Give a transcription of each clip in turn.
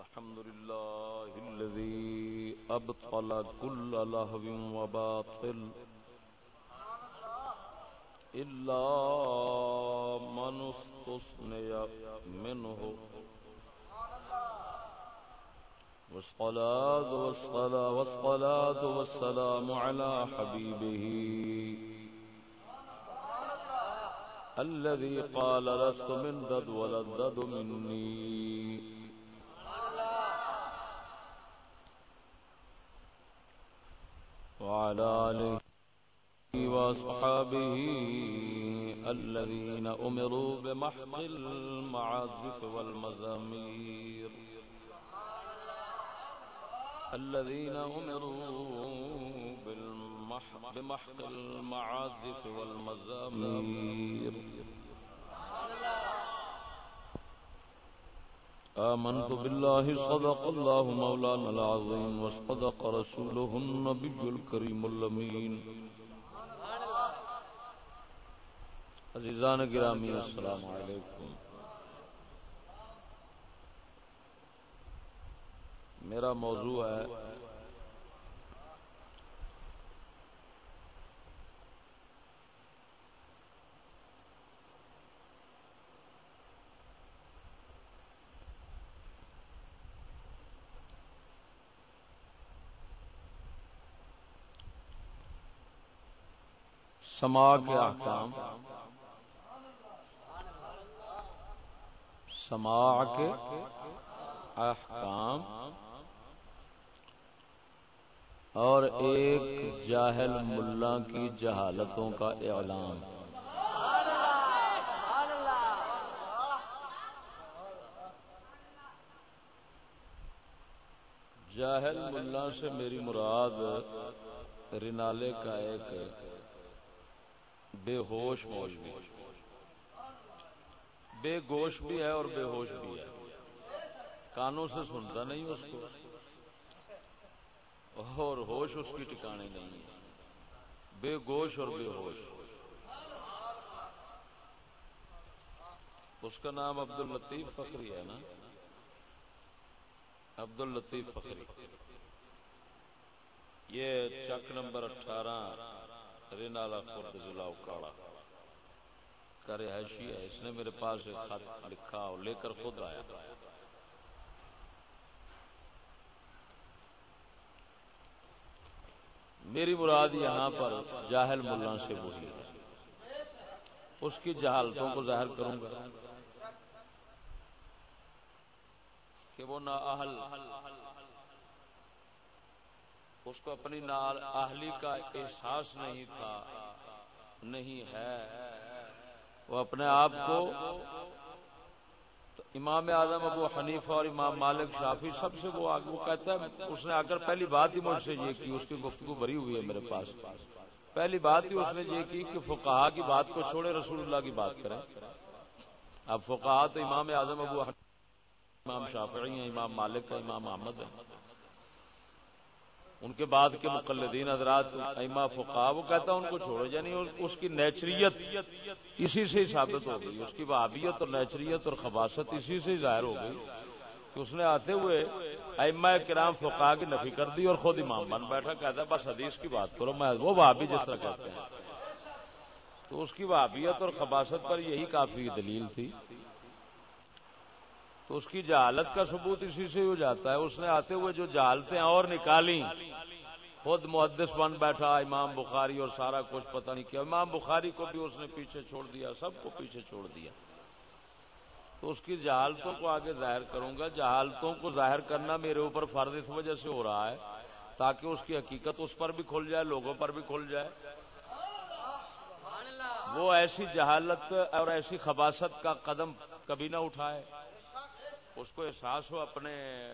الحمد لله الذي أبطل كل لهو وباطل إلا من استصني منه والصلاة والصلاة والصلاة والسلام على حبيبه الذي قال لست من دد ولا الدد مني وعلى آله وأصحابه الذين أمروا بمحق المعازف والمزامير. الذين أمروا بالمحق بمحق المعازف والمزامير. الله آمنت بالله صدق الله مولانا العظيم وصدق رسوله النبي الكريم اللمين عزیزان گرامی، السلام علیکم. میرا موضوع ہے سما کے احکام۔ سما کے احکام۔ اور ایک جاہل ملا کی جہالتوں کا اعلان۔ جاہل ملا سے میری مراد رنالے کا ایک بے ہوش موش بھی۔ بے گوش بھی ہے اور بے ہوش بھی ہے۔ کانوں سے سنتا نہیں اس کو۔ اور ہوش اس کی ٹکانے نہیں ہے۔ بے گوش اور بے ہوش۔ اس کا نام عبد الطیف فخری ہے نا؟ عبد الطیف فخری۔ یہ چک نمبر اٹھارہ۔ رینالا خورد ضلع اکاڑا کا رہائشی ہے، اس نے میرے پاس ایک خط لکھا اور لے کر خود آیا۔ میری مراد یہاں پر جاہل ملا سے وہی ہے۔ اس کی جہالتوں کو ظاہر کروں گا کہ وہ نہ اہل اس کو اپنی نال اہلی کا احساس نہیں تھا، نہیں ہے۔ وہ اپنے آپ کو امام اعظم ابو حنیفہ اور امام مالک شافی سب سے وہ آگے وہ کہتا ہے، اس نے آ کر پہلی بات ہی مجھ سے یہ کی، اس کی گفتگو بری ہوئی ہے میرے پاس۔ پہلی بات ہی اس نے یہ کی کہ فقہا کی بات کو چھوڑے، رسول اللہ کی بات کریں۔ اب فقہا تو امام اعظم ابو حنیفہ، امام شافعی ہیں، امام مالک ہے امام احمد ہے ان کے بعد کے مقلدین حضرات ایما فقا وہ کہتا ان کو چھوڑو یعنی اس کی نیچریت اسی سے ہی ثابت ہو گئی، اس کی وابیت اور نیچریت اور خباست اسی سے ہی ظاہر ہو گئی کہ اس نے آتے ہوئے ایما کرام فقا کی نفی کر دی اور خود امام بن بیٹھا، کہتا ہے، بس حدیث کی بات کرو، میں وہ وابی جس طرح کہتے ہیں۔ تو اس کی وابیت اور خباست پر یہی کافی دلیل تھی۔ تو اس کی جہالت کا ثبوت اسی سے ہو جاتا ہے۔ اس نے آتے ہوئے جو جہالتیں اور نکالی خود محدث بن بیٹھا، امام بخاری اور سارا کچھ پتہ نہیں کیا۔ امام بخاری کو بھی اس نے پیچھے چھوڑ دیا، سب کو پیچھے چھوڑ دیا۔ تو اس کی جہالتوں کو آگے ظاہر کروں گا۔ جہالتوں کو ظاہر کرنا میرے اوپر فرض اس وجہ سے ہو رہا ہے تاکہ اس کی حقیقت اس پر بھی کھل جائے، لوگوں پر بھی کھل جائے۔ وہ ایسی جہالت اور ایسی خباست کا قدم کبھی نہ اٹھائے۔ اس کو احساس ہو اپنے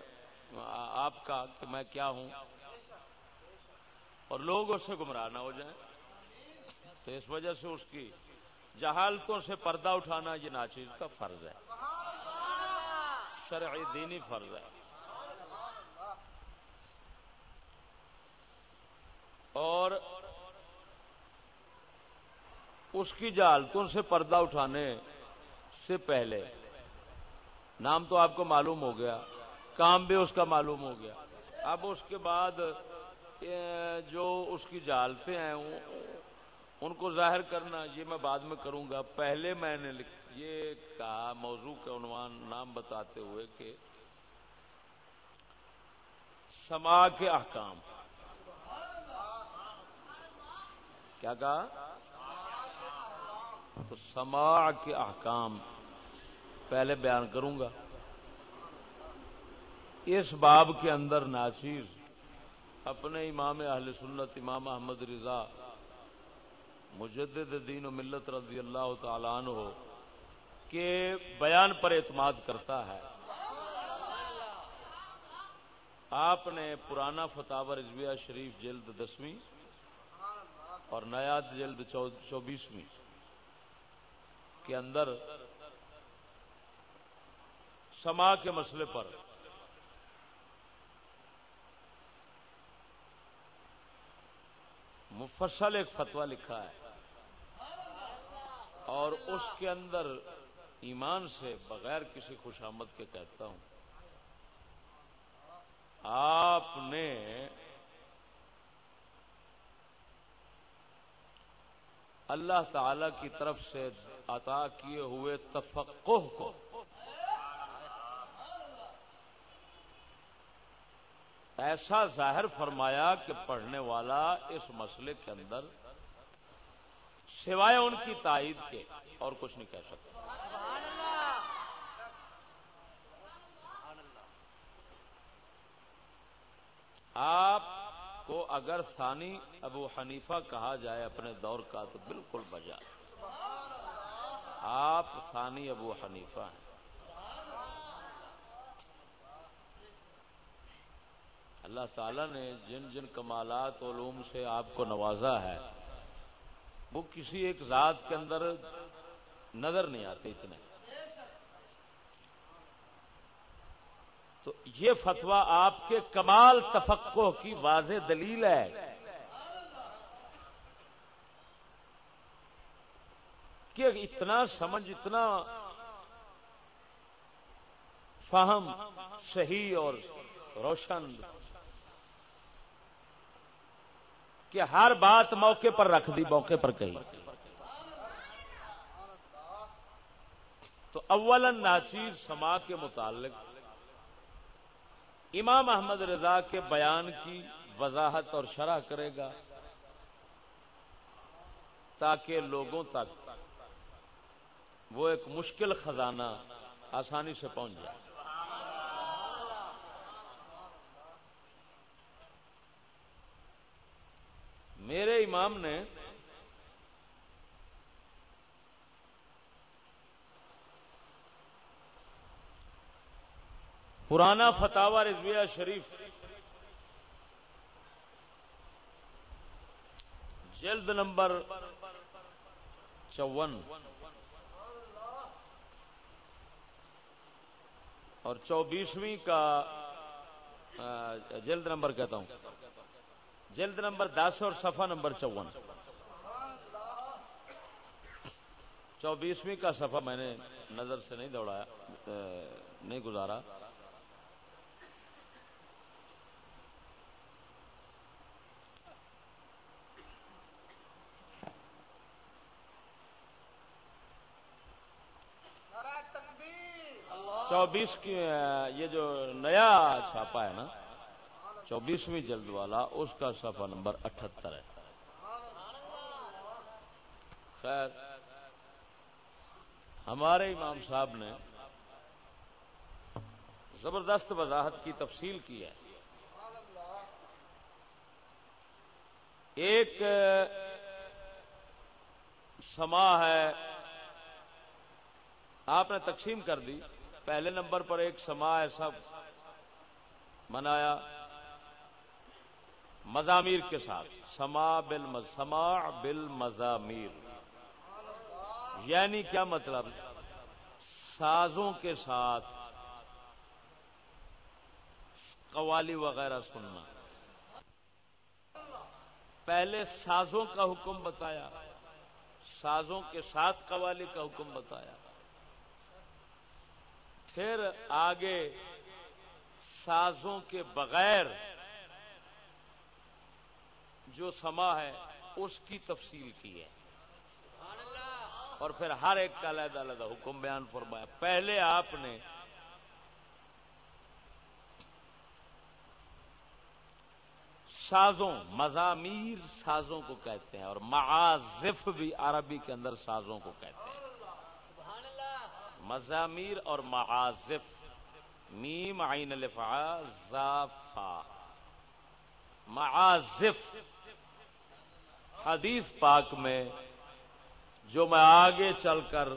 آپ کا کہ میں کیا ہوں۔ اور لوگ اس سے گمراہ نہ ہو جائیں۔ تو اس وجہ سے اس کی جہالتوں سے پردہ اٹھانا یہ ناچیز کا فرض ہے۔ شرعی دینی فرض ہے۔ اور اس کی جہالتوں سے پردہ اٹھانے سے پہلے نام تو آپ کو معلوم ہو گیا، کام بھی اس کا معلوم ہو گیا۔ اب اس کے بعد جو اس کی جالتے ہیں، ان کو ظاہر کرنا، یہ میں بعد میں کروں گا۔ پہلے میں نے یہ کہا، موضوع کا عنوان، نام بتاتے ہوئے کہ سما کے احکام۔ کیا کہا؟ تو سما کے احکام۔ پہلے بیان کروں گا۔ اس باب کے اندر ناچیز اپنے امام اہل سنت، امام احمد رضا مجدد دین و ملت رضی اللہ تعالیٰ عنہ کے بیان پر اعتماد کرتا ہے۔ آپ نے پرانا فتح رضویہ شریف جلد دسویں اور نیا جلد چوبیسویں کے اندر سما کے مسئلے پر۔ مفصل ایک فتویٰ لکھا ہے۔ اور اس کے اندر ایمان سے بغیر کسی خوشامد کے کہتا ہوں۔ آپ نے اللہ تعالی کی طرف سے عطا کیے ہوئے تفقہ کو ایسا ظاہر فرمایا کہ پڑھنے والا اس مسئلے کے اندر سوائے ان کی تائید کے اور کچھ نہیں کہہ سکتا۔ آپ کو اگر ثانی ابو حنیفہ کہا جائے اپنے دور کا تو بالکل بجا۔ آپ ثانی ابو حنیفہ ہیں۔ اللہ تعالی نے جن جن کمالات علوم سے آپ کو نوازا ہے، وہ کسی ایک ذات کے اندر نظر نہیں آتے اتنے۔ تو یہ فتوا آپ کے کمال تفقع کی واضح دلیل ہے۔ کہ اتنا سمجھ، اتنا فہم صحیح اور روشن کہ ہر بات موقع پر رکھ دی، موقع پر کہی۔ تو اول ناچیز سما کے متعلق امام احمد رضا کے بیان کی وضاحت اور شرح کرے گا تاکہ لوگوں تک وہ ایک مشکل خزانہ آسانی سے پہنچ جائے۔ میرے امام نے، پرانا فتح رضویہ شریف، جلد نمبر چون، اور چوبیسویں کا جلد نمبر کہتا ہوں۔ جلد نمبر دس اور صفحہ نمبر چون۔ چوبیسویں کا صفحہ میں نے نظر سے نہیں دوڑایا نہیں گزارا۔ چوبیس کی یہ جو نیا چھاپا ہے نا چوبیسویں جلد والا، اس کا صفحہ نمبر اٹھہتر ہے۔ خیر، ہمارے امام صاحب نے زبردست وضاحت کی، تفصیل کی ہے۔ ایک سما ہے، آپ نے تقسیم کر دی۔ پہلے نمبر پر ایک سما ایسا منایا۔ مزامیر کے ساتھ۔ سما بل سما بل مزامیر یعنی کیا مطلب؟ سازوں کے ساتھ قوالی وغیرہ سننا۔ پہلے سازوں کا حکم بتایا۔ سازوں کے ساتھ قوالی کا حکم بتایا۔ پھر آگے سازوں کے بغیر جو سما ہے، اس کی تفصیل کی ہے۔ اور پھر ہر ایک کا علیحدہ علیحدہ حکم بیان فرمایا۔ پہلے آپ نے سازوں مزامیر سازوں کو کہتے ہیں اور معازف بھی عربی کے اندر سازوں کو کہتے ہیں۔ مزامیر اور معازف۔ میم، عین الفا زافا معازف۔ حدیث پاک میں جو میں آگے چل کر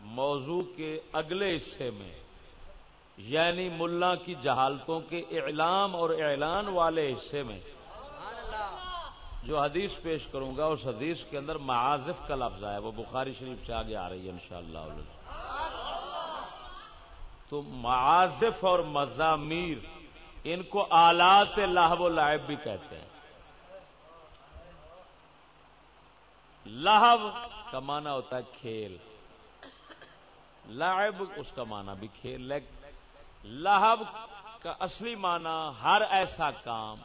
موضوع کے اگلے حصے میں یعنی ملا کی جہالتوں کے اعلام اور اعلان والے حصے میں جو حدیث پیش کروں گا، اس حدیث کے اندر معازف کا لفظ ہے وہ بخاری شریف سے آگے آ رہی ہے انشاءاللہ۔ تو معازف اور مضامیر، ان کو آلات لاہب و لائب بھی کہتے ہیں۔ لاہب کا معنی ہوتا ہے کھیل۔ لائب اس کا معنی بھی کھیل۔ لہب کا اصلی معنی ہر ایسا کام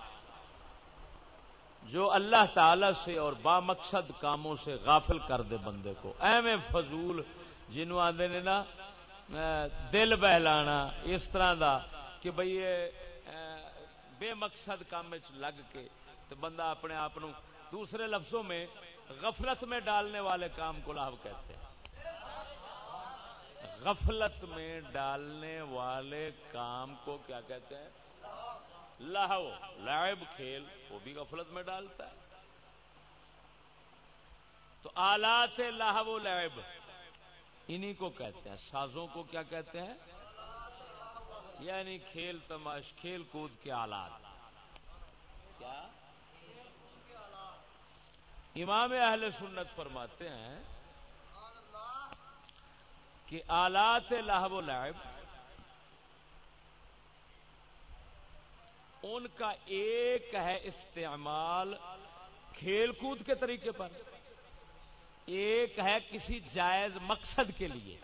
جو اللہ تعالی سے اور با مقصد کاموں سے غافل کر دے بندے کو۔ ایم فضول جنوں آدھے نے نا دل بہلانا اس طرح دا کہ بھئی بے مقصد کام لگ کے تو بندہ اپنے آپ دوسرے لفظوں میں غفلت میں ڈالنے والے کام کو لاہو کہتے ہیں۔ غفلت میں ڈالنے والے کام کو کیا کہتے ہیں؟ لاہو لائب کھیل، وہ بھی غفلت میں ڈالتا ہے۔ تو آلات لاہو لائب انہی کو کہتے ہیں۔ سازوں کو کیا کہتے ہیں؟ یعنی کھیل تماش، کھیل کود کے آلات۔ کیا؟ امام اہل سنت فرماتے ہیں کہ آلات لاہب و لعب ان کا ایک ہے استعمال کھیل کود کے طریقے پر، ایک ہے کسی جائز مقصد کے لیے۔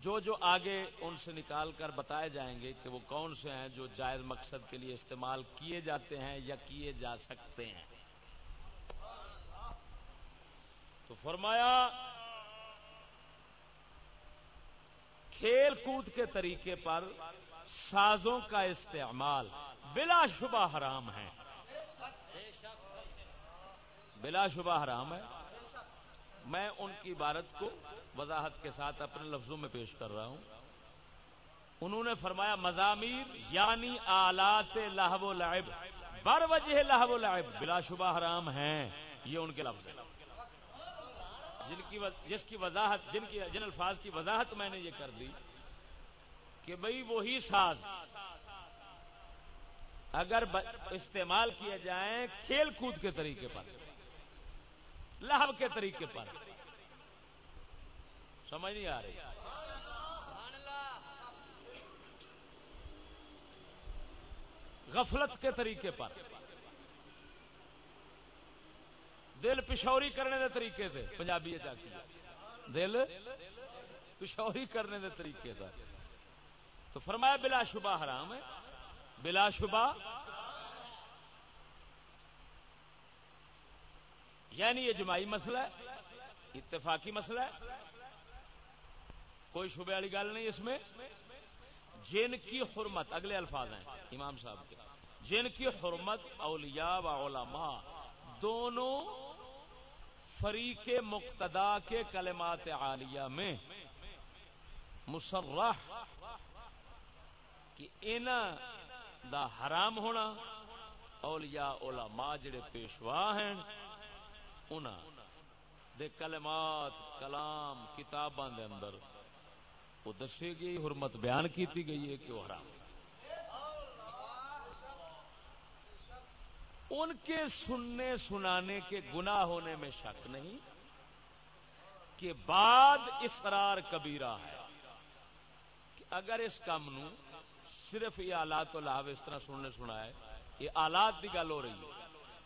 جو جو آگے ان سے نکال کر بتائے جائیں گے کہ وہ کون سے ہیں جو جائز مقصد کے لیے استعمال کیے جاتے ہیں یا کیے جا سکتے ہیں۔ تو فرمایا، کھیل کود کے طریقے پر سازوں کا استعمال بلا شبہ حرام ہے۔ بلا شبہ حرام ہے۔ میں ان کی عبارت کو وضاحت کے ساتھ اپنے لفظوں میں پیش کر رہا ہوں۔ انہوں نے فرمایا مضامیر یعنی آلات لاہب و لعب، بر وجہ لاہب و لعب بلا شبہ حرام ہیں۔ یہ ان کے لفظ ہیں۔ جن کی جس کی وضاحت، جن کی، جن الفاظ کی وضاحت میں نے یہ کر دی کہ بھئی وہی ساز اگر استعمال کیے جائیں کھیل کود کے طریقے پر۔ لہب کے طریقے پر۔ سمجھ نہیں آ رہی۔ غفلت کے طریقے پر۔ دل پشوری کرنے دے طریقے سے پنجابی اچھا دل پشوری کرنے دے طریقے سے تو فرمایا بلا شبہ حرام ہے۔ بلا شبہ یعنی یہ جماعی مسئلہ ہے، اتفاقی مسئلہ ہے۔ کوئی شبہ والی گل نہیں اس میں۔ جن کی حرمت، اگلے الفاظ ہیں امام صاحب کے۔ جن کی حرمت اولیاء و علماء، دونوں فریق مقتدا کے کلمات عالیہ میں۔ مسرح کہ ان دا حرام ہونا، اولیاء، علماء جڑے پیشوا ہیں دے کلمات، کلام، کتاباں دے اندر۔ وہ دسے گئی حرمت بیان کیتی گئی ہے کہ وہ حرام ان کے سننے، سنانے کے گناہ ہونے میں شک نہیں کہ بعد اسرار کبیرہ ہے۔ کہ اگر اس کام نو صرف یہ آلات و لاو اس طرح سننے سنا ہے یہ آلات کی گل ہو رہی ہے۔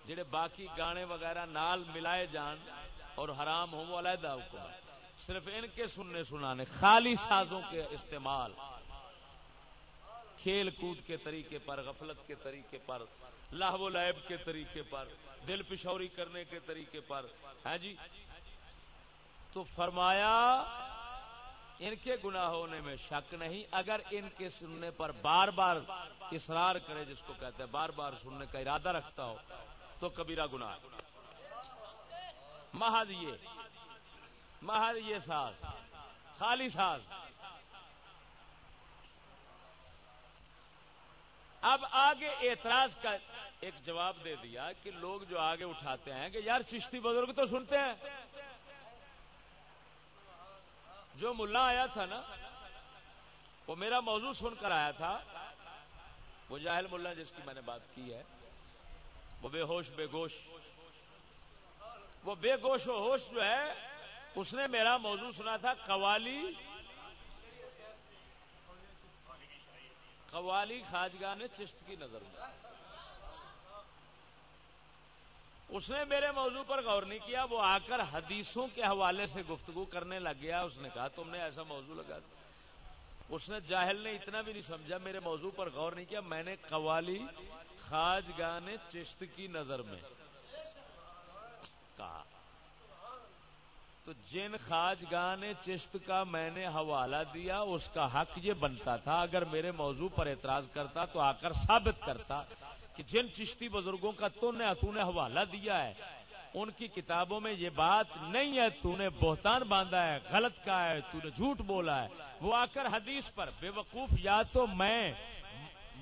جڑے باقی گانے وغیرہ نال ملائے جان اور حرام ہو وہ علیحدہ حکم ہے صرف ان کے سننے سنانے، خالی سازوں کے استعمال۔ کھیل کود کے طریقے پر، غفلت کے طریقے پر لاہ و لائب کے طریقے پر، دل پشوری کرنے کے طریقے پر۔ ہے جی؟ تو فرمایا، ان کے گناہ ہونے میں شک نہیں، اگر ان کے سننے پر بار بار اصرار کرے، جس کو کہتے ہیں بار بار سننے کا ارادہ رکھتا ہو تو کبیرہ گناہ۔ محض یہ۔ محض یہ ساز۔ خالی ساز۔ اب آگے اعتراض کا ایک جواب دے دیا کہ لوگ جو آگے اٹھاتے ہیں کہ یار چشتی بزرگ تو سنتے ہیں۔ جو ملا آیا تھا نا، وہ میرا موضوع سن کر آیا تھا۔ وہ جاہل ملا جس کی میں نے بات کی ہے۔ وہ بے ہوش بے گوش۔ وہ بے گوش و ہوش جو ہے، اس نے میرا موضوع سنا تھا، قوالی۔ قوالی خاجگاہ نے چشت کی نظر میں۔ اس نے میرے موضوع پر غور نہیں کیا، وہ آ کر حدیثوں کے حوالے سے گفتگو کرنے لگ گیا۔ اس نے کہا، تم نے ایسا موضوع لگا دیا۔ اس نے جاہل نے اتنا بھی نہیں سمجھا، میرے موضوع پر غور نہیں کیا۔ میں نے قوالی خاج گانے چشت کی نظر میں۔ کہا، تو جن خاج گانے چشت کا میں نے حوالہ دیا، اس کا حق یہ بنتا تھا، اگر میرے موضوع پر اعتراض کرتا تو آ کر ثابت کرتا کہ جن چشتی بزرگوں کا تو نے تو نے حوالہ دیا ہے۔ ان کی کتابوں میں یہ بات نہیں ہے، تو نے بہتان باندھا ہے، غلط کہا ہے، تو نے جھوٹ بولا ہے۔ وہ آ کر حدیث پر، بے وقوف، یا تو میں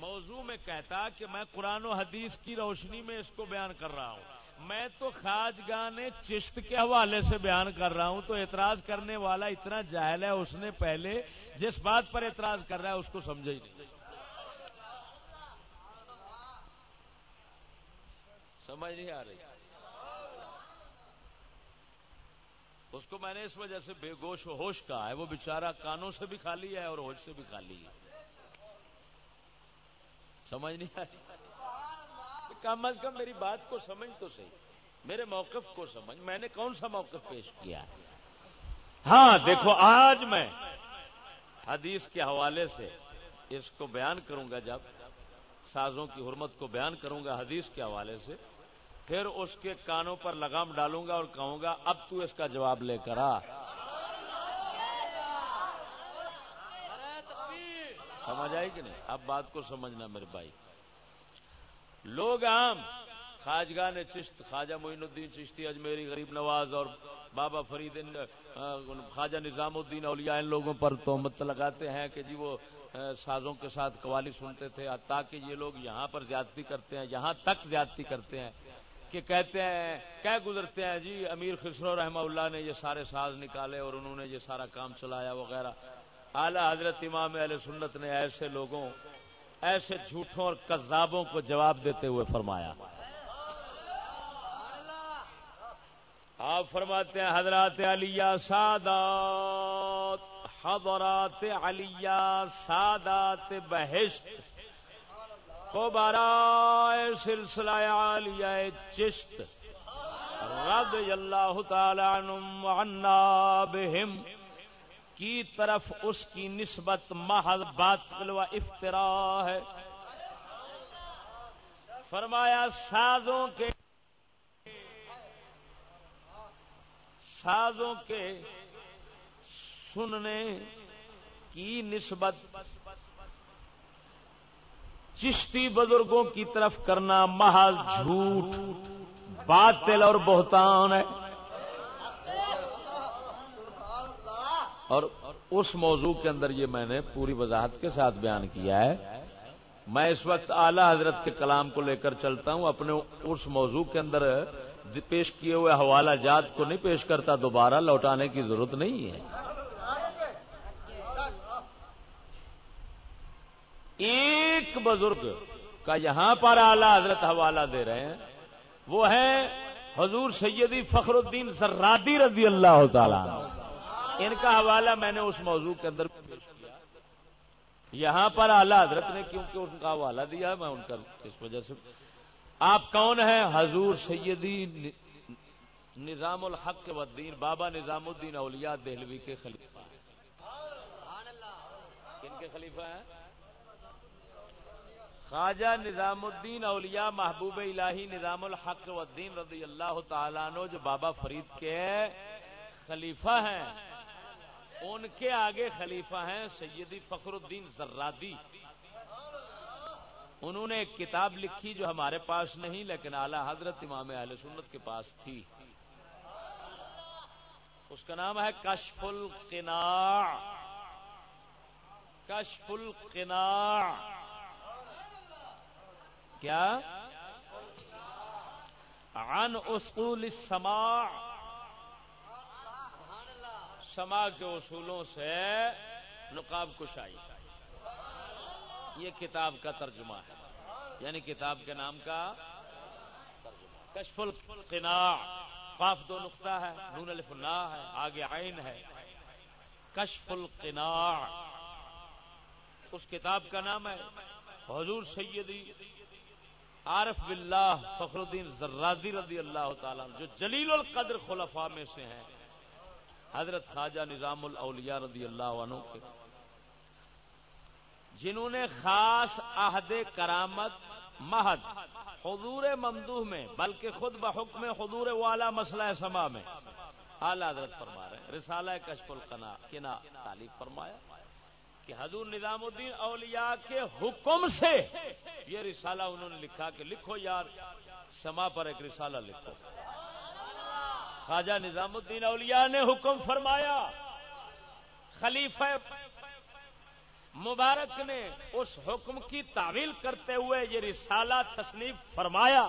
موضوع میں کہتا کہ میں قرآن و حدیث کی روشنی میں اس کو بیان کر رہا ہوں۔ میں تو خاج گانے چشت کے حوالے سے بیان کر رہا ہوں تو اعتراض کرنے والا اتنا جاہل ہے، اس نے پہلے جس بات پر اعتراض کر رہا ہے اس کو سمجھا ہی نہیں۔ سمجھ نہیں آ رہی۔ اس کو میں نے اس وجہ سے بے گوش و ہوش کہا ہے، وہ بےچارا کانوں سے بھی خالی ہے اور ہوش سے بھی خالی ہے۔ سمجھ نہیں آ رہی کم از کم میری بات کو سمجھ تو صحیح۔ میرے موقف کو سمجھ۔ میں نے کون سا موقف پیش کیا؟ ہاں دیکھو، آج میں حدیث کے حوالے سے اس کو بیان کروں گا۔ جب سازوں کی حرمت کو بیان کروں گا حدیث کے حوالے سے، پھر اس کے کانوں پر لگام ڈالوں گا اور کہوں گا، اب تو اس کا جواب لے کر آ۔ سمجھ آئی کہ نہیں؟ اب بات کو سمجھنا میرے بھائی۔ لوگ عام خاجگاہ نے چشت، خواجہ معین الدین چشتی، اجمیری غریب نواز اور بابا فرید خواجہ نظام الدین اولیاء، ان لوگوں پر تہمت لگاتے ہیں کہ جی وہ سازوں کے ساتھ قوالی سنتے تھے۔ تاکہ یہ لوگ یہاں پر زیادتی کرتے ہیں، یہاں تک زیادتی کرتے ہیں کہ کہتے ہیں کہہ گزرتے ہیں؟ جی امیر خسرو رحمہ اللہ نے یہ سارے ساز نکالے اور انہوں نے یہ سارا کام چلایا وغیرہ۔ اعلی حضرت امام علیہ سنت نے ایسے لوگوں، ایسے جھوٹوں اور کذابوں کو جواب دیتے ہوئے فرمایا۔ آپ فرماتے ہیں، حضرات علیہ سادات، حضرات علیہ سادات بہشت۔ کو بارہ سلسلہ علیہ چشت۔ رد اللہ تعالی عنا بہم۔ کی طرف اس کی نسبت محض باطل و افطرا ہے۔ فرمایا، سازوں کے سازوں کے سننے کی نسبت چشتی بزرگوں کی طرف کرنا محض جھوٹ، باطل اور بہتان ہے۔ اور اس موضوع کے اندر یہ میں نے پوری وضاحت کے ساتھ بیان کیا ہے۔ میں اس وقت اعلی حضرت کے کلام کو لے کر چلتا ہوں، اپنے اس موضوع کے اندر پیش کیے ہوئے حوالہ جات کو نہیں پیش کرتا، دوبارہ لوٹانے کی ضرورت نہیں ہے۔ ایک بزرگ کا یہاں پر اعلی حضرت حوالہ دے رہے ہیں، وہ ہے حضور سیدی فخر الدین سرادی رضی اللہ تعالی ان کا حوالہ میں نے اس موضوع کے اندر پیش کیا۔ یہاں پر اعلی حضرت نے کیونکہ ان کا حوالہ دیا میں ان کا اس وجہ سے۔ آپ کون ہیں؟ حضور سیدی نظام الحق و الدین، بابا نظام الدین اولیاء دہلوی کے خلیفہ۔ کن کے خلیفہ ہیں؟ خواجہ نظام الدین اولیاء محبوب الہی نظام الحق و الدین رضی اللہ تعالیٰ عنہ، جو بابا فرید کے خلیفہ ہیں۔ ان کے آگے خلیفہ ہیں سیدی فخر الدین زرادی۔ انہوں نے ایک کتاب لکھی جو ہمارے پاس نہیں، لیکن اعلی حضرت امام اہل سنت کے پاس تھی۔ اس کا نام ہے کشف القناع۔ کشف القناع۔ کیا؟ عن اصول السماع۔ سما کے اصولوں سے نقاب کشائی یہ کتاب کا ترجمہ ہے۔ یعنی کتاب کے نام کا کشف القناع قاف دو نقطہ ہے، نون الفنا ہے، آگے عین ہے۔ کشف القناع اس کتاب کا نام ہے۔ حضور سیدی عارف باللہ فخر الدین زرادی رضی اللہ تعالیٰ جو جلیل القدر خلفاء میں سے ہیں۔ حضرت خواجہ نظام الاولیاء رضی اللہ عنہ کے، جنہوں نے خاص عہد کرامت، مہد، حضور ممدوح میں، بلکہ خود بحکم حضور والا مسئلہ سما میں۔ اعلی حضرت فرما رہے ہیں، رسالہ کشف القنا، کنا تعلیف فرمایا کہ حضور نظام الدین اولیاء کے حکم سے یہ رسالہ انہوں نے لکھا کہ لکھو یار سما پر ایک رسالہ لکھو۔ خواجہ نظام الدین اولیاء نے حکم فرمایا، خلیفہ مبارک نے اس حکم کی تعویل کرتے ہوئے یہ رسالہ تصنیف فرمایا۔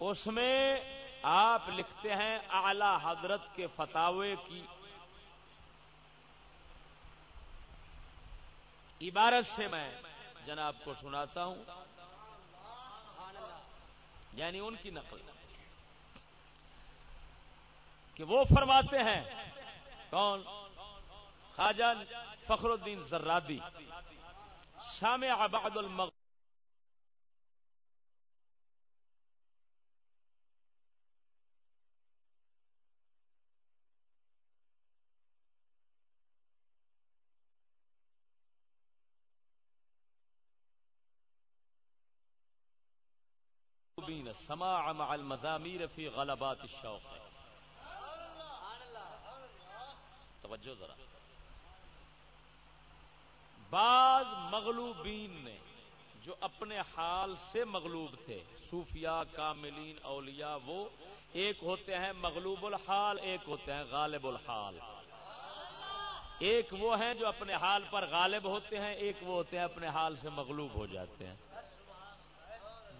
اس میں آپ لکھتے ہیں، اعلی حضرت کے فتوے کی عبارت سے میں جناب کو سناتا ہوں۔ یعنی ان کی نقل کہ وہ فرماتے ہیں، کون؟ خواجہ فخر الدین زرادی سامع عباد المغ سماع مع المزامیر فی غلبات الشوق. توجہ ذرا. بعض مغلوبین نے جو اپنے حال سے مغلوب تھے، صوفیاء، کاملین، اولیاء، وہ ایک ہوتے ہیں مغلوب الحال، ایک ہوتے ہیں غالب الحال۔ ایک وہ ہیں جو اپنے حال پر غالب ہوتے ہیں، ایک وہ ہوتے ہیں اپنے حال سے مغلوب ہو جاتے ہیں۔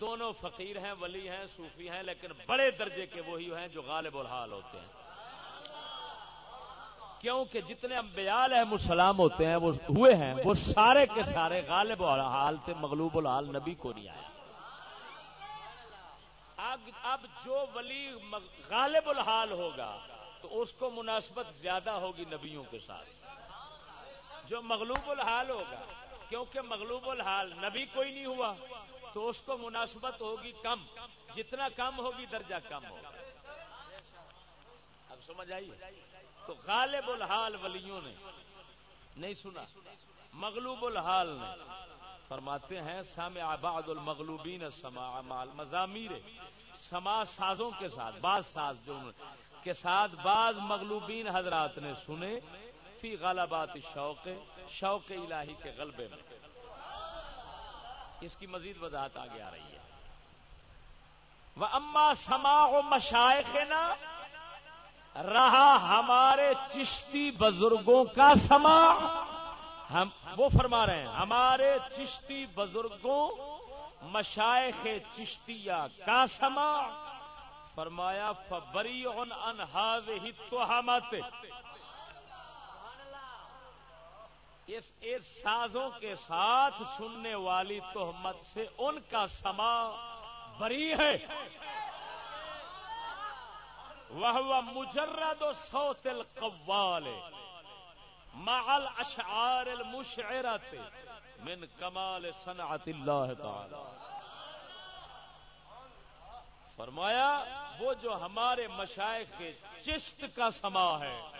دونوں فقیر ہیں، ولی ہیں، صوفی ہیں، لیکن بڑے درجے کے وہی ہیں جو غالب الحال ہوتے ہیں۔ کیونکہ جتنے امبیال ہے مسلام ہوتے ہیں، وہ ہوئے ہیں، وہ سارے کے سارے غالب الحال تھے مغلوب الحال نبی کو نہیں آیا اب جو ولی غالب الحال ہوگا، تو اس کو مناسبت زیادہ ہوگی نبیوں کے ساتھ۔ جو مغلوب الحال ہوگا، کیونکہ مغلوب الحال نبی کوئی نہیں ہوا۔ تو اس کو مناسبت ہوگی کم۔ جتنا کم ہوگی، درجہ کم ہوگا۔ اب سمجھ آئیے تو غالب الحال ولیوں نے، نہیں سنا، مغلوب الحال نے فرماتے ہیں سامع آباد المغلوبین مضامیر سما سازوں کے ساتھ، بعض ساز جو کے ساتھ بعض مغلوبین حضرات نے سنے، فی غالبات شوق شوق الہی کے غلبے میں۔ اس کی مزید وضاحت آگے آ رہی ہے۔ وہ اما سما مشائق نا رہا ہمارے چشتی بزرگوں کا سما ہم وہ فرما رہے ہیں، ہمارے چشتی بزرگوں مشائق چشتیا کا سما فرمایا فبری ان انہاز ہی تو اس سازوں کے ساتھ سننے والی تہمت سے ان کا سما بری ہے۔ وہ مجرد و سوت القوال محل اشعار المشعرت من کمال صنعت اللہ تعالی۔ فرمایا، وہ جو ہمارے مشائق کے چشت کا سما ہے۔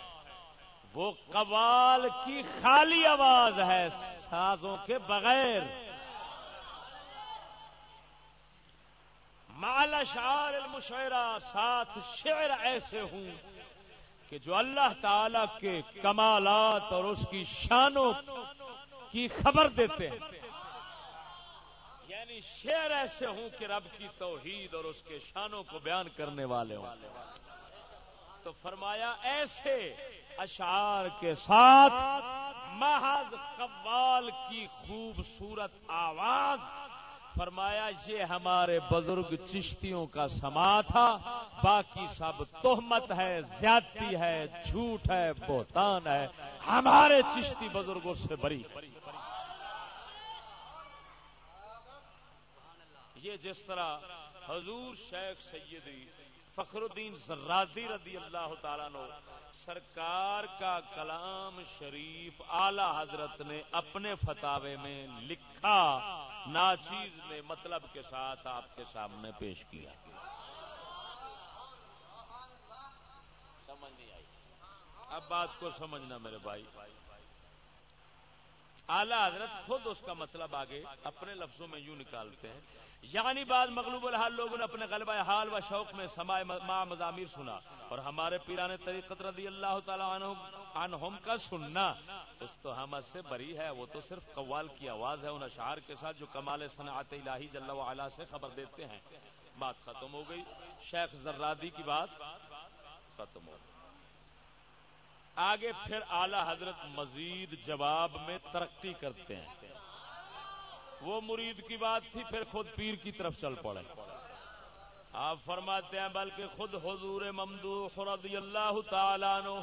وہ قوال کی خالی آواز ہے سازوں کے بغیر۔ مال شعر المشعرہ ساتھ شعر ایسے ہوں کہ جو اللہ تعالی کے کمالات اور اس کی شانوں کی خبر دیتے ہیں۔ یعنی شعر ایسے ہوں کہ رب کی توحید اور اس کے شانوں کو بیان کرنے والے ہوں۔ تو فرمایا ایسے اشعار کے ساتھ محض قوال کی خوبصورت آواز فرمایا، یہ ہمارے بزرگ چشتیوں کا سما تھا، باقی سب تہمت ہے، زیادتی ہے، جھوٹ ہے، بہتان ہے۔ ہمارے چشتی بزرگوں سے بری۔ یہ جس طرح حضور شیخ سیدی فخر الدین زرادی رضی اللہ تعالیٰ نو سرکار کا کلام شریف اعلی حضرت نے اپنے فتوے میں لکھا، ناچیز نے مطلب کے ساتھ آپ کے سامنے پیش کیا۔ سمجھ نہیں آئی اب بات کو سمجھنا میرے بھائی۔ اعلی حضرت خود اس کا مطلب آگے اپنے لفظوں میں یوں نکالتے ہیں۔ یعنی بعد مغلوب الحال لوگوں نے اپنے غلبہ حال و شوق میں سمائے ماں مضامیر سنا اور ہمارے پیران طریقت رضی اللہ تعالیٰ عنہم کا سننا۔ اس تو ہم سے بری ہے، وہ تو صرف قوال کی آواز ہے، ان اشعار کے ساتھ جو کمال صنعت الہی جل و سے خبر دیتے ہیں۔ بات ختم ہو گئی۔ شیخ زرادی کی بات ختم ہو گئی۔ آگے پھر اعلی حضرت مزید جواب میں ترقی کرتے ہیں۔ وہ مرید کی بات تھی، پھر خود پیر کی طرف چل پڑے۔ آپ فرماتے ہیں، بلکہ خود حضور ممدوح رضی اللہ تعالیٰ نو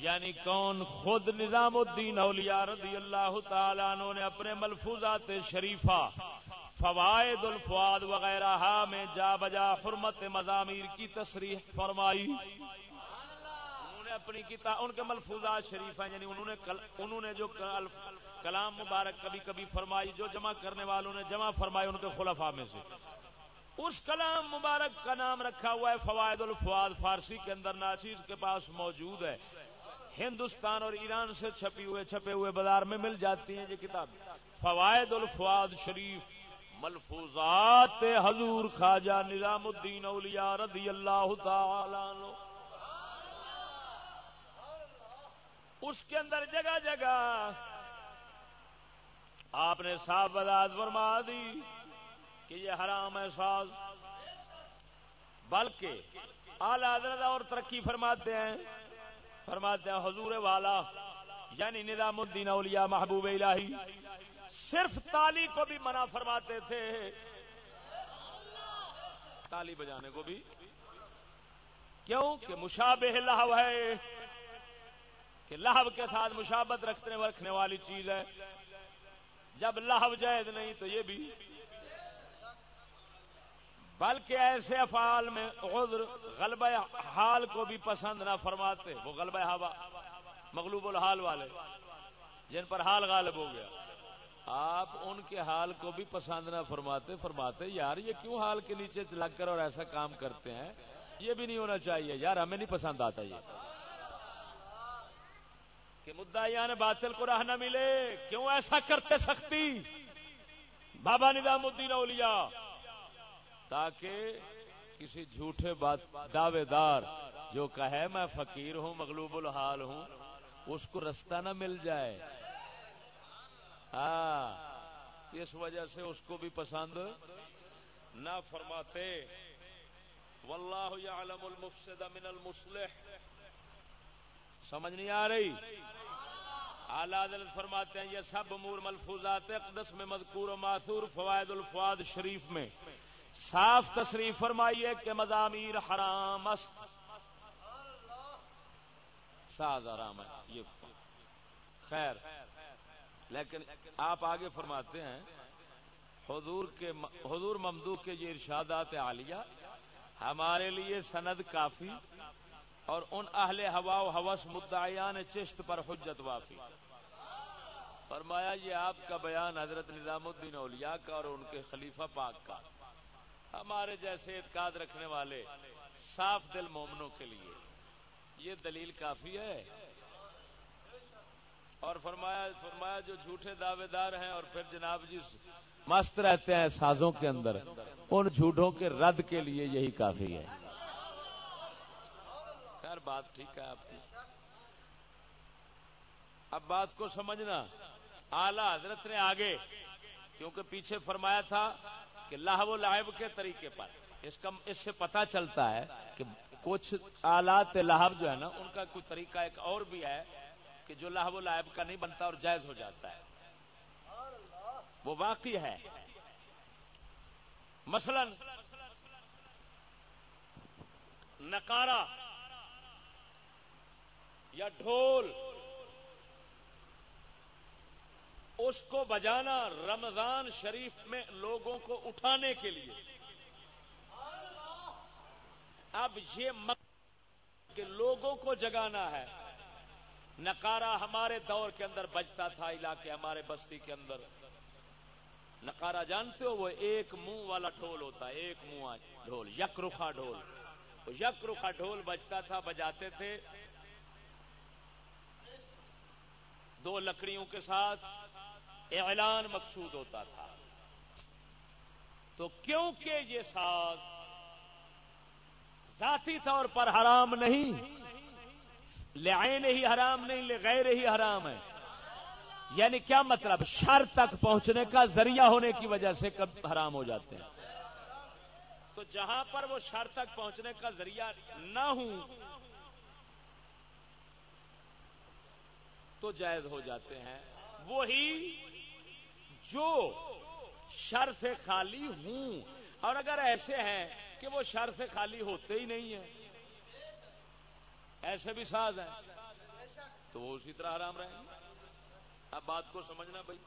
یعنی کون خود نظام الدین اولیاء رضی اللہ تعالیٰ عنہ نے اپنے ملفوظات شریفہ، فوائد الفواد وغیرہ میں جا بجا حرمت مضامیر کی تصریح فرمائی۔ انہوں نے اپنی کتاب ان کے ملفوظات شریف ہیں یعنی انہوں نے انہوں نے جو کلام مبارک کبھی کبھی فرمائی، جو جمع کرنے والوں نے جمع فرمائی ان کے خلفاء میں سے۔ اس کلام مبارک کا نام رکھا ہوا ہے، فوائد الفواد فارسی کے اندر ناچیز کے پاس موجود ہے۔ ہندوستان اور ایران سے چھپی ہوئے، چھپے ہوئے بازار میں مل جاتی ہیں یہ کتاب فوائد الفواد شریف، ملفوظات حضور خواجہ نظام الدین اولیاء رضی اللہ تعالی اس کے اندر جگہ جگہ آپ نے صاف وضاحت فرما دی کہ یہ حرام ہے ساز۔ بلکہ اعلی حضرت اور ترقی فرماتے ہیں فرماتے ہیں، حضور والا یعنی نظام الدین اولیاء محبوب الہی، صرف تالی کو بھی منع فرماتے تھے۔ تالی بجانے کو بھی۔ کیوں؟ کہ مشابہ لہو ہے، کہ لہب کے ساتھ مشابت رکھنے رکھنے والی چیز ہے۔ جب لہب جائز نہیں تو یہ بھی بلکہ ایسے افعال میں عذر غلبہ حال کو بھی پسند نہ فرماتے، وہ غلبہ ہوا، مغلوب الحال والے، جن پر حال غالب ہو گیا۔ آپ ان کے حال کو بھی پسند نہ فرماتے فرماتے، یار یہ کیوں حال کے نیچے لگ کر اور ایسا کام کرتے ہیں؟ یہ بھی نہیں ہونا چاہیے، یار ہمیں نہیں پسند آتا یہ۔ کہ مدعیان باطل کو راہ نہ ملے۔ کیوں ایسا کرتے سختی؟ بابا نظام الدین اولیاء۔ تاکہ کسی جھوٹے دعوے دار جو کہے، میں فقیر ہوں، مغلوب الحال ہوں، اس کو رستہ نہ مل جائے۔ ہاں اس وجہ سے اس کو بھی پسند نہ فرماتے۔ واللہ یعلم المفسد من المصلح۔ سمجھ نہیں آ رہی؟ عدالت فرماتے ہیں، یہ سب امور ملفوظات اقدس میں مذکور و معصور فوائد الفواد شریف میں۔ صاف تصریف فرمائیے کہ مضامیر حرام است۔ ساز آرام ہے، یہ خیر۔ لیکن آپ آگے فرماتے ہیں، حضور کے حضور ممدو کے یہ ارشادات عالیہ، ہمارے لیے سند کافی اور ان اہل ہوا و حوث مدعیان چشت پر حجت وافی فرمایا، یہ آپ کا بیان حضرت نظام الدین اولیاء کا اور ان کے خلیفہ پاک کا۔ ہمارے جیسے اعتقاد رکھنے والے صاف دل مومنوں کے لیے یہ دلیل کافی ہے۔ اور فرمایا فرمایا، جو جھوٹے دعوے دار ہیں اور پھر جناب جی مست رہتے ہیں سازوں کے اندر، ان جھوٹوں کے رد کے لیے یہی کافی ہے۔ بات ٹھیک ہے آپ کی۔ اب بات کو سمجھنا۔ اعلی حضرت نے آگے، کیونکہ پیچھے فرمایا تھا کہ لاہ و لائب کے طریقے پر۔ اس کا اس سے پتا چلتا ہے کہ کچھ آلات لاہب جو ہے نا، ان کا کوئی طریقہ ایک اور بھی ہے کہ جو لاہ و لائب کا نہیں بنتا اور جائز ہو جاتا ہے۔ وہ واقعی ہے۔ مثلا نکارا یا ڈھول، اس کو بجانا رمضان شریف میں لوگوں کو اٹھانے کے لیے۔ اب یہ مقصد کہ لوگوں کو جگانا ہے۔ نکارا ہمارے دور کے اندر بجتا تھا، علاقے ہمارے بستی کے اندر۔ نکارا جانتے ہو، وہ ایک منہ والا ڈھول ہوتا ہے، ایک منہ ڈھول یک رخا ڈھول۔ یک رخا ڈھول بجتا تھا، بجاتے تھے۔ دو لکڑیوں کے ساتھ اعلان مقصود ہوتا تھا۔ تو کیونکہ یہ ساز ذاتی طور پر حرام نہیں لے ہی حرام نہیں لے غیر ہی حرام ہے۔ یعنی کیا مطلب؟ شر تک پہنچنے کا ذریعہ ہونے کی وجہ سے کب حرام ہو جاتے ہیں۔ تو جہاں پر وہ شر تک پہنچنے کا ذریعہ نہ ہوں تو جائز ہو جاتے ہیں۔ وہی جو شر سے خالی ہوں۔ اور اگر ایسے ہیں کہ وہ شر سے خالی ہوتے ہی نہیں ہیں، ایسے بھی ساز ہیں۔ تو وہ اسی طرح آرام رہیں گے۔ اب بات کو سمجھنا بھائی۔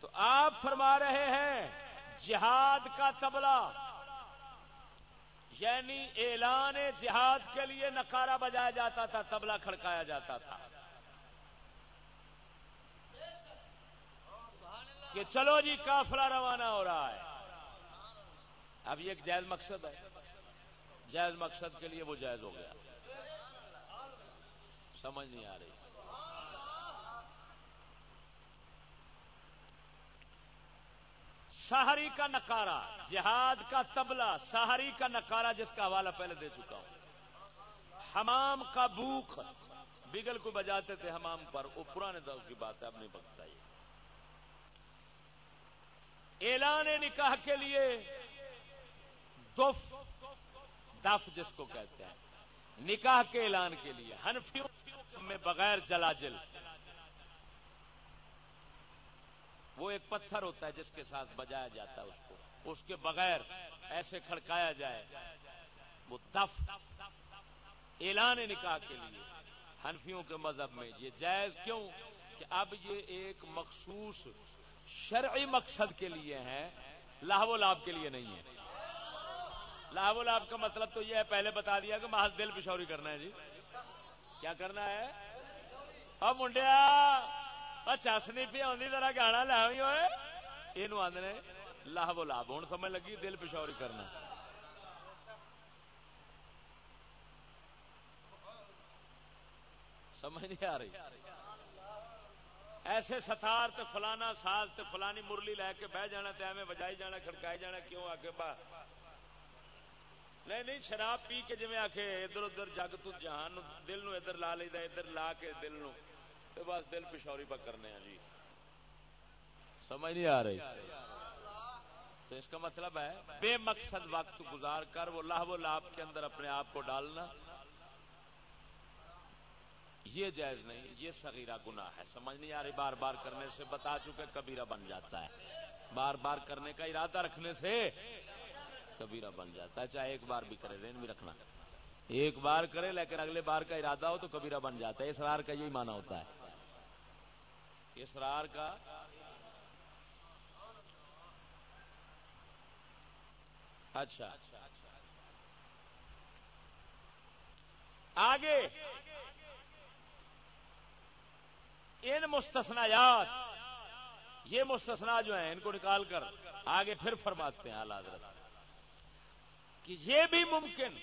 تو آپ فرما رہے ہیں، جہاد کا تبلا یعنی اعلان جہاد کے لیے نکارا بجایا جاتا تھا تبلا کھڑکایا جاتا تھا۔ کہ چلو جی کافلا روانہ ہو رہا ہے۔ اب یہ ایک جائز مقصد ہے۔ جائز مقصد کے لیے وہ جائز ہو گیا۔ سمجھ نہیں آ رہی۔ سہری کا نکارا جہاد کا تبلا سہری کا نکارا جس کا حوالہ پہلے دے چکا ہوں۔ حمام کا بوک بگل کو بجاتے تھے حمام پر، وہ پرانے دور کی بات ہے، اب نہیں بتائی اعلان نکاح کے لیے دف دف جس کو کہتے ہیں۔ نکاح کے اعلان کے لیے ہنفیوں میں بغیر جلاجل۔ وہ ایک پتھر ہوتا ہے جس کے ساتھ بجایا جاتا ہے اس کو۔ اس کے بغیر ایسے کھڑکایا جائے۔ وہ دف۔ اعلان نکاح کے لیے۔ ہنفیوں کے مذہب میں یہ جائز کیوں کہ اب یہ ایک مخصوص شرعی مقصد کے لیے ہیں، لاہو لاب کے لیے نہیں ہے۔ لاہو لاب کا مطلب تو یہ ہے، پہلے بتا دیا کہ محض دل پشوری کرنا ہے جی۔ کیا کرنا ہے؟ اب منڈیا چس نہیں پی آدھی طرح گانا لائی ہوئے یہ آدھے لاہو لاب ہوں سمجھ لگی دل پشوری کرنا سمجھ نہیں آ رہی ایسے ستار تے فلانا ساز تے فلانی مرلی لے کے بہ جانا تے ایویں بجائی جانا کھڑکائی جانا کیوں آ کے با نہیں نہیں شراب پی کے جی آ کے ادھر ادھر جگ تو جہان دل نو ادھر لا لیدا ادھر لا کے دل نو بس دل پشوری پا کرنے ہیں جی۔ سمجھ نہیں آ رہی؟ تو اس کا مطلب ہے بے مقصد وقت گزار کر وہ لاہ و لاب کے اندر اپنے آپ کو ڈالنا۔ یہ جائز نہیں، یہ سغیرہ گنا ہے۔ سمجھ نہیں آ رہی؟ بار بار کرنے سے بتا چکے کبیرہ بن جاتا ہے۔ بار بار کرنے کا ارادہ رکھنے سے کبیرہ بن جاتا ہے۔ چاہے ایک بار بھی کرے، ذہن بھی رکھنا۔ ایک بار کرے لیکن اگلے بار کا ارادہ ہو تو کبیرہ بن جاتا ہے۔ اسرار کا یہی مانا ہوتا ہے۔ اسرار کا اچھا آگے ان مستثنیات، یہ مستثنا جو ہیں، ان کو نکال کر آگے پھر فرماتے ہیں حضرت، کہ یہ بھی ممکن،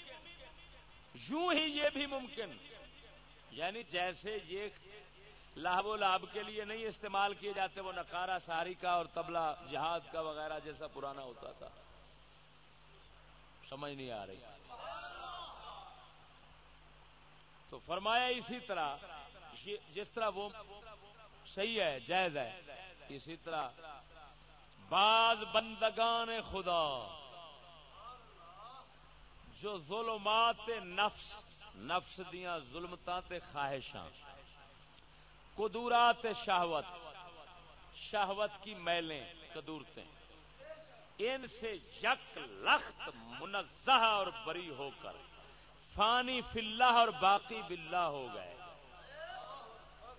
یوں ہی یہ بھی ممکن یعنی جیسے یہ لاہب و لاب کے لیے نہیں استعمال کیے جاتے وہ نکارا ساری کا اور تبلا جہاد کا وغیرہ جیسا پرانا ہوتا تھا۔ سمجھ نہیں آ رہی۔ تو فرمایا اسی طرح جس طرح وہ صحیح ہے، جائز ہے، اسی طرح بعض بندگان خدا جو ظلمات نفس نفس دیا ظلمتا خواہشاں۔ قدورات شہوت شہوت کی میلیں، قدورتیں۔ ان سے یک لخت منزہ اور بری ہو کر، فانی فلہ اور باقی بلّہ ہو گئے۔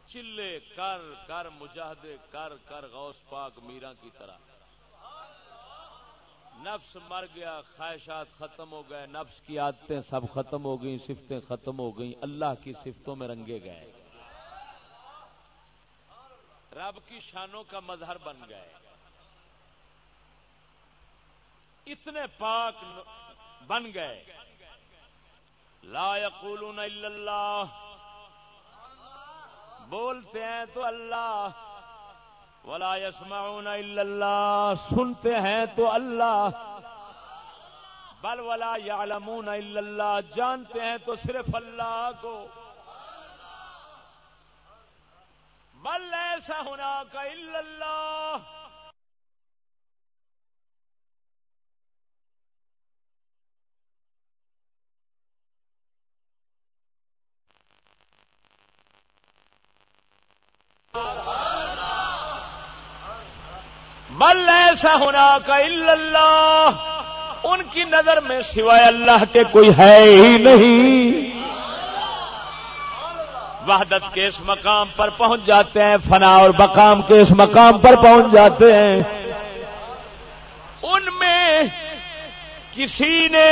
چلے کر کر، مجاہدے کر کر، غوث پاک میرا کی طرح۔ نفس مر گیا، خواہشات ختم ہو گئے، نفس کی عادتیں سب ختم ہو گئیں، صفتیں ختم ہو گئیں، اللہ کی صفتوں میں رنگے گئے۔ رب کی شانوں کا مظہر بن گئے۔ اتنے پاک بن گئے۔ لا یقولون الا اللہ۔ بولتے ہیں تو اللہ۔ ولا يسمعون الا اللہ۔ سنتے ہیں تو اللہ۔ بل ولا يعلمون الا اللہ۔ جانتے ہیں تو صرف اللہ کو۔ بل ایسا ہونا کا اللہ بل ایسا ہونا کا اللہ ان کی نظر میں سوائے اللہ کے کوئی ہے ہی نہیں. وحدت کے اس مقام پر پہنچ جاتے ہیں، فنا اور بقام کے اس مقام پر پہنچ جاتے ہیں۔ ان میں کسی نے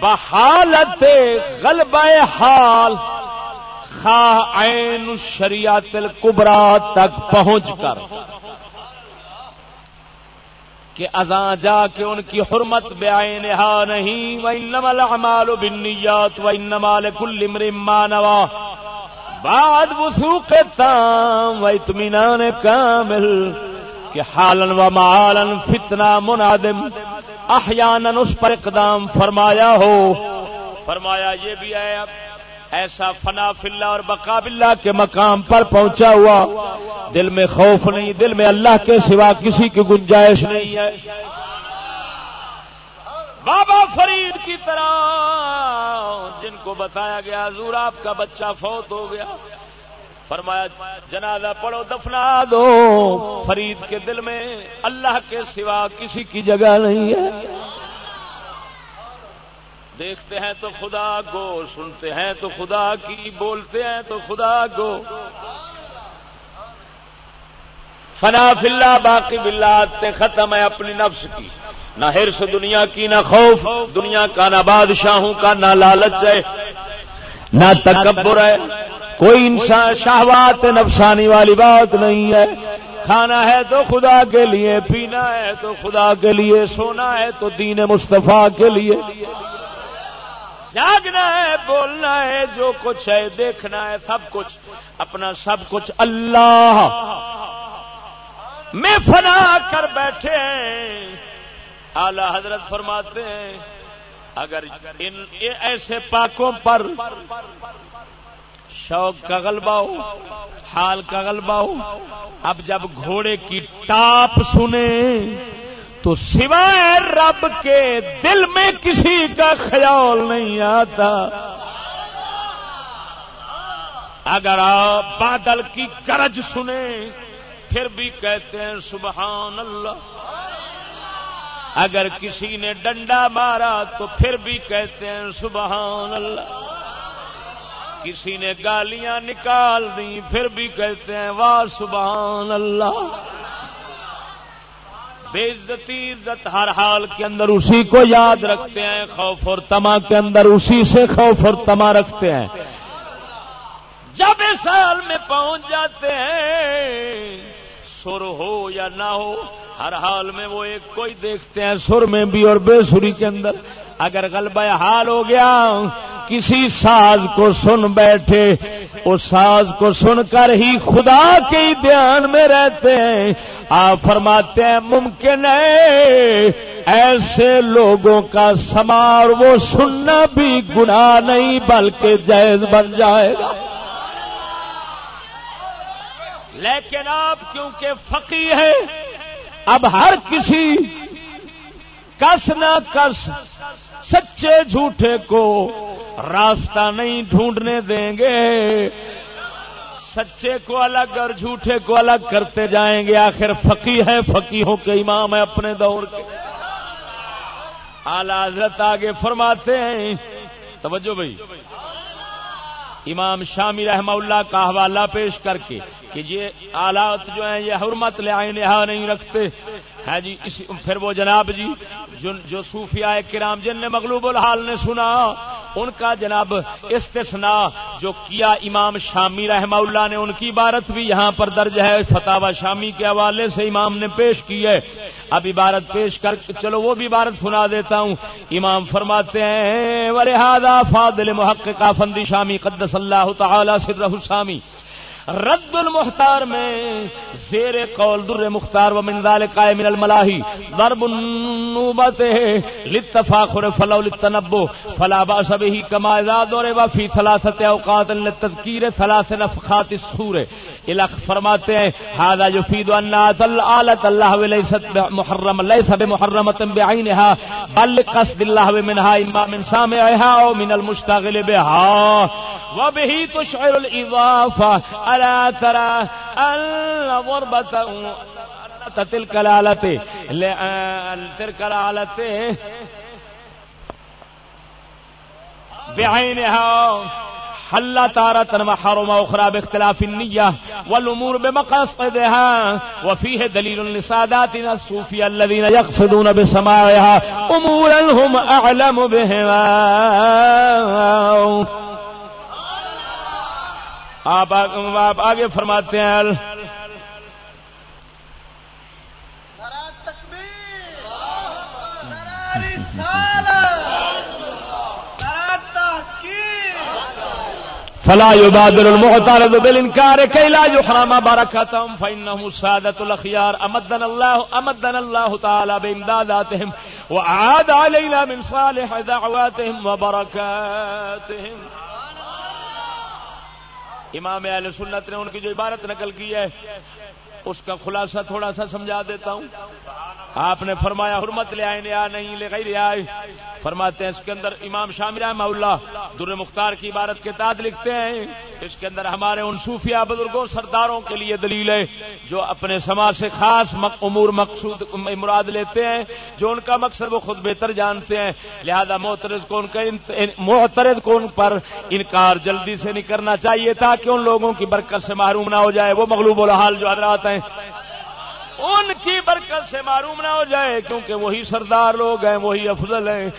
بحالت غلبہ حال خواہ عین شریعت القبرا تک پہنچ کر کہ ازاں جا کے ان کی حرمت بے نہا نہیں وہ نمل امال بنیات و نمال کل امرما نوا بعد وسوق تام و اطمینان کامل کہ حالن و مالن فتنہ منادم، احیانا اس پر اقدام فرمایا ہو۔ فرمایا یہ بھی ہے اب ایسا فنا فلّہ اور بقا بلّہ کے مقام پر پہنچا ہوا۔ دل میں خوف نہیں، دل میں اللہ کے سوا کسی کی گنجائش نہیں ہے۔ بابا فرید کی طرح، جن کو بتایا گیا، حضور آپ کا بچہ فوت ہو گیا۔ فرمایا، جنازہ پڑھو دفنا دو۔ فرید کے دل میں اللہ کے سوا کسی کی جگہ نہیں ہے۔ دیکھتے ہیں تو خدا کو، سنتے ہیں تو خدا کی، بولتے ہیں تو خدا کو۔ فنا فلا باقی بلات ختم ہے اپنی نفس کی۔ نہ ہرس دنیا کی، نہ خوف، دنیا کا نہ بادشاہوں کا، نہ لالچ ہے، نہ تکبر ہے۔ کوئی انسان، شہوات، نفسانی والی بات نہیں ہے۔ کھانا ہے تو خدا کے لیے، پینا ہے تو خدا کے لیے، سونا ہے تو دین مصطفیٰ کے لیے۔ جاگنا ہے، بولنا ہے، جو کچھ ہے، دیکھنا ہے، سب کچھ، اپنا سب کچھ۔ اللہ میں فنا کر بیٹھے ہیں۔ اعلی حضرت فرماتے ہیں، اگر ان ایسے پاکوں پر شوق کا غلبہ ہو، حال کا غلبہ ہو، اب جب گھوڑے کی ٹاپ سنے تو سوائے رب کے دل میں کسی کا خیال نہیں آتا۔ اگر آپ بادل کی گرج سنیں، پھر بھی کہتے ہیں، سبحان اللہ۔ اگر کسی نے ڈنڈا مارا تو پھر بھی کہتے ہیں سبحان اللہ۔ کسی نے گالیاں نکال دی پھر بھی کہتے ہیں واہ سبحان اللہ۔ بے عزتی، عزت ہر حال کے اندر اسی کو یاد رکھتے ہیں، خوف اور تما کے اندر اسی سے خوف اور تما رکھتے ہیں۔ جب اس حال میں پہنچ جاتے ہیں سر ہو یا نہ ہو، ہر حال میں وہ ایک کوئی دیکھتے ہیں سر میں بھی اور بے سری کے اندر۔ اگر غلبہ حال ہو گیا، کسی ساز کو سن بیٹھے اس ساز کو سن کر ہی خدا کے دھیان میں رہتے ہیں۔ آپ فرماتے ہیں، ممکن ہے ایسے لوگوں کا سمار وہ سننا بھی گناہ نہیں، بلکہ جائز بن جائے گا۔ لیکن آپ کیونکہ فقی ہے اب ہر کسی کس نہ کس سچے جھوٹے کو راستہ نہیں ڈھونڈنے دیں گے۔ سچے کو الگ اور جھوٹے کو الگ کرتے جائیں گے۔ آخر فقی ہے فقیوں کے امام ہے اپنے دور کے۔ آلہ حضرت آگے فرماتے ہیں، توجہ بھائی۔ امام شامی رحمہ اللہ کا حوالہ پیش کر کے۔ کہ یہ آلات جو ہیں یہ حرمت لے آئے نہا نہیں رکھتے۔ ہے جی پھر وہ جناب جی جو صوفیاء کرام جن نے مغلوب الحال نے سنا، ان کا جناب استثنا جو کیا امام شامی رحمہ اللہ نے، ان کی عبارت بھی یہاں پر درج ہے فتح شامی کے حوالے سے امام نے پیش کی ہے۔ اب عبارت پیش کر چلو وہ بھی عبارت سنا دیتا ہوں۔ امام فرماتے ہیں ورحادہ فادل محقق فندی شامی قدس اللہ تعالی سر شامی رد المختار میں زیر قول در مختار و من ذالک من الملاہی. ضرب النوبت لتفاخر فلو لتنبو فلا باس به کما اذا دور و فی ثلاثه اوقات للتذکیر ثلاث نفخات السور. الخ فرماتے ہیں، هذا يفيد ان آلت اللہ وليست محرم ليس بمحرمه بعينها، بل قصد الله منها اما من سامعها او من المشتغل بها. وبه تشعر الاضافه الا ترى ان ضربه تلك الالته تلك الالته بعينها حل تارة وحرم أخرى باختلاف النية والأمور بمقاصدها وفيه دليل لساداتنا الصوفية الذين يقصدون بسماعها. أمورا هم أعلم بهما. آپ آپ آگے فرماتے ہیں۔ فلا يبادر المعترض بالانكار كي لا يحرم بركتهم فانهم ساده الاخيار امدنا الله امدنا الله تعالى بامداداتهم واعاد علينا من صالح دعواتهم وبركاتهم امام اہل سنت نے ان کی جو عبارت نقل کی ہے، اس کا خلاصہ تھوڑا سا سمجھا دیتا ہوں۔ آپ نے فرمایا حرمت لے آئے نیا نہیں، لے گئی آئے۔ فرماتے ہیں اس کے اندر امام شامر اللہ در مختار کی عبارت کے تعداد لکھتے ہیں، اس کے اندر ہمارے ان صوفیہ بزرگوں، سرداروں کے لیے دلیل ہے، جو اپنے سماج سے خاص امور مقصود مراد لیتے ہیں، جو ان کا مقصد وہ خود بہتر جانتے ہیں۔ لہذا محترز کو ان کا محترد کو ان پر انکار جلدی سے نہیں کرنا چاہیے، تاکہ ان لوگوں کی برکت سے معروم نہ ہو جائے۔ وہ مغلوب الحال جو حضرات ہیں ان کی برکت سے معروم نہ ہو جائے کیونکہ وہی سردار لوگ ہیں، وہی افضل ہیں۔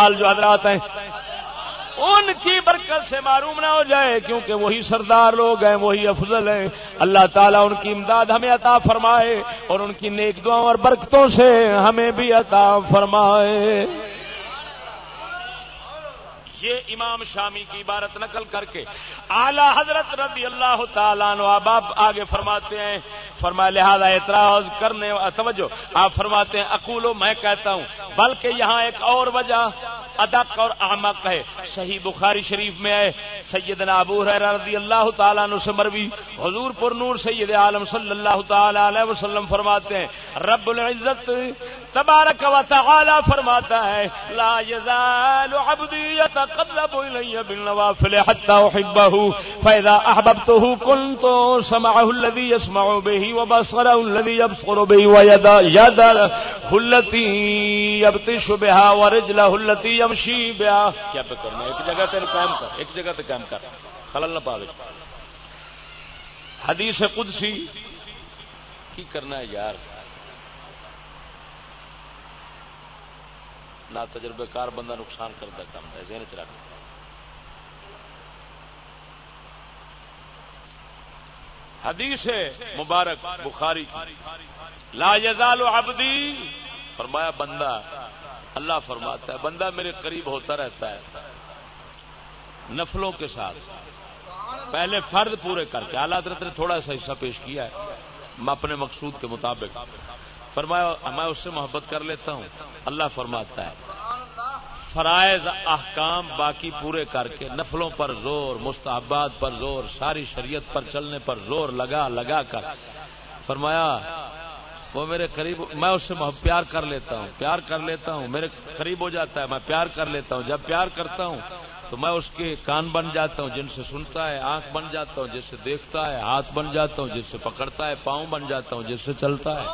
حال جو حضرات ہیں، ان کی برکت سے معروم نہ ہو جائے، کیونکہ وہی سردار لوگ ہیں، وہی افضل ہیں۔ اللہ تعالیٰ ان کی امداد ہمیں عطا فرمائے اور ان کی نیک دعاؤں اور برکتوں سے ہمیں بھی عطا فرمائے۔ یہ امام شامی کی عبارت نقل کر کے اعلی حضرت رضی اللہ تعالیٰ اب آپ آگے فرماتے ہیں فرما لہذا اعتراض کرنے، توجہ، آپ فرماتے ہیں اقولو میں کہتا ہوں، بلکہ یہاں ایک اور وجہ ادق اور احمق ہے۔ صحیح بخاری شریف میں ہے، سیدنا ابو رضی اللہ تعالیٰ عنہ سے مروی، حضور پر نور سید عالم صلی اللہ تعالی علیہ وسلم فرماتے ہیں، رب العزت تبارک و تعالی فرماتا ہے، لا يزال عبدي يتقرب الي بالنوافل حتى احبه، فاذا احببته كنت سمعه الذي يسمع به وبصره الذي يبصر به ويدا يدا التي يبطش بها ورجله التي يمشي بها. کیا پہ کرنا ایک جگہ تے قائم کر، ایک جگہ تے قائم کر۔ خلل نہ پاوے۔ حدیث قدسی، کی کرنا ہے یار؟ نہ تجربے کار بندہ نقصان کرتا کام ہے، ذہن چ رکھ۔ حدیث مبارک بخاری لا یزال عبدی۔ فرمایا، بندہ اللہ فرماتا ہے، بندہ میرے قریب ہوتا رہتا ہے نفلوں کے ساتھ۔ پہلے فرد پورے کر کے آلات رت نے تھوڑا سا حصہ پیش کیا ہے۔ میں اپنے مقصود کے مطابق۔ فرمایا، میں اس سے محبت کر لیتا ہوں۔ اللہ فرماتا ہے، فرائض احکام باقی پورے کر کے، نفلوں پر زور، مستحبات پر زور، ساری شریعت پر چلنے پر زور لگا لگا کر۔ فرمایا، وہ میرے قریب، میں اس سے پیار کر لیتا ہوں، پیار کر لیتا ہوں۔ میرے قریب ہو جاتا ہے، میں پیار کر لیتا ہوں۔ جب پیار کرتا ہوں، تو میں اس کے کان بن جاتا ہوں، جن سے سنتا ہے، آنکھ بن جاتا ہوں، جس سے دیکھتا ہے، ہاتھ بن جاتا ہوں، جس سے پکڑتا ہے، پاؤں بن جاتا ہوں، جس سے چلتا ہے۔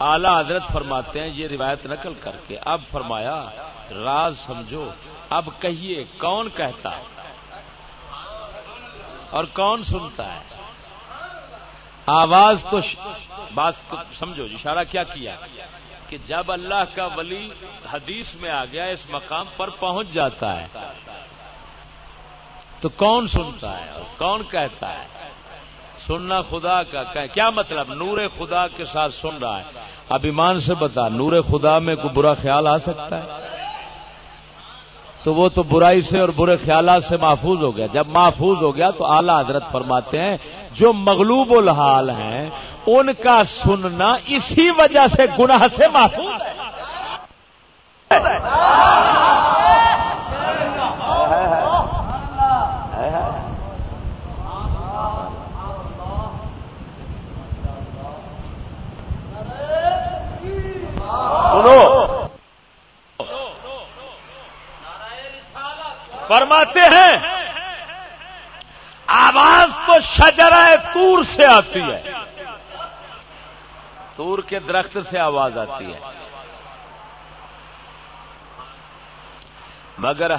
اعلی حضرت فرماتے ہیں، یہ روایت نقل کر کے اب فرمایا، راز سمجھو، اب کہیے، کون کہتا ہے؟ اور کون سنتا ہے؟ آواز تو بات تو سمجھو، اشارہ کیا کیا؟ کہ جب اللہ کا ولی حدیث میں آ گیا، اس مقام پر پہنچ جاتا ہے، تو کون سنتا ہے اور کون کہتا ہے؟ سننا خدا کا کیا مطلب؟ نور خدا کے ساتھ سن رہا ہے۔ اب ایمان سے بتا، نور خدا میں کوئی برا خیال آ سکتا ہے؟ تو وہ تو برائی سے اور برے خیالات سے محفوظ ہو گیا۔ جب محفوظ ہو گیا تو اعلی حضرت فرماتے ہیں، جو مغلوب الحال ہیں، ان کا سننا اسی وجہ سے گناہ سے محفوظ ہے۔ فرماتے ہیں، آواز تو شجرہ تور سے آتی ہے۔ تور کے درخت سے آواز آتی ہے۔ مگر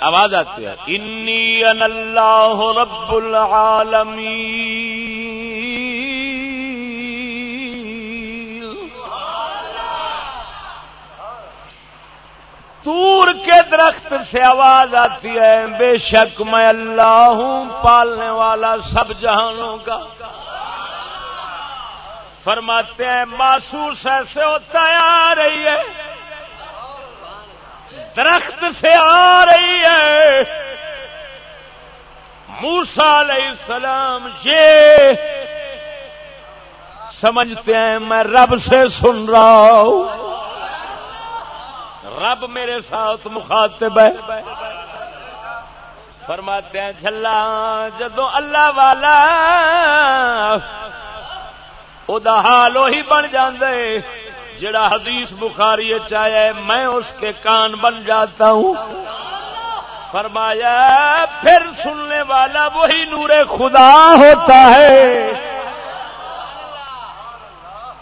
آواز آتی ہے۔ انی اللہ رب العالمین. تور کے درخت سے آواز آتی ہے۔ بے شک میں اللہ ہوں، پالنے والا سب جہانوں کا۔ فرماتے ہیں، محسوس ایسے ہوتا ہے، آ رہی ہے۔ درخت سے آ رہی ہے۔ موسا علیہ السلام، یہ سمجھتے ہیں، میں رب سے سن رہا ہوں۔ رب میرے ساتھ مخاطب ہے۔ فرماتے ہیں جلا جدو اللہ والا حال وہی بن جاندے، جڑا حدیث بخاری چاہے میں اس کے کان بن جاتا ہوں۔ فرمایا، پھر سننے والا وہی نور خدا ہوتا ہے۔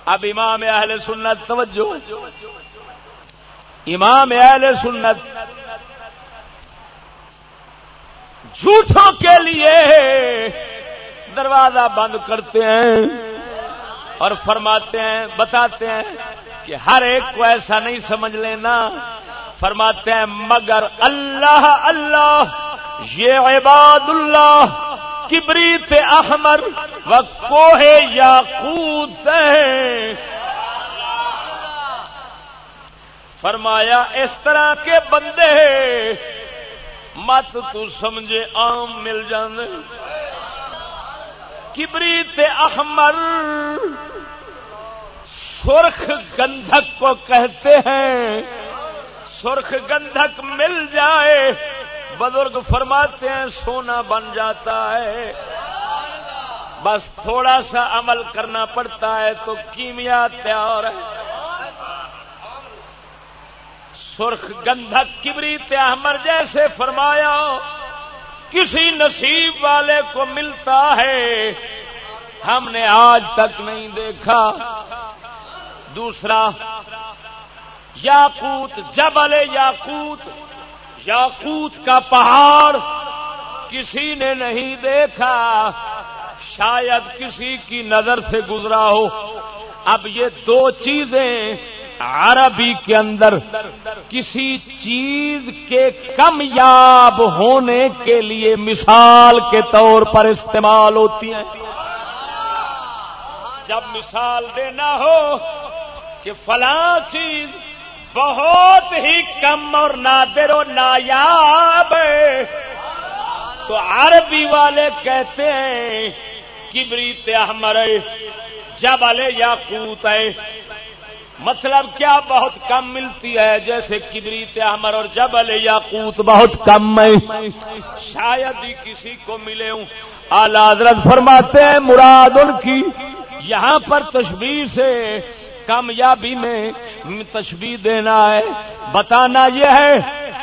اب امام اہل سنت، توجہ۔ امام اہل سنت جھوٹوں کے لیے دروازہ بند کرتے ہیں اور فرماتے ہیں، بتاتے ہیں کہ ہر ایک کو ایسا نہیں سمجھ لینا۔ فرماتے ہیں، مگر اللہ اللہ، یہ عباد اللہ کبریت احمر و کوہ یا خود فرمایا، اس طرح کے بندے مت تو سمجھے عام مل جانے۔ کبریت احمر سرخ گندھک کو کہتے ہیں، سرخ گندھک مل جائے، بزرگ فرماتے ہیں سونا بن جاتا ہے۔ بس تھوڑا سا عمل کرنا پڑتا ہے تو کیمیا تیار ہے۔ سرخ گندھک کبری احمر جیسے فرمایا، کسی نصیب والے کو ملتا ہے، ہم نے آج تک نہیں دیکھا۔ دوسرا، یاقوت، جبل یاقوت یاقوت کا پہاڑ کسی نے نہیں دیکھا۔ شاید کسی کی نظر سے گزرا ہو۔ اب یہ دو چیزیں عربی کے اندر کسی چیز کے کمیاب ہونے کے لیے مثال کے طور پر استعمال ہوتی ہیں۔ جب مثال دینا ہو کہ فلاں چیز بہت ہی کم اور نادر و نایاب ہے، تو عربی والے کہتے ہیں کبری تحمر جب الے یا کوت ہے مطلب کیا بہت کم ملتی ہے؟ جیسے کبریت احمر اور جبل یاقوت یا کوت بہت کم ہے شاید ہی کسی کو ملے ہوں۔ اعلی حضرت فرماتے ہیں، مراد ان کی۔ یہاں پر تشبیح سے کامیابی میں تشبیح دینا ہے۔ بتانا یہ ہے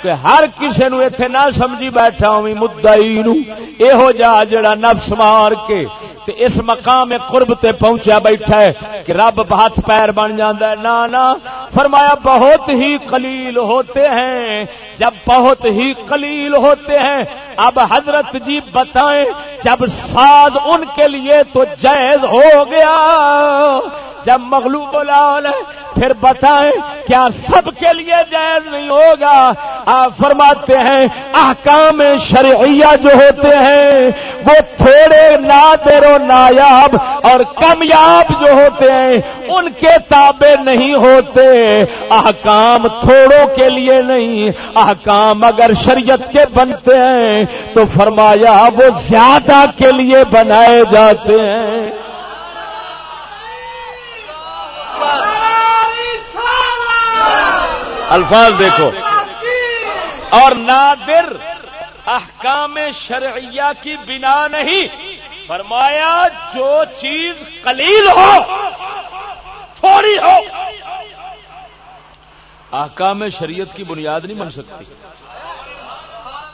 کہ ہر کسی نو ایتھے نہ سمجھی بیٹھا ہوں مدعی نو۔ جا جڑا نفس مار کے تے اس مقام قرب تے پہنچا بیٹھا ہے کہ رب ہاتھ پیر بن جاندہ ہے۔ نا نا فرمایا، بہت ہی قلیل ہوتے ہیں۔ جب بہت ہی قلیل ہوتے ہیں، اب حضرت جی بتائیں، جب ساز ان کے لیے تو جائز ہو گیا۔ جب مغلوب لال ہے، پھر بتائیں کیا سب کے لیے جائز نہیں ہوگا؟ آپ فرماتے ہیں، احکام شرعیہ جو ہوتے ہیں، وہ تھوڑے نادر و نایاب اور کمیاب جو ہوتے ہیں، ان کے تابع نہیں ہوتے۔ احکام تھوڑوں کے لیے نہیں۔ احکام اگر شریعت کے بنتے ہیں، تو فرمایا وہ زیادہ کے لیے بنائے جاتے ہیں۔ الفاظ دیکھو۔ اور نادر احکام شرعیہ کی بنا نہیں۔ فرمایا، جو چیز قلیل ہو، تھوڑی ہو، احکام شریعت کی بنیاد نہیں بن سکتی۔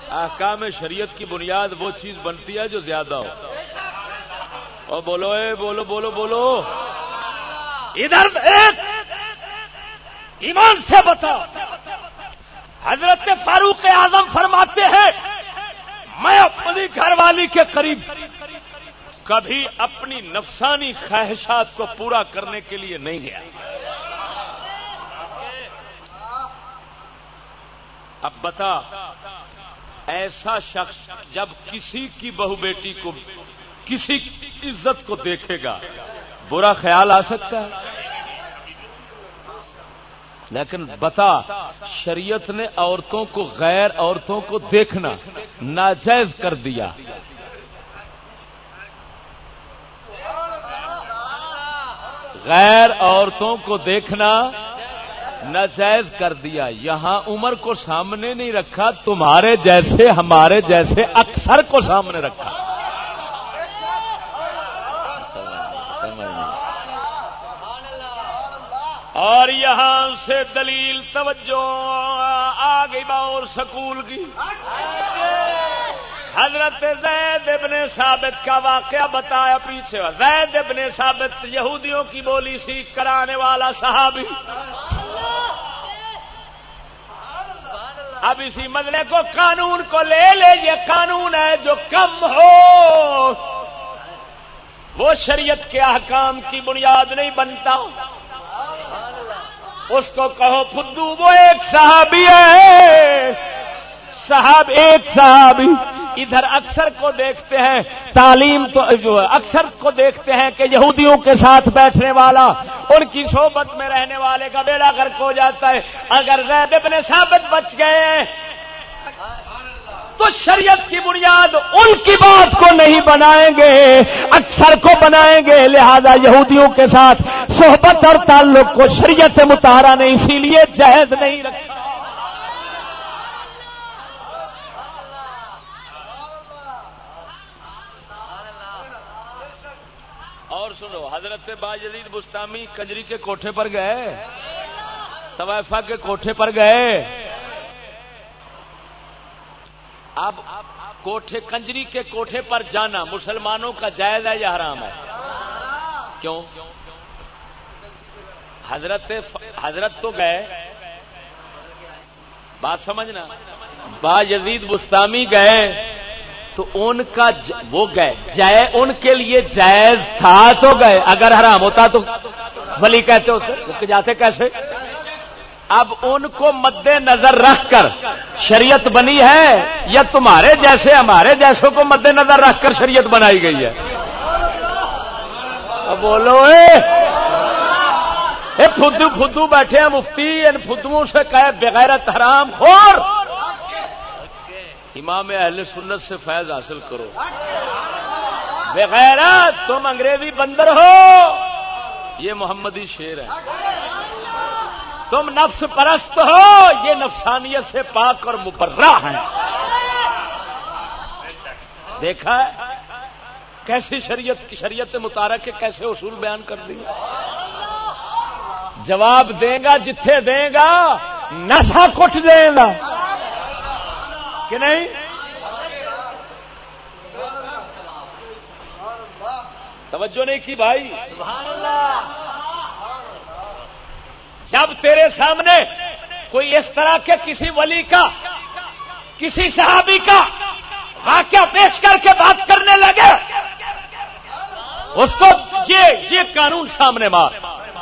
احکام شریعت کی بنیاد وہ چیز بنتی ہے جو زیادہ ہو۔ اور بولو، اے، بولو بولو بولو۔ ادھر ایک ایمان سے بتا حضرت فاروق اعظم فرماتے ہیں، میں اپنی گھر والی کے قریب کبھی اپنی نفسانی خواہشات کو پورا کرنے کے لیے نہیں گیا۔ اب بتا، ایسا شخص جب کسی کی بہو بیٹی کو، کسی عزت کو دیکھے گا، برا خیال آ سکتا ہے؟ لیکن بتا، شریعت نے عورتوں کو غیر عورتوں کو دیکھنا ناجائز کر دیا۔ غیر عورتوں کو دیکھنا ناجائز کر دیا۔ یہاں عمر کو سامنے نہیں رکھا، تمہارے جیسے، ہمارے جیسے اکثر کو سامنے رکھا۔ اور یہاں سے دلیل توجہ آ گئی باور سکول کی۔ حضرت زید ابن ثابت کا واقعہ بتایا پیچھے۔ زید ابن ثابت یہودیوں کی بولی سیکھ کرانے والا صحابی۔ اب اسی مدلے کو قانون کو لے لے، یہ قانون ہے جو کم ہو۔ وہ شریعت کے احکام کی بنیاد نہیں بنتا۔ اس کو کہو فدو، وہ ایک صحابی ہے۔ صاحب ایک صحابی۔ ادھر اکثر کو دیکھتے ہیں، تعلیم تو، جو اکثر کو دیکھتے ہیں کہ یہودیوں کے ساتھ بیٹھنے والا، ان کی صحبت میں رہنے والے کا بیڑا گرک ہو جاتا ہے۔ اگر زید ابن ثابت بچ گئے ہیں تو شریعت کی بنیاد ان کی بات کو نہیں بنائیں گے، اکثر کو بنائیں گے، لہذا یہودیوں کے ساتھ صحبت اور تعلق کو شریعت متحرہ نے اسی لیے جہد نہیں رکھا۔ اور سنو، حضرت باجدید بستامی کجری کے کوٹھے پر گئے طوائفہ کے کوٹھے پر گئے۔ اب کوٹھے کنجری کے کوٹھے پر جانا مسلمانوں کا جائز ہے یا حرام ہے؟ کیوں؟ حضرت حضرت تو گئے۔ بات سمجھنا؟ با یزید بستامی گئے۔ تو ان کا وہ گئے۔ جائے ان کے لیے جائز تھا تو گئے۔ اگر حرام ہوتا تو ولی کہتے ہوتے جاتے کیسے؟ اب ان کو مد نظر رکھ کر شریعت بنی ہے یا تمہارے جیسے ہمارے جیسوں کو مد نظر رکھ کر شریعت بنائی گئی ہے؟ اب بولو، اے! فدو فدو بیٹھے ہیں مفتی، ان فدوؤں سے کہے بغیرت حرام، خور! امام اہل سنت سے فیض حاصل کرو۔ بغیرت، تم انگریزی بندر ہو۔ یہ محمدی شیر ہے۔ تم نفس پرست ہو، یہ نفسانیت سے پاک اور مبرہ ہیں۔ دیکھا ہے؟ کیسی شریعت کی شریعت متارک کے کیسے اصول بیان کر دیا۔ جواب دے گا جتھے دے گا نشا کٹ دے گا۔ کہ نہیں؟ توجہ نہیں کی بھائی؟ سبحان اللہ۔ جب تیرے سامنے کوئی اس طرح کے کسی ولی کا، کسی صحابی کا واقعہ پیش کر کے بات کرنے لگے، اس کو یہ یہ قانون سامنے مار۔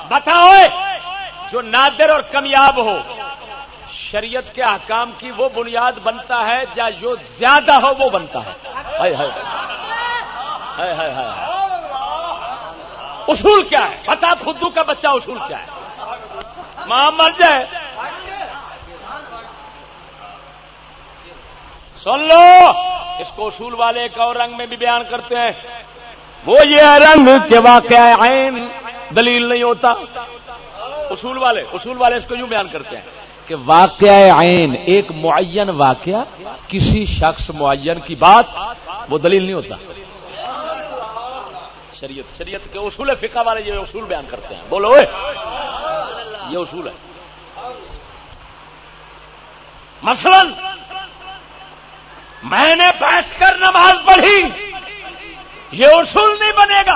بتاؤ جو نادر اور کمیاب ہو، شریعت کے احکام کی وہ بنیاد بنتا ہے، یا جو زیادہ ہو وہ بنتا ہے۔ اصول کیا ہے؟ بتا خدو کا بچہ اصول کیا ہے؟ ماں مر جائے۔ سن لو، اس کو اصول والے ایک اور رنگ میں بھی بیان کرتے ہیں۔ وہ یہ رنگ کے واقع عین دلیل نہیں ہوتا۔ اصول والے اصول والے اس کو یوں بیان کرتے ہیں کہ واقع عین ایک معین واقعہ، کسی شخص معین کی بات وہ دلیل نہیں ہوتا۔ شریعت شریعت کے اصول فقہ والے یہ اصول بیان کرتے ہیں۔ بولو۔ یہ اصول ہے۔ مثلا، میں نے بیٹھ کر نماز پڑھی۔ یہ اصول نہیں بنے گا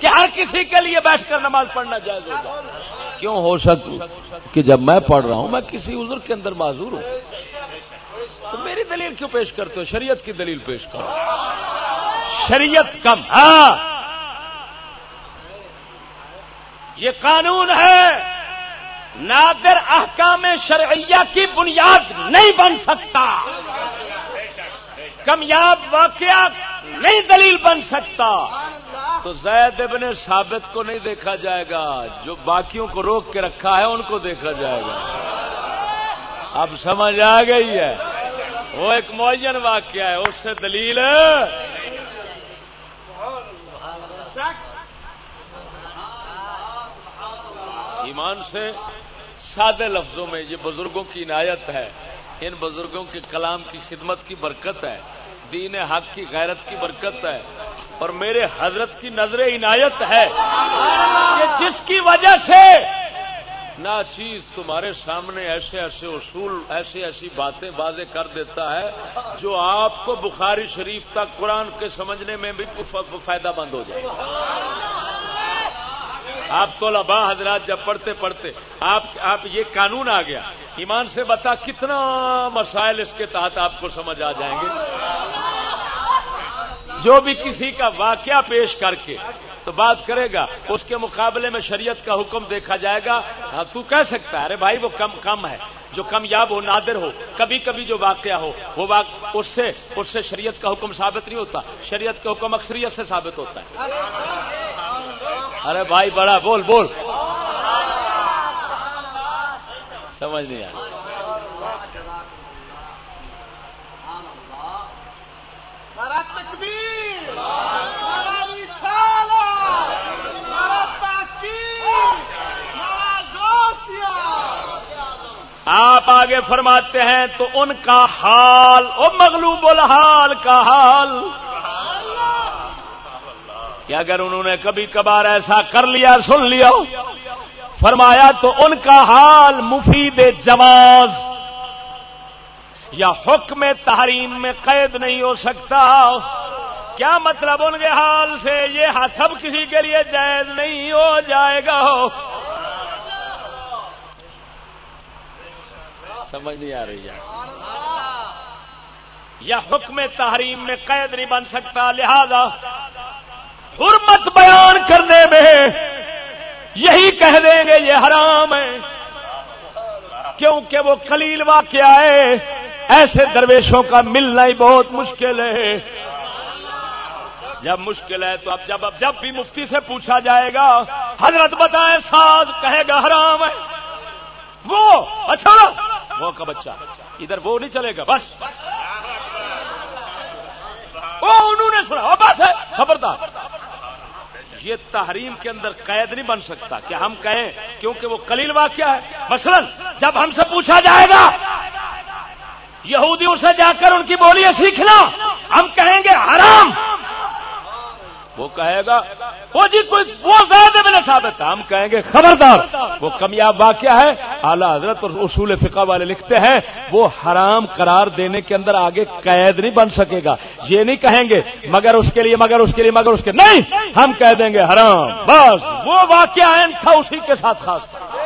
کہ ہر کسی کے لیے بیٹھ کر نماز پڑھنا جائز ہوگا۔ کیوں ہو سکتا کہ جب میں پڑھ رہا ہوں، میں کسی عذر کے اندر معذور ہوں؟ تو میری دلیل کیوں پیش کرتے ہو؟ شریعت کی دلیل پیش کرو۔ شریعت کم۔ ہاں۔ یہ قانون ہے۔ نادر احکام شرعیہ کی بنیاد نہیں بن سکتا۔ کمیاب واقعہ نہیں دلیل بن سکتا۔ تو زید ابن ثابت کو نہیں دیکھا جائے گا، جو باقیوں کو روک کے رکھا ہے، ان کو دیکھا جائے گا۔ اب سمجھ آ گئی ہے۔ وہ ایک معین واقعہ ہے، اس سے دلیل۔ ایمان سے سادے لفظوں میں یہ بزرگوں کی عنایت ہے، ان بزرگوں کے کلام کی خدمت کی برکت ہے، دین حق کی غیرت کی برکت ہے، اور میرے حضرت کی نظر عنایت ہے کہ جس کی وجہ سے نہ چیز تمہارے سامنے ایسے ایسے اصول، ایسی ایسی باتیں واضح کر دیتا ہے جو آپ کو بخاری شریف تک قرآن کے سمجھنے میں بھی فائدہ مند ہو جائے۔ آپ تو لبا حضرات جب پڑھتے پڑھتے آپ آپ یہ قانون آ گیا ایمان سے بتا کتنا مسائل اس کے تحت آپ کو سمجھ آ جائیں گے جو بھی کسی کا واقعہ پیش کر کے تو بات کرے گا، اس کے مقابلے میں شریعت کا حکم دیکھا جائے گا۔ ہاں، تو کہہ سکتا ہے، ارے بھائی، وہ کم کم ہے، جو کمیاب ہو، نادر ہو، کبھی کبھی جو واقعہ ہو، وہ اس سے اس سے شریعت کا حکم ثابت نہیں ہوتا۔ شریعت کا حکم اکثریت سے ثابت ہوتا ہے۔ ارے بھائی، بڑا، بول بول۔ سمجھ نہیں آیا آپ آگے فرماتے ہیں تو ان کا حال، او مغلوب الحال کا حال۔ کہ اگر انہوں نے کبھی کبھار ایسا کر لیا، سن لیا۔ فرمایا تو ان کا حال مفید جواز۔ یا حکم تحریم میں قید نہیں ہو سکتا۔ کیا مطلب ان کے حال سے؟ یہ سب کسی کے لیے جائز نہیں ہو جائے گا۔ سمجھ نہیں آ رہی ہے یا حکم تحریم میں قید نہیں بن سکتا، لہذا حرمت بیان کرنے میں یہی کہہ دیں گے، یہ حرام ہے۔ کیونکہ وہ کلیل واقعہ ہے۔ ایسے درویشوں کا ملنا ہی بہت مشکل ہے۔ جب مشکل ہے تو اب جب اب جب بھی مفتی سے پوچھا جائے گا، حضرت بتائیں ساز، کہے گا حرام ہے۔ وہ اچھا وہ کا اچھا؟ بچہ ادھر وہ نہیں چلے گا، بس۔ وہ انہوں نے سنا بس ہے، خبردار۔ یہ تحریم کے اندر قید نہیں بن سکتا کہ ہم کہیں، کیونکہ وہ کلیل واقعہ ہے۔ مثلا جب ہم سے پوچھا جائے گا، یہودیوں سے جا کر ان کی بولیاں سیکھنا، ہم کہیں گے حرام۔ وہ کہے گا، وہ جی کوئی وہ زیادہ میں نے ثابت، ہم کہیں گے، خبردار، وہ کمیاب واقعہ ہے۔ اعلی حضرت اور اصول فقہ والے لکھتے ہیں، وہ حرام قرار دینے کے اندر آگے قید نہیں بن سکے گا۔ یہ نہیں کہیں گے، مگر اس کے لیے، مگر اس کے لیے، مگر اس کے نہیں، ہم کہہ دیں گے، حرام، بس، وہ واقعہ تھا اسی کے ساتھ خاص تھا۔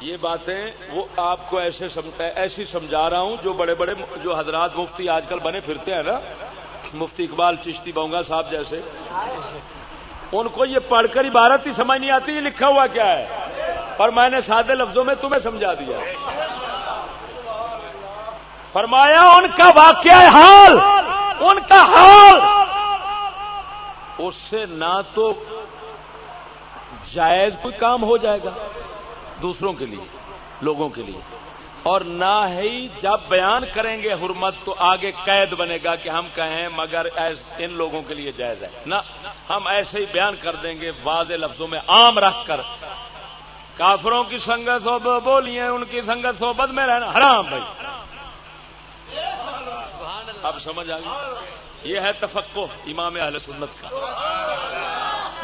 یہ باتیں وہ آپ کو ایسے ایسی سمجھا رہا ہوں جو بڑے بڑے جو حضرات مفتی آج کل بنے پھرتے ہیں نا۔ مفتی اقبال چشتی بونگا صاحب جیسے۔ ان کو یہ پڑھ کر عبارت ہی سمجھ نہیں آتی، یہ لکھا ہوا کیا ہے؟ پر میں نے سادے لفظوں میں تمہیں سمجھا دیا۔ فرمایا، ان کا واقعہ حال، ان کا حال۔ اس سے نہ تو جائز کوئی کام ہو جائے گا۔ دوسروں کے لیے، لوگوں کے لیے۔ اور نہ ہی جب بیان کریں گے حرمت تو آگے قید بنے گا کہ ہم کہیں مگر ان لوگوں کے لیے جائز ہے۔ نہ، ہم ایسے ہی بیان کر دیں گے واضح لفظوں میں عام رکھ کر۔ کافروں کی سنگت ہو بولیے ان کی سنگت ہو، بد میں رہنا حرام بھائی۔ اب سمجھ آ گئی؟ یہ ہے تفقو امام اہل سنت کا۔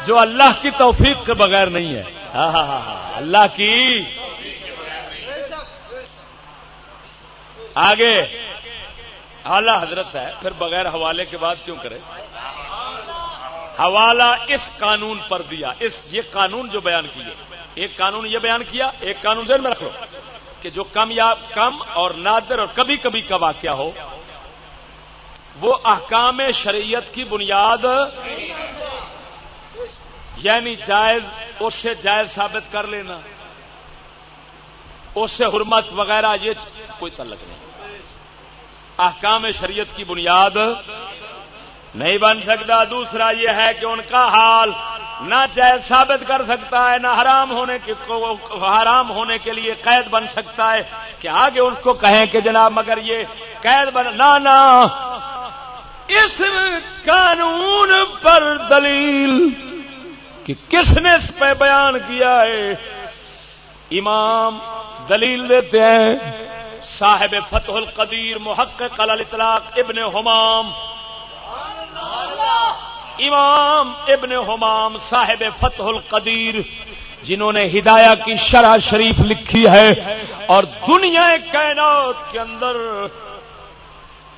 جو اللہ کی توفیق کے بغیر نہیں ہے۔ ہاں ہاں ہاں ہاں۔ اللہ کی۔ آگے۔ اعلی حضرت ہے، پھر بغیر حوالے کے بعد کیوں کرے؟ حوالہ اس قانون پر دیا۔ اس، یہ قانون جو بیان کیے۔ ایک قانون یہ بیان کیا، ایک قانون ذہن میں رکھ لو کہ جو کم یا کم اور نادر اور کبھی کبھی کا واقعہ ہو، وہ احکام شریعت کی بنیاد یعنی جائز، اس سے جائز ثابت کر لینا۔ اس سے حرمت وغیرہ، یہ کوئی تعلق نہیں۔ احکام شریعت کی بنیاد نہیں بن سکتا۔ دوسرا یہ ہے کہ ان کا حال نہ جائز ثابت کر سکتا ہے، نہ حرام ہونے کے حرام ہونے کے لیے قید بن سکتا ہے۔ کہ آگے اس کو کہیں کہ جناب، مگر یہ قید بن نہ۔ اس قانون پر دلیل کہ کس نے اس پہ بیان کیا ہے؟ امام دلیل دیتے ہیں، صاحب فتح القدیر محقق الاطلاق ابن حمام۔ امام ابن حمام، صاحب فتح القدیر، جنہوں نے ہدایہ کی شرح شریف لکھی ہے اور دنیا کائنات کے اندر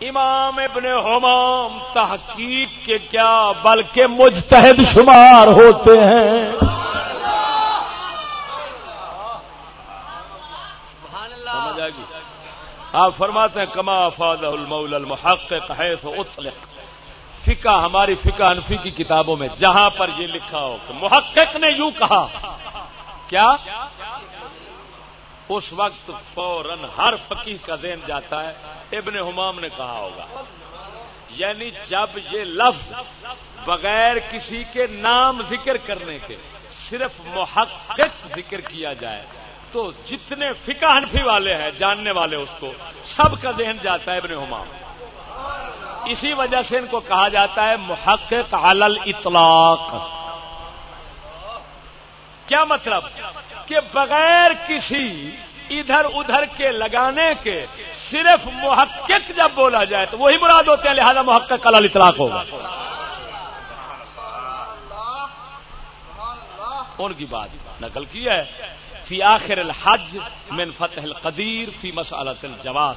امام ابن حمام تحقیق کے کیا بلکہ مجتہد شمار ہوتے ہیں۔ آپ فرماتے ہیں کما فاض المول المحقق حیث اطلق۔ فقہ ہماری فقہ انفی کی کتابوں میں جہاں پر یہ لکھا ہو کہ محقق نے یوں کہا۔ کیا؟ اس وقت فوراً ہر فقی کا ذہن جاتا ہے، ابن حمام نے کہا ہوگا۔ یعنی جب یہ لفظ بغیر کسی کے نام ذکر کرنے کے صرف محقق ذکر کیا جائے، تو جتنے فقہ حنفی والے ہیں، جاننے والے اس کو، سب کا ذہن جاتا ہے ابن حمام۔ اسی وجہ سے ان کو کہا جاتا ہے محقق علل اطلاق کیا مطلب؟ کہ بغیر کسی ادھر ادھر کے لگانے کے صرف محقق جب بولا جائے تو وہی مراد ہوتے ہیں، لہذا محقق علل اطلاق ہوگا۔ ان کی بات نقل کی ہے۔ فی آخر الحج من فتح القدیر فی مسالت الجواز۔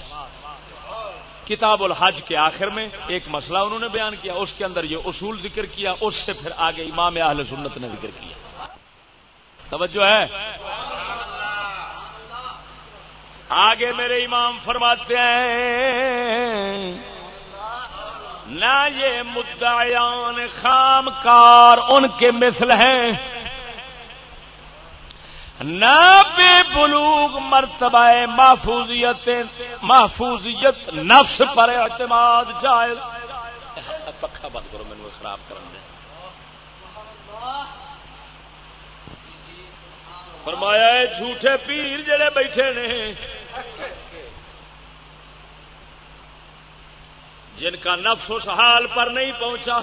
کتاب الحج کے آخر میں ایک مسئلہ انہوں نے بیان کیا، اس کے اندر یہ اصول ذکر کیا، اس سے پھر آگے امام اہل سنت نے ذکر کیا۔ توجہ ہے۔ آگے میرے امام فرماتے ہیں، نہ یہ مدعیان خام کار ان کے مثل ہیں۔ نہ بے بلوغ مرتبہ محفوظیت محفوظیت نفس پر اعتماد جائز۔ پکا بند کرو مینو خراب کرنے فرمایا جھوٹے پیر جڑے بیٹھے نے، جن کا نفس اس حال پر نہیں پہنچا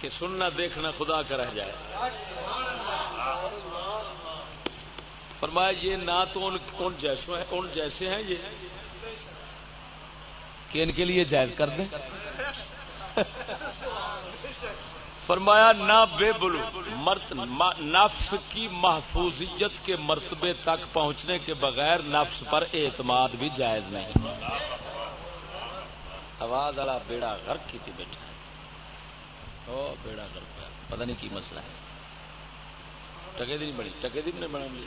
کہ سننا دیکھنا خدا کا رہ جائے۔ فرمایا یہ نہ تو ان ان جیسے ہیں ان جیسے ہیں یہ کہ ان کے لیے جائز کر دیں۔ فرمایا نہ بے بلو۔ مرت نفس کی محفوظیت کے مرتبے تک پہنچنے کے بغیر نفس پر اعتماد بھی جائز نہیں۔ آواز والا بیڑا غرق کی تھی بیٹھا بیڑا کر پایا پتا نہیں کی مسئلہ ہے۔ ٹکے دی نہیں بڑی ٹکے دی نہیں بنا لی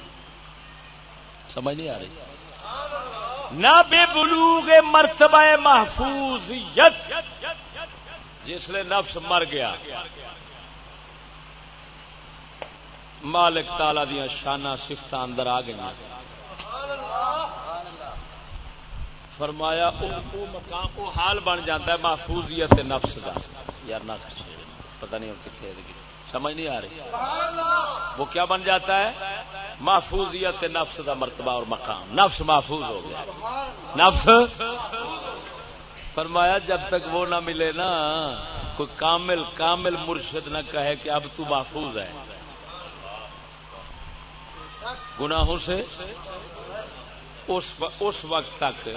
سمجھ نہیں آ رہی۔ نہ بے بلوغ مرتبہ محفوظیت۔ جس نے نفس مر گیا۔ مالک تالا دیا شانہ سفت اندر آ گئی فرمایا مقام وہ حال بن جاتا ہے محفوظیت نفس کا یار نہ پتہ نہیں کتنے سمجھ نہیں آ رہی۔ وہ کیا بن جاتا ہے؟ محفوظیت نفس کا مرتبہ اور مقام۔ نفس محفوظ ہو گیا۔ نفس؟ فرمایا، جب تک وہ نہ ملے نا، کوئی کامل کامل مرشد نہ کہے کہ اب تو محفوظ ہے۔ گناہوں سے اس وقت تک،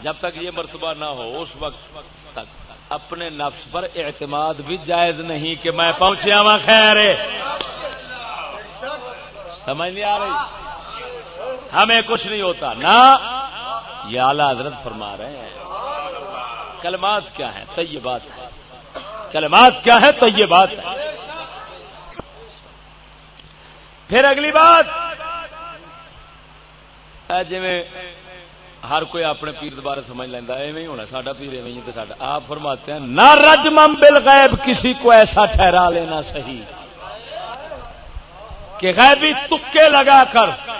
جب تک یہ مرتبہ نہ ہو، اس وقت تک اپنے نفس پر اعتماد بھی جائز نہیں کہ میں پہنچیا وا خیر سمجھ نہیں آ رہی؟ ہمیں کچھ نہیں ہوتا۔ نہ، یہ اعلی حضرت فرما رہے ہیں۔ کلمات کیا ہیں؟ تو یہ بات ہے کلمات کیا ہے تو یہ بات ہے پھر اگلی بات۔ جی ہر کوئی اپنے پیر دوبارہ سمجھ لینا ایویں ہونا، ساڈا پیر ایویں تو ساڈا۔ آپ فرماتے ہیں، نہ رجمم بالغیب کسی کو ایسا ٹھہرا لینا صحیح۔ کہ غیبی تکے لگا کر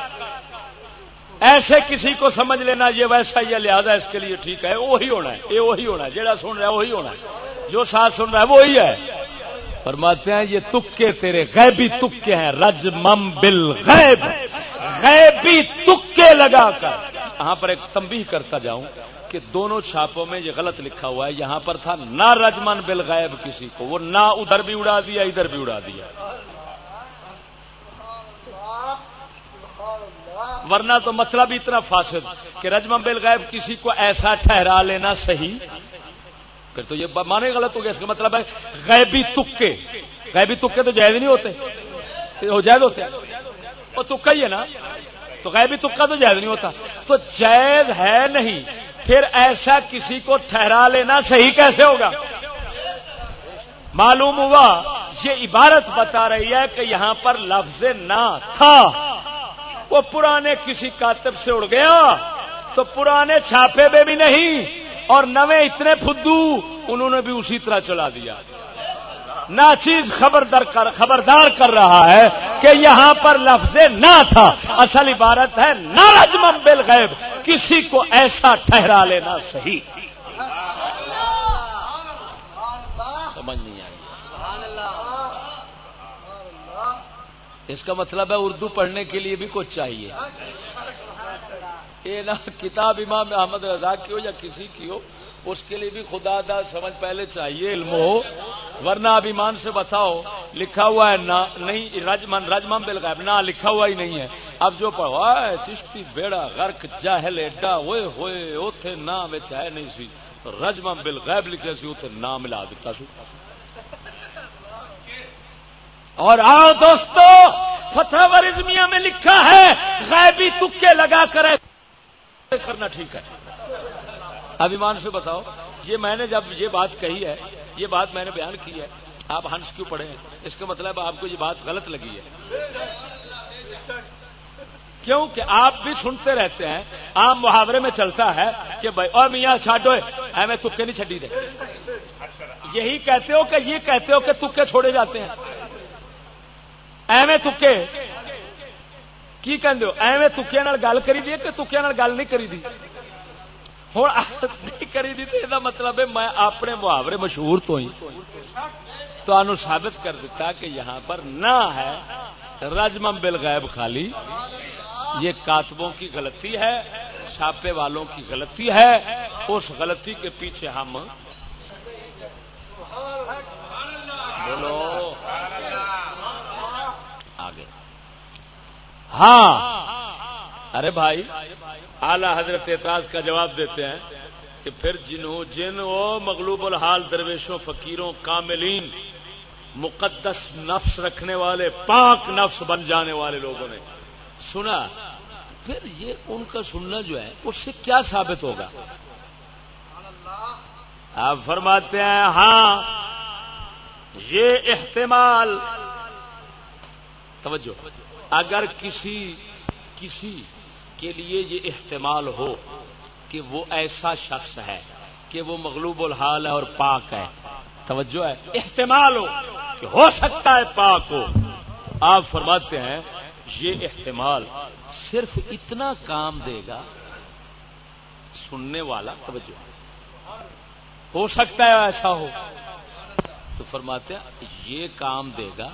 ایسے کسی کو سمجھ لینا، یہ ویسا یہ لہذا اس کے لیے ٹھیک ہے۔ وہی ہونا ہے، یہ وہی ہونا ہے جہاں سن رہا ہے وہی ہونا ہے۔ جو ساتھ سن رہا ہے، وہی ہے۔ فرماتے ہیں، یہ تکے تیرے غیبی تکے ہیں، رج مم بل غیب۔ غیبی تکے لگا کر۔ یہاں پر ایک تمبی کرتا جاؤں کہ دونوں چھاپوں میں یہ غلط لکھا ہوا ہے، یہاں پر تھا، نہ رجمن بل غیب کسی کو، وہ نہ ادھر بھی اڑا دیا، ادھر بھی اڑا دیا۔ ورنہ تو مطلب اتنا فاسد کہ رجمن بل غیب کسی کو ایسا ٹھہرا لینا صحیح پھر تو یہ مانے غلط ہو گیا، اس کا مطلب ہے غیبی تکے۔ غیبی تکے تو جائز نہیں ہوتے۔ وہ جائز ہوتے وہ تکا ہی ہے نا۔ تو غیبی تکا تو جائز نہیں ہوتا۔ تو جائز ہے نہیں۔ پھر ایسا کسی کو ٹھہرا لینا صحیح کیسے ہوگا؟ معلوم ہوا، یہ عبارت بتا رہی ہے کہ یہاں پر لفظ نہ تھا۔ وہ پرانے کسی کاتب سے اڑ گیا، تو پرانے چھاپے میں بھی نہیں۔ اور نوے اتنے فدو انہوں نے بھی اسی طرح چلا دیا۔ نہ چیز خبردار کر خبردار کر رہا ہے کہ یہاں پر لفظ نہ تھا۔ اصل عبارت ہے نہ رجم بالغیب، کسی کو ایسا ٹھہرا لینا صحیح۔ سمجھ نہیں آئی۔ اس کا مطلب ہے اردو پڑھنے کے لیے بھی کچھ چاہیے۔ یہ نہ کتاب امام احمد رضا کی ہو یا کسی کی ہو اس کے لیے بھی خدا دا سمجھ پہلے چاہیے، علم ہو۔ ورنہ اب ایمان سے بتاؤ، لکھا ہوا ہے نہ نہیں، رجمن رجمن بالغیب نہ لکھا ہوا ہی نہیں ہے۔ اب جو پڑھوا چشتی، بیڑا، غرق، جاہل، ایڈا، ہوئے ہوئے، اوتھے نام ہے نہیں سی۔ رجمن بالغیب لکھے سی، اوتھے نام ملا دیتا سو اور آؤ دوستو، فتح ورزمیہ میں لکھا ہے، غیبی تکے لگا کر کرنا ٹھیک ہے۔ ابھیمان سے بتاؤ، یہ میں نے جب یہ بات کہی ہے، یہ بات میں نے بیان کی ہے، آپ ہنس کیوں پڑھے ہیں؟ اس کا مطلب آپ کو یہ بات غلط لگی ہے۔ کیوں کہ آپ بھی سنتے رہتے ہیں، عام محاورے میں چلتا ہے کہ بھائی، اور میاں چھاٹو اے میں تکے نہیں چھڈی دے۔ یہی کہتے ہو کہ یہ کہتے ہو کہ تکے چھوڑے جاتے ہیں۔ ایویں تکے کی کہ ایویں تکے گل کری دی کہ تکے گل نہیں کری دی ہوں نہیں کری دی تو یہ مطلب ہے میں اپنے محاورے مشہور تو ہی۔ تو ثابت کر دیتا کہ یہاں پر نہ ہے رجمم بلغیب خالی۔ یہ کاتبوں کی غلطی ہے، چھاپے والوں کی غلطی ہے۔ اس غلطی کے پیچھے ہم بولو آگے ہاں۔ ارے بھائی، اعلی حضرت اعتراض کا جواب دیتے ہیں کہ پھر جنہوں، جن وہ مغلوب الحال درویشوں، فقیروں، کاملین، مقدس نفس رکھنے والے، پاک نفس بن جانے والے لوگوں نے۔ سنا، پھر یہ ان کا سننا جو ہے، اس سے کیا ثابت ہوگا؟ آپ فرماتے ہیں ہاں یہ احتمال، توجہ۔ اگر کسی کسی کے لیے یہ احتمال ہو کہ وہ ایسا شخص ہے کہ وہ مغلوب الحال ہے اور پاک ہے، توجہ ہے، احتمال ہو کہ ہو سکتا ہے پاک ہو۔ آپ فرماتے ہیں، یہ احتمال صرف اتنا کام دے گا سننے والا، توجہ ہو سکتا ہے ایسا ہو۔ تو فرماتے ہیں، یہ کام دے گا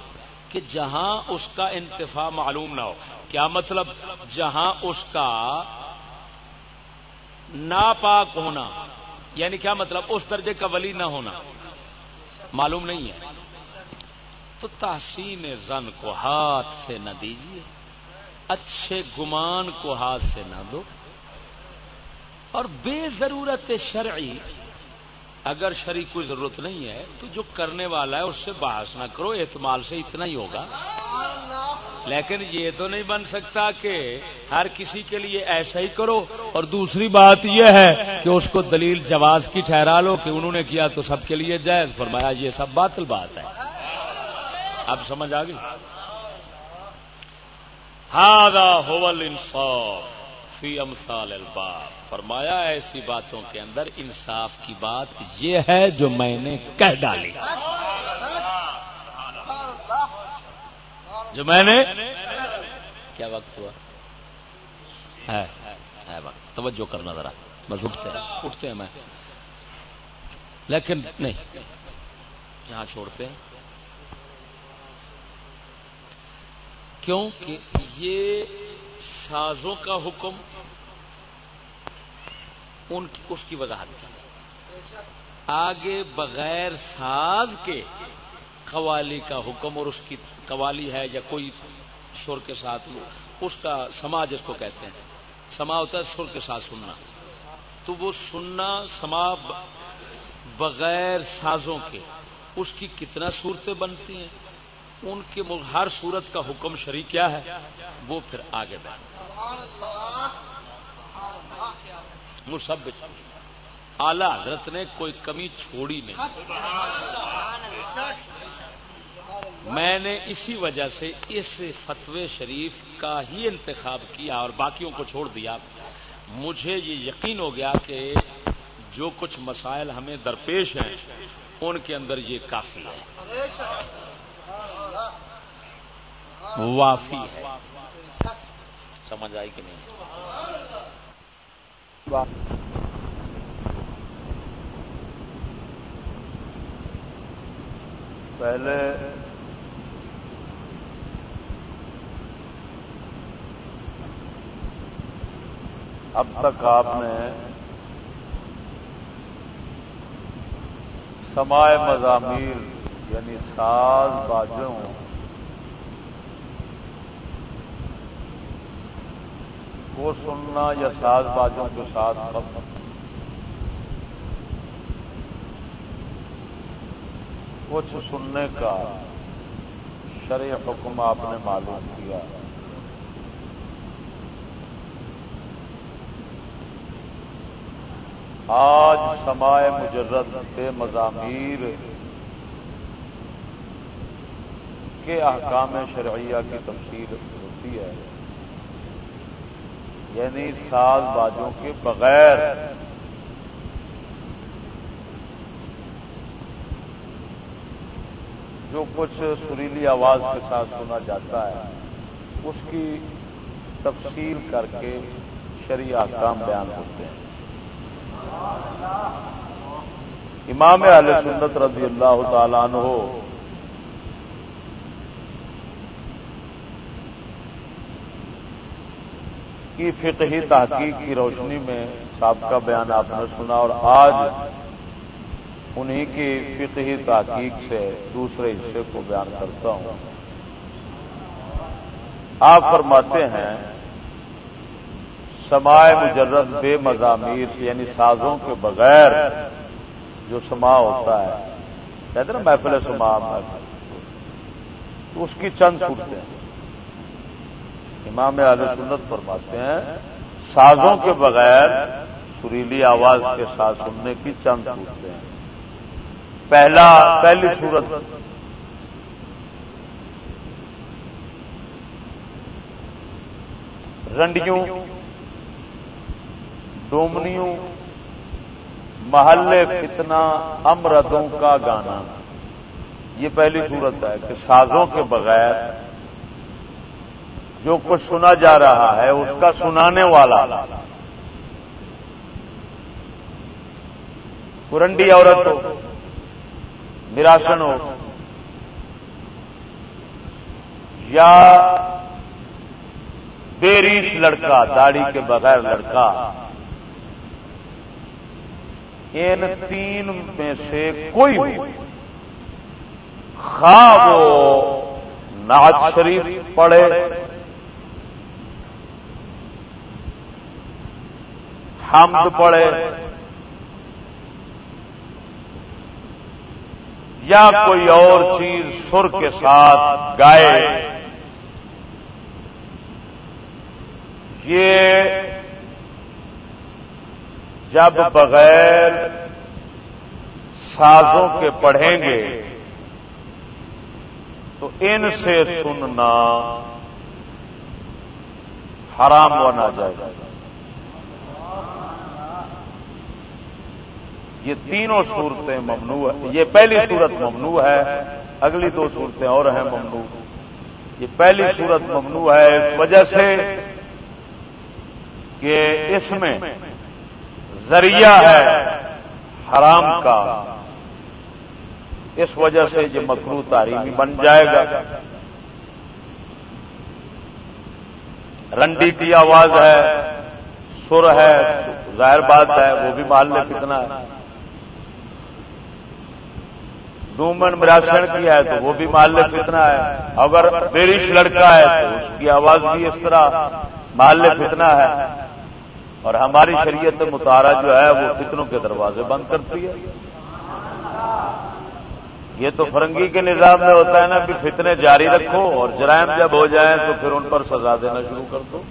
کہ جہاں اس کا انتفا معلوم نہ ہو۔ کیا مطلب؟ جہاں اس کا ناپاک ہونا۔ یعنی کیا مطلب؟ اس درجے کا ولی نہ ہونا۔ معلوم نہیں ہے۔ تو تحسین زن کو ہاتھ سے نہ دیجیے اچھے گمان کو ہاتھ سے نہ دو۔ اور بے ضرورت شرعی اگر شریک کوئی ضرورت نہیں ہے، تو جو کرنے والا ہے، اس سے بحث نہ کرو اعتماد سے اتنا ہی ہوگا۔ لیکن یہ تو نہیں بن سکتا کہ ہر کسی کے لیے ایسا ہی کرو۔ اور دوسری بات یہ ہے کہ اس کو دلیل جواز کی ٹھہرا لو کہ انہوں نے کیا تو سب کے لیے جائز۔ فرمایا، یہ سب باطل بات ہے۔ اب سمجھ آ گئی؟ ہاں انصاف فی امثال الباب۔ فرمایا ایسی باتوں کے اندر انصاف کی بات یہ ہے جو میں نے کہہ ڈالی۔ جو میں نے کیا وقت ہوا؟ ہے وقت۔ توجہ کرنا ذرا۔ بس اٹھتے ہیں۔ اٹھتے ہیں میں۔ لیکن نہیں۔ جہاں چھوڑتے ہیں۔ کیونکہ یہ سازوں کا حکم، ان کی اس کی وضاحت کی۔ آگے بغیر ساز کے قوالی کا حکم، اور اس کی قوالی ہے یا کوئی سر کے ساتھ اس کا سما جس کو کہتے ہیں۔ سما ہوتا ہے سر کے ساتھ سننا۔ تو وہ سننا، سما بغیر سازوں کے، اس کی کتنا صورتیں بنتی ہیں؟ ان کے ہر صورت کا حکم شریک کیا ہے، وہ پھر آگے بڑھ مسب اعلی حضرت نے کوئی کمی چھوڑی نہیں۔ میں نے اسی وجہ سے اس فتوی شریف کا ہی انتخاب کیا اور باقیوں کو چھوڑ دیا۔ مجھے یہ یقین ہو گیا کہ جو کچھ مسائل ہمیں درپیش ہیں، ان کے اندر یہ کافی ہے۔ وافی ہے۔ سمجھ آئی کہ نہیں؟ پہلے اب تک آپ نے سمائے مضامیر یعنی ساز باجوں کو سننا یا ساز باجوں کے ساتھ کچھ سننے کا شرع حکم آپ نے معلوم کیا۔ آج سمائے مجرد کے مضامیر کے احکام شرعیہ کی تفصیل ہوتی ہے۔ یعنی ساز بازوں کے بغیر۔ جو کچھ سریلی آواز کے ساتھ سنا جاتا ہے، اس کی تفصیل کر کے شریع احکام بیان ہوتے ہیں۔ امام علیہ سنت رضی اللہ تعالیٰ عنہ کی فقہی تحقیق کی روشنی میں سابقہ بیان آپ نے سنا اور آج انہی کی فقہی تحقیق سے دوسرے حصے کو بیان کرتا ہوں۔ آپ فرماتے ہیں، سماع مجرد بے مضامیر یعنی سازوں کے بغیر جو سما ہوتا ہے، کہتے ہیں نا محفل سما تو اس کی چند چھوٹتے ہیں۔ امام علیہ سنت فرماتے ہیں، سازوں کے بغیر سریلی آواز کے ساتھ سننے کی چند چھوٹتے ہیں۔ پہلا، پہلی صورت۔ رنڈیوں، ڈومنیوں، محلے فتنا امردوں کا گانا۔ یہ پہلی صورت ہے کہ سازوں کے بغیر جو کچھ سنا جا رہا ہے، اس کا سنانے والا۔ پرنڈی عورت ہو نراشن ہو یا بیریش لڑکا، داڑھی کے بغیر لڑکا۔ ان تین میں سے کوئی خواب ناز شریف پڑھے۔ حمد پڑھے۔ یا کوئی اور چیز سر کے ساتھ گائے۔ یہ جب بغیر سازوں کے پڑھیں گے تو ان سے سننا حرام ہونا جائے گا یہ تینوں صورتیں ممنوع ہے یہ پہلی صورت ممنوع ہے، اگلی دو صورتیں اور ہیں ممنوع۔ یہ پہلی صورت ممنوع ہے اس وجہ سے کہ اس میں ذریعہ ہے حرام کا۔ اس وجہ سے یہ مکرو تاریخی بن جائے گا۔ رنڈی کی آواز ہے، سر ہے، ظاہر بات ہے، وہ بھی مال میں کتنا ہے۔ ڈومن مراشن کی ہے تو وہ بھی مال میں ہے۔ اگر بیرش لڑکا ہے تو اس کی آواز بھی اس طرح۔ مال میں ہے۔ اور ہماری شریعت متارا جو ہے وہ فتنوں کے دروازے بند کرتی ہے۔ یہ تو فرنگی کے نظام میں ہوتا ہے نا کہ فتنے جاری رکھو اور جرائم جب ہو جائیں تو پھر ان پر سزا دینا شروع کر دو۔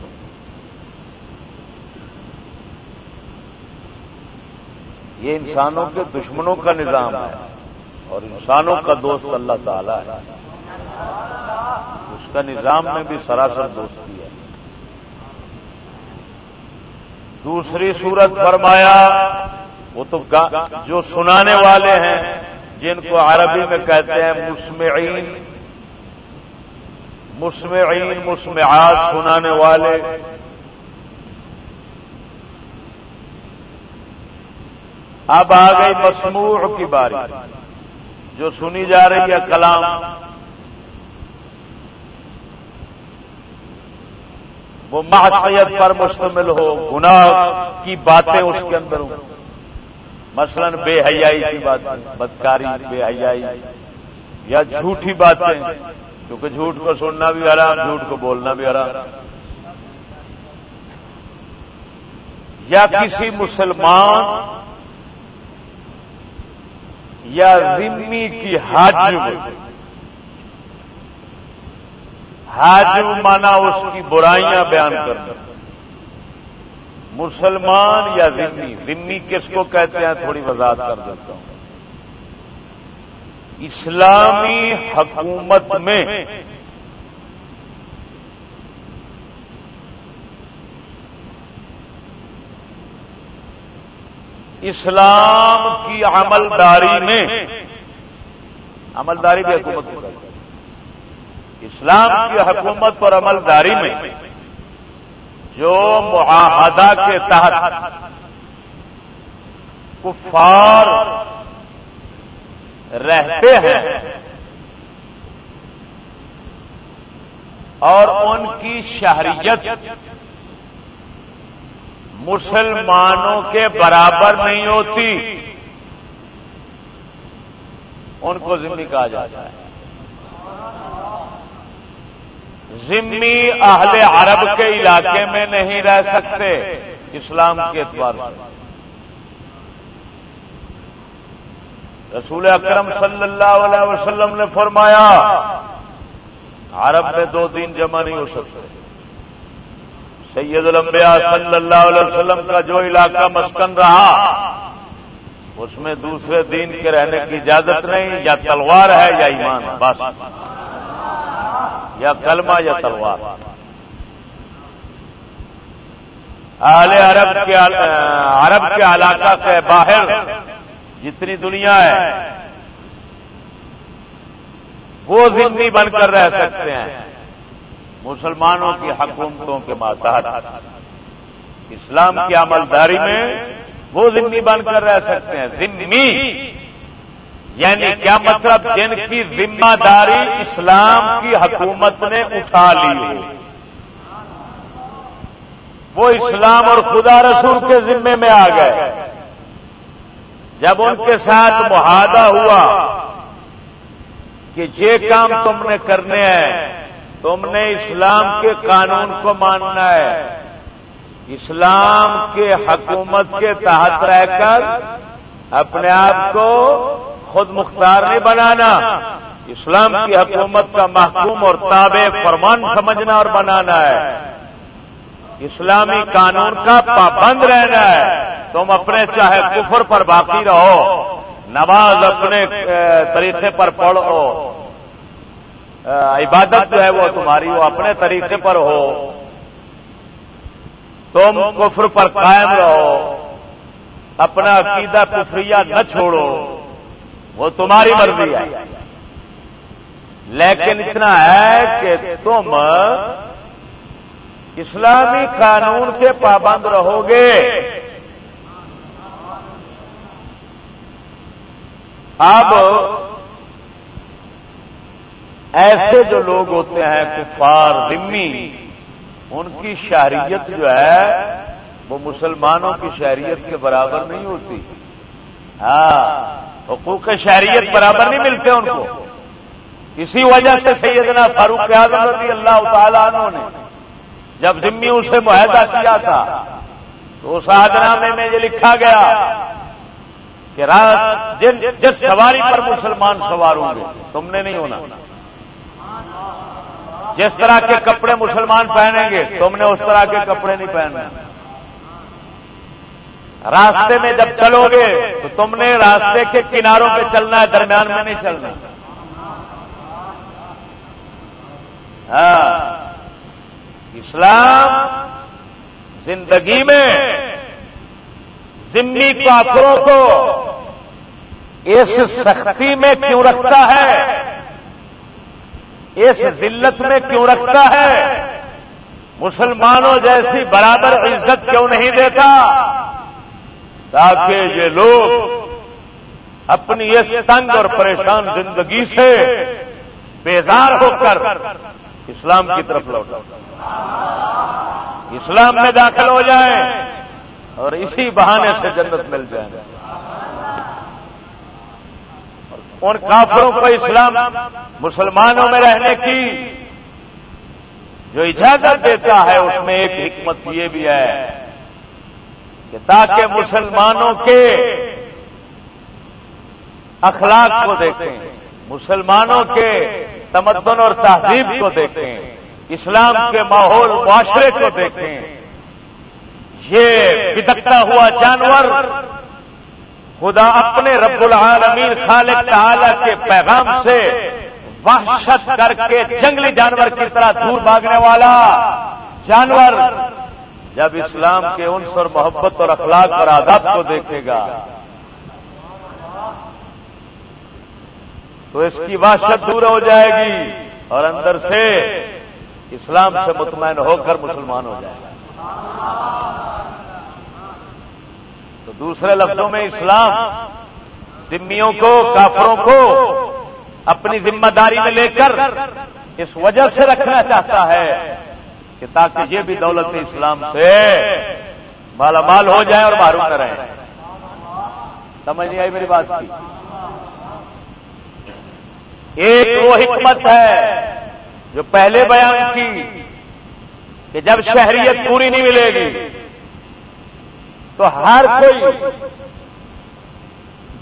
یہ انسانوں کے دشمنوں کا نظام ہے۔ اور انسانوں کا دوست اللہ تعالی ہے۔ اس کا نظام میں بھی سراسر دوستی ہے۔ دوسری صورت فرمایا، وہ تو جو سنانے والے ہیں، جن کو عربی میں کہتے ہیں مسمعین۔ مسمعین، مسمعات سنانے والے۔ اب آ گئی مسموع کی باری۔ جو سنی جا رہی ہے کلام۔ وہ معصیت پر مشتمل ہو، گناہ کی باتیں اس کے اندر ہوں۔ مثلا بے حیائی کی باتیں بدکاری، بے حیائی۔ یا جھوٹی باتیں، کیونکہ جھوٹ کو سننا بھی آرام جھوٹ کو بولنا بھی آرام یا کسی مسلمان یا ذمی کی حاجب حاجب مانا اس کی برائیاں بیان کرنا۔ مسلمان یا ذمی؟ ذمی کس کو کہتے ہیں؟ تھوڑی وضاحت کر دیتا ہوں۔ اسلامی حکومت میں اسلام کی عملداری میں عملداری بھی حکومت اسلام کی حکومت پر عملداری میں جو معاہدہ کے تحت کفار رہتے ہیں اور ان کی شہریت مسلمانوں کے برابر نہیں ہوتی۔ ان کو ذمہ کہا جاتا ہے۔ ذمی اہل عرب کے علاقے میں نہیں رہ سکتے اسلام کے اعتبار سے۔ رسول اکرم صلی اللہ علیہ وسلم نے فرمایا، عرب میں دو دن جمع نہیں ہو سکتے۔ سید الانبیاء صلی اللہ علیہ وسلم کا جو علاقہ مسکن رہا، اس میں دوسرے دین کے رہنے کی اجازت نہیں، یا تلوار ہے یا ایمان، بس۔ یا کلمہ یا تلوار۔ اہل عرب کے عرب کے علاقہ کے باہر جتنی دنیا ہے، وہ زندگی بن کر رہ سکتے ہیں۔ مسلمانوں کی حکومتوں کے ماتحت۔ اسلام کی عملداری میں وہ ذمہ بن کر رہ سکتے ہیں۔ ذمی یعنی کیا مطلب جن کی ذمہ داری اسلام کی حکومت نے اٹھا لی ہو؟ وہ اسلام اور خدا رسول کے ذمے میں آ گئے۔ جب ان کے ساتھ معاہدہ ہوا کہ یہ کام تم نے کرنے ہیں تم نے اسلام کے قانون کو ماننا ہے۔ اسلام کے حکومت کے تحت رہ کر اپنے آپ کو خود مختار نہیں بنانا۔ اسلام کی حکومت کا محکوم اور تابع فرمان سمجھنا اور بنانا ہے۔ اسلامی قانون کا پابند رہنا ہے۔ تم اپنے چاہے کفر پر باقی رہو۔ نماز اپنے طریقے پر پڑھو۔ عبادت جو ہے وہ تمہاری، وہ اپنے طریقے پر ہو۔ تم کفر پر قائم رہو۔ اپنا عقیدہ کفریہ نہ چھوڑو۔ وہ تمہاری مرضی ہے۔ لیکن اتنا ہے کہ تم اسلامی قانون کے پابند رہو گے۔ اب ایسے جو لوگ ہوتے ہیں کفار، ذمی، ان کی شہریت جو ہے، وہ مسلمانوں کی شہریت کے برابر نہیں ہوتی۔ ہاں حقوق شہریت برابر نہیں ملتے ان کو۔ اسی وجہ سے سیدنا فاروق اعظم رضی اللہ تعالیٰ عنہ نے جب ذمی اسے معاہدہ کیا تھا، تو اس آدنامے میں یہ لکھا گیا کہ رات جس سواری پر مسلمان سوار ہوں گے، تم نے نہیں ہونا۔ جس طرح کے کپڑے مسلمان پہنیں گے، تم نے اس طرح کے کپڑے نہیں پہننے۔ راستے میں جب چلو گے، تو تم نے راستے کے کناروں پہ چلنا ہے، درمیان میں نہیں چلنا۔ ہاں۔ اسلام زندگی میں ذمی کافروں کو اس سختی میں کیوں رکھتا ہے؟ اس ذلت میں کیوں رکھتا ہے؟ مسلمانوں جیسی برابر عزت کیوں نہیں دیتا؟ تاکہ یہ لوگ اپنی اس تنگ اور پریشان زندگی سے بیزار ہو کر اسلام کی طرف لوٹ اسلام میں داخل ہو جائیں اور اسی بہانے سے جنت مل جائے۔ ان کافروں کو اسلام مسلمانوں میں رہنے کی جو اجازت دیتا ہے، اس میں ایک حکمت یہ بھی ہے کہ تاکہ مسلمانوں کے اخلاق کو دیکھیں، مسلمانوں کے تمدن اور تہذیب کو دیکھیں، اسلام کے ماحول، معاشرے کو دیکھیں۔ یہ بدکتا ہوا جانور خدا اپنے رب العالمین خالق تعالی کے پیغام سے وحشت کر کے جنگلی جانور کی طرح دور بھاگنے والا جانور جب اسلام کے انصر محبت اور اخلاق اور آداب کو دیکھے گا تو اس کی وحشت دور ہو جائے گی اور اندر سے اسلام سے مطمئن ہو کر مسلمان ہو جائے گا۔ تو دوسرے لفظوں میں اسلام، ذمیوں کو، کافروں کو اپنی ذمہ داری میں لے کر اس وجہ سے رکھنا چاہتا ہے کہ تاکہ یہ بھی دولت اسلام سے مالا مال ہو جائے اور معروف نہ رہے۔ سمجھ نہیں آئی میری بات کی؟ ایک وہ حکمت ہے جو پہلے بیان کی کہ جب شہریت پوری نہیں ملے گی تو ہر کوئی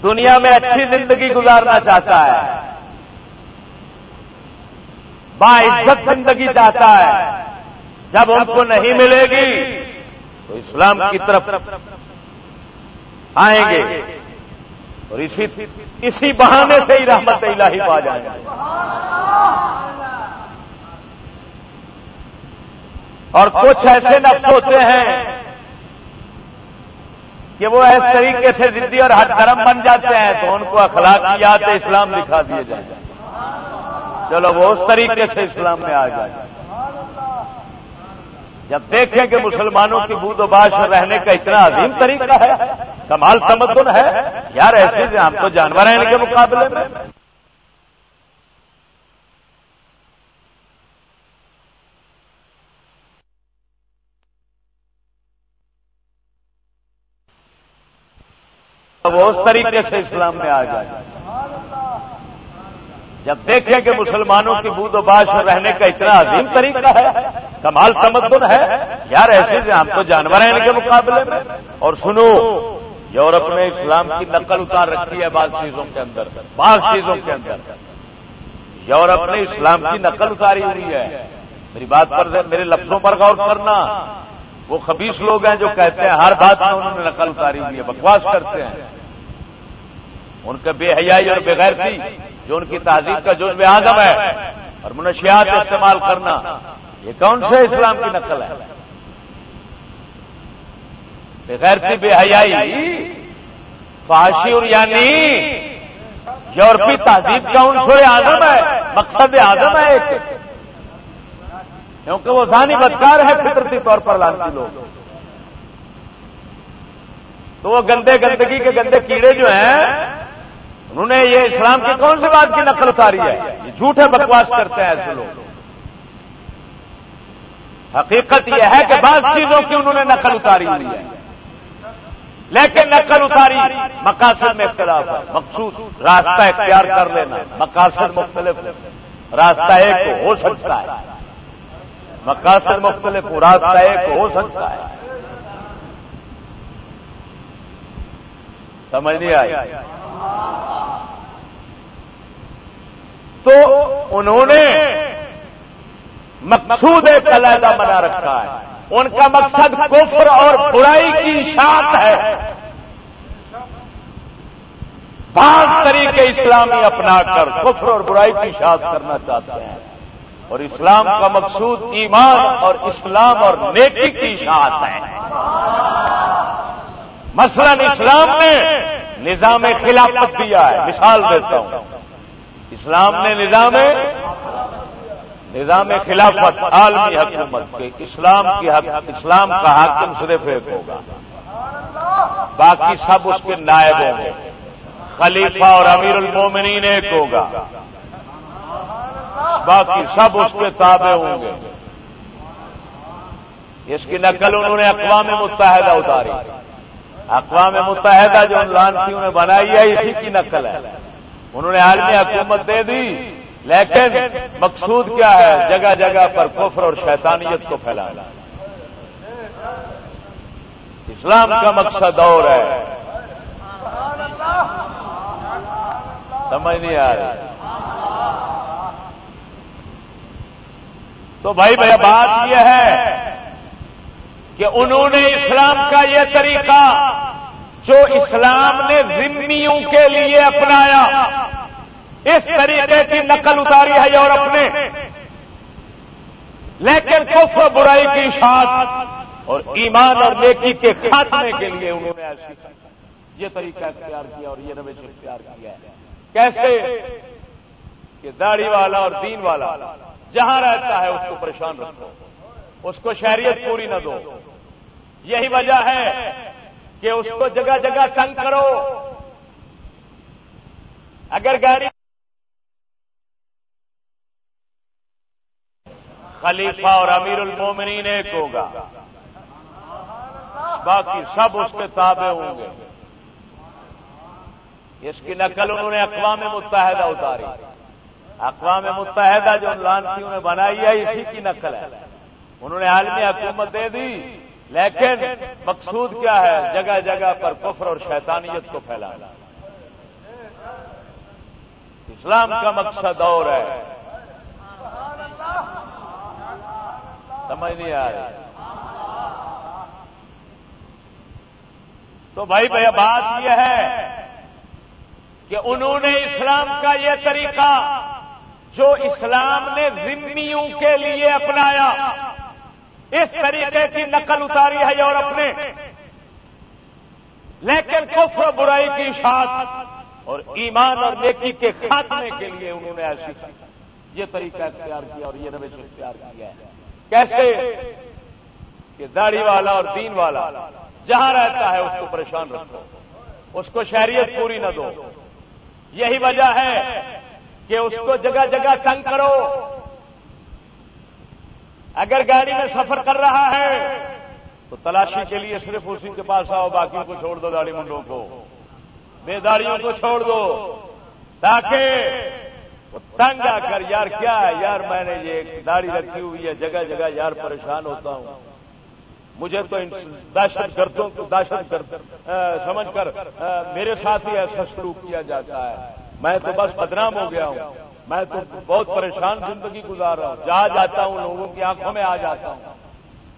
دنیا میں اچھی زندگی گزارنا چاہتا ہے۔ با عزت زندگی چاہتا ہے۔ جب ان کو نہیں ملے گی، تو اسلام کی طرف آئیں گے۔ اور اسی اسی بہانے سے ہی رحمت الہی پا جائیں گے اور کچھ ایسے نفس ہوتے ہیں کہ وہ اس طریقے سے زندگی اور ہر دھرم بن جاتے ہیں تو ان کو اخلاقیات اسلام دکھا دیے جائیں۔ چلو وہ اس طریقے سے اسلام میں آ جائے جب دیکھیں کہ مسلمانوں کی بود و باش میں رہنے کا اتنا عظیم طریقہ ہے، کمال تمدن ہے، یار ایسے ہم تو جانور ہیں ان کے مقابلے میں۔ وہ اس طریقے سے اسلام میں آ جائے۔ جب دیکھیں کہ مسلمانوں کی بود و باش رہنے کا اتنا عظیم طریقہ ہے، کمال تمدن ہے، یار ایسے ہم تو جانور ہیں ان کے مقابلے میں۔ اور سنو، یورپ نے اسلام کی نقل اتار رکھی ہے بعض چیزوں کے اندر، بعض چیزوں کے اندر۔ یورپ نے اسلام کی نقل اتاری ہوئی ہے۔ میری بات پر میرے لفظوں پر غور کرنا۔ وہ خبیص لوگ ہیں جو کہتے ہیں، ہر بات میں انہوں نے نقل اتاری ہوئی ہے، بکواس کرتے ہیں۔ ان کا بے حیائی اور بغیر تھی جو ان کی تہذیب کا جزو اعظم ہے اور منشیات استعمال کرنا، یہ کون سے اسلام کی نقل ہے؟ بغیر بے حیائی فاشی اور یعنی یورپی تہذیب کا عنصر آدم ہے، مقصد آدم ہے ایک۔ کیونکہ وہ ذہنی بدکار ہے فطرتی طور پر لانتی لوگ۔ تو وہ گندے گندگی کے گندے کیڑے جو ہیں انہوں نے یہ اسلام کی کون سی بات کی نقل اتاری ہے؟ یہ جھوٹے بکواس کرتے ہیں ایسے لوگ۔ حقیقت یہ ہے کہ بعض چیزوں کی انہوں نے نقل اتاری ہوئی ہے۔ لیکن نقل اتاری مقاصد میں اختلاف ہے۔ مقصود راستہ اختیار کر لینا۔ مقاصد مختلف راستہ ایک ہو سکتا ہے۔ مقاصد مختلف راستہ ایک ہو سکتا ہے۔ سمجھ نہیں آئی؟ تو انہوں نے مقصود ایک علیحدہ بنا رکھا ہے۔ ان کا مقصد کفر اور برائی کی شاعت ہے۔ بعض طریقے اسلامی اپنا کر کفر اور برائی کی شاعت کرنا چاہتے ہیں۔ اور اسلام کا مقصود ایمان اور اسلام اور نیکی کی اشاعت ہے۔ مثلا اسلام نے نظام خلافت دیا ہے. مثال دیتا ہوں. اسلام نے نظام نظام خلافت عالمی حکومت کے اسلام کی اسلام کا حاکم صرف ایک ہوگا. باقی سب اس کے نائب ہوں گے. خلیفہ اور امیر المومنین ایک ہوگا. باقی سب اس کے تابع ہوں گے. اس کی نقل انہوں نے اقوام متحدہ اتاری. اقوام متحدہ جو لانسیوں نے بنائی ہے، اسی کی نقل ہے۔ انہوں نے عالمی حکومت دے دی، لیکن مقصود کیا ہے؟ جگہ جگہ پر کفر اور شیطانیت کو پھیلانا۔ اسلام کا مقصد اور ہے۔ سمجھ نہیں آ رہی۔ تو بھائی بھائی، بات یہ ہے کہ انہوں نے اسلام کا یہ طریقہ جو اسلام نے ذمیوں کے لیے اپنایا، اس طریقے کی نقل اتاری ہے اور اپنے۔ لیکن کف برائی کی شاد اور ایمان اور نیکی کے خاتمے کے لیے انہوں نے ایسی یہ طریقہ اختیار کیا اور یہ روش اختیار کیا۔ ہے کیسے؟ کہ داڑھی والا اور دین والا جہاں رہتا ہے اس کو پریشان رکھو۔ اس کو شہریت پوری نہ دو۔ یہی وجہ ہے کہ اس کو جگہ جگہ تنگ کرو۔ اگر گاڑی خلیفہ اور امیر المومنین ایک ہوگا۔ باقی سب اس کے تابع ہوں گے۔ اس کی نقل انہوں نے اقوام متحدہ اتاری۔ اقوام متحدہ جو لانسیوں نے بنائی ہے، اسی کی نقل ہے۔ انہوں نے عالمی حکومت دے دی، لیکن مقصود کیا ہے؟ جگہ جگہ پر کفر اور شیطانیت کو پھیلانا۔ اسلام کا مقصد اور ہے۔ سمجھ نہیں آ رہی۔ تو بھائی بھائی بات یہ ہے کہ انہوں نے اسلام کا یہ طریقہ جو اسلام نے ذمیوں کے لیے اپنایا اس طریقے کی نقل اتاری ہے اور اپنے لیکن کفر برائی کی شاد اور ایمان اور نیکی کے خاتمے کے لیے انہوں نے ایسی یہ طریقہ اختیار کیا اور یہ روش اختیار کیا ہے۔ کیسے؟ کہ داڑھی والا اور دین والا جہاں رہتا ہے اس کو پریشان رکھو، اس کو شہریت پوری نہ دو۔ یہی وجہ ہے کہ اس کو جگہ جگہ تنگ کرو۔ اگر گاڑی میں سفر کر رہا ہے، تو تلاشی کے لیے صرف اسی کے پاس آؤ، باقیوں کو چھوڑ دو داڑی منڈوں کو۔ بے داڑیوں کو چھوڑ دو۔ تاکہ تنگ آ کر، یار کیا ہے؟ یار میں نے یہ داڑھی رکھی ہوئی ہے، جگہ جگہ یار پریشان ہوتا ہوں۔ مجھے تو دہشت گردوں کو دہشت گرد سمجھ کر میرے ساتھ ہی ایسا شروع کیا جاتا ہے۔ میں تو بس بدنام ہو گیا ہوں۔ میں تو بہت پریشان زندگی گزار رہا ہوں۔ جہاں جاتا ہوں، لوگوں کی آنکھوں میں آ جاتا ہوں۔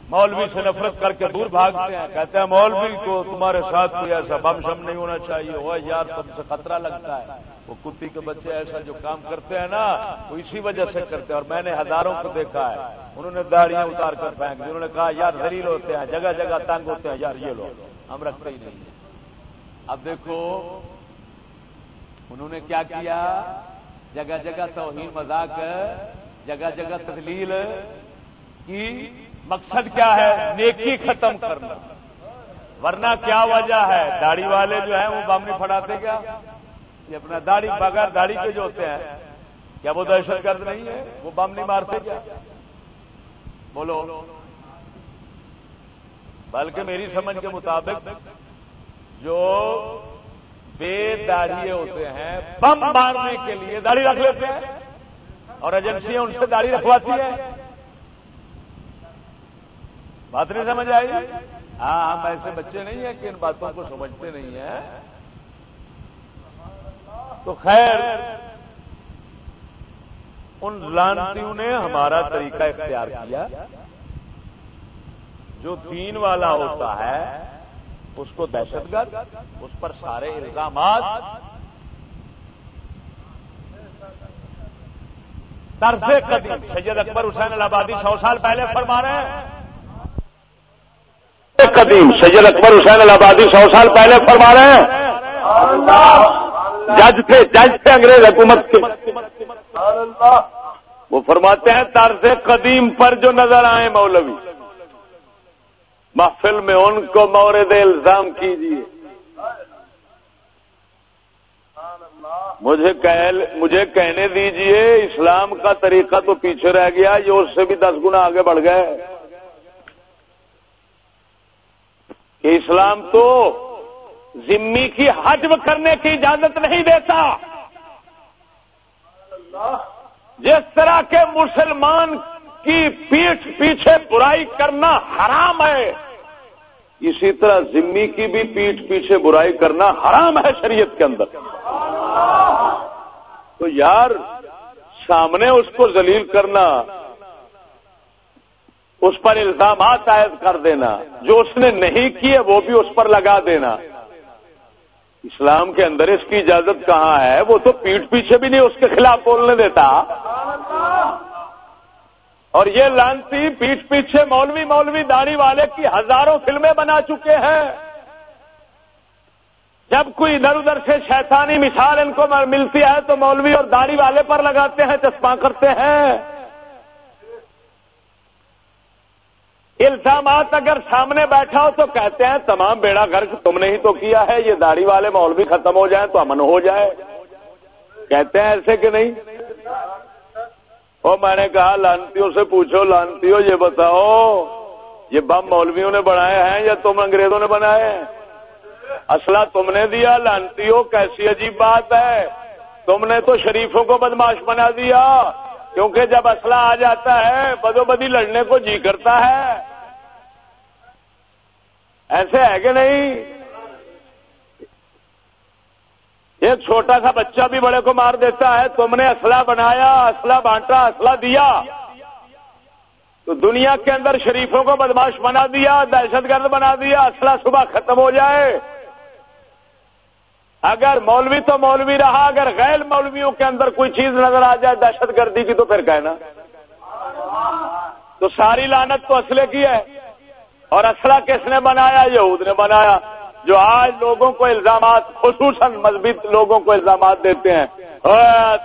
مولوی سے نفرت کر کے دور بھاگتے ہیں۔ کہتے ہیں، مولوی کو تمہارے ساتھ کوئی ایسا بم شم نہیں ہونا چاہیے۔ وہ یار، تم سے خطرہ لگتا ہے۔ وہ کتی کے بچے ایسا جو کام کرتے ہیں نا، وہ اسی وجہ سے کرتے ہیں۔ اور میں نے ہزاروں کو دیکھا ہے۔ انہوں نے داڑیاں اتار کر پھینک دی۔ انہوں نے کہا، یار دلیل ہوتے ہیں، جگہ جگہ تنگ ہوتے ہیں۔ یار، یہ لوگ ہم رکھتے ہی نہیں۔ اب دیکھو، انہوں نے کیا کیا؟ جگہ جگہ توہین مذاق، جگہ جگہ تدلیل، کی مقصد کیا ہے؟ نیکی ختم کرنا۔ ورنہ کیا وجہ ہے؟ داڑھی والے جو ہیں، وہ بم نہیں پھڑاتے کیا؟ یہ اپنا داڑھی، بغیر داڑھی کے جو ہوتے ہیں، کیا وہ دہشت گرد نہیں ہے؟ وہ بم نہیں مارتے کیا؟ بولو۔ بلکہ میری سمجھ کے مطابق جو بے داڑھی ہوتے ہیں، بم مارنے کے لیے داڑھی رکھ لیتے ہیں۔ اور ایجنسیاں ان سے داڑھی رکھواتی ہیں۔ بات نہیں سمجھ آئی؟ ہاں ہم ایسے بچے نہیں ہیں کہ ان باتوں کو سمجھتے نہیں ہیں۔ تو خیر، ان لانتیوں نے ہمارا طریقہ اختیار کیا۔ جو دین والا ہوتا ہے اس کو دہشت گرد، اس پر سارے الزامات۔ طرز قدیم، سید اکبر حسین الہبادی سو سال پہلے فرما رہے ہیں۔ قدیم، سید اکبر حسین الہبادی سو سال پہلے فرما رہے ہیں۔ جج تھے جج تھے انگریز حکومت کے۔ وہ فرماتے ہیں، طرز قدیم پر جو نظر آئے مولوی۔ محفل میں ان کو مورد الزام کیجیے مجھے مجھے کہنے دیجیے، اسلام کا طریقہ تو پیچھے رہ گیا، یہ اس سے بھی دس گنا آگے بڑھ گئے۔ کہ اسلام تو ذمی کی حجم کرنے کی اجازت نہیں دیتا۔ جس طرح کے مسلمان کی پیٹھ پیچھے برائی کرنا حرام ہے اسی طرح ذمی کی بھی پیٹھ پیچھے برائی کرنا حرام ہے شریعت کے اندر۔ تو یار، سامنے اس کو ذلیل کرنا، اس پر الزامات عائد کر دینا، جو اس نے نہیں کیے وہ بھی اس پر لگا دینا۔ اسلام کے اندر اس کی اجازت کہاں ہے؟ وہ تو پیٹ پیچھے بھی نہیں اس کے خلاف بولنے دیتا۔ اور یہ لانتی پیٹ پیچھے مولوی مولوی داڑھی والے کی ہزاروں فلمیں بنا چکے ہیں۔ جب کوئی ادھر ادھر سے شیطانی مثال ان کو ملتی ہے تو مولوی اور داڑھی والے پر لگاتے ہیں چسپاں کرتے ہیں۔ الزامات اگر سامنے بیٹھا ہو تو کہتے ہیں، تمام بیڑا گھر تم نے ہی تو کیا ہے، یہ داڑھی والے مولوی ختم ہو جائیں تو امن ہو جائے۔ کہتے ہیں ایسے کہ نہیں؟ وہ میں نے کہا، لانتیوں سے پوچھو، لانتیوں، یہ بتاؤ، یہ بم مولویوں نے بنائے ہیں یا تم انگریزوں نے بنائے ہیں؟ اسلحہ تم نے دیا لانتی ہو کیسی عجیب بات ہے۔ تم نے تو شریفوں کو بدماش بنا دیا، کیونکہ جب اسلحہ آ جاتا ہے بدو بدی لڑنے کو جی کرتا ہے۔ ایسے ہے کہ نہیں؟ ایک چھوٹا سا بچہ بھی بڑے کو مار دیتا ہے، تم نے اسلحہ بنایا، اسلحہ بانٹا، اسلحہ دیا۔ تو دنیا کے اندر شریفوں کو بدماش بنا دیا، دہشت گرد بنا دیا، اسلحہ صبح ختم ہو جائے۔ اگر مولوی تو مولوی رہا، اگر غیر مولویوں کے اندر کوئی چیز نظر آ جائے دہشت گردی کی تو پھر کہنا۔ تو ساری لانت تو اسلحے کی ہے۔ اور اسلحہ کس نے بنایا؟ یہود نے بنایا۔ جو آج لوگوں کو الزامات، خصوصاً مذہبی لوگوں کو الزامات دیتے ہیں۔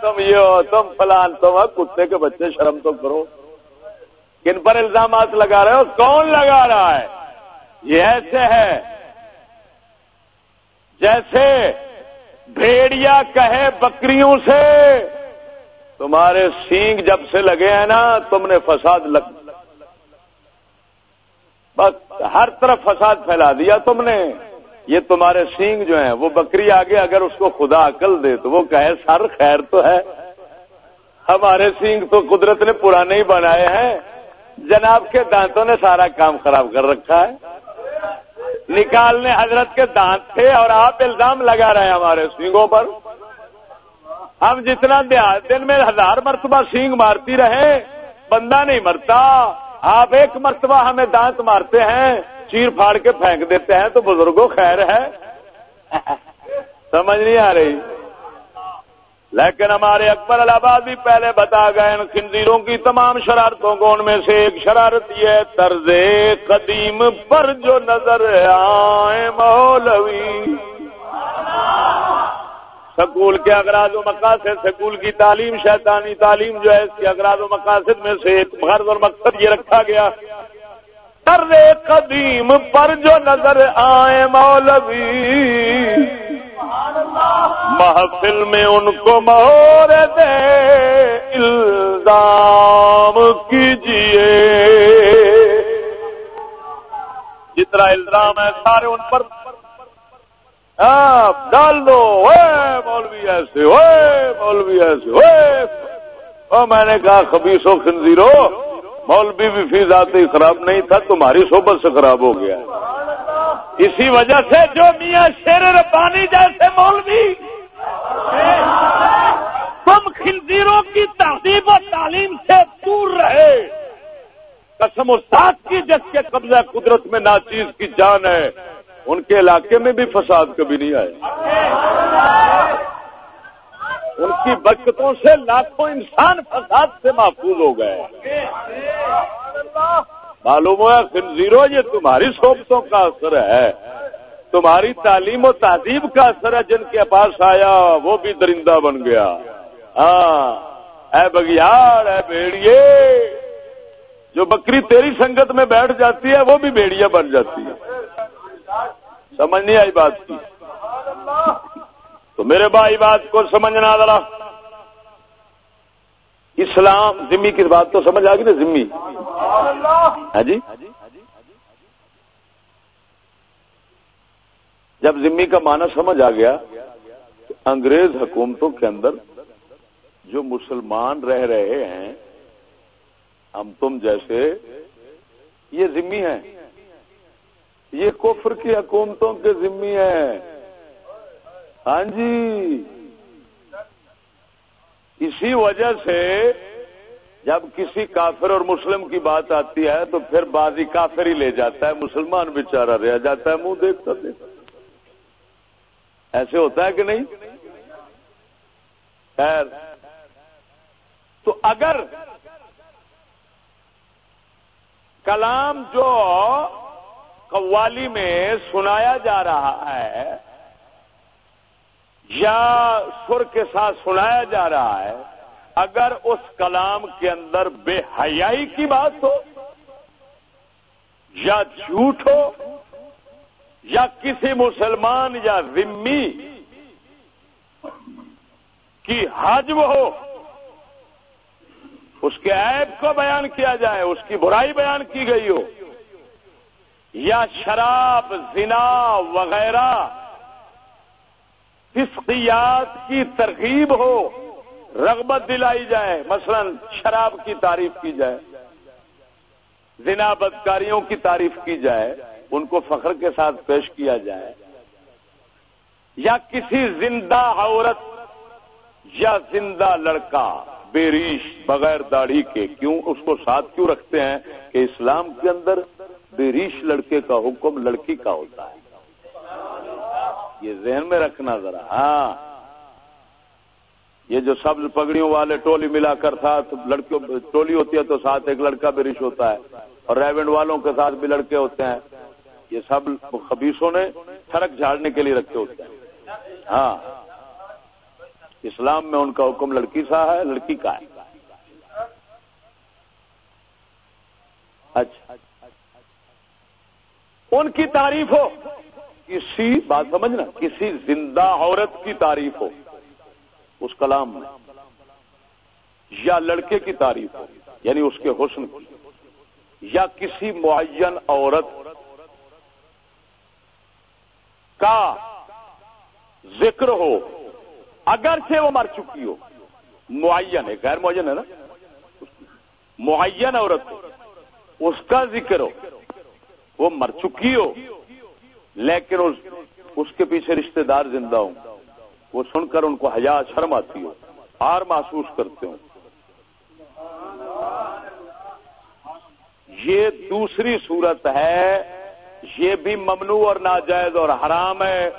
تم یہ ہو، تم فلان، تم کتے کے بچے شرم تو کرو۔ کن پر الزامات لگا رہے ہو؟ کون لگا رہا ہے؟ یہ ایسے ہے جیسے بھیڑیا کہے بکریوں سے، تمہارے سینگ جب سے لگے ہیں نا، تم نے فساد لگ بس ہر طرف فساد پھیلا دیا تم نے۔ یہ تمہارے سینگ جو ہیں، وہ بکری آگے اگر اس کو خدا عقل دے تو وہ کہے، سر خیر تو ہے۔ ہمارے سینگ تو قدرت نے پرانے ہی بنائے ہیں۔ جناب کے دانتوں نے سارا کام خراب کر رکھا ہے۔ نکالنے حضرت کے دانت تھے اور آپ الزام لگا رہے ہیں ہمارے سینگوں پر۔ ہم جتنا دن میں ہزار مرتبہ سینگ مارتی رہے بندہ نہیں مرتا۔ آپ ایک مرتبہ ہمیں دانت مارتے ہیں۔ چیر پھاڑ کے پھینک دیتے ہیں تو بزرگوں خیر ہے۔ سمجھ نہیں آ رہی۔ لیکن ہمارے اکبر الہباد بھی پہلے بتا گئے ان خنزیروں کی تمام شرارتوں کو، ان میں سے ایک شرارت یہ طرز قدیم پر جو نظر آئے مولوی۔ سکول کے اگراض و مقاصد، سکول کی تعلیم، شیطانی تعلیم جو ہے، اس کے اگراض و مقاصد میں سے ایک غرض اور مقصد یہ رکھا گیا۔ طرز قدیم پر جو نظر آئے مولوی۔ محفل میں ان کو مور دے الزام کیجیے جتنا الزام ہے سارے ان پر۔ آپ ڈال دو۔ مولوی ایسے ہوئے مولوی ایسے ہوئے میں نے کہا خبیصو خنزیرو۔ مولوی بھی فی ذاتی خراب نہیں تھا، تمہاری صحبت سے خراب ہو گیا۔ اسی وجہ سے جو میاں شیر ربانی جیسے مولوی، تم خنزیروں کی تہذیب و تعلیم سے دور رہے۔ قسم استاد کی جس کے قبضہ قدرت میں ناچیز کی جان ہے، ان کے علاقے میں بھی فساد کبھی نہیں آئے۔ ان کی برکتوں سے لاکھوں انسان فساد سے محفوظ ہو گئے۔ معلوم ہوا خنزیرو یہ تمہاری صحبتوں کا اثر ہے۔ تمہاری تعلیم و تہذیب کا اثر ہے، جن کے پاس آیا، وہ بھی درندہ بن گیا۔ ہاں اے بگیاڑ، اے بیڑیے۔ جو بکری تیری سنگت میں بیٹھ جاتی ہے، وہ بھی بیڑیا بن جاتی ہے۔ سمجھ نہیں آئی بات کی؟ تو میرے بھائی، بات کو سمجھنا ذرا۔ اسلام ذمی کی بات تو سمجھ آ گئی نا، ذمی۔ ہاں جی؟ جب ذمی کا معنی سمجھ آ گیا انگریز حکومتوں کے اندر جو مسلمان رہ رہے ہیں، ہم تم جیسے، یہ ذمی ہیں۔ یہ کفر کی حکومتوں کے ذمی ہیں۔ ہاں جی؟ اسی وجہ سے جب کسی کافر اور مسلم کی بات آتی ہے تو پھر بازی کافر ہی لے جاتا ہے، مسلمان بیچارہ رہ جاتا ہے، منہ دیکھتا دیکھتا ایسے ہوتا ہے کہ نہیں؟ خیر۔ تو اگر کلام جو قوالی میں سنایا جا رہا ہے یا سر کے ساتھ سنایا جا رہا ہے، اگر اس کلام کے اندر بے حیائی کی بات ہو، یا جھوٹ ہو، یا کسی مسلمان یا ذمی کی حجم ہو، اس کے عیب کو بیان کیا جائے، اس کی برائی بیان کی گئی ہو، یا شراب، زنا وغیرہ فسقیات کی ترغیب ہو، رغبت دلائی جائے، مثلا شراب کی تعریف کی جائے، زنا بدکاریوں کی تعریف کی جائے، ان کو فخر کے ساتھ پیش کیا جائے، یا کسی زندہ عورت یا زندہ لڑکا، بے ریش، بغیر داڑھی کے، کیوں اس کو ساتھ کیوں رکھتے ہیں کہ اسلام کے اندر بے ریش لڑکے کا حکم لڑکی کا ہوتا ہے؟ یہ ذہن میں رکھنا ذرا۔ ہاں۔ یہ جو سبز پگڑیوں والے ٹولی ملا کر ساتھ لڑکیوں، ٹولی ہوتی ہے تو ساتھ ایک لڑکا بھی رش ہوتا ہے، اور ریونڈ والوں کے ساتھ بھی لڑکے ہوتے ہیں۔ یہ سب خبیصوں نے سڑک جھاڑنے کے لیے رکھے ہوتے ہیں۔ ہاں۔ اسلام میں ان کا حکم لڑکی سا ہے، لڑکی کا ہے۔ اچھا۔ ان کی تعریف ہو۔ کسی بات سمجھنا، کسی زندہ عورت کی تعریف ہو، اس کلام میں، یا لڑکے کی تعریف ہو یعنی اس کے حسن کی، یا کسی معین عورت کا ذکر ہو اگر سے وہ مر چکی ہو، معین ہے، غیر معین ہے نا؟ معین عورت اس کا ذکر ہو، وہ مر چکی ہو لیکن اس کے پیچھے رشتہ دار زندہ ہوں۔ وہ سن کر ان کو حیا، شرم آتی ہو۔ آر محسوس کرتے ہوں۔ یہ دوسری صورت ہے۔ یہ بھی ممنوع اور ناجائز اور حرام ہے۔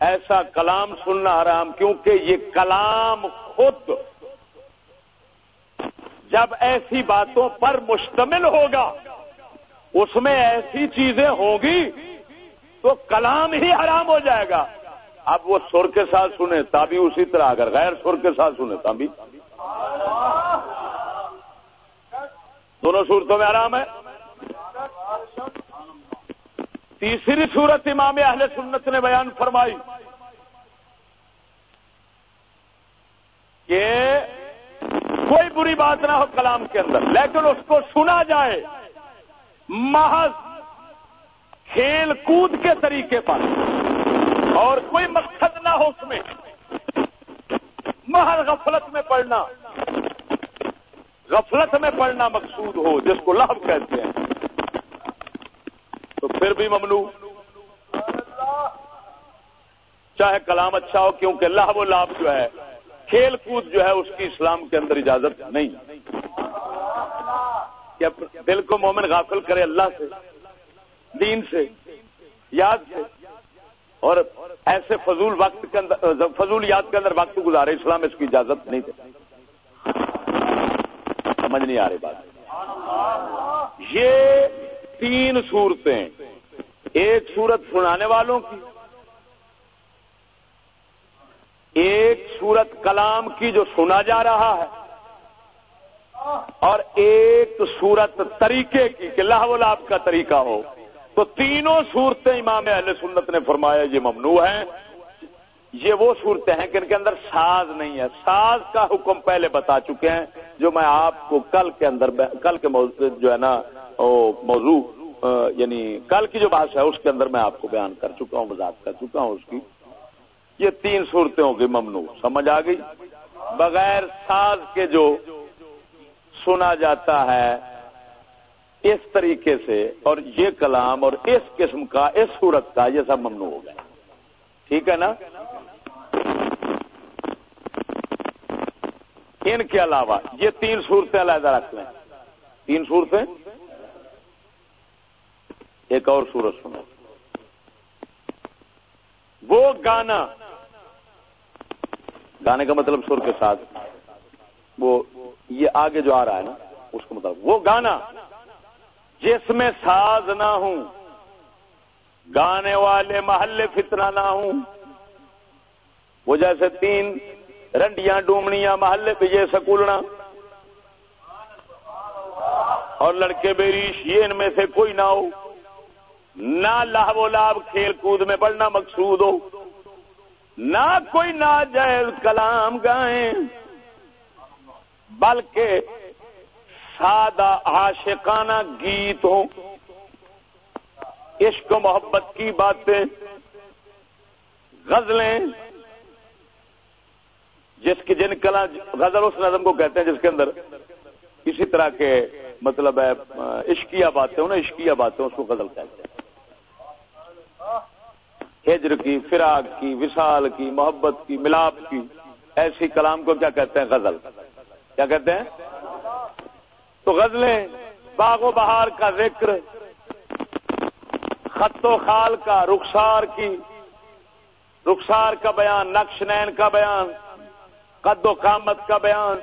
ایسا کلام سننا حرام، کیونکہ یہ کلام خود جب ایسی باتوں پر مشتمل ہوگا اس میں ایسی چیزیں ہوں گی تو کلام ہی حرام ہو جائے گا۔ اب وہ سر کے ساتھ سنے تبھی اسی طرح، اگر غیر سر کے ساتھ سنے تبھی دونوں صورتوں میں آرام ہے۔ تیسری صورت امام اہل سنت نے بیان فرمائی کہ کوئی بری بات نہ ہو کلام کے اندر، لیکن اس کو سنا جائے۔ محض کھیل کود کے طریقے پر اور کوئی مقصد نہ ہو اس میں۔ محض غفلت میں پڑھنا۔ غفلت میں پڑھنا مقصود ہو، جس کو لہب کہتے ہیں۔ تو پھر بھی ممنوع۔ چاہے کلام اچھا ہو، کیونکہ اللہ و لاب جو ہے، کھیل کود جو ہے، اس کی اسلام کے اندر اجازت نہیں۔ کہ دل کو مومن غافل کرے اللہ سے، دین سے، یاد سے، اور ایسے فضول وقت کے اندر فضولیات کے اندر وقت گزارے، اسلام اس کی اجازت نہیں دے۔ سمجھ نہیں آ رہی بات۔ یہ تین صورتیں، ایک صورت سنانے والوں کی، ایک صورت کلام کی جو سنا جا رہا ہے۔ اور ایک صورت طریقے کی کہ لاہول آپ کا طریقہ ہو۔ تو تینوں صورتیں امام اہل سنت نے فرمایا، یہ ممنوع ہیں۔ یہ وہ صورتیں ہیں کہ ان کے اندر ساز نہیں ہے۔ ساز کا حکم پہلے بتا چکے ہیں، جو میں آپ کو کل کے اندر کل کے موضوع جو ہے نا موضوع یعنی کل کی جو بات ہے، اس کے اندر میں آپ کو بیان کر چکا ہوں، وضاحت کر چکا ہوں اس کی۔ یہ تین صورتیں ہوں گی، ممنوع، سمجھ آ گئی؟ بغیر ساز کے جو سنا جاتا ہے اس طریقے سے اور یہ کلام اور اس قسم کا، اس صورت کا یہ سب ممنوع ہو گیا۔ ٹھیک ہے نا؟ ان کے علاوہ، یہ تین صورتیں علیحدہ رکھ لیں۔ تین صورتیں؟ ایک اور صورت سنو۔ وہ گانا، گانے کا مطلب سر کے ساتھ۔ وہ یہ آگے جو آ رہا ہے نا، اس کا مطلب وہ گانا جس میں ساز نہ ہوں، گانے والے محلے فتنہ نہ ہوں۔ وہ جیسے تین رنڈیاں ڈومنیاں محلے پہ یہ سکولنا۔ اور لڑکے بیریش یہ ان میں سے کوئی نہ ہو، نہ لاہ و لاب کھیل کود میں بڑھنا مقصود ہو، نہ کوئی ناجائز کلام گائیں۔ بلکہ سادہ عاشقانہ گیت ہوں۔ عشق و محبت کی باتیں، غزلیں، جس کی جن کلا غزل اس نظم کو کہتے ہیں جس کے اندر کسی طرح کے مطلب ہے، عشقیہ باتیں انہیں عشقیہ باتیں اس کو غزل کہتے ہیں۔ ہجر کی، فراق کی وشال کی، محبت کی، ملاپ کی، ایسی کلام کو کیا کہتے ہیں؟ غزل۔ کیا کہتے ہیں؟ تو غزلیں، باغ و بہار کا ذکر، خط و خال کا، رخسار کی، رخسار کا بیان، نقش نین کا بیان، قد و قامت کا بیان،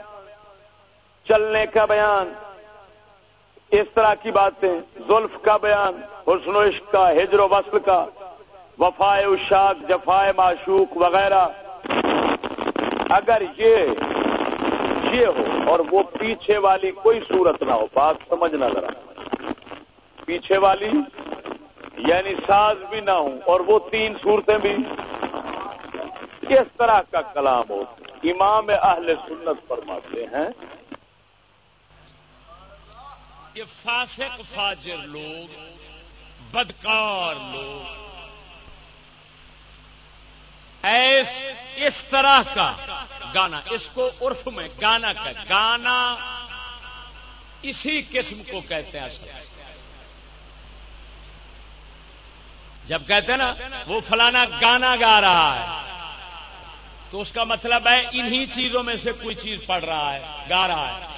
چلنے کا بیان، اس طرح کی باتیں، زلف کا بیان، حسن و عشق کا، ہجر و وصل کا وفائے اشاق جفائے معشوق وغیرہ۔ اگر یہ یہ ہو اور وہ پیچھے والی کوئی صورت نہ ہو۔ بات سمجھنا ذرا۔ پیچھے والی یعنی ساز بھی نہ ہوں، اور وہ تین صورتیں بھی۔ کس طرح کا کلام ہو؟ امام اہل سنت فرماتے ہیں۔ یہ فاسق، فاجر لوگ، بدکار لوگ۔ ایس اس طرح کا گانا، اس کو عرف میں گانا کا گانا اسی قسم کو کہتے ہیں اصل جب کہتے ہیں نا، وہ فلانا گانا گا رہا ہے، تو اس کا مطلب ہے انہی چیزوں میں سے کوئی چیز پڑ رہا ہے، گا رہا ہے۔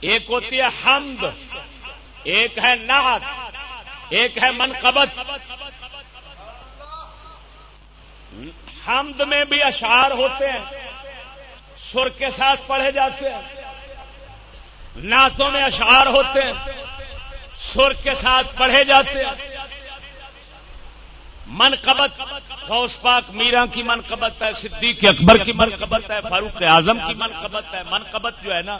ایک ہوتی ہے حمد، ایک ہے نعت، ایک ہے منقبت۔ حمد میں بھی اشعار ہوتے ہیں، سر کے ساتھ پڑھے جاتے ہیں، نعتوں میں اشعار ہوتے ہیں، سر کے ساتھ پڑھے جاتے ہیں۔ منقبت، غوث پاک میرا کی منقبت ہے، صدیق اکبر کی منقبت ہے، فاروق اعظم کی منقبت ہے۔ منقبت جو ہے نا،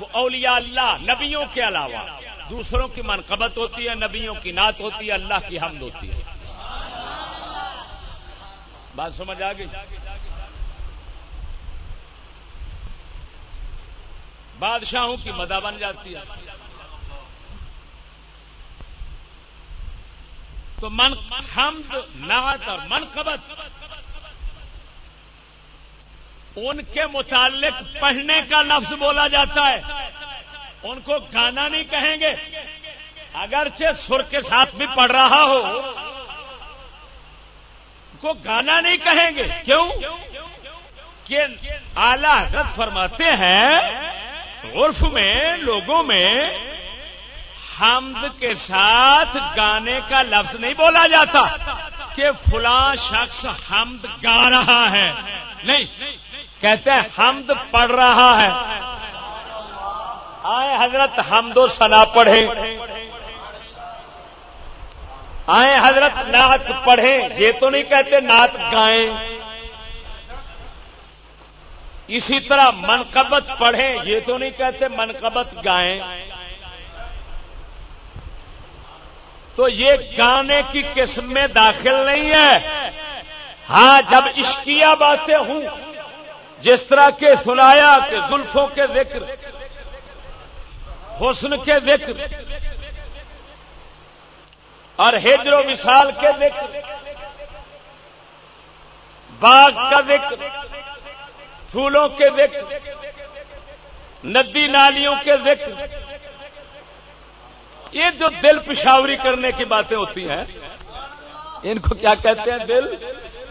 وہ اولیاء اللہ، نبیوں کے علاوہ۔ دوسروں کی منقبت ہوتی ہے، نبیوں کی نعت ہوتی ہے، اللہ کی حمد ہوتی ہے۔ بات سمجھ آ گئی؟ بادشاہوں کی مدا بن جاتی ہے۔ تو من حمد نعت اور منقبت ان کے متعلق پڑھنے کا لفظ بولا جاتا ہے۔ ان کو گانا نہیں کہیں گے۔ اگرچہ سر کے ساتھ بھی پڑھ رہا ہو کو گانا نہیں کہیں گے؟ کیوں؟ کہ اعلی حضرت فرماتے ہیں، عرف میں، لوگوں میں حمد کے ساتھ گانے کا لفظ نہیں بولا جاتا کہ فلاں شخص حمد گا رہا ہے۔ نہیں، کہتے ہیں حمد پڑھ رہا ہے۔ آئے حضرت حمد و سنا پڑھے آئے حضرت نعت پڑھیں، یہ تو نہیں کہتے نعت گائیں۔ اسی طرح منقبت پڑھیں، یہ تو نہیں کہتے منقبت گائیں۔ تو یہ گانے کی قسم میں داخل نہیں ہے۔ ہاں جب عشقیہ باتیں ہوں، جس طرح کے سنایا، کہ زلفوں کے ذکر، حسن کے ذکر اور ہجر و مثال کے ذکر باغ کا ذکر پھولوں کے ذکر ندی نالیوں کے ذکر یہ جو دل پشاوری کرنے کی باتیں ہوتی ہیں، ان کو کیا کہتے ہیں دل؟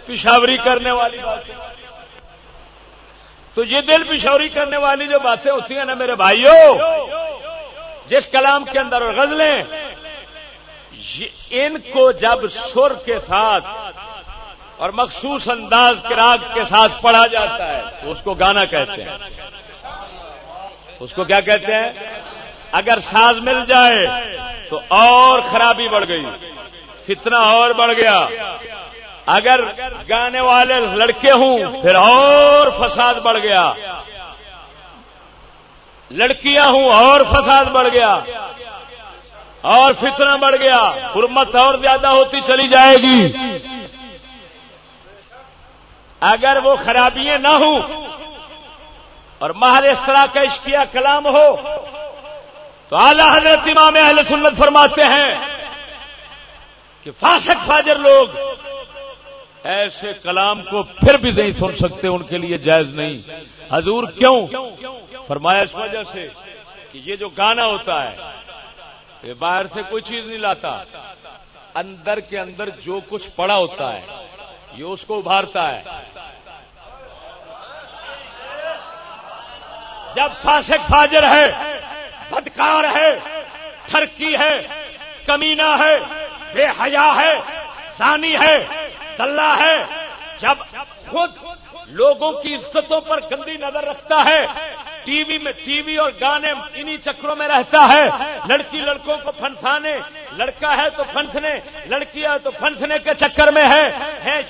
پشاوری کرنے والی باتیں۔ تو یہ دل پشاوری کرنے والی جو باتیں ہوتی ہیں نا میرے بھائیوں، جس کلام کے اندر غزلیں ان کو جب سر کے ساتھ اور مخصوص انداز کے راگ کے ساتھ پڑھا جاتا ہے، تو اس کو گانا کہتے ہیں۔ اس کو کیا کہتے ہیں؟ اگر ساز مل جائے تو اور خرابی بڑھ گئی، فتنہ اور بڑھ گیا۔ اگر گانے والے لڑکے ہوں، پھر اور فساد بڑھ گیا۔ لڑکیاں ہوں، اور فساد بڑھ گیا۔ اور فتنہ بڑھ گیا، حرمت اور زیادہ ہوتی چلی جائے گی۔ اگر وہ خرابیاں نہ ہوں اور مہر اس طرح کا اشکیا کلام ہو، تو اعلی حضرت امام اہل سنت فرماتے ہیں کہ فاسق، فاجر لوگ ایسے کلام کو پھر بھی نہیں سن سکتے، ان کے لیے جائز نہیں۔ حضور کیوں؟ فرمایا اس وجہ سے کہ یہ جو گانا ہوتا ہے یہ باہر سے کوئی چیز نہیں لاتا۔ اندر کے اندر جو کچھ پڑا ہوتا ہے، یہ اس کو ابھارتا ہے۔ جب فاسق فاجر ہے، بدکار ہے، تھرکی ہے کمینا ہے، بے حیا ہے سانی ہے، دلہ ہے، جب خود لوگوں کی عزتوں پر گندی نظر رکھتا ہے ٹی وی میں ٹی وی اور گانے انہی چکروں میں رہتا ہے۔ لڑکی لڑکوں کو پھنسانے، لڑکا ہے تو پھنسنے، لڑکی ہے تو پھنسنے کے چکر میں ہے۔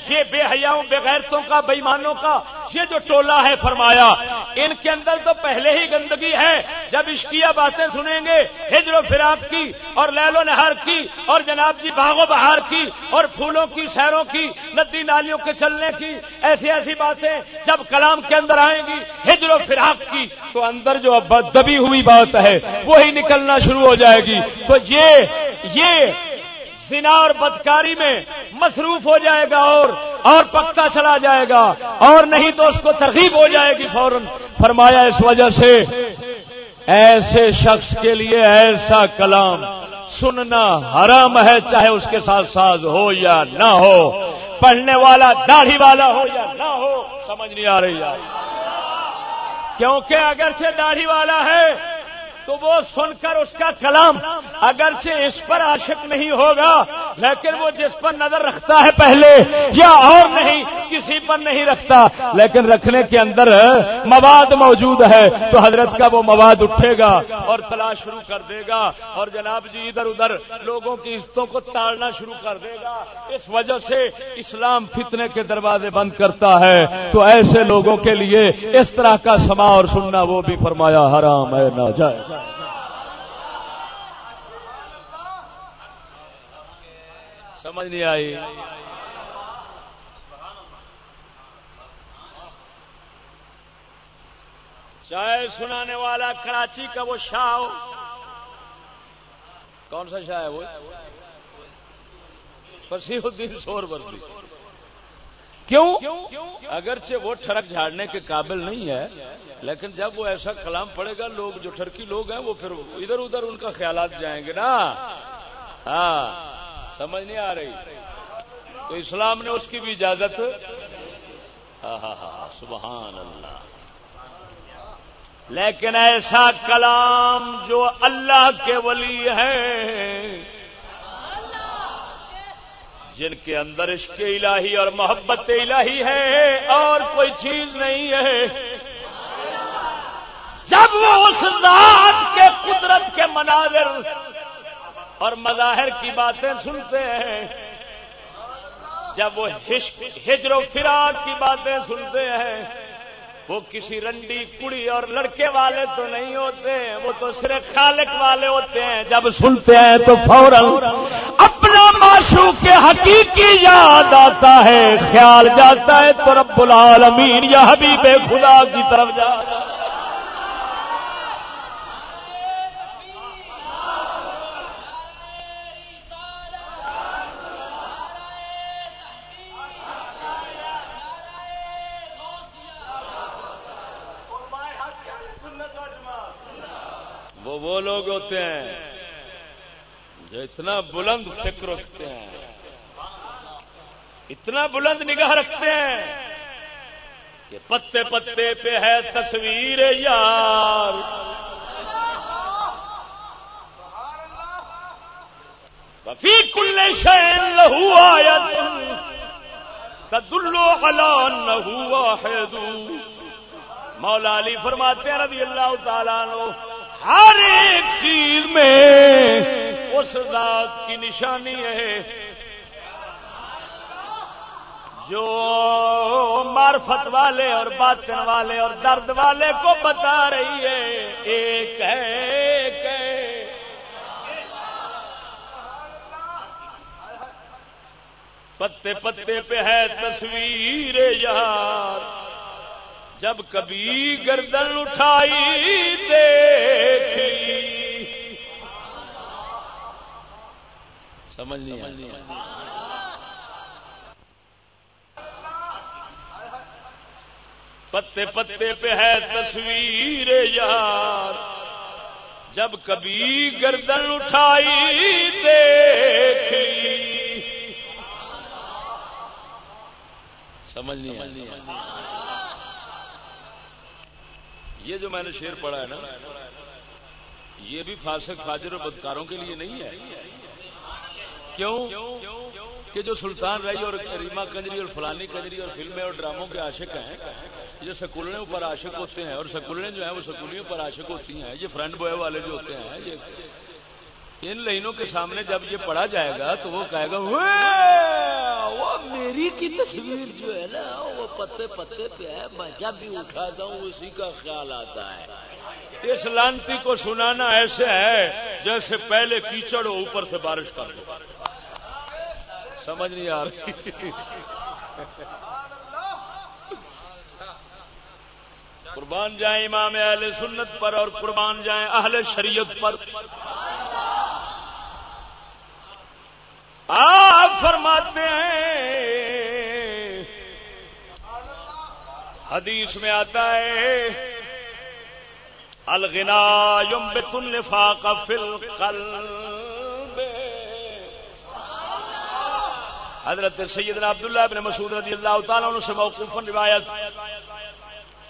یہ بے حیاؤں، بے غیرتوں کا بےمانوں کا۔ یہ جو ٹولہ ہے فرمایا، ان کے اندر تو پہلے ہی گندگی ہے۔ جب عشقیہ باتیں سنیں گے، ہجر و فراق کی اور لیل و نہار کی اور جناب جی باغ و بہار کی اور پھولوں کی، شہروں کی، ندی نالیوں کے چلنے کی، ایسی ایسی باتیں جب کلام کے اندر آئیں گی، ہجر و فراق کی تو اندر جو دبی ہوئی بات ہے، وہی نکلنا شروع ہو جائے گی۔ تو یہ یہ زنا اور بدکاری میں مصروف ہو جائے گا اور اور پکتا چلا جائے گا۔ اور نہیں تو اس کو ترغیب ہو جائے گی فوراً۔ فرمایا اس وجہ سے، ایسے شخص کے لیے ایسا کلام سننا حرام ہے، چاہے اس کے ساتھ ساز ہو یا نہ ہو۔ پڑھنے والا، داڑھی والا ہو یا نہ ہو، سمجھ نہیں آ رہی۔ یار کیونکہ اگر سے داڑھی والا ہے تو وہ سن کر اس کا کلام اگرچہ اس پر عاشق نہیں ہوگا، لیکن وہ جس پر نظر رکھتا ہے پہلے، یا اور نہیں، کسی پر نہیں رکھتا۔ لیکن رکھنے کے اندر مواد موجود ہے، تو حضرت کا وہ مواد اٹھے گا اور تلاش شروع کر دے گا۔ اور جناب جی ادھر ادھر لوگوں کی عزتوں کو تاڑنا شروع کر دے گا۔ اس وجہ سے اسلام فتنے کے دروازے بند کرتا ہے۔ تو ایسے لوگوں کے لیے اس طرح کا سما اور سننا وہ بھی فرمایا حرام ہے نہ جائے سمجھ نہیں آئی۔ چاہے سنانے والا کراچی کا وہ شاہ ہو۔ کون سا شاہ ہے وہ؟ فصیح الدین سور بردی۔ کیوں؟ اگرچہ وہ ٹھڑک جھاڑنے کے قابل نہیں ہے، لیکن جب وہ ایسا کلام پڑے گا، لوگ جو ٹھرکی لوگ ہیں، وہ پھر ادھر ادھر ان کا خیالات جائیں گے نا۔ ہاں۔ سمجھ نہیں آ رہی۔ تو اسلام نے اس کی بھی اجازت۔ ہاں ہاں ہاں سبحان اللہ۔ لیکن ایسا کلام جو اللہ کے ولی ہے، جن کے اندر عشق الہی اور محبت الہی ہے، اور کوئی چیز نہیں ہے۔ جب وہ اس ذات کے قدرت کے مناظر اور مظاہر کی باتیں سنتے ہیں۔ جب وہ ہجر و فراق کی باتیں سنتے ہیں، وہ کسی رنڈی کڑی اور لڑکے والے تو نہیں ہوتے، وہ تو صرف خالق والے ہوتے ہیں۔ جب سنتے ہیں تو فوراً اپنا معشو کے حقیقی یاد آتا ہے، خیال جاتا ہے تو رب العالمین یا حبیب خدا کی طرف جاتا ہے۔ وہ لوگ ہوتے ہیں جو اتنا بلند فکر رکھتے ہیں، اتنا بلند نگاہ رکھتے ہیں کہ پتے پتے پہ ہے تصویر یار۔ وفی کل شین لہو آیا کدلو حلان نہ مولا علی فرماتے ہیں رضی اللہ تعالیٰ ہر ایک چیز میں اس ذات کی نشانی ہے۔ جو معرفت والے اور باطن والے اور درد والے کو بتا رہی ہے۔ ایک ہے ایک ہے۔ پتے پتے پہ ہے تصویر یار۔ جب کبھی گردن اٹھائی دیکھ سمجھ نہیں پتے پتے پہ ہے تصویر یار۔ جب کبھی گردن اٹھائی دیکھ سمجھ نہیں یہ جو میں نے شیر پڑھا ہے نا، یہ بھی فاسق فاجر اور بدکاروں کے لیے نہیں ہے۔ کیوں؟ کہ جو سلطان رہی اور ریما کنجری اور فلانی کنجری اور فلمیں اور ڈراموں کے عاشق ہیں جو سکولنے پر عاشق ہوتے ہیں اور سکولنے جو ہیں وہ سکولیوں پر عاشق ہوتی ہیں، یہ فرنٹ بوائے والے جو ہوتے ہیں، یہ ان لائنوں کے سامنے جب یہ پڑھا جائے گا تو وہ کہے گا وہ میری کی تصویر جو ہے نا وہ پتے پتے پہ ہے، میں جب بھی اٹھاتا ہوں اسی کا خیال آتا ہے۔ اس لانتی کو سنانا ایسے ہے جیسے پہلے کیچڑ ہو، اوپر سے بارش کر دو۔ سمجھ نہیں آ رہی۔ قربان جائیں امام اہل سنت پر اور قربان جائیں اہل شریعت پر۔ آپ فرماتے ہیں حدیث میں آتا ہے، الغنا یم بت الفاق فل حضرت سیدنا عبداللہ بن مسعود رضی اللہ تعالیٰ عنہ سے موقوفا روایت،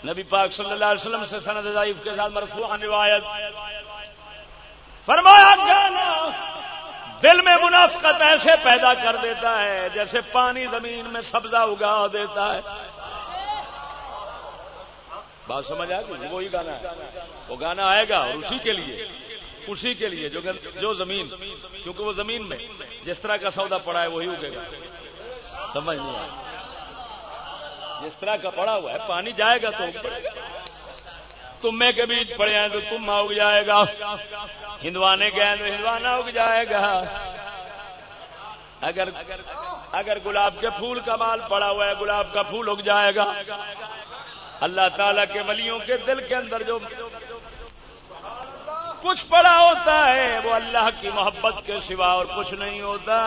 نبی پاک صلی اللہ علیہ وسلم سے سند ضعیف کے ساتھ مرفوعا روایت۔ فرمایا جانا دل میں منافقت ایسے پیدا کر دیتا ہے جیسے پانی زمین میں سبزہ اگا دیتا ہے۔ بات سمجھ آئے گی وہی گانا ہے۔ وہ گانا آئے گا اور اسی کے لیے، اسی کے لیے، جو جو زمین، کیونکہ وہ زمین میں جس طرح کا سودا پڑا ہے وہی اگے گا۔ سمجھ نہیں آئے جس طرح کا پڑا ہوا ہے، پانی جائے گا تو تمے کے بیچ پڑے ہیں تو تم اگ جائے گا۔ ہندوانے گئے تو ہندوانا اگ جائے گا۔ اگر اگر گلاب کے پھول کا مال پڑا ہوا ہے، گلاب کا پھول اگ جائے گا۔ اللہ تعالی کے ولیوں کے دل کے اندر جو کچھ پڑا ہوتا ہے، وہ اللہ کی محبت کے سوا اور کچھ نہیں ہوتا۔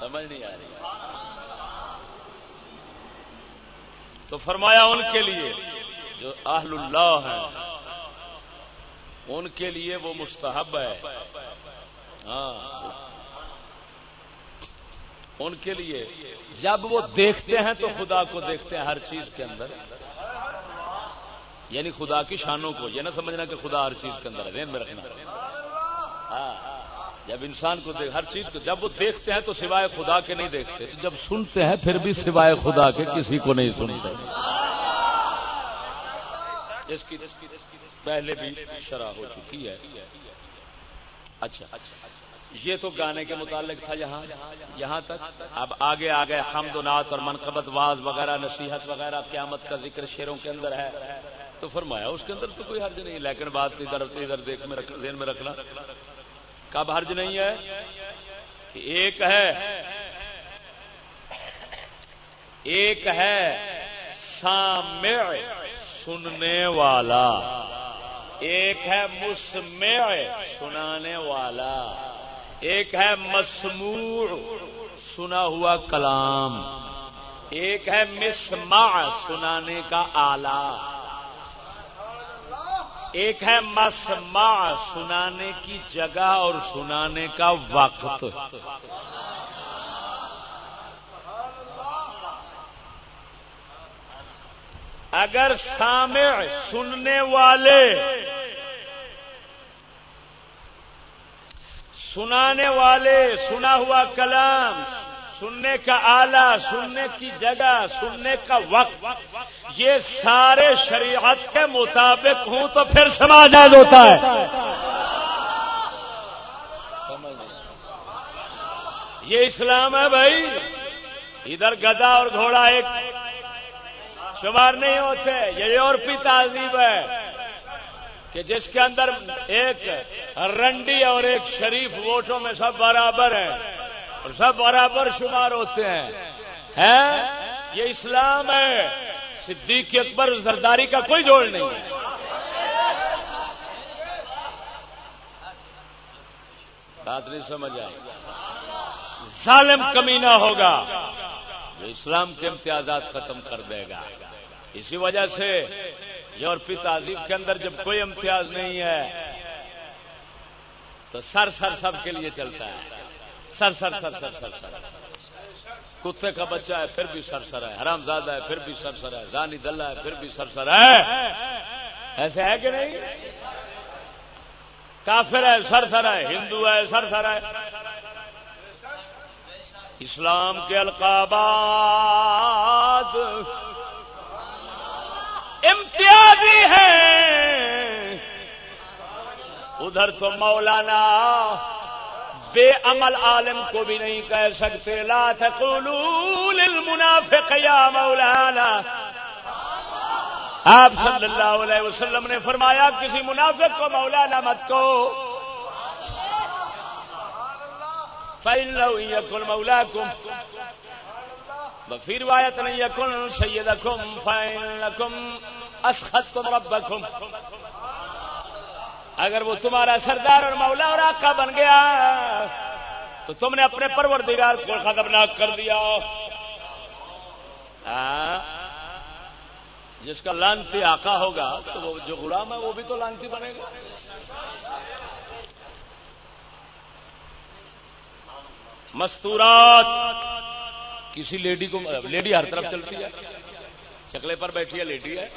سمجھ نہیں آ رہی۔ تو فرمایا ان کے لیے جو اہل اللہ ہیں، ان کے لیے وہ مستحب ہے۔ ہاں۔ ان کے لیے۔ جب وہ دیکھتے ہیں تو خدا کو دیکھتے ہیں ہر چیز کے اندر۔ یعنی خدا کی شانوں کو، یہ نہ سمجھنا کہ خدا ہر چیز کے اندر ہے میں رکھنا۔ ہاں جب انسان کو ہر چیز کو، جب وہ دیکھتے ہیں تو سوائے خدا کے نہیں دیکھتے۔ تو جب سنتے ہیں، پھر بھی سوائے خدا کے کسی کو نہیں سنتے۔ اس کی پہلے بھی شرح ہو چکی ہے۔ اچھا اچھا۔ یہ تو گانے کے متعلق تھا یہاں یہاں تک۔ اب آگے آگے حمد و نعت اور منقبت واز وغیرہ، نصیحت وغیرہ، قیامت کا ذکر شیروں کے اندر ہے۔ تو فرمایا، اس کے اندر تو کوئی حرج نہیں، لیکن بات ادھر ادھر دیکھ میں ذہن میں رکھنا۔ کب حرج نہیں ہے؟ کہ ایک ہے ایک ہے سامع سننے والا۔ ایک ہے مسمع سنانے والا۔ ایک ہے مسموع، سنا ہوا کلام۔ ایک ہے مسمع، سنانے کا آلہ۔ ایک ہے مسمع، سنانے کی جگہ اور سنانے کا وقت۔ اگر سامع، سننے والے سنانے والے، سنا ہوا کلام، سننے کا آلہ، سننے کی جگہ، سننے کا وقت۔ یہ سارے شریعت کے مطابق ہوں تو پھر سماجاد ہوتا ہے۔ یہ اسلام ہے بھائی۔ ادھر گدا اور گھوڑا ایک شمار نہیں ہوتے یہ یورپی تہذیب ہے۔ کہ جس کے اندر ایک رنڈی اور ایک شریف ووٹوں میں سب برابر ہیں اور سب برابر شمار ہوتے ہیں۔ یہ اسلام ہے۔ صدیق اکبر زرداری کا کوئی جوڑ نہیں ہے۔ بات نہیں سمجھ آئی۔ ظالم کمی نہ ہوگا۔ جو اسلام کے امتیازات ختم کر دے گا۔ اسی وجہ سے یورپی تہذیب کے اندر جب کوئی امتیاز نہیں ہے تو سر سر سب کے لیے چلتا ہے سر سر سر سر سر سر کتے کا بچہ ہے پھر بھی سر سر ہے حرام زادہ ہے پھر بھی سر سر ہے زانی دلہ ہے پھر بھی سر سر ہے ایسے ہے کہ نہیں کافر ہے سر سر ہے ہندو ہے سر سر ہے اسلام کے القابات امتیازی ہیں ادھر تو مولانا بے عمل عالم کو بھی نہیں کہہ سکتے۔ لا تقولوا للمنافق یا مولانا۔ آپ صلی اللہ علیہ وسلم نے فرمایا، کسی منافق کو مولانا مت کو فائن لو یقل مولا پھر روایت نہیں یقل سید فائن کم اسخت کم رب اگر وہ تمہارا سردار اور مولا اور آقا بن گیا، تو تم نے اپنے پرور کو خطرناک کر دیا۔ ہاں، جس کا لانتی آقا ہوگا، تو وہ جو غلام ہے، وہ بھی تو لانتی بنے گا۔ مستورات کسی لیڈی کو لیڈی ہر طرف چلتی ہے۔ چکلے پر بیٹھی ہے، لیڈی ہے۔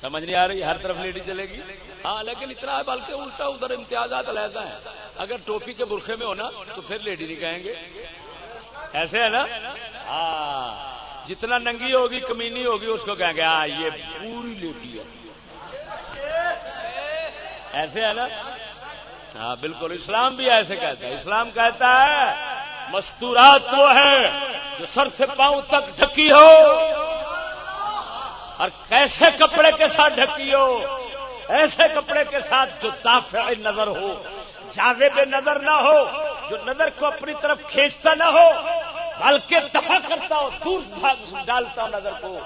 سمجھ نہیں آ رہی، ہر طرف لیڈی چلے گی۔ ہاں لیکن اتنا ہے، بلکہ الٹا ادھر امتیازات علیحدہ ہیں۔ اگر ٹوپی کے برقے میں ہونا تو پھر لیڈی نہیں کہیں گے۔ ایسے ہے نا؟ ہاں جتنا ننگی ہوگی، کمینی ہوگی، اس کو کہیں گے ہاں یہ پوری لیڈی ہے۔ ایسے ہے نا؟ ہاں بالکل، اسلام بھی ایسے کہتا ہے۔ اسلام کہتا ہے مستورات وہ ہے جو سر سے پاؤں تک ڈھکی ہو اور کیسے کپڑے کے ساتھ ڈھکی ہو؟ ایسے کپڑے کے ساتھ جو تافع نظر ہو جازب نظر نہ ہو، جو نظر کو اپنی طرف کھینچتا نہ ہو، بلکہ دفاع کرتا ہو، دور ڈالتا ہو نظر کو۔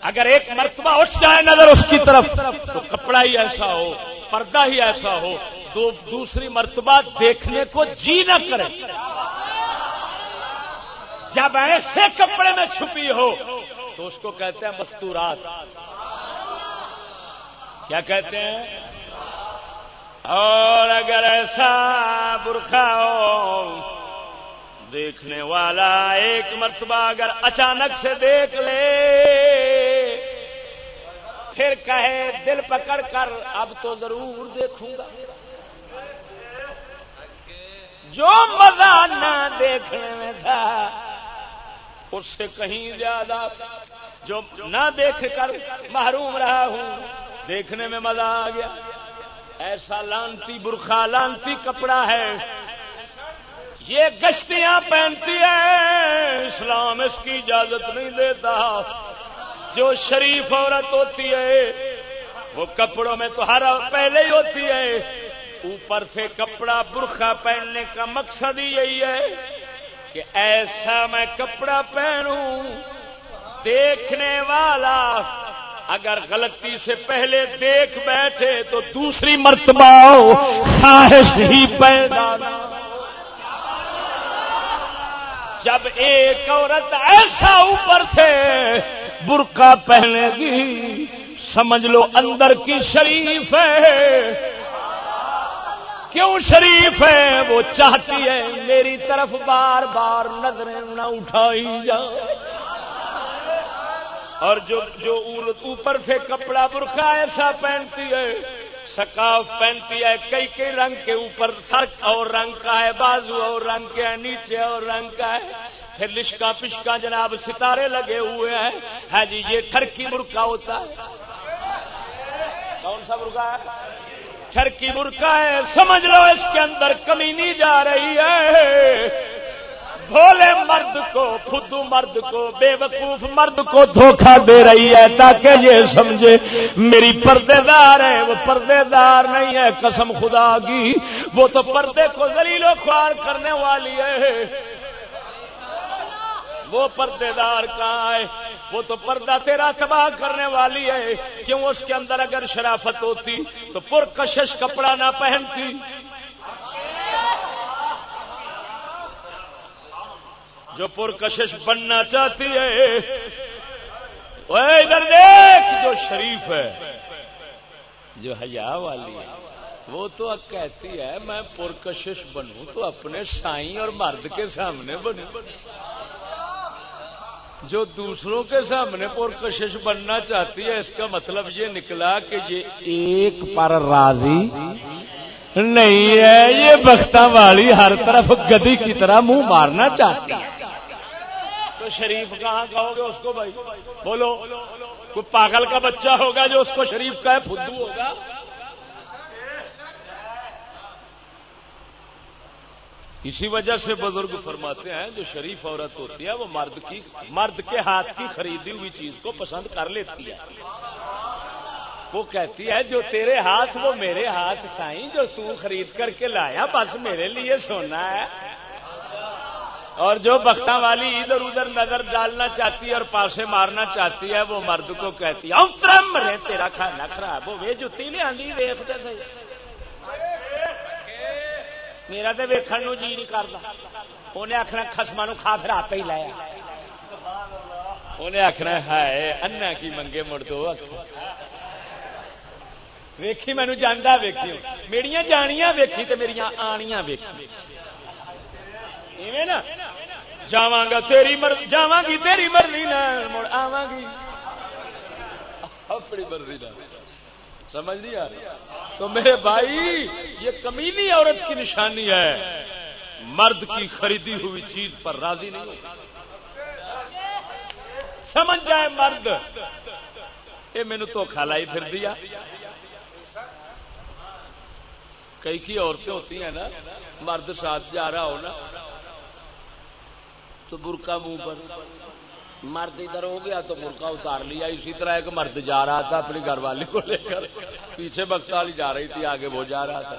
اگر ایک مرتبہ اٹھ جائے نظر اس کی طرف، تو کپڑا ہی ایسا ہو، پردہ ہی ایسا ہو۔ تو دوسری مرتبہ دیکھنے کو جی نہ کرے۔ جب ایسے کپڑے میں چھپی ہو تو اس کو کہتے ہیں مستورات۔ کیا کہتے ہیں؟ اور اگر ایسا برخا ہو، دیکھنے والا ایک مرتبہ اگر اچانک سے دیکھ لے، پھر کہے، دل پکڑ کر، اب تو ضرور دیکھوں گا۔ جو مزہ نہ دیکھنے میں تھا اس سے کہیں زیادہ جو نہ دیکھ کر محروم رہا ہوں، دیکھنے میں مزہ آ گیا۔ ایسا لانتی برخا، لانتی کپڑا ہے۔ یہ گشتیاں پہنتی ہے، اسلام اس کی اجازت نہیں دیتا۔ جو شریف عورت ہوتی ہے، وہ کپڑوں میں تو ہر پہلے ہی ہوتی ہے۔ اوپر سے کپڑا برخا پہننے کا مقصد ہی یہی ہے۔ کہ ایسا میں کپڑا پہنوں، دیکھنے والا اگر غلطی سے پہلے دیکھ بیٹھے تو دوسری مرتبہ خواہش ہی پیدا جب ایک عورت ایسا اوپر سے برقع پہنے گی، سمجھ لو اندر کی شریف ہے۔ کیوں شریف ہے؟ وہ چاہتی ہے میری طرف بار بار نظریں نہ اٹھائی جا اور جو جو اوپر سے کپڑا برخا ایسا پہنتی ہے۔ سکاف پہنتی ہے، کئی کئی رنگ کے اوپر سرک اور رنگ کا ہے، بازو اور رنگ کے ہے، نیچے اور رنگ کا ہے۔ پھر لشکا پشکا جناب ستارے لگے ہوئے ہیں۔ ہاں جی یہ ٹھرکی برقع ہوتا ہے۔ کون سا برقع ہے؟ کی برکا ہے، سمجھ لو اس کے اندر کمی نہیں جا رہی ہے۔ بھولے مرد کو خدو مرد کو بے وقوف مرد کو دھوکہ دے رہی ہے تاکہ یہ سمجھے، میری پردے دار ہے، وہ پردے دار نہیں ہے، قسم خدا کی۔ وہ تو پردے کو زلیل و خوار کرنے والی ہے۔ وہ پردے دار کہاں ہے؟ وہ تو پردہ تیرا تباہ کرنے والی ہے۔ کیوں اس کے اندر اگر شرافت ہوتی تو پرکشش کپڑا نہ پہنتی؟ جو پرکشش بننا چاہتی ہے۔ وہ ادھر دیکھ، جو شریف ہے، جو حیا والی ہے۔ وہ تو کہتی ہے، میں پرکشش بنوں تو اپنے سائیں اور مرد کے سامنے بنوں۔ جو دوسروں کے سامنے پرکشش بننا چاہتی ہے، اس کا مطلب یہ نکلا کہ یہ ایک پر راضی نہیں ہے۔ یہ بختہ والی ہر طرف گدی کی طرح منہ مارنا چاہتی ہے۔ تو شریف کہاں کہو گے اس کو بھائی؟ بولو، کوئی پاگل کا بچہ ہوگا جو اس کو شریف کا ہے فدو ہوگا؟ اسی وجہ سے بزرگ فرماتے ہیں، جو شریف عورت ہوتی ہے، وہ مرد کی مرد کے ہاتھ کی خریدی ہوئی چیز کو پسند کر لیتی ہے۔ وہ کہتی ہے، جو تیرے ہاتھ، وہ میرے ہاتھ سائیں، جو تو خرید کر کے لایا، بس میرے لیے سونا ہے۔ اور جو بختہ والی ادھر ادھر نظر ڈالنا چاہتی ہے اور پاسے مارنا چاہتی ہے، وہ مرد کو کہتی ہے تیرا کھانا خراب ہو وہ جتی لیا دیکھتے تھے میرا تو ویکن جی نہیں کرتا انہیں آخنا خسما کھا پھر آپ ہی لایا انہیں آخنا ہے انا کی منگے مڑ دو۔ ویکھی مینو جانا ویکھی۔ میرا جانیاں ویکھی تو میرا آنیاں ویکھی۔ نا۔ جا تیری مرضی جا گی تیری مرضی نہ مڑ آواں گی۔ اپنی مرضی نہ سمجھ نہیں آ رہی؟ تو میرے بھائی، یہ کمینی عورت کی نشانی ہے۔ مرد کی خریدی ہوئی چیز پر راضی نہیں ہوگا سمجھ جائے مرد۔ یہ مینو تو لائی پھر دیا۔ کئی کی عورتیں ہوتی ہیں نا، مرد ساتھ جا رہا ہو نا، تو برقع منہ پر۔ مرد ادھر ہو گیا تو مرغا اتار لیا، اسی طرح ایک مرد جا رہا تھا اپنی گھر والی کو لے کر۔ پیچھے بخت والی جا رہی تھی، آگے وہ جا رہا تھا۔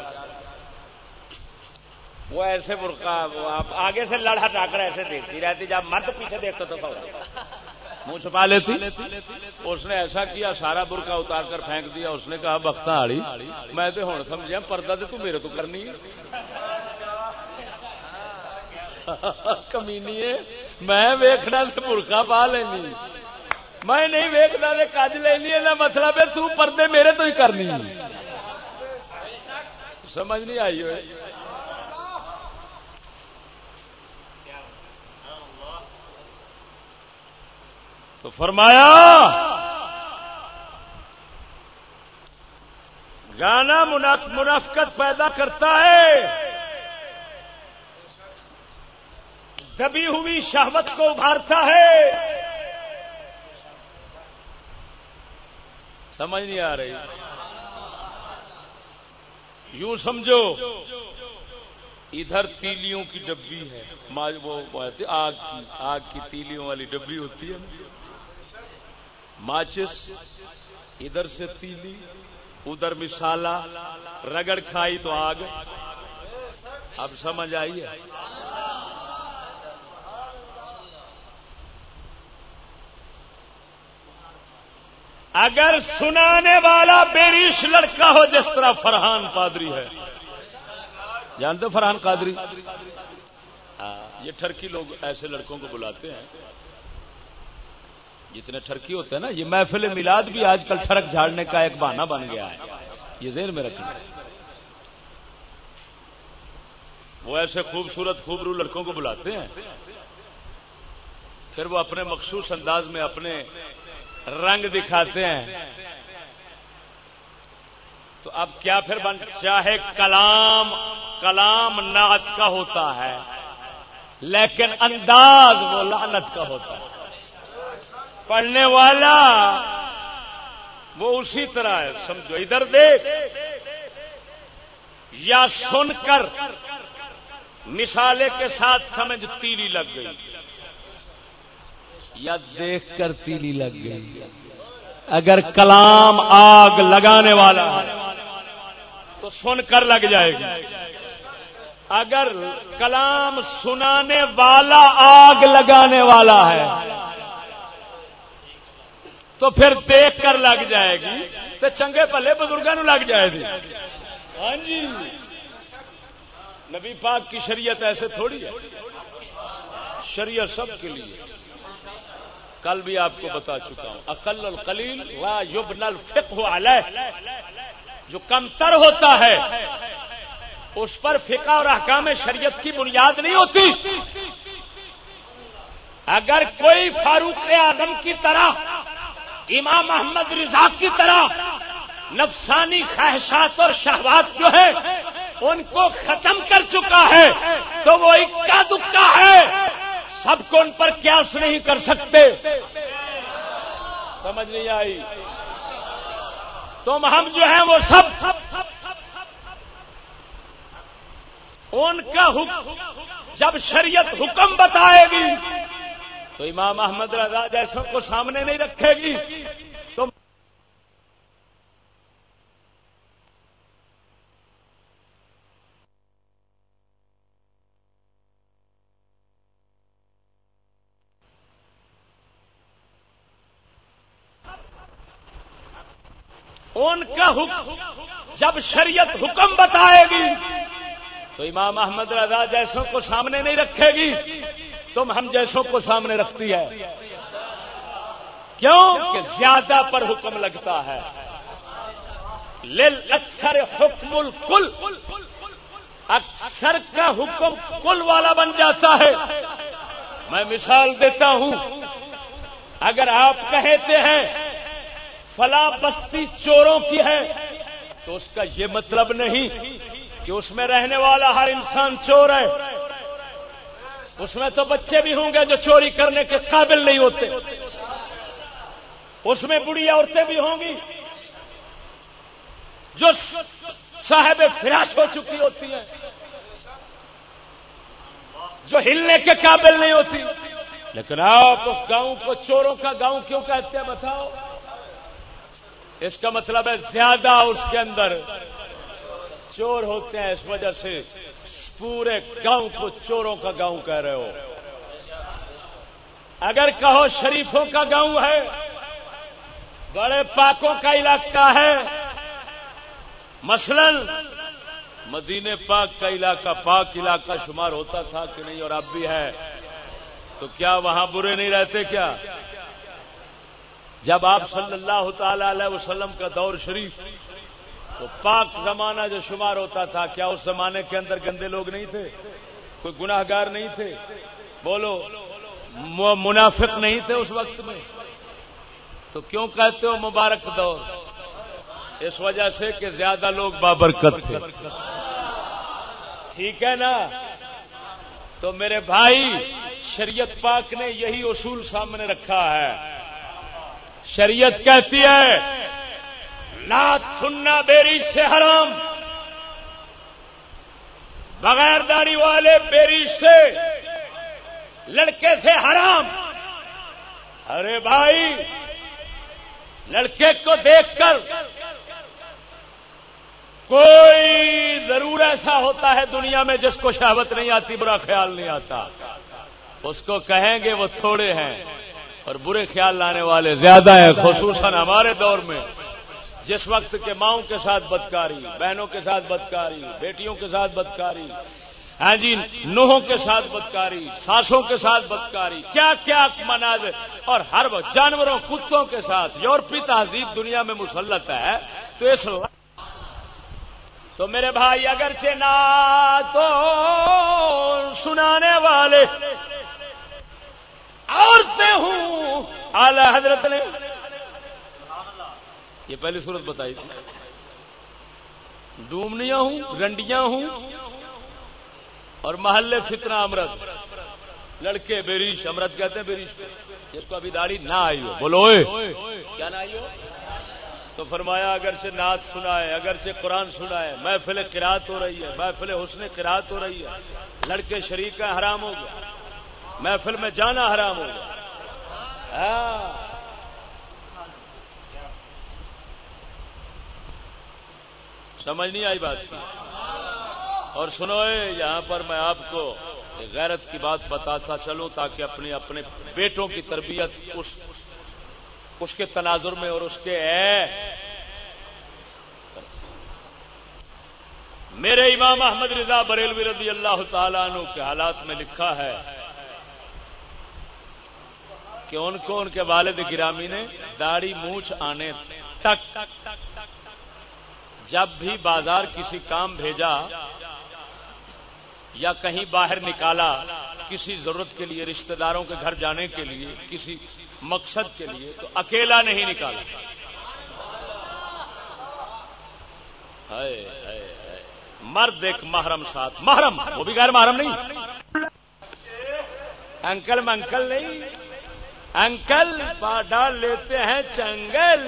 وہ ایسے برقع آگے سے لڑ ہٹا کر ایسے دیکھتی رہتی، جب مرد پیچھے دیکھتا تو منہ چھپا لیتی؟ اس نے ایسا کیا، سارا برقع اتار کر پھینک دیا، اس نے کہا، بخت آڑی میں تو ہوں سمجھا پردہ تو میرے تو کرنی ہے۔ کمینی میں ویکھنا تو برخا پا لینی۔ میں نہیں ویکنا تو کج لینی یہ مطلب ہے تو پردے میرے تو ہی کرنی۔ سمجھ نہیں آئی ہوئے۔ تو فرمایا، گانا منافقت پیدا کرتا ہے۔ دبی ہوئی شہوت کو ابھارتا ہے۔ سمجھ نہیں آ رہی۔ یوں سمجھو، ادھر تیلیوں کی ڈبی ہے۔ وہ آگ کی آگ کی تیلیوں والی ڈبی ہوتی ہے ماچس، ادھر سے تیلی، ادھر مسالہ رگڑ کھائی تو آگ۔ اب سمجھ آئیے اگر سنانے والا بیریش لڑکا ہو جس طرح فرحان پادری ہے۔ جانتے فرحان قادری؟ ہاں، یہ ٹرکی لوگ ایسے لڑکوں کو بلاتے ہیں۔ جتنے ٹرکی ہوتے ہیں نا، یہ محفل میلاد بھی آج کل ٹرک جھاڑنے کا ایک بہانہ بن گیا ہے۔ یہ ذہن میں رکھنا وہ ایسے خوبصورت خوبرو لڑکوں کو بلاتے ہیں۔ پھر وہ اپنے مخصوص انداز میں اپنے رنگ دکھاتے ہیں۔ تو اب کیا پھر بن چاہے کلام کلام نعت کا ہوتا ہے۔ لیکن انداز وہ لعنت کا ہوتا ہے۔ پڑھنے والا وہ اسی طرح ہے، سمجھو۔ ادھر دیکھ۔ یا سن کر مثالے کے ساتھ سمجھ تیلی لگ گئی۔ یا دیکھ کر تیلی لگ گئی۔ اگر کلام آگ لگانے والا تو سن کر لگ جائے گی۔ اگر کلام سنانے والا آگ لگانے والا ہے تو پھر دیکھ کر لگ جائے گی تو چنگے پلے بزرگوں لگ جائے گی۔ ہاں جی۔ نبی پاک کی شریعت ایسے تھوڑی ہے۔ شریعت سب کے لیے۔ کل بھی آپ کو بتا چکا ہوں۔ اقل القلیل وا یوب نل علیہ۔ جو کمتر ہوتا ہے، اس پر فقہ اور احکام شریعت کی بنیاد نہیں ہوتی۔ اگر کوئی فاروق اعظم کی طرح، امام محمد رضا کی طرح نفسانی خواہشات اور شہوات جو ہے ان کو ختم کر چکا ہے، تو وہ اکا دکا ہے۔ سب کو ان پر قیاس نہیں کر سکتے۔ سمجھ نہیں آئی۔ تم ہم جو ہیں وہ سب۔ ان کا جب شریعت حکم بتائے گی، تو امام احمد رضا جیسوں کو سامنے نہیں رکھے گی تو ان کا حکم، جب شریعت حکم بتائے گی، تو امام احمد رضا جیسوں کو سامنے نہیں رکھے گی، تم ہم جیسوں کو سامنے رکھتی ہے۔ کیوں؟ کہ زیادہ پر حکم لگتا ہے۔ لل اکثر حکم الکل، اکثر کا حکم کل والا بن جاتا ہے۔ میں مثال دیتا ہوں، اگر آپ کہتے ہیں فلا بستی چوروں کی ہے۔ تو اس کا یہ مطلب نہیں کہ اس میں رہنے والا ہر انسان چور ہے۔ اس میں تو بچے بھی ہوں گے جو چوری کرنے کے قابل نہیں ہوتے۔ اس میں بڑی عورتیں بھی ہوں گی جو صاحب فراش ہو چکی ہوتی ہیں۔ جو ہلنے کے قابل نہیں ہوتی۔ لیکن آپ اس گاؤں کو چوروں کا گاؤں کیوں کہتے ہیں بتاؤ؟ اس کا مطلب ہے زیادہ اس کے اندر چور ہوتے ہیں اس وجہ سے پورے گاؤں کو چوروں کا گاؤں کہہ رہے ہو۔ اگر کہو شریفوں کا گاؤں ہے، بڑے پاکوں کا علاقہ ہے، مثلا مدینے پاک کا علاقہ، پاک علاقہ شمار ہوتا تھا کہ نہیں اور اب بھی ہے، تو کیا وہاں برے نہیں رہتے کیا؟ جب آپ صلی اللہ تعالی علیہ وسلم کا دور شریف، تو پاک زمانہ جو شمار ہوتا تھا، کیا اس زمانے کے اندر گندے لوگ نہیں تھے؟ کوئی گناہ گار نہیں تھے؟ بولو منافق نہیں تھے اس وقت میں؟ تو کیوں کہتے ہو مبارک دور؟ اس وجہ سے کہ زیادہ لوگ بابرکت تھے۔ ٹھیک ہے نا؟ تو میرے بھائی، شریعت پاک نے یہی اصول سامنے رکھا ہے۔ شریعت کہتی ہے نعت سننا بیری سے حرام۔ بغیر داری والے بیری سے لڑکے سے حرام۔ ارے بھائی، لڑکے کو دیکھ کر کوئی ضرور ایسا ہوتا ہے دنیا میں جس کو شہوت نہیں آتی، برا خیال نہیں آتا۔ اس کو کہیں گے وہ تھوڑے ہیں۔ اور برے خیال لانے والے زیادہ ہیں، خصوصاً ہمارے دور میں۔ جس وقت کے ماؤں کے ساتھ بدکاری، بہنوں کے ساتھ بدکاری، بیٹیوں کے ساتھ بدکاری ہاں جی نوہوں کے ساتھ بدکاری، ساسوں کے ساتھ بدکاری، کیا کیا مناظر اور ہر جانوروں، کتوں کے ساتھ؟ یورپی تہذیب دنیا میں مسلط ہے، تو اس تو میرے بھائی، اگرچہ نہ تو سنانے والے عورتیں ہوں۔ اعلی حضرت نے یہ پہلی صورت بتائی تھی۔ ڈومنیاں ہوں، رنڈیاں ہوں اور محلے فتنا امرت لڑکے بیریش امرت کہتے ہیں بیریش جس کو ابھی داڑھی نہ آئی ہو۔ بولو کیا نہ آئی ہو؟ تو فرمایا، اگر سے نعت سنا ہے اگر سے قرآن سنا ہے محفل قرات ہو رہی ہے، محفل حسن قرات ہو رہی ہے۔ لڑکے شریک کا حرام ہو گیا۔ محفل میں جانا حرام ہو گیا ہاں۔ سمجھ نہیں آئی بات کی؟ اور سنو یہاں پر میں آپ کو غیرت کی بات بتاتا چلوں تاکہ اپنی اپنے بیٹوں کی تربیت اس اس کے تناظر میں اور اس کے اے۔ میرے امام احمد رضا بریلوی رضی اللہ تعالیٰ عنہ کے حالات میں لکھا ہے کہ ان کو ان کے والد گرامی نے داڑھی مونچھ آنے تک جب بھی بازار کسی کام بھیجا یا کہیں باہر نکالا کسی ضرورت کے لیے، رشتہ داروں کے گھر جانے کے لیے، کسی مقصد کے لیے، تو اکیلا نہیں نکالا۔ مرد ایک محرم ساتھ۔ محرم، وہ بھی غیر محرم نہیں۔ انکل میں انکل نہیں۔ انکل پا ڈال لیتے ہیں چنگل۔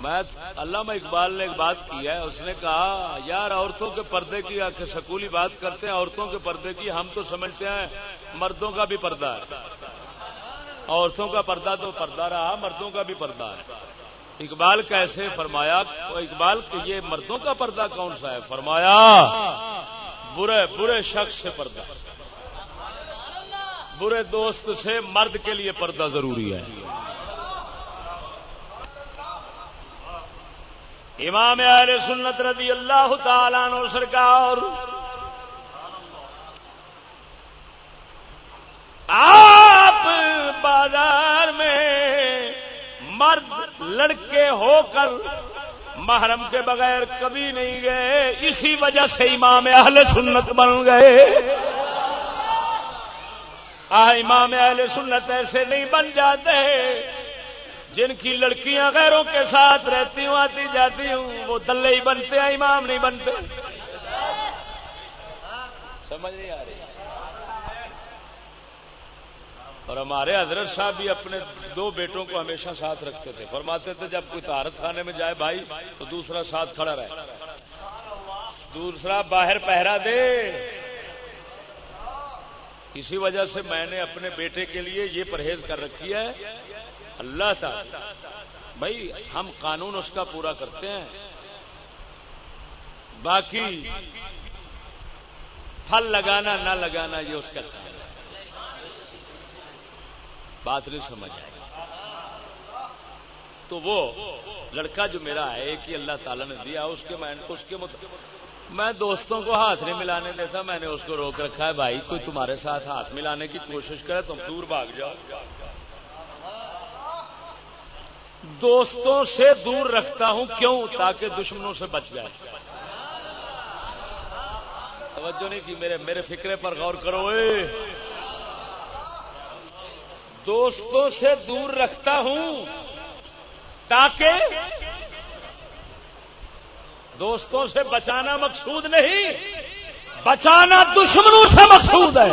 میں علامہ اقبال نے ایک بات کی ہے، اس نے کہا، یار، عورتوں کے پردے کی سکولی بات کرتے ہیں، عورتوں کے پردے کی ہم تو سمجھتے ہیں، مردوں کا بھی پردہ ہے۔ عورتوں کا پردہ تو پردہ رہا، مردوں کا بھی پردہ ہے۔ اقبال کیسے فرمایا، اقبال یہ مردوں کا پردہ کون سا ہے؟ فرمایا، برے برے شخص سے پردہ۔ برے دوست سے مرد کے لیے پردہ ضروری ہے۔ امام اہل سنت رضی اللہ تعالیٰ عنہ سرکار، آپ بازار میں مرد، لڑکے ہو کر محرم کے بغیر کبھی نہیں گئے، اسی وجہ سے امام اہل سنت بن گئے۔ آ امام اہل سنت ایسے نہیں بن جاتے۔ جن کی لڑکیاں غیروں کے ساتھ رہتی ہوں، آتی جاتی ہوں، وہ دلے ہی بنتے ہیں، امام نہیں بنتے۔ سمجھ نہیں آ رہی۔ اور ہمارے حضرت صاحب بھی اپنے دو بیٹوں کو ہمیشہ ساتھ رکھتے تھے۔ فرماتے تھے، جب کوئی تارت خانے میں جائے بھائی، تو دوسرا ساتھ کھڑا رہے۔ دوسرا باہر پہرا دے۔ اسی وجہ سے میں نے اپنے بیٹے کے لیے یہ پرہیز کر رکھی ہے، اللہ تعالی، بھائی، ہم قانون اس کا پورا کرتے ہیں۔ باقی، پھل لگانا، نہ لگانا، یہ اس کا ہے۔ بات نہیں سمجھ آئے تو وہ لڑکا جو میرا ہے، ایک ہی اللہ تعالیٰ نے دیا، اس کے میں اس کے میں دوستوں کو ہاتھ نہیں ملانے دیتا، میں نے اس کو روک رکھا ہے، بھائی، کوئی تمہارے ساتھ ہاتھ ملانے کی کوشش کرے، تم دور بھاگ جاؤ۔ دوستوں سے دور رکھتا ہوں، کیوں؟ تاکہ دشمنوں سے بچ جائے۔ توجہ نہیں کی میرے میرے فکرے پر غور کرو، اے۔ دوستوں سے دور رکھتا ہوں تاکہ دوستوں سے بچانا مقصود نہیں، بچانا دشمنوں سے مقصود ہے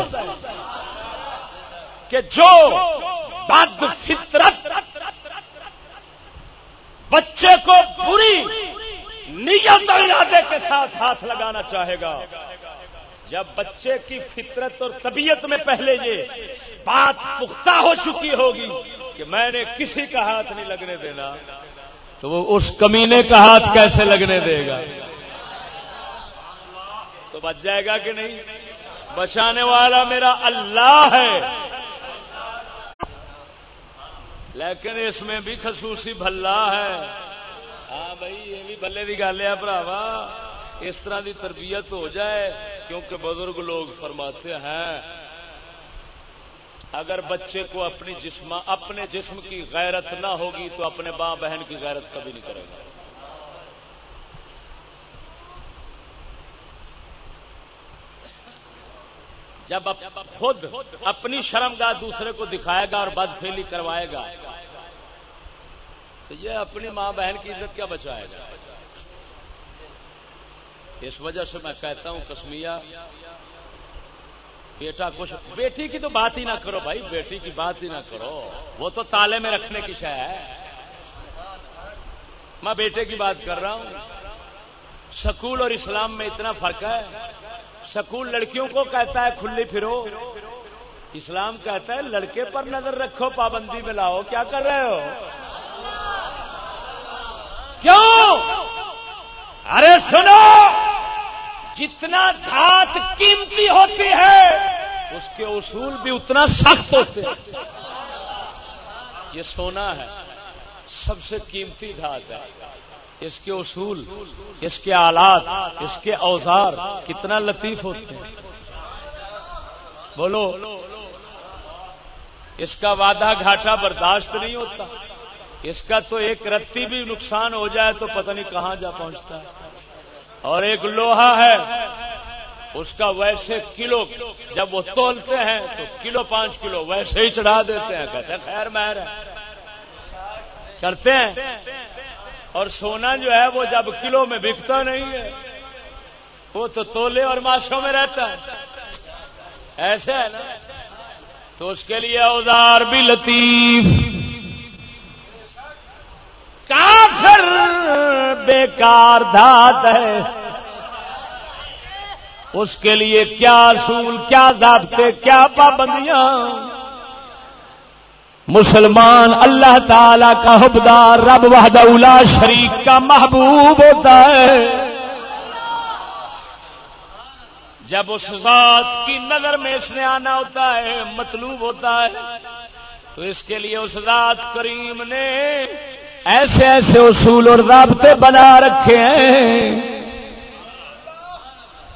کہ جو بد فطرت بچے کو بری نیت اور ارادے کے ساتھ ہاتھ لگانا چاہے گا۔ جب بچے کی فطرت اور طبیعت میں پہلے یہ بات پختہ ہو چکی ہوگی کہ میں نے کسی کا ہاتھ نہیں لگنے دینا، تو وہ اس کمینے کا ہاتھ کیسے لگنے دے گا؟ تو بچ جائے گا کہ نہیں؟ بچانے والا میرا اللہ ہے۔ لیکن اس میں بھی خصوصی بھلا ہے۔ ہاں بھائی، یہ بھی بلے کی گل ہے براوا اس طرح کی تربیت ہو جائے، کیونکہ بزرگ لوگ فرماتے ہیں، اگر بچے کو اپنی جسم، اپنے جسم کی غیرت نہ ہوگی تو اپنے ماں بہن کی غیرت کبھی نہیں کرے گا۔ جب خود اپنی شرم گاہ دوسرے کو دکھائے گا اور بد فیلی کروائے گا، تو یہ اپنی ماں بہن کی عزت کیا بچائے گا؟ اس وجہ سے میں کہتا ہوں کسمیا بیٹا کچھ، بیٹی کی تو بات ہی نہ کرو بھائی، بیٹی کی بات ہی نہ کرو۔ وہ تو تالے میں رکھنے کی شہ ہے۔ میں بیٹے کی بات کر رہا ہوں۔ سکول اور اسلام میں اتنا فرق ہے۔ سکول لڑکیوں کو کہتا ہے، کھلی پھرو۔ اسلام کہتا ہے، لڑکے پر نظر رکھو، پابندی میں لاؤ۔ کیا کر رہے ہو؟ کیوں؟ ارے سنو، جتنا دھات قیمتی ہوتی ہے، اس کے اصول بھی اتنا سخت ہوتے ہیں۔ یہ سونا ہے، سب سے قیمتی دھات ہے۔ اس کے اصول، اس کے آلات، اس کے اوزار کتنا لطیف ہوتے ہیں۔ بولو، اس کا وعدہ گھاٹا برداشت نہیں ہوتا۔ اس کا تو ایک رتی بھی نقصان ہو جائے تو پتہ نہیں کہاں جا پہنچتا ہے۔ اور ایک لوہا ہے، اس کا ویسے کلو، جب وہ تولتے ہیں تو کلو پانچ کلو، ویسے ہی چڑھا دیتے ہیں، کہتے ہیں خیر مہر ہے۔ کرتے ہیں۔ اور سونا جو ہے وہ جب کلو میں بکتا نہیں ہے، وہ تو تولے اور ماشوں میں رہتا ہے۔ ایسے ہے نا؟ تو اس کے لیے اوزار بھی لطیف۔ کافر بیکار دھات ہے۔ اس کے لیے کیا اصول، کیا ضابطے، کیا پابندیاں۔ مسلمان اللہ تعالی کا حبدار، رب وحدہ اولا شریک کا محبوب ہوتا ہے۔ جب اس ذات کی نظر میں اس نے آنا ہوتا ہے، مطلوب ہوتا ہے، تو اس کے لیے اس ذات کریم نے ایسے ایسے اصول اور رابطے بنا رکھے ہیں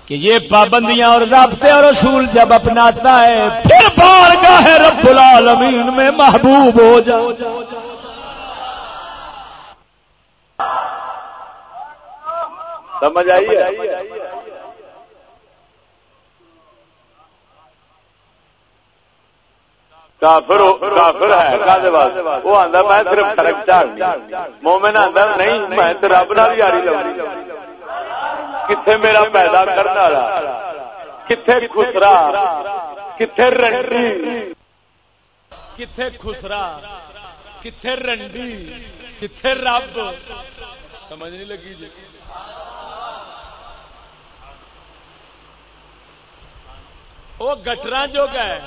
کہ یہ پابندیاں اور رابطے اور اصول جب اپناتا ہے، پھر بار گاہ رب العالمین میں محبوب ہو جاؤ سمجھ آئیے کافر کافر ہے کدے واسطے وہ آتا میں صرف فرق چاہ مومن آتا نہیں، میں تو رب نہ یاری لگی کتنے میرا پیدا کرنے والا؟ کتنے خسرا؟ کتنے رنڈی؟ کتنے خسرا؟ کتنے رنڈی؟ کتنے رب؟ سمجھ نہیں لگی جی۔ وہ گٹرا جو گئے۔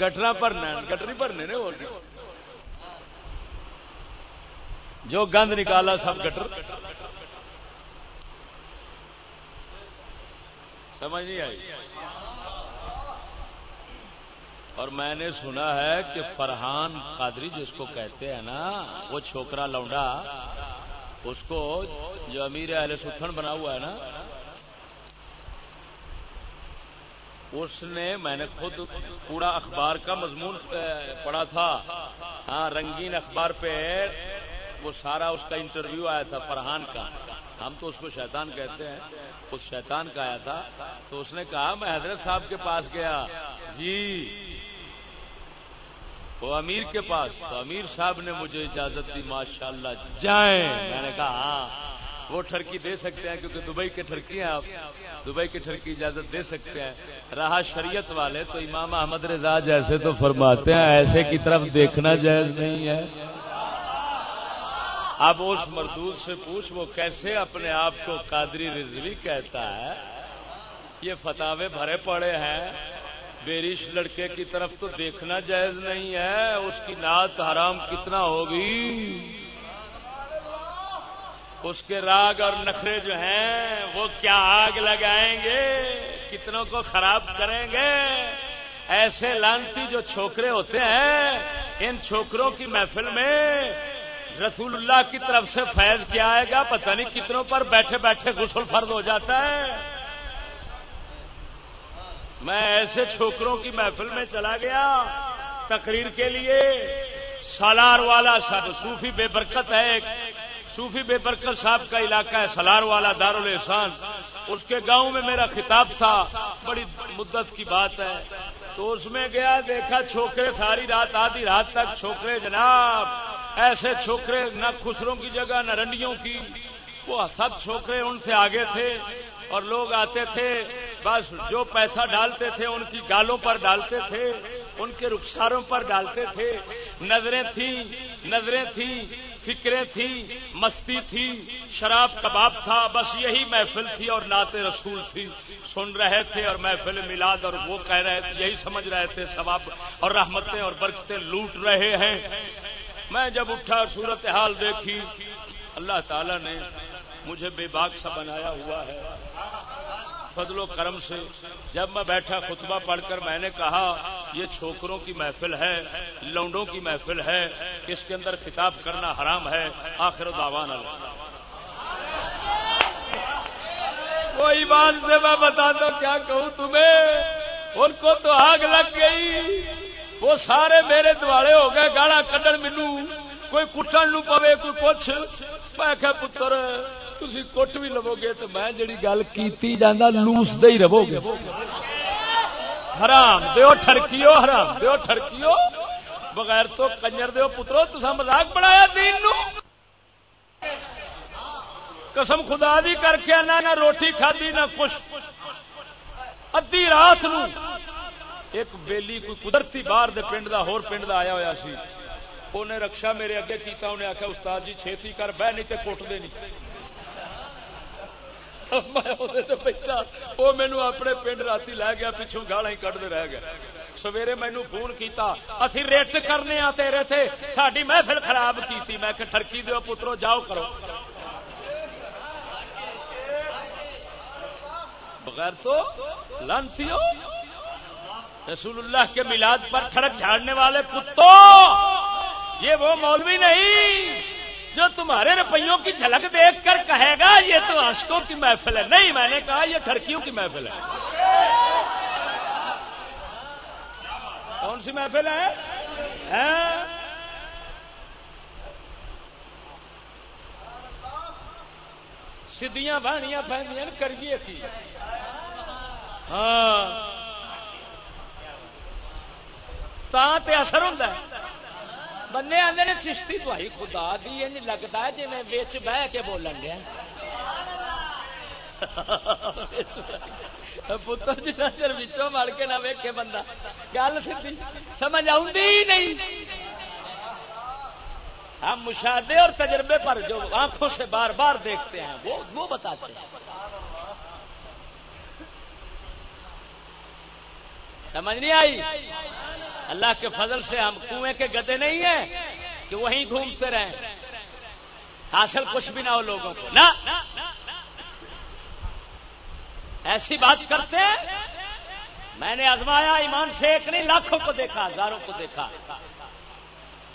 گٹرا بھرنا گٹری بھرنے نے اور جو گند نکالا سب گٹر سمجھ نہیں آئی؟ اور میں نے سنا ہے کہ فرحان قادری جس کو کہتے ہیں نا، وہ چھوکرا لونڈا، اس کو جو امیر اہل ستھن بنا ہوا ہے نا اس نے میں نے خود پورا اخبار کا مضمون پڑھا تھا۔ ہاں رنگین اخبار پہ وہ سارا اس کا انٹرویو آیا تھا، فرحان کا۔ ہم تو اس کو شیطان کہتے ہیں۔ اس شیطان کا آیا تھا۔ تو اس نے کہا، میں حضرت صاحب کے پاس گیا۔ جی وہ امیر کے پاس۔ تو امیر صاحب نے مجھے اجازت دی ماشاء اللہ جائیں۔ میں نے کہا ہاں۔ وہ ٹھرکی دے سکتے ہیں کیونکہ دبئی کے ٹھرکی ہیں آپ۔ دبئی کی ٹھرکی اجازت دے سکتے ہیں۔ رہا شریعت والے تو امام احمد رضا جیسے تو فرماتے ہیں، ایسے کی طرف دیکھنا جائز نہیں ہے۔ اب اس مردود سے پوچھ، وہ کیسے اپنے آپ کو قادری رضوی کہتا ہے؟ یہ فتوے بھرے پڑے ہیں۔ بیرش لڑکے کی طرف تو دیکھنا جائز نہیں ہے۔ اس کی نعت حرام کتنا ہوگی؟ اس کے راگ اور نخرے جو ہیں، وہ کیا آگ لگائیں گے؟ کتنوں کو خراب کریں گے؟ ایسے لانتی جو چھوکرے ہوتے ہیں، ان چھوکروں کی محفل میں رسول اللہ کی طرف سے فیض کیا آئے گا؟ پتہ نہیں کتنوں پر بیٹھے بیٹھے غسل فرد ہو جاتا ہے۔ میں ایسے چھوکروں کی محفل میں چلا گیا، تقریر کے لیے سالار والا سب صوفی بے برکت ہے صوفی بے برکت صاحب کا علاقہ ہے، سلار والا دار الاحسان اس کے گاؤں میں میرا خطاب تھا، بڑی مدت کی بات ہے۔ تو اس میں گیا، دیکھا چھوکرے، ساری رات، آدھی رات تک چھوکرے، جناب۔ ایسے چھوکرے نہ خسروں کی جگہ، نہ رنڈیوں کی۔ وہ سب چھوکرے ان سے آگے تھے اور لوگ آتے تھے، بس جو پیسہ ڈالتے تھے، ان کی گالوں پر ڈالتے تھے۔ ان کے رخساروں پر ڈالتے تھے۔ نظریں تھیں نظریں تھیں، فکریں تھیں، مستی تھی، شراب کباب تھا، بس یہی محفل تھی اور نعت رسول تھی۔ سن رہے تھے اور محفل میلاد اور وہ کہہ رہے تھے، یہی سمجھ رہے تھے، ثواب اور رحمتیں اور برکتیں لوٹ رہے ہیں۔ میں جب اٹھا صورت حال دیکھی، اللہ تعالی نے مجھے بے باک سا بنایا ہوا ہے۔ فضل و کرم سے جب میں بیٹھا خطبہ پڑھ کر میں نے کہا، یہ چھوکروں کی محفل ہے، لونڈوں کی محفل ہے، اس کے اندر خطاب کرنا حرام ہے، آخر داوان کوئی بات سے میں بتا دو کیا کہوں تمہیں؟ ان کو تو آگ لگ گئی۔ وہ سارے میرے دوارے ہو گئے گاڑا کڈن مینو کوئی کٹن نو پوے، کوئی کچھ میں کہ پتر تھی کٹ بھی لو گے تو میں جڑی گل کی جانا لوس دے ہی رہو گے حرام، دیو ٹرکیو حرام، دیو ٹرکیو بغیر تو کنجر دیو، پترو، تسا مزاق بنایا دین نو۔ قسم خدا دی کر کے آنا نہ روٹی کھادی، نہ کچھ۔ ادی رات نو ایک بیلی، کوئی قدرتی باہر دے پنڈ دا، ہور پنڈ دا آیا ہوا سی۔ انہیں رکشا میرے اگے کیتا، انہیں آخیا استاد جی چھیتی کر، بہ نہیں تے کوٹ دے نہیں. بیٹھا وہ مینو اپنے پنڈ رات لے گیا پچھوں گالا ہی کٹتے رہ گیا سویرے مینو فون کیتا، اسی ریٹ کرنے آ تیرے تھے ساری محفل خراب کی میں کہ ٹرکی دو پترو، جاؤ کرو۔ بغیر تو لانتی رسول اللہ کے میلاد پر ٹھڑک جھاڑنے والے کتوں؟ یہ وہ مولوی نہیں جو تمہارے روپیوں کی جھلک دیکھ کر کہے گا، یہ تو عشقوں کی محفل ہے۔ نہیں، میں نے کہا یہ ٹھڑکیوں کی محفل ہے۔ کون سی محفل ہے؟ ہاں؟ سیدیاں بانیاں پہنیا کریے کی ہاں۔ تے اثر ہوتا ہے۔ بندے آدھے نے چشتی تھی خدا دی لگتا ہے جی میں بچ بہ کے بولن گیا پتر جی جنا چر بچوں مڑ کے نہ ویکے بندہ۔ گل سی سمجھ آئی نہیں۔ ہم مشاہدے اور تجربے پر جو آنکھوں سے بار بار دیکھتے ہیں، وہ وہ بتاتے ہیں۔ سمجھ نہیں آئی؟ اللہ کے فضل سے ہم کنویں کے گدے نہیں ہیں کہ وہیں گھومتے رہیں۔ حاصل کچھ بھی نہ ہو لوگوں کو۔ نہ۔ ایسی بات کرتے ہیں۔ میں نے آزمایا، ایمان سے ایک نہیں، لاکھوں کو دیکھا، ہزاروں کو دیکھا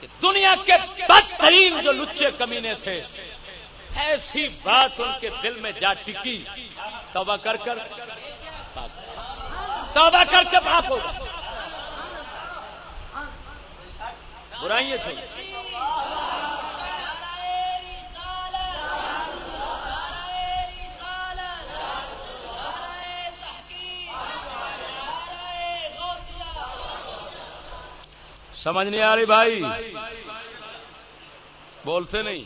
کہ دنیا کے بدترین جو لچے کمینے تھے، ایسی بات ان کے دل میں جا ٹکی۔ توبہ کر کر۔ توبہ کر کے پاپ ہوگا برائیاں سے سمجھ نہیں آ رہی بھائی۔ بولتے نہیں۔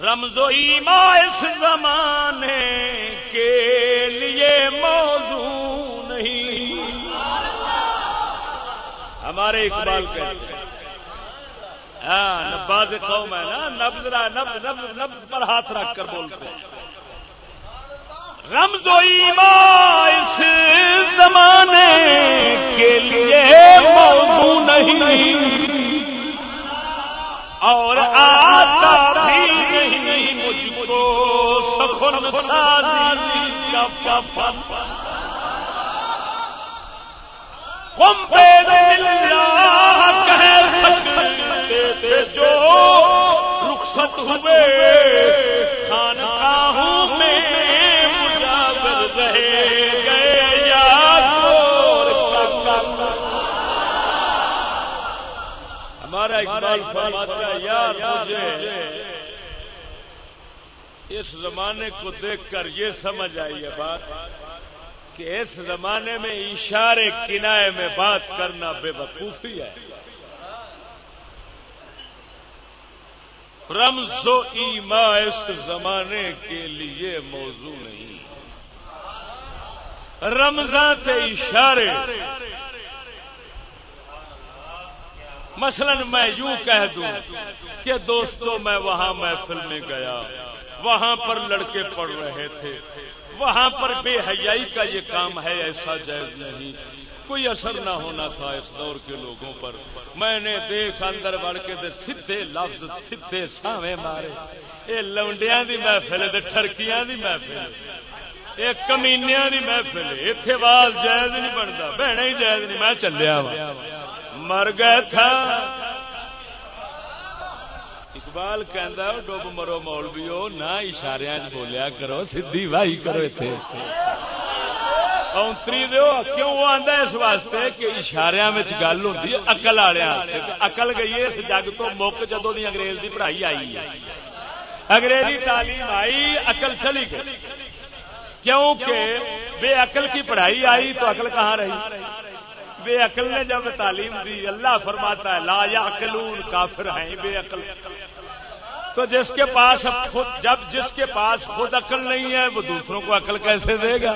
رمز و ایما اس زمانے کے لیے موضوع نہیں۔ ہمارے اقبال کہتے ہیں۔ ہاں نباز قوم ہے نا، نبز را، نبز نبز نبز پر ہاتھ رکھ کر بولتے ہیں۔ رمز و ایما اس زمانے کے لیے موضوع نہیں۔ اور آتا بھی نہیں مجھ کو سخن سازی کا فن کم پہ کہہ سکتے تھے جو رخصت ہوئے۔ خانقاہوں میں مجاور رہے۔ ہمارا اقبال فرماتا ہے، یار مجھے اس زمانے کو دیکھ کر یہ سمجھ آئی ہے بات کہ اس زمانے میں اشارے کنائے میں بات کرنا بے وقوفی ہے۔ رمز و ایما اس زمانے کے لیے موضوع نہیں۔ رمضان سے اشارے مثلا میں یوں کہہ دوں کہ دوستوں میں وہاں محفل میں گیا۔ وہاں پر لڑکے پڑھ رہے تھے۔ وہاں پر بے حیائی کا یہ کام ہے، ایسا جائز نہیں۔ کوئی اثر نہ ہونا تھا اس دور کے لوگوں پر۔ میں نے دیکھ اندر بڑھ کے دے سیدھے لفظ، سیدھے ساوے مارے۔ یہ لونڈیاں دی محفل ہے ٹھڑکیاں دی محفل۔ یہ کمینیاں دی محفل۔ اتنے آواز جائز نہیں بنتا بہن ہی جائز نہیں۔ میں چلیا وا مر گئے تھا۔ اقبال کہندا ڈب مرو مولویو، نہ اشارے بولیا کرو سدھی واہی کرو اتنے اونتری دو کیوں وہ آندا اس واسطے کہ اشاریاں وچ گل ہوندی ہے عقل والے عقل گئی اس جگ تو مک جدوں دی انگریز دی پڑھائی آئی ہے۔ انگریزی تعلیم آئی، عقل چلی گئی۔ کیونکہ بے عقل کی پڑھائی آئی تو عقل کہاں رہی؟ بے عقل نے جب تعلیم دی، اللہ فرماتا ہے، لا یا عقلون کافر ہیں بے عقل تو جس کے پاس خود، جب جس کے پاس خود عقل نہیں ہے، وہ دوسروں کو عقل کیسے دے گا؟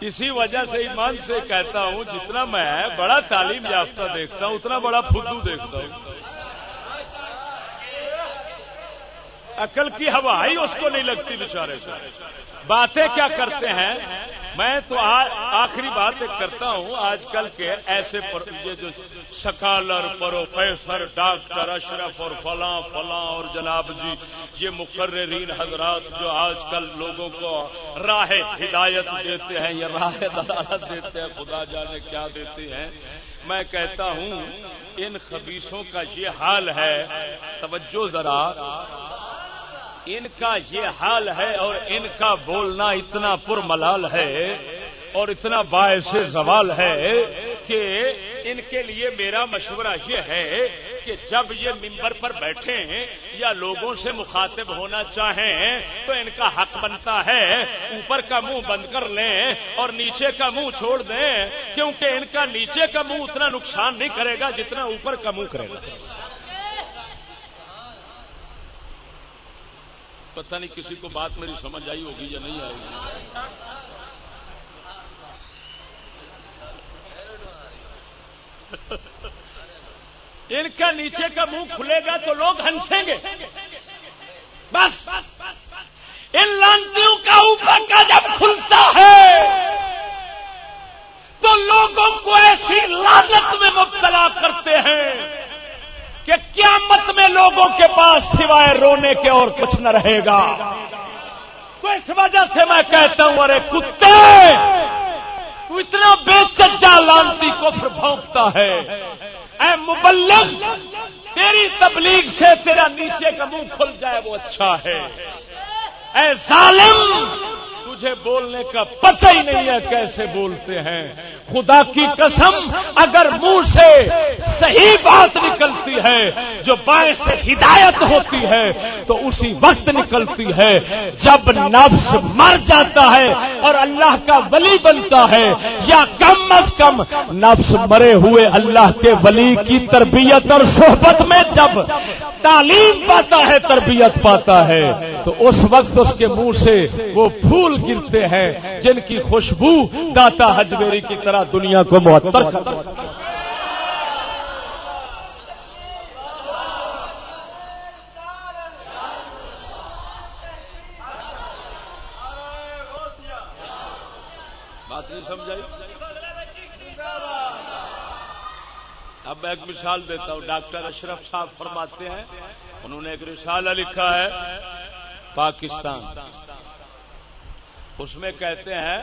اسی وجہ سے ایمان سے کہتا ہوں، جتنا میں بڑا تعلیم یافتہ دیکھتا ہوں، اتنا بڑا فدو دیکھتا ہوں۔ عقل کی ہوا ہی اس کو نہیں لگتی بےچارے سے باتیں کیا کرتے ہیں؟ میں تو آخری بات کرتا ہوں، آج کل کے ایسے جو سکالر، پروفیسر، ڈاکٹر، اشرف اور فلاں فلاں اور جناب جی یہ مقررین حضرات جو آج کل لوگوں کو راہ ہدایت دیتے ہیں، یا راہ دلالت دیتے ہیں، خدا جانے کیا دیتے ہیں۔ میں کہتا ہوں، ان خبیصوں کا یہ حال ہے، توجہ ذرا۔ ان کا یہ حال ہے اور ان کا بولنا اتنا پر ملال ہے اور اتنا باعث زوال ہے کہ ان کے لیے میرا مشورہ یہ ہے کہ جب یہ ممبر پر بیٹھے یا لوگوں سے مخاطب ہونا چاہیں تو ان کا حق بنتا ہے اوپر کا منہ بند کر لیں اور نیچے کا منہ چھوڑ دیں کیونکہ ان کا نیچے کا منہ اتنا نقصان نہیں کرے گا جتنا اوپر کا منہ کرے گا۔ پتہ نہیں کسی کو بات میری سمجھ آئی ہوگی یا نہیں آئی ان کا نیچے کا منہ کھلے گا تو لوگ ہنسیں گے۔ بس۔ ان لانچیوں کا اوپر کا جب کھلتا ہے، تو لوگوں کو ایسی لالت میں مبتلا کرتے ہیں۔ کہ قیامت میں لوگوں کے پاس سوائے رونے کے اور کچھ نہ رہے گا۔ تو اس وجہ سے میں کہتا ہوں، ارے کتے، تو اتنا بے چچا لانتی کو پھر بھونکتا ہے۔ اے مبلغ، تیری تبلیغ سے تیرا نیچے کا منہ کھل جائے وہ اچھا ہے۔ اے ظالم تجھے بولنے کا پتہ ہی نہیں ہے کیسے بولتے ہیں۔ خدا کی قسم، اگر منہ سے صحیح بات نکلتی ہے، جو باعث سے ہدایت ہوتی ہے، تو اسی وقت نکلتی ہے جب نفس مر جاتا ہے اور اللہ کا ولی بنتا ہے۔ یا کم از کم نفس مرے ہوئے اللہ کے ولی کی تربیت اور صحبت میں جب تعلیم پاتا ہے، تربیت پاتا ہے، تو اس وقت اس کے منہ سے وہ پھول گرتے ہیں، جن کی خوشبو داتا ہجویری کی طرح دنیا کو معطر کر بات نہیں سمجھائی؟ اب میں ایک مثال دیتا ہوں، ڈاکٹر اشرف صاحب فرماتے ہیں، انہوں نے ایک رسالہ لکھا ہے، پاکستان۔ اس میں کہتے ہیں،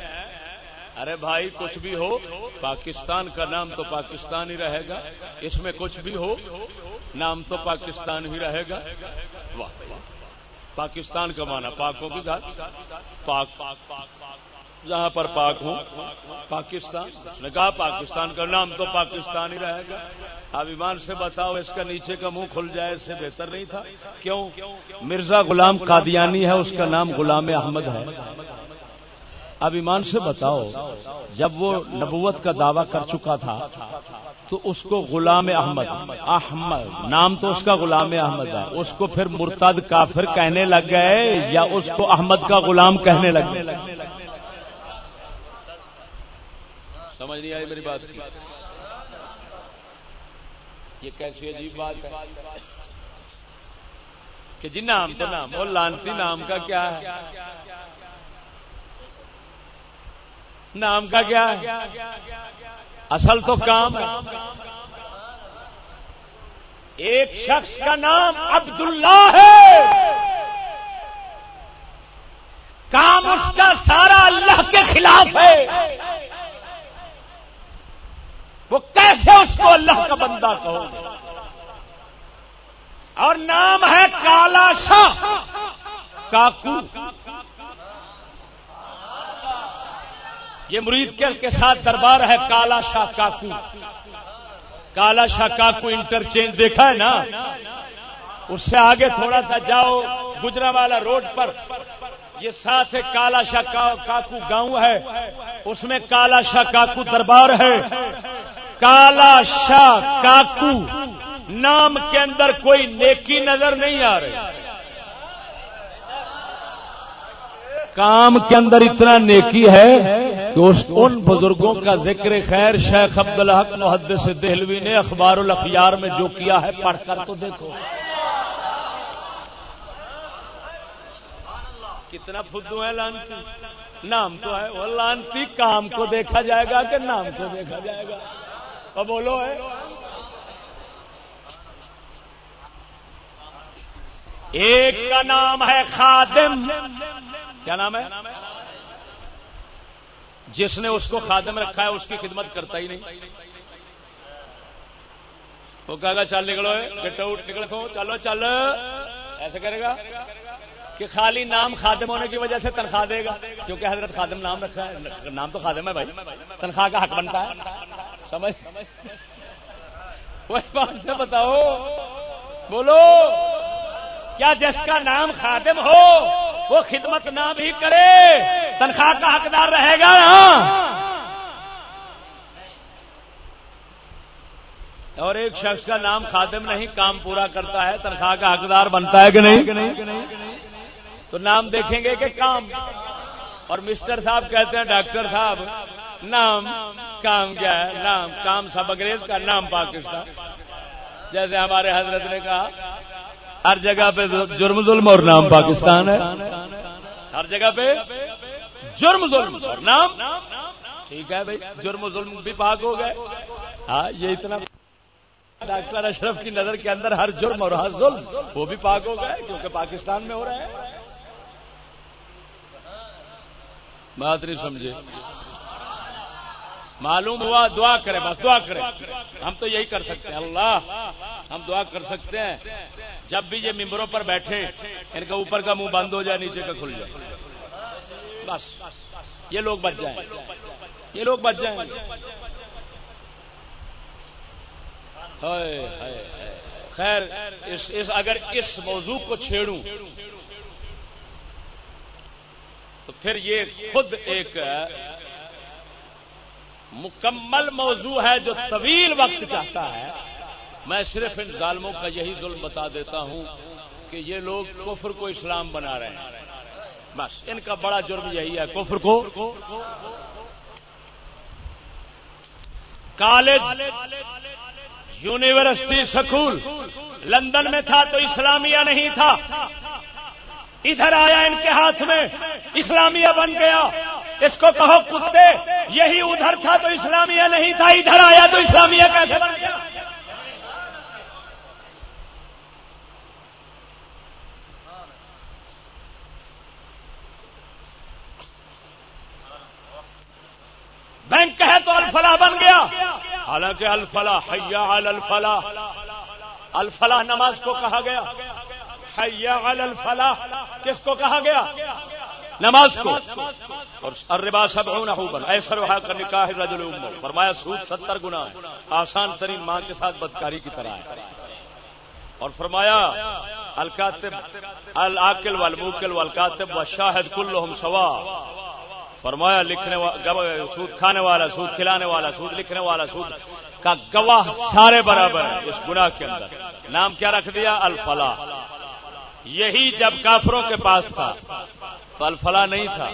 ارے بھائی، کچھ بھی ہو، پاکستان کا نام تو پاکستان ہی رہے گا، اس میں کچھ بھی ہو، نام تو پاکستان ہی رہے گا. واہ پاکستان کا مانا پاکوں کی گھر پاک پاک پاک پاک، جہاں پر پاک ہوں، پاکستان۔ نے کہا، پاکستان کا نام تو پاکستان ہی رہے گا۔ اب ایمان سے بتاؤ، اس کا نیچے کا منہ کھل جائے، اس سے بہتر نہیں تھا۔ کیوں؟ مرزا غلام قادیانی ہے، اس کا نام غلام احمد ہے۔ اب ایمان سے بتاؤ، جب وہ نبوت کا دعویٰ کر چکا تھا، تو اس کو غلام احمد احمد، نام تو اس کا غلام احمد ہے۔ اس کو پھر مرتد کافر کہنے لگ گئے یا اس کو احمد کا غلام کہنے لگ گئے؟ سمجھ نہیں آئی میری بات یہ کیسی عجیب بات ہے کہ جی نام تو نام، وہ لانتی نام کا کیا ہے؟ نام کا کیا ہے؟ اصل تو کام ہے۔ ایک شخص کا نام عبداللہ ہے۔ کام اس کا سارا اللہ کے خلاف ہے۔ وہ کیسے اس کو اللہ کا بندہ کہو اور نام ہے کالا شاہ۔ کاکو۔ یہ مرید کے ساتھ دربار ہے کالا شاہ کاکو۔ کالا شاہ کاکو انٹرچینج دیکھا ہے نا؟ اس سے آگے تھوڑا سا جاؤ گجرا والا روڈ پر۔ یہ ساتھ ہے کالا شاہ کاکو گاؤں ہے۔ اس میں کالا شاہ کاکو دربار ہے۔ کالا شاہ کاکو۔ نام کے اندر کوئی نیکی نظر نہیں آ رہی۔ کام کے اندر اتنا نیکی ہے کہ اس ان بزرگوں کا ذکر خیر شیخ عبد الحق محدث سے دہلوی نے اخبار الاخیار میں جو کیا ہے، پڑھ کر تو دیکھو۔ کتنا فدو ہے لانتی۔ نام تو ہے۔ وہ لانتی کام کو دیکھا جائے گا کہ نام کو دیکھا جائے گا۔ اور بولو ہے۔ ایک کا نام ہے خادم۔ کیا نام ہے؟ جس نے اس کو خادم رکھا ہے، اس کی خدمت کرتا ہی نہیں۔ وہ کہا گا، چل نکلو گٹ اٹھ، نکل تو، چلو، چل۔ ایسے کرے گا کہ خالی نام خادم ہونے کی وجہ سے تنخواہ دے گا، کیونکہ حضرت خادم نام رکھا ہے۔ نام تو خادم ہے بھائی۔ تنخواہ کا حق بنتا ہے۔ سمجھ؟ بات سے بتاؤ۔ بولو۔ کیا جس کا نام خادم ہو، وہ خدمت نہ بھی کرے، تنخواہ کا حقدار رہے گا۔ اور ایک شخص کا نام خادم نہیں، کام پورا کرتا ہے، تنخواہ کا حقدار بنتا ہے کہ نہیں؟ تو نام دیکھیں گے کہ کام۔ اور مسٹر صاحب کہتے ہیں، ڈاکٹر صاحب، نام کام کیا ہے؟ نام، کام سب انگریز کا، نام پاکستان۔ جیسے ہمارے حضرت نے کہا ہر جگہ پہ جرم ظلم اور نام پاکستان ہے۔ ہر جگہ پہ جرم ظلم اور نام۔ ٹھیک ہے بھائی، جرم ظلم بھی پاک ہو گئے۔ ہاں یہ اتنا۔ ڈاکٹر اشرف کی نظر کے اندر ہر جرم اور ہر ظلم وہ بھی پاک ہو گئے، کیونکہ پاکستان میں ہو رہا ہے بات نہیں سمجھے۔ معلوم ہوا، دعا کرے، بس دعا کرے۔ ہم تو یہی کر سکتے ہیں۔ اللہ، ہم دعا کر سکتے ہیں۔ جب بھی یہ ممبروں پر بیٹھے، ان کا اوپر کا منہ بند ہو جائے، نیچے کا کھل جائے۔ بس۔ یہ لوگ بچ جائیں۔ یہ لوگ بچ جائیں۔ خیر اس، اگر اس موضوع کو چھیڑوں، تو پھر یہ خود ایک مکمل موضوع ہے جو طویل وقت چاہتا ہے۔ میں صرف ان ظالموں کا یہی ظلم بتا دیتا ہوں کہ یہ لوگ کفر کو اسلام بنا رہے ہیں۔ بس، ان کا بڑا جرم یہی ہے کفر کو۔ کالج، یونیورسٹی، سکول، لندن میں تھا تو اسلامیہ نہیں تھا۔ ادھر آیا ان کے ہاتھ میں، اسلامیہ بن گیا۔ اس کو کہو کتے، یہی ادھر تھا تو اسلامیہ نہیں تھا، ادھر آیا تو اسلامیہ کیسے بن گیا؟ بینک ہے تو الفلاح بن گیا۔ حالانکہ الفلاح حیا الفلاح۔ الفلاح نماز کو کہا گیا۔ حیا الفلاح. کس کو کہا گیا؟ نماز کو. اور اربا سب ایسا رہا کا نکاح رجل عمر فرمایا سود ستر گنا آسان ترین ماں کے ساتھ بدکاری کی طرح ہے. اور فرمایا، الکاتب العقل والموکل والکاتب والشاہد کلہم سوا. فرمایا، لکھنے سود کھانے والا، سود کھلانے والا، سود لکھنے والا، سود کا گواہ سارے برابر ہیں اس گناہ کے اندر. نام کیا رکھ دیا؟ الفلا یہی جب کافروں کے پاس تھا۔ تو الفلا نہیں تھا۔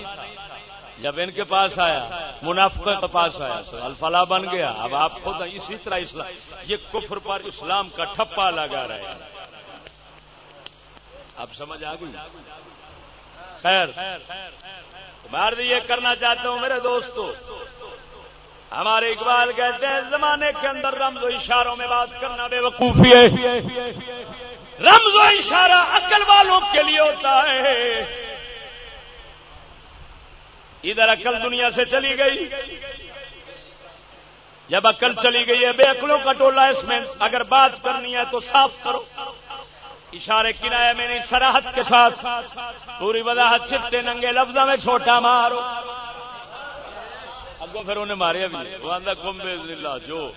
جب ان کے پاس آیا، منافقوں کے پاس آیا، تو الفلا بن گیا۔ اب آپ خود اسی طرح اسلام، یہ کفر پر اسلام کا ٹھپا لگا رہے ہیں۔ اب سمجھ آ گئی؟ خیر، میں یہ کرنا چاہتا ہوں، میرے دوستو، ہمارے اقبال کہتے ہیں، زمانے کے اندر رمز و اشاروں میں بات کرنا بے وقوفی ہے۔ رمز و اشارہ عقل والوں کے لیے ہوتا ہے۔ ادھر عقل دنیا سے چلی گئی۔ جب عقل چلی گئی ہے، بے عقلوں کا ٹولہ اس میں۔ اگر بات کرنی ہے تو صاف کرو۔ اشارے کنائے میں نہیں سراہد کے ساتھ۔ پوری وضاحت چپتے ننگے لفظوں میں چھوٹا مارو۔ اگو پھر انہیں مارے بھی وہ آدھا کمبے جو۔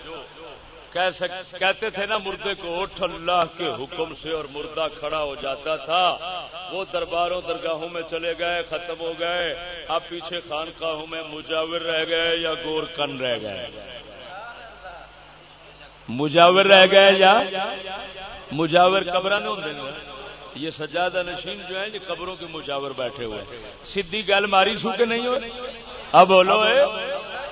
کہتے تھے نا، مردے کو اٹھ اللہ کے حکم سے اور مردہ کھڑا ہو جاتا تھا۔ وہ درباروں درگاہوں میں چلے گئے، ختم ہو گئے۔ اب پیچھے خانقاہوں میں مجاور رہ گئے یا گور کن رہ گئے؟ مجاور رہ گئے یا مجاور قبر یہ سجادہ نشین جو ہے یہ قبروں کے مجاور بیٹھے ہوئے۔ ہیں سیدھی گل ماری سو کے نہیں ہو اب بولو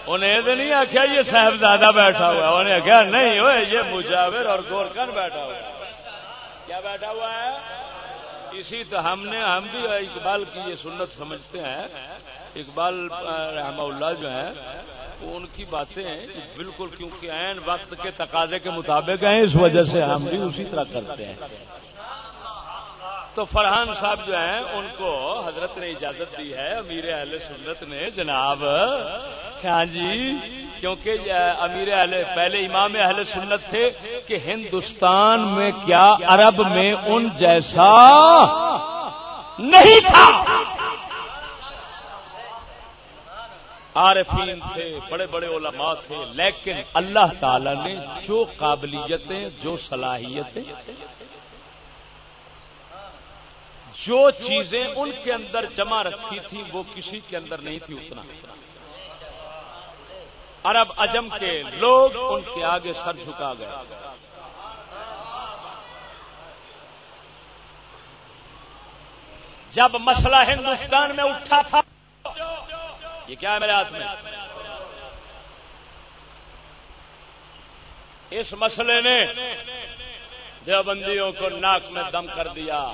انہیں تو نہیں آخیا یہ صاحبزادہ بیٹھا ہوا ہے۔ انہیں آخیا نہیں ہوئے یہ مجاور اور گورکن بیٹھا ہوا کیا بیٹھا ہوا ہے؟ اسی تو ہم نے، ہم بھی اقبال کی یہ سنت سمجھتے ہیں۔ اقبال رحمہ اللہ جو ہے ان کی باتیں بالکل کیونکہ عین وقت کے تقاضے کے مطابق ہیں، اس وجہ سے ہم بھی اسی طرح کرتے ہیں۔ تو فرحان صاحب جو ہیں، ان کو حضرت نے اجازت دی ہے، امیر اہل سنت نے۔ جناب ہاں جی کیونکہ امیر اہل، پہلے امام اہل سنت تھے کہ ہندوستان میں کیا عرب میں ان جیسا نہیں تھا۔ عارفین تھے، بڑے بڑے علماء تھے، لیکن اللہ تعالی نے جو قابلیتیں، جو صلاحیتیں جو چیزیں ان کے اندر جمع رکھی تھی وہ کسی کے اندر نہیں تھی اتنا۔ عرب اجم کے لوگ ان کے آگے سر جھکا گئے۔ جب مسئلہ ہندوستان میں اٹھا تھا، یہ کیا ہے میرے ہاتھ میں؟ اس مسئلے نے دیوبندیوں کو ناک میں دم کر دیا،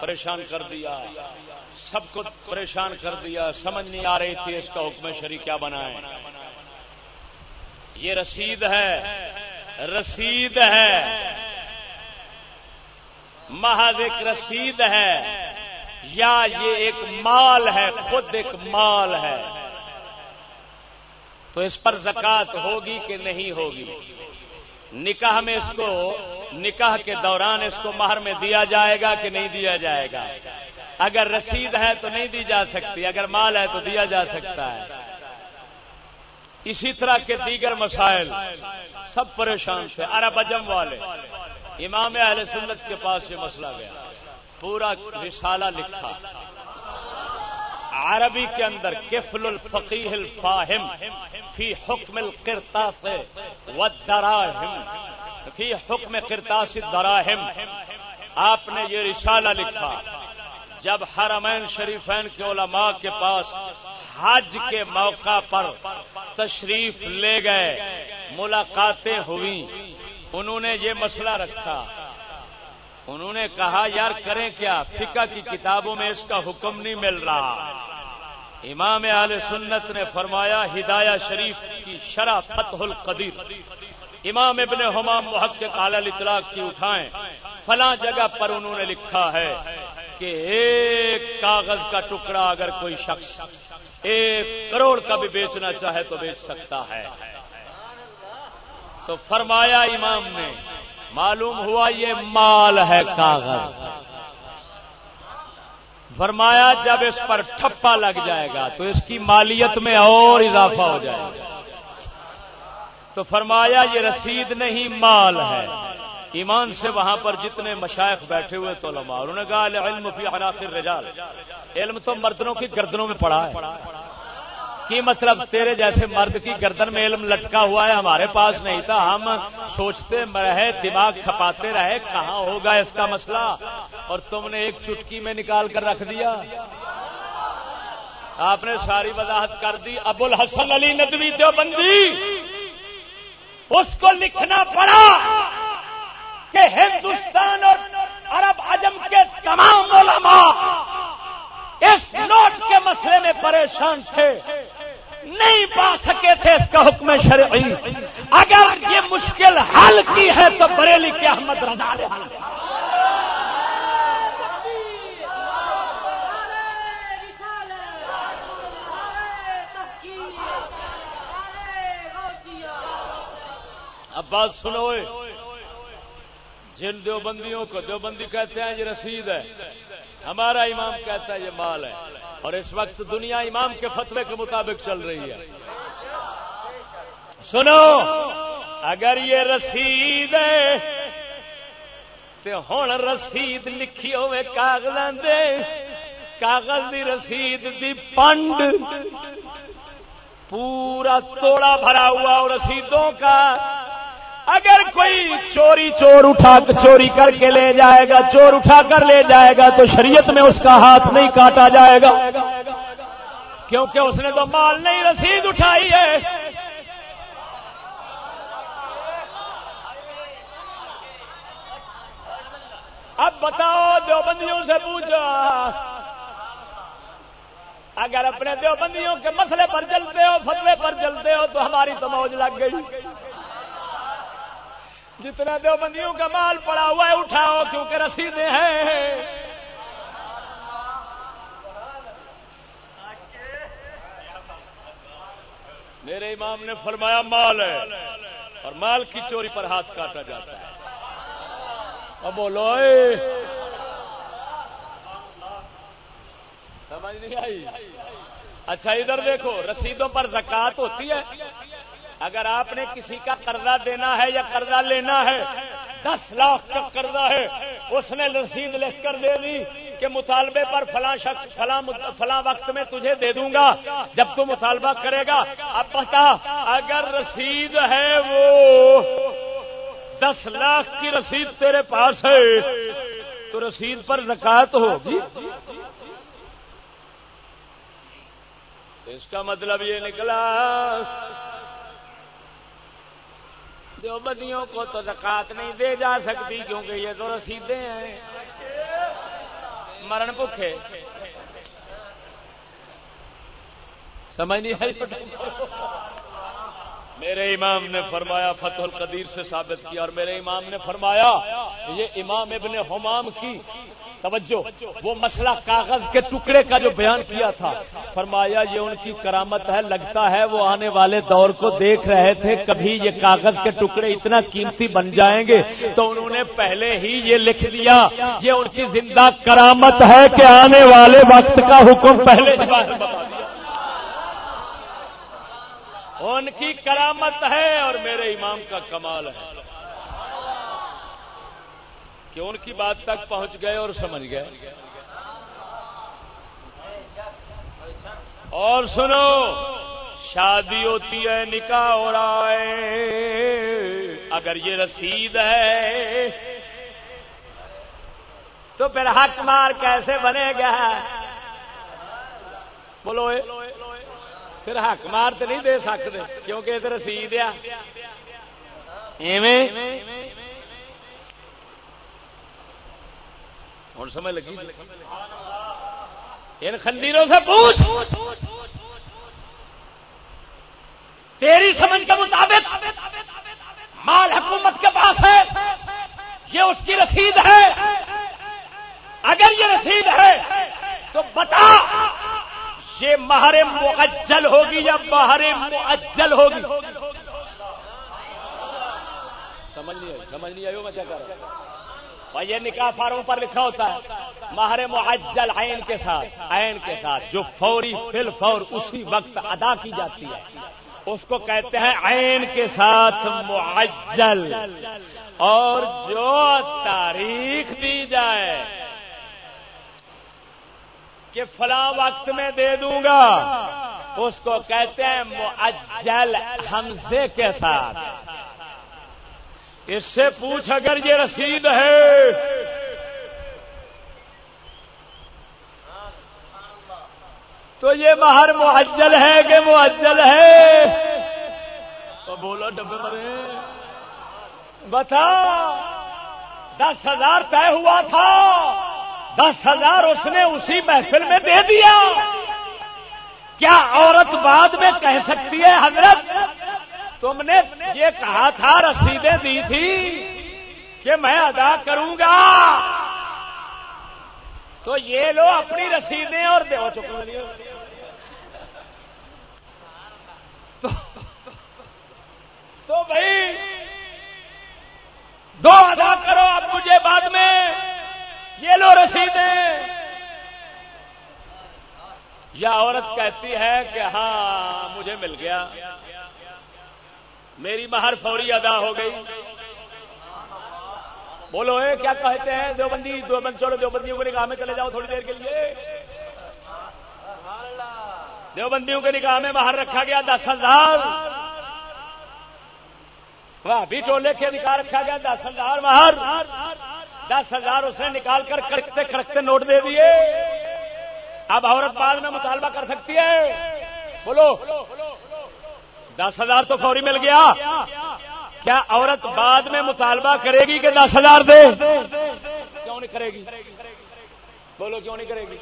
پریشان کر دیا، سب کو پریشان کر دیا، سمجھ نہیں آ رہی تھی اس کا حکم شری کیا بنائے۔ یہ رسید ہے رسید ہے۔ محض ایک رسید ہے، یا یہ ایک مال ہے، خود ایک مال ہے۔ تو اس پر زکات ہوگی کہ نہیں ہوگی؟ نکاح میں اس کو نکاح کے دوران اس کو مہر میں دیا جائے گا کہ نہیں دیا جائے گا؟ اگر رسید ہے تو نہیں دی جا سکتی، اگر مال ہے تو دیا جا سکتا ہے۔ اسی طرح کے دیگر مسائل، سب پریشان تھے، عرب اجم والے۔ امام اہل سنت کے پاس یہ مسئلہ گیا۔ پورا رسالہ لکھا۔ عربی کے اندر کفل الفقیح الفاہم فی حکم القرتا سے فی حکم کرتاس دراہم آپ نے یہ رسالہ لکھا، جب حرمین شریفین کے علماء کے پاس حج کے موقع پر تشریف لے گئے، ملاقاتیں ہوئی انہوں نے یہ مسئلہ رکھا۔ انہوں نے کہا، یار کریں کیا؟ فقہ کی کتابوں میں اس کا حکم نہیں مل رہا. امام عال سنت نے فرمایا، ہدایہ شریف کی شرح فتح القدیر۔ امام ابن حمام محقق اعلی اطلاق کی اٹھائیں۔ فلاں جگہ پر انہوں نے لکھا ہے کہ ایک کاغذ کا ٹکڑا اگر کوئی شخص ایک کروڑ کا بھی بیچنا چاہے تو بیچ سکتا ہے۔ تو فرمایا امام نے معلوم ہوا یہ مال ہے کاغذ۔ فرمایا جب اس پر ٹھپا لگ جائے گا تو اس کی مالیت میں اور اضافہ ہو جائے گا۔ تو فرمایا یہ رسید نہیں، مال ہے۔ ایمان سے وہاں پر جتنے مشائق بیٹھے ہوئے تو لما انہوں نے کہا علم فی عناصر رجال علم تو مردنوں کی گردنوں میں پڑا ہے۔ کی مطلب تیرے جیسے مرد کی گردن میں علم لٹکا ہوا ہے ہمارے پاس نہیں تھا، ہم سوچتے رہے، دماغ کھپاتے رہے، کہاں ہوگا اس کا مسئلہ؟ اور تم نے ایک چٹکی میں نکال کر رکھ دیا۔ آپ نے ساری وضاحت کر دی ابو الحسن علی ندوی دیوبندی۔ اس کو لکھنا پڑا کہ ہندوستان اور عرب عجم کے تمام علماء اس نوٹ کے مسئلے میں پریشان تھے۔ نہیں پا سکے تھے اس کا حکم شرعی۔ اگر یہ مشکل حل کی ہے تو بریلی کے احمد رضا نے حل اب بات سنو۔ جن دیوبندیوں کو دیوبندی کہتے ہیں، یہ رسید ہے۔ ہمارا امام کہتا ہے یہ مال ہے اور اس وقت دنیا امام کے فتوے کے مطابق چل رہی ہے۔ سنو، اگر یہ رسید ہے تو ہوں رسید لکھی ہوئے کاغذ دے، کاغذ دی رسید دی پنڈ، پورا توڑا بھرا ہوا رسیدوں کا چوری چور اٹھا چوری کر کے لے جائے گا، چور اٹھا کر لے جائے گا تو شریعت میں اس کا ہاتھ نہیں کاٹا جائے گا۔ کیونکہ اس نے تو مال نہیں رسید اٹھائی ہے۔ اب بتاؤ دیوبندیوں سے پوچھا اگر اپنے دیوبندیوں کے مسئلے پر چلتے ہو، فتوے پر چلتے ہو، تو ہماری تو موج لگ گئی۔ جتنا دیوبندیوں کا مال پڑا ہوا ہے، اٹھاؤ، کیونکہ رسیدیں ہیں۔ میرے امام نے فرمایا، مال ہے، اور مال کی چوری پر ہاتھ کاٹا جاتا ہے۔ اب بولو سمجھ نہیں آئی؟ اچھا ادھر دیکھو، رسیدوں پر زکات ہوتی ہے۔ اگر آپ نے کسی کا قرضہ دینا ہے یا قرضہ لینا ہے، دس لاکھ کا قرضہ ہے، اس نے رسید لکھ کر دے دی کہ مطالبے پر فلاں شخص، فلاں فلاں وقت میں تجھے دے دوں گا۔ جب تو مطالبہ کرے گا، اب بتا اگر رسید ہے وہ دس لاکھ کی رسید تیرے پاس ہے، تو رسید پر زکات ہوگی۔ اس کا مطلب یہ نکلا بدیوں کو تو زکات نہیں دے جا سکتی کیونکہ یہ تو رسیدیں ہیں۔ مرن بھوکے۔ سمجھ نہیں ہے میرے امام نے فرمایا، فتح القدیر سے ثابت کیا، اور میرے امام نے فرمایا یہ امام ابن حمام کی توجہ، وہ مسئلہ کاغذ کے ٹکڑے کا جو بیان کیا تھا، فرمایا یہ ان کی کرامت ہے، لگتا ہے وہ آنے والے دور کو دیکھ رہے تھے، کبھی یہ کاغذ کے ٹکڑے اتنا قیمتی بن جائیں گے۔ تو انہوں نے پہلے ہی یہ لکھ دیا، یہ ان کی زندہ کرامت ہے کہ آنے والے وقت کا حکم پہلے ان کی کرامت ہے اور میرے امام کا کمال ہے کہ ان کی بات تک پہنچ گئے اور سمجھ گئے اور سنو، شادی ہوتی ہے، نکاح ہو رہا ہے۔ اگر یہ رسید ہے، تو پھر حق مار کیسے بنے گا؟ بولو پھر حق مار تو نہیں دے سکتے، کیونکہ یہ رسید ہے۔ ہوں سمجھ لگی؟ ان خندیروں سے پوچھ۔ تیری سمجھ کے مطابق مال حکومت کے پاس ہے، یہ اس کی رسید ہے۔ اگر یہ رسید ہے تو بتا۔ یہ مہر معجل ہوگی یا مہر معجل ہوگی؟ سمجھ نہیں آئی، سمجھ نہیں آئی میں کیا کر رہا ہوں؟ یہ نکاح فارم پر لکھا ہوتا ہے ماہر معجل عین کے ساتھ، عین کے ساتھ، جو فوری فل فور اسی وقت ادا کی جاتی ہے۔ اس کو کہتے ہیں عین کے ساتھ معجل اور جو تاریخ دی جائے کہ فلاں وقت میں دے دوں گا۔ اس کو کہتے ہیں معجل حمزے کے ساتھ۔ اس سے پوچھ اگر یہ رسید ہے۔ تو یہ مہر معجل ہے کہ معجل ہے۔ تو بولو ڈبے مرے۔ بتا، دس ہزار طے ہوا تھا۔ دس ہزار اس نے اسی محفل میں دے دیا۔ کیا عورت بعد میں کہہ سکتی ہے، حضرت، تم نے یہ کہا تھا، رسیدیں دی تھی کہ میں ادا کروں گا۔ تو یہ لو اپنی رسیدیں اور دے۔ چکے تو بھائی، دو ادا کرو اب مجھے بعد میں۔ یہ لو رسیدیں یا عورت کہتی ہے کہ ہاں مجھے مل گیا۔ میری مہر فوری ادا ہو گئی۔ بولو، اے، کیا کہتے ہیں؟ دیوبندی دو بند چھوڑو، دیوبندیوں کے نکاح میں چلے جاؤ تھوڑی دیر کے لیے۔ دیوبندیوں کے نکاح میں باہر رکھا گیا دس ہزار۔ بھی ٹولے کے نکاح رکھا گیا دس ہزار باہر دس ہزار اس نے نکال کر کڑکتے کڑکتے نوٹ دے دیے۔ اب عورت بعد میں مطالبہ کر سکتی ہے۔ بولو۔ دس ہزار تو فوری مل گیا۔ کیا عورت بعد میں مطالبہ کرے گی کہ دس ہزار دے؟ کیوں نہیں کرے گی؟ بولو کیوں نہیں کرے گی؟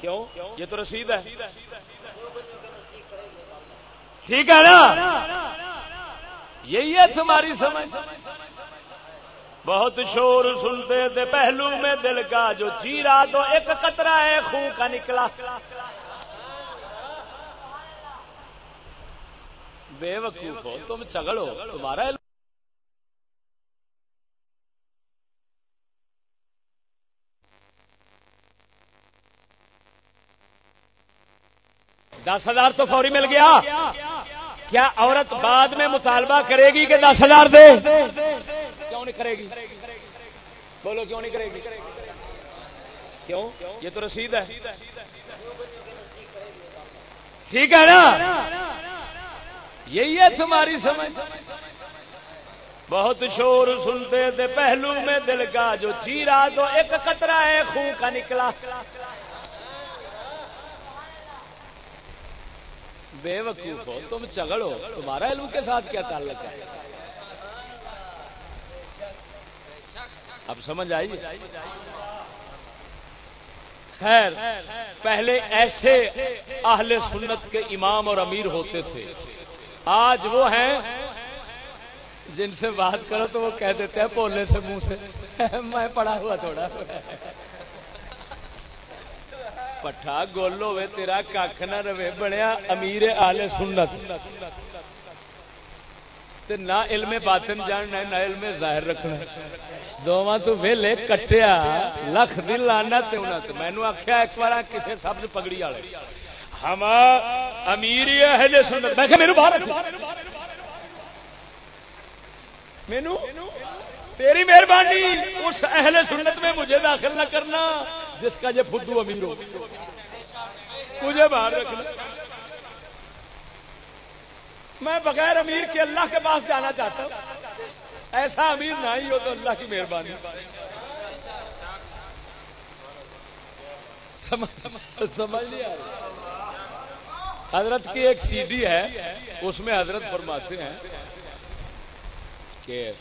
کیوں؟ یہ تو رسید ہے۔ ٹھیک ہے نا؟ یہی ہے تمہاری سمجھ۔ بہت شور سنتے تھے پہلو میں دل کا جو چیرا تو ایک قطرہ ہے، خون کا نکلا۔ بے وقوف ہو، تم چگڑو تمہارا دس ہزار تو فوری مل گیا۔ کیا عورت بعد میں مطالبہ کرے گی کہ دس ہزار دے؟ کیوں نہیں کرے گی؟ بولو کیوں نہیں کرے گی؟ کیوں؟ یہ تو رسید ہے۔ ٹھیک ہے نا؟ یہی ہے تمہاری سمجھ۔ بہت شور سنتے تھے، پہلو میں دل کا جو چیرا، تو ایک قطرہ ہے، خون کا نکلا۔ بے وقوف ہو، تم چگڑو تمہارا علم کے ساتھ کیا تعلق ہے؟ اب سمجھ آئی؟ خیر، پہلے ایسے اہل سنت کے امام اور امیر ہوتے تھے۔ آج وہ ہیں جن سے بات کرو تو وہ کہہ دیتے ہیں بولنے سے منہ سے، میں پڑھا ہوا تھوڑا۔ پٹھا گول ہوے تیرا کھ نہ رہے بنیا امیر آلے سنت۔ تے نہ علم باطن جاننا نہ علم ظاہر رکھنا دونوں تو ویلے کٹیا، لکھ دل لانا مینو آخیا ایک بار کسی سبز پگڑی والے۔ ہم امیر اہل سنت۔ میں میرے باہر مینو تیری مہربانی، اس اہل سنت میں مجھے داخل نہ کرنا، جس کا یہ فدو امیر ہو۔ مجھے باہر رکھنا۔ میں بغیر امیر کے اللہ کے پاس جانا چاہتا ہوں۔ ایسا امیر نہ ہی ہو تو اللہ کی مہربانی۔ سمجھ لیا حضرت کی ایک سی ڈی ہے، اس میں حضرت فرماتے ہیں کہ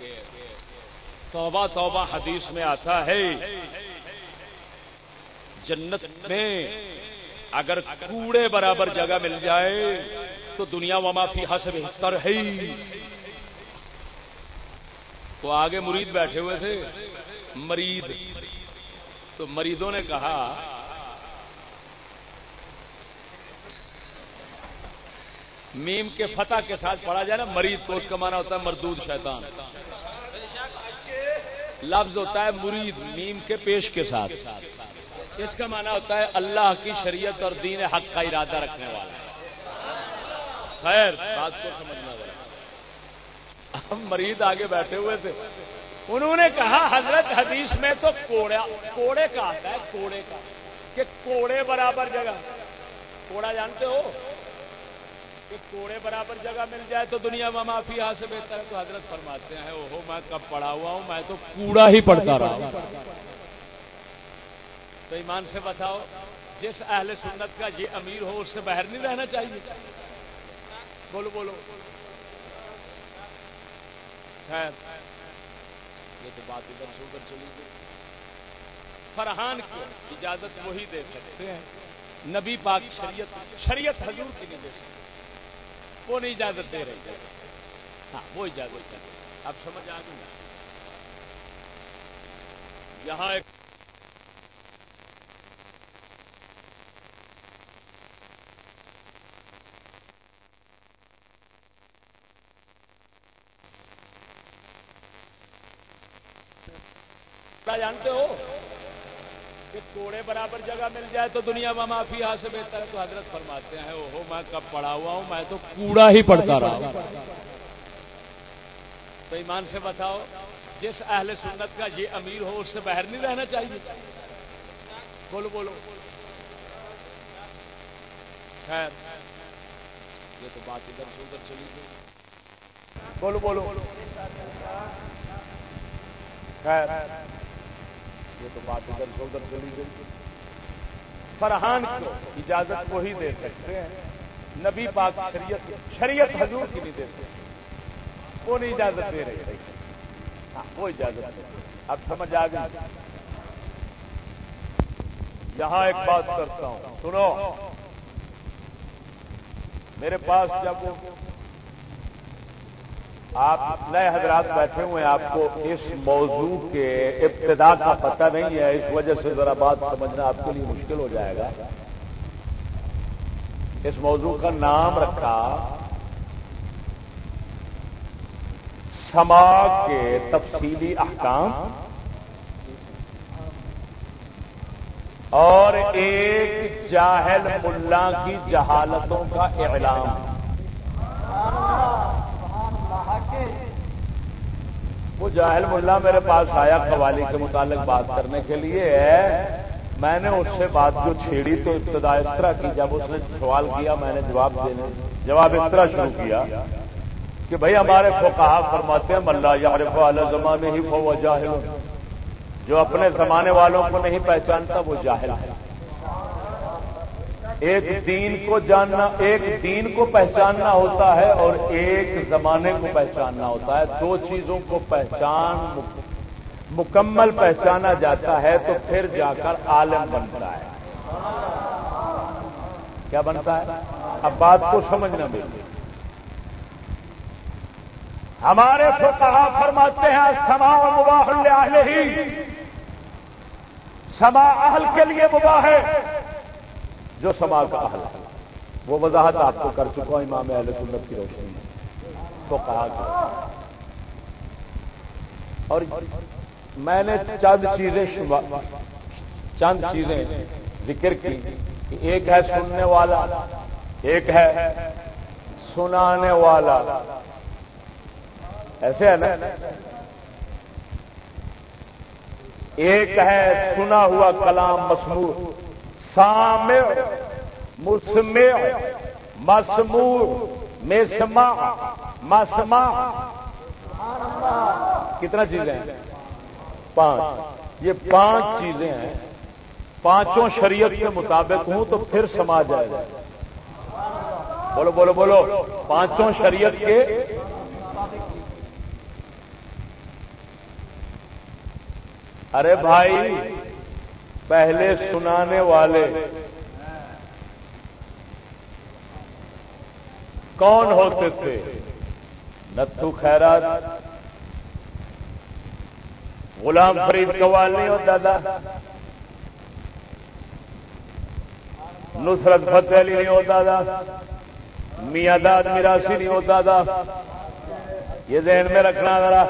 توبہ توبہ حدیث میں آتا ہے۔ جنت میں اگر کوڑے برابر جگہ مل جائے تو دنیا و معافی سے بہتر ہے تو آگے مرید بیٹھے ہوئے تھے۔ مرید۔ تو مریدوں نے کہا، میم کے فتح کے ساتھ پڑھا جائے نا، مرید تو اس کا مانا ہوتا ہے مردود شیطان۔ لفظ ہوتا ہے مرید، میم کے پیش کے ساتھ۔ اس کا مانا ہوتا ہے اللہ کی شریعت اور دین حق کا ارادہ رکھنے والا۔ خیر، بات کو سمجھنا ہم مریض آگے بیٹھے ہوئے تھے۔ انہوں نے کہا، حضرت حدیث میں تو کوڑا، کوڑے کا آتا ہے، کوڑے کا۔ کہ کوڑے برابر جگہ۔ کوڑا جانتے ہو؟ کہ کوڑے برابر جگہ مل جائے تو دنیا میں معافی یہاں سے بہتر ہے۔ تو حضرت فرماتے ہیں، اوہو، میں کب پڑا ہوا ہوں؟ میں تو کوڑا ہی پڑتا رہا ہوں۔ تو ایمان سے بتاؤ، جس اہل سنت کا یہ امیر ہو، اس سے باہر نہیں رہنا چاہیے۔ بولو بولو۔ خیر۔ یہ تو بات ادھر سے ادھر چلی گئی۔ فرحان کو اجازت وہی دے سکتے ہیں۔ نبی پاک شریعت شریعت حضور کی نہیں دے سکتے۔ وہ نہیں اجازت دے رہی ہاں وہ اجازت دے اب سمجھ آ گئی۔ یہاں ایک جانتے ہو کہ کوڑے برابر جگہ مل جائے تو دنیا میں معافی یہاں سے بہتر ہے تو حضرت فرماتے ہیں، اوہو، میں کب پڑا ہوا ہوں؟ میں تو کوڑا ہی پڑتا رہا ہوں۔ تو ایمان سے بتاؤ، جس اہل سنت کا یہ امیر ہو، اس سے باہر نہیں رہنا چاہیے۔ بولو بولو۔ خیر، یہ تو بات ادھر سے ادھر چلی گئی۔ بولو بولو۔ خیر۔ یہ تو بات ادھر سے ادھر چلی گئی۔ فرحان کو اجازت کو ہی دے سکتے ہیں۔ نبی پاک شریعت شریعت حضور کی نہیں دیتے وہ نہیں اجازت دے رہی ہاں وہ اجازت دے اب سمجھ آ گئی۔ یہاں ایک بات کرتا ہوں۔ سنو۔ میرے پاس جب آپ نئے حضرات بیٹھے ہوئے ہیں، آپ کو اس موضوع کے ابتدا کا پتہ نہیں ہے، اس وجہ سے ذرا بات سمجھنا آپ کے لیے مشکل ہو جائے گا۔ اس موضوع کا نام رکھا سما کے تفصیلی احکام۔ اور ایک جاہل ملا کی جہالتوں کا اعلام وہ جاہل ملا میرے پاس آیا قوالی کے متعلق بات کرنے کے لیے۔ میں نے اس سے بات جو چھیڑی تو ابتدا اس طرح کی، جب اس نے سوال کیا، میں نے جواب دینے، جواب اس طرح شروع کیا کہ بھائی ہمارے کو کہا فرماتے ہیں ملا یار والے زمانے ہی وہ جاہل. جو اپنے زمانے والوں کو نہیں پہچانتا، وہ جاہل ہے۔ ایک دین کو جاننا، ایک دین کو پہچاننا ہوتا ہے اور ایک زمانے کو پہچاننا ہوتا ہے۔ دو چیزوں کو پہچان، مکمل پہچانا جاتا ہے تو پھر جا کر عالم بنتا ہے۔ کیا بنتا ہے؟ اب بات کو سمجھنا بھی ہمارے تو کہا فرماتے ہیں سما مباح ہی سما اہل کے لیے مباح ہے۔ جو سما کا اہل ہے وہ وضاحت آپ کو کر چکا ہوں، امام اہل سنت کی روشنی میں۔ تو کہا اور میں نے چند چیزیں چند چیزیں ذکر کی کہ ایک ہے سننے والا، ایک ہے سنانے والا۔ ایسے ہے نا؟ ایک ہے سنا ہوا کلام مسمور سامع، مسمع مسمور مسما مسما کتنا چیزیں ہیں؟ پانچ۔ یہ پانچ چیزیں ہیں۔ پانچوں شریعت کے مطابق ہوں تو پھر سما جائے گا۔ بولو بولو بولو۔ پانچوں شریعت کے۔ ارے بھائی پہلے سنانے والے۔ کون ہوتے تھے؟ نتھو خیرات، غلام فرید قوال نہیں ہوتا تھا نصرت فتح علی نہیں ہوتا تھا میاں داد میراسی نہیں ہوتا تھا یہ ذہن میں رکھنا ذرا۔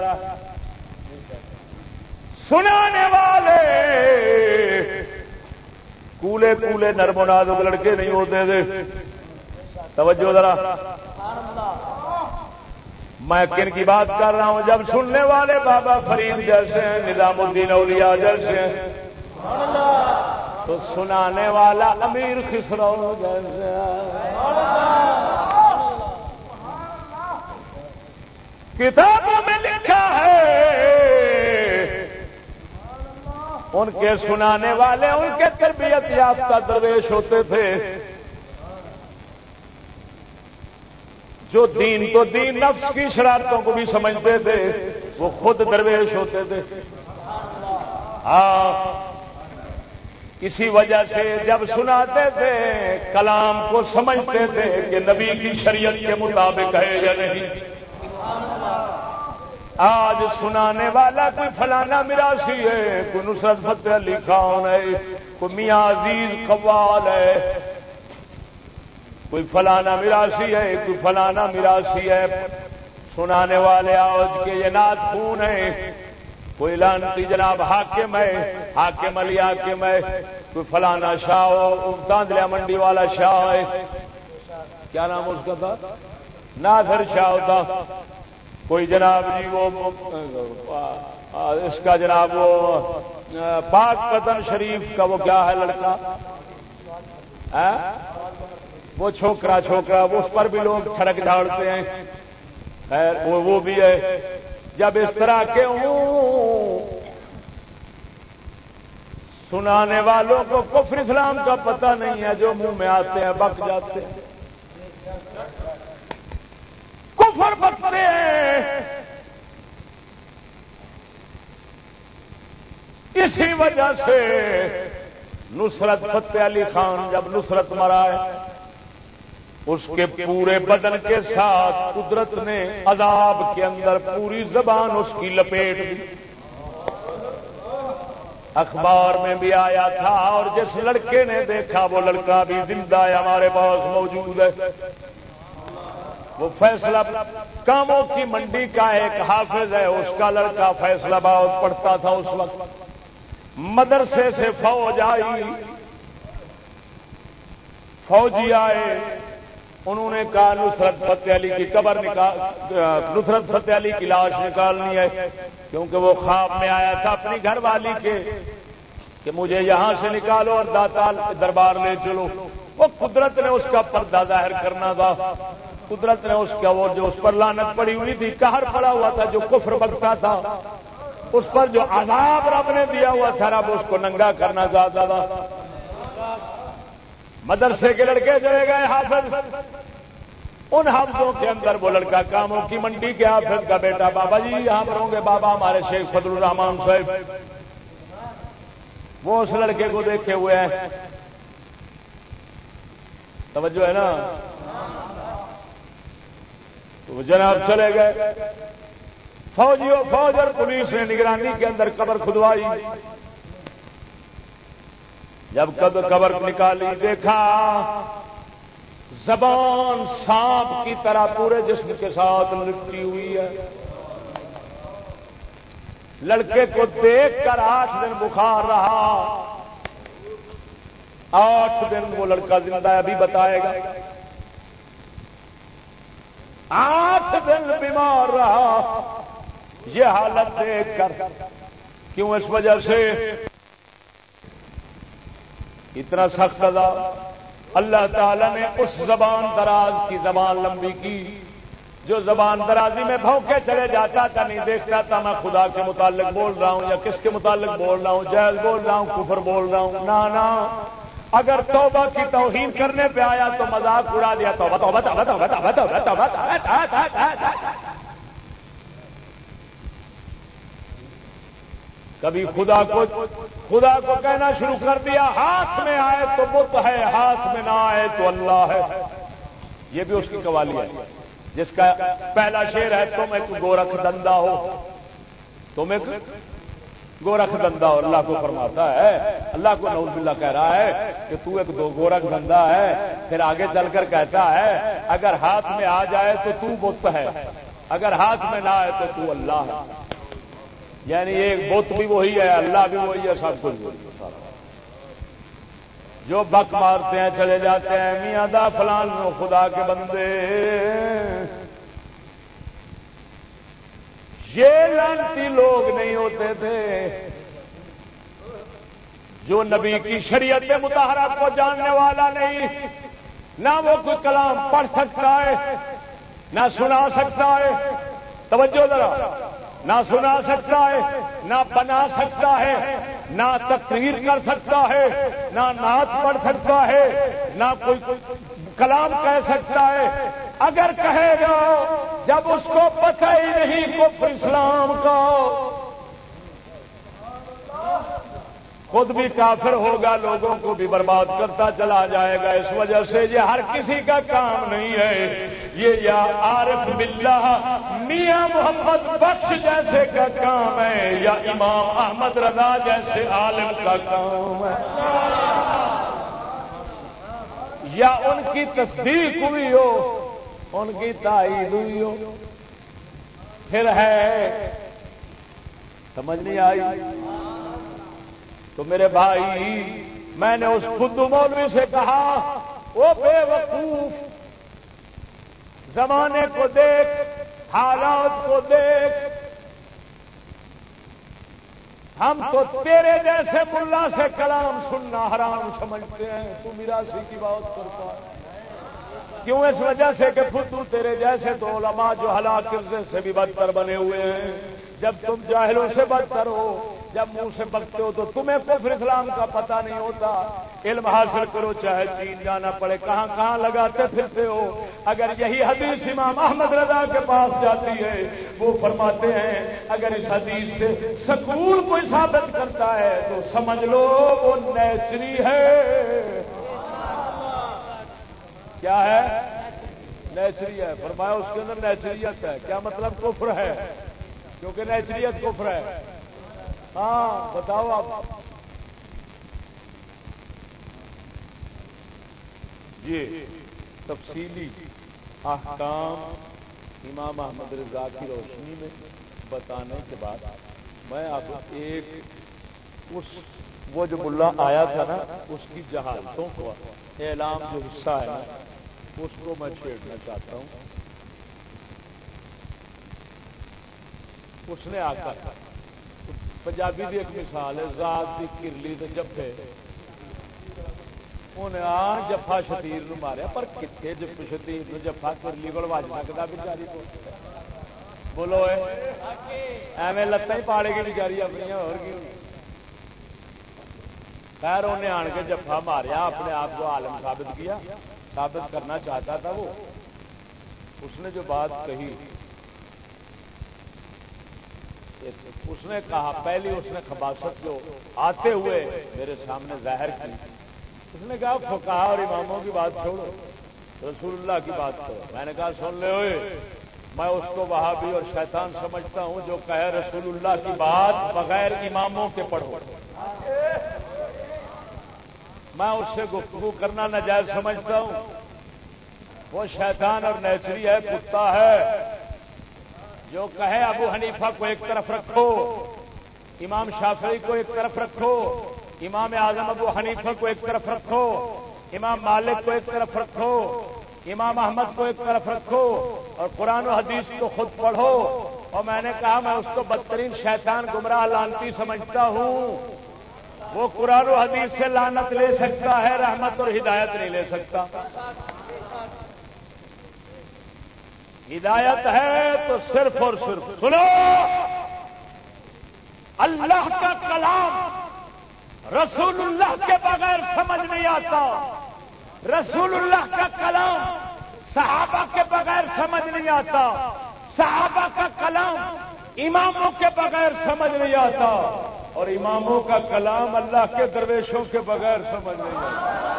سنانے والے۔ کولے کولے نرم نازک لڑکے نہیں ہوتے تھے توجہ ذرا۔ میں کن کی بات کر رہا ہوں؟ جب سننے والے بابا فرید جیسے ہیں، نظام الدین اولیاء جیسے ہیں، تو سنانے والا امیر خسرو جیسے کتابوں میں لکھا ہے ان کے سنانے والے، ان کے تربیت یافتہ درویش ہوتے تھے۔ جو دین تو دین، نفس کی شرارتوں کو بھی سمجھتے تھے، وہ خود درویش ہوتے تھے۔ ہاں اسی وجہ سے جب سناتے تھے، کلام کو سمجھتے تھے کہ نبی کی شریعت کے مطابق ہے یا نہیں۔ آج سنانے والا کوئی فلانا مراسی ہے، کوئی نصرت فتح علی خان ہے، کوئی میاں عزیز قوال ہے۔ کوئی فلانا مراسی ہے، کوئی فلانا مراسی ہے۔ سنانے والے آج کے یہ نات خون ہے کوئی لانتی جناب حاکم ہے، حاکم علی حاکم ہے۔ کوئی فلانا شاہ ہو تاندلیا منڈی والا شاہ ہے۔ کیا نام اس کا تھا ناظر شاہ ہوتا۔ کوئی جناب جی وہ اس کا جناب وہ پاک قدن شریف کا وہ کیا ہے لڑکا؟ وہ چھوکرا چھوکرا اس پر بھی لوگ چھڑک جھاڑتے ہیں۔ خیر، وہ بھی ہے۔ جب اس طرح کے ہوں سنانے والوں کو کفر اسلام کا پتہ نہیں ہے، جو منہ میں آتے ہیں، بک جاتے ہیں۔ کفر بکتے ہیں۔ اسی وجہ سے نصرت فتح علی خان جب نصرت مرا ہے، اس کے پورے بدن کے ساتھ قدرت نے عذاب کے اندر پوری زبان اس کی لپیٹ دی۔ اخبار میں بھی آیا تھا اور جس لڑکے نے دیکھا وہ لڑکا بھی زندہ ہے، ہمارے پاس موجود ہے۔ وہ فیصلہ کاموں کی منڈی کا ایک حافظ ہے، اس کا لڑکا فیصلہ باد پڑھتا تھا اس وقت۔ مدرسے سے فوج آئی۔ فوجی آئے۔ انہوں نے کہا، نصرت فتح علی کی قبر نکال نصرت فتح علی کی لاش نکالنی ہے۔ کیونکہ وہ خواب میں آیا تھا اپنی گھر والی کے۔ کہ مجھے یہاں سے نکالو اور داتا دربار لے چلو۔ وہ قدرت نے اس کا پردہ ظاہر کرنا تھا۔ قدرت نے اس کا وہ جو اس پر لانت پڑی ہوئی تھی کہر پڑا ہوا تھا، جو کفر بکتا تھا، اس پر جو عذاب رب نے دیا ہوا تھا، رب اس کو ننگا کرنا چاہتا تھا۔ مدرسے کے لڑکے چلے گئے حافظ۔ ان حافظوں کے اندر وہ لڑکا کاموں کی منڈی کے حافظ کا بیٹا بابا جی یہاں پر ہوں گے بابا ہمارے شیخ فضل الرحمان صاحب۔ وہ اس لڑکے کو دیکھے ہوئے ہیں۔ توجہ ہے نا؟ تو جناب چلے گئے۔ فوجیوں فوج اور پولیس نے نگرانی کے اندر قبر کھدوائی۔ جب کب قبر نکالی، دیکھا زبان سانپ کی طرح پورے جسم کے ساتھ لپٹی ہوئی ہے۔ لڑکے کو دیکھ کر آٹھ دن بخار رہا۔ آٹھ دن وہ لڑکا زندہ ابھی بتائے گا۔ آٹھ دن بیمار رہا۔ یہ حالت دیکھ کر کیوں اس وجہ سے اتنا سخت اللہ تعالی نے اس زبان دراز کی زبان لمبی کی، جو زبان درازی میں بھونکے چلے جاتا تھا، نہیں دیکھتا تھا میں خدا کے متعلق بول رہا ہوں یا کس کے متعلق بول رہا ہوں جیز بول رہا ہوں، کفر بول رہا ہوں۔ نہ اگر توبہ کی توہین کرنے پہ آیا تو مذاق اڑا دیا تو کبھی خدا کو خدا کو کہنا شروع کر دیا ہاتھ میں آئے تو بت ہے ہاتھ میں نہ آئے تو اللہ ہے یہ بھی اس کی قوالی ہے جس کا پہلا شیر ہے تم ایک گورکھ دندا ہو تم ایک گورکھ دندا ہو اللہ کو فرماتا ہے، اللہ کو نوز باللہ کہہ رہا ہے کہ تو ایک دو گورکھ دندا ہے، پھر آگے چل کر کہتا ہے، اگر ہاتھ میں آ جائے تو تو بت ہے، اگر ہاتھ میں نہ آئے تو تو اللہ ہے۔ یعنی ایک بت بھی وہی ہے، اللہ بھی وہی ہے، سب کچھ وہی جو بک مارتے ہیں، چلے جاتے ہیں، میاں دا فلان خدا کے بندے۔ یہ لانتی لوگ نہیں ہوتے تھے، جو نبی کی شریعت متحرات کو جاننے والا نہیں، نہ وہ کوئی کلام پڑھ سکتا ہے، نہ سنا سکتا ہے۔ توجہ ذرا، نہ سنا سکتا ہے، نہ بنا سکتا ہے، نہ تقریر کر سکتا ہے، نہ نعت پڑھ سکتا ہے، نہ کوئی کلام کہہ سکتا ہے۔ اگر کہے گا، جب اس کو پتہ ہی نہیں کفر اسلام کا۔ خود بھی کافر ہوگا، لوگوں کو بھی برباد کرتا چلا جائے گا۔ اس وجہ سے یہ ہر کسی کا کام نہیں ہے۔ یہ یا عارف باللہ، میاں محمد بخش جیسے کا کام ہے، یا امام احمد رضا جیسے عالم کا کام ہے۔ یا ان کی تصدیق ہوئی ہو، ان کی تائید ہوئی ہو۔ پھر ہے، سمجھ نہیں آئی؟ تو میرے بھائی، میں نے اس خود مولوی سے کہا، وہ بے وقوف، زمانے کو دیکھ، حالات کو دیکھ ہم تو تیرے جیسے ملا سے کلام سننا حرام سمجھتے ہیں۔ تو میراسی کی بات کرتا ہے۔ کیوں اس وجہ سے کہ خود تیرے جیسے تو علماء جو ہلاک سے بھی بدتر بنے ہوئے ہیں۔ جب تم جاہلوں سے بدتر ہو جب منہ سے بکتے ہو تو تمہیں کفر اسلام کا پتہ نہیں ہوتا۔ علم حاصل کرو، چاہے چین جانا پڑے، کہاں کہاں لگاتے پھرتے ہو۔ اگر یہی حدیث امام محمد رضا کے پاس جاتی ہے، وہ فرماتے ہیں، اگر اس حدیث سے سکون کوئی ثابت کرتا ہے، تو سمجھ لو وہ نیچری ہے۔ کیا ہے؟ نیچری ہے۔ فرمایا اس کے اندر نیچریت ہے۔ کیا مطلب کفر ہے؟ کیونکہ نیچریت کفر ہے۔ ہاں بتاؤ آپ۔ یہ تفصیلی احکام امام احمد رضا کی روشنی میں بتانے کے بعد میں اب ایک اس وہ جو ملا آیا تھا نا، اس کی جہازوں کو اعلام جو حصہ ہے اس کو میں چھیڑنا چاہتا ہوں۔ اس نے آ کر پنجابی کی ایک مثال ہے، ذات کی کرلی تو جفے انہیں آ جفا شتیر ماریا، پر کتنے جف شتیر جفا کرلی کو وج سکتا بچاری کو بولو ایویں لتیں ہی پاڑے گی بچاری اپنی اور خیر انہیں آن کے جفا ماریا، اپنے آپ کو عالم ثابت کیا، ثابت کرنا چاہتا تھا وہ۔ اس نے جو بات کہی اس نے کہا، پہلی اس نے خباست جو آتے ہوئے میرے سامنے ظاہر کی۔ اس نے کہا فکا اور اماموں کی بات چھوڑو، رسول اللہ کی بات کرو میں نے کہا، سن لے ہوئے میں اس کو وہاں بھی اور شیطان سمجھتا ہوں جو کہے رسول اللہ کی بات بغیر اماموں کے پڑھو۔ میں اس سے گفتگو کرنا نجائز سمجھتا ہوں۔ وہ شیطان اور نیچری ہے، کتا ہے۔ جو کہے ابو حنیفہ کو ایک طرف رکھو، امام شافعی کو ایک طرف رکھو، امام اعظم ابو حنیفہ کو ایک طرف رکھو، امام مالک کو ایک طرف رکھو، امام احمد کو ایک طرف رکھو اور قرآن و حدیث کو خود پڑھو۔ اور میں نے کہا، میں اس کو بدترین شیطان گمراہ لانتی سمجھتا ہوں۔ وہ قرآن و حدیث سے لانت لے سکتا ہے، رحمت اور ہدایت نہیں لے سکتا۔ ہدایت ہے تو صرف اور صرف سنو۔ اللہ کا کلام رسول اللہ کے بغیر سمجھ نہیں آتا۔ رسول اللہ کا کلام صحابہ کے بغیر سمجھ نہیں آتا۔ صحابہ کا کلام اماموں کے بغیر سمجھ نہیں آتا۔ اور اماموں کا کلام اللہ کے درویشوں کے بغیر سمجھ نہیں آتا۔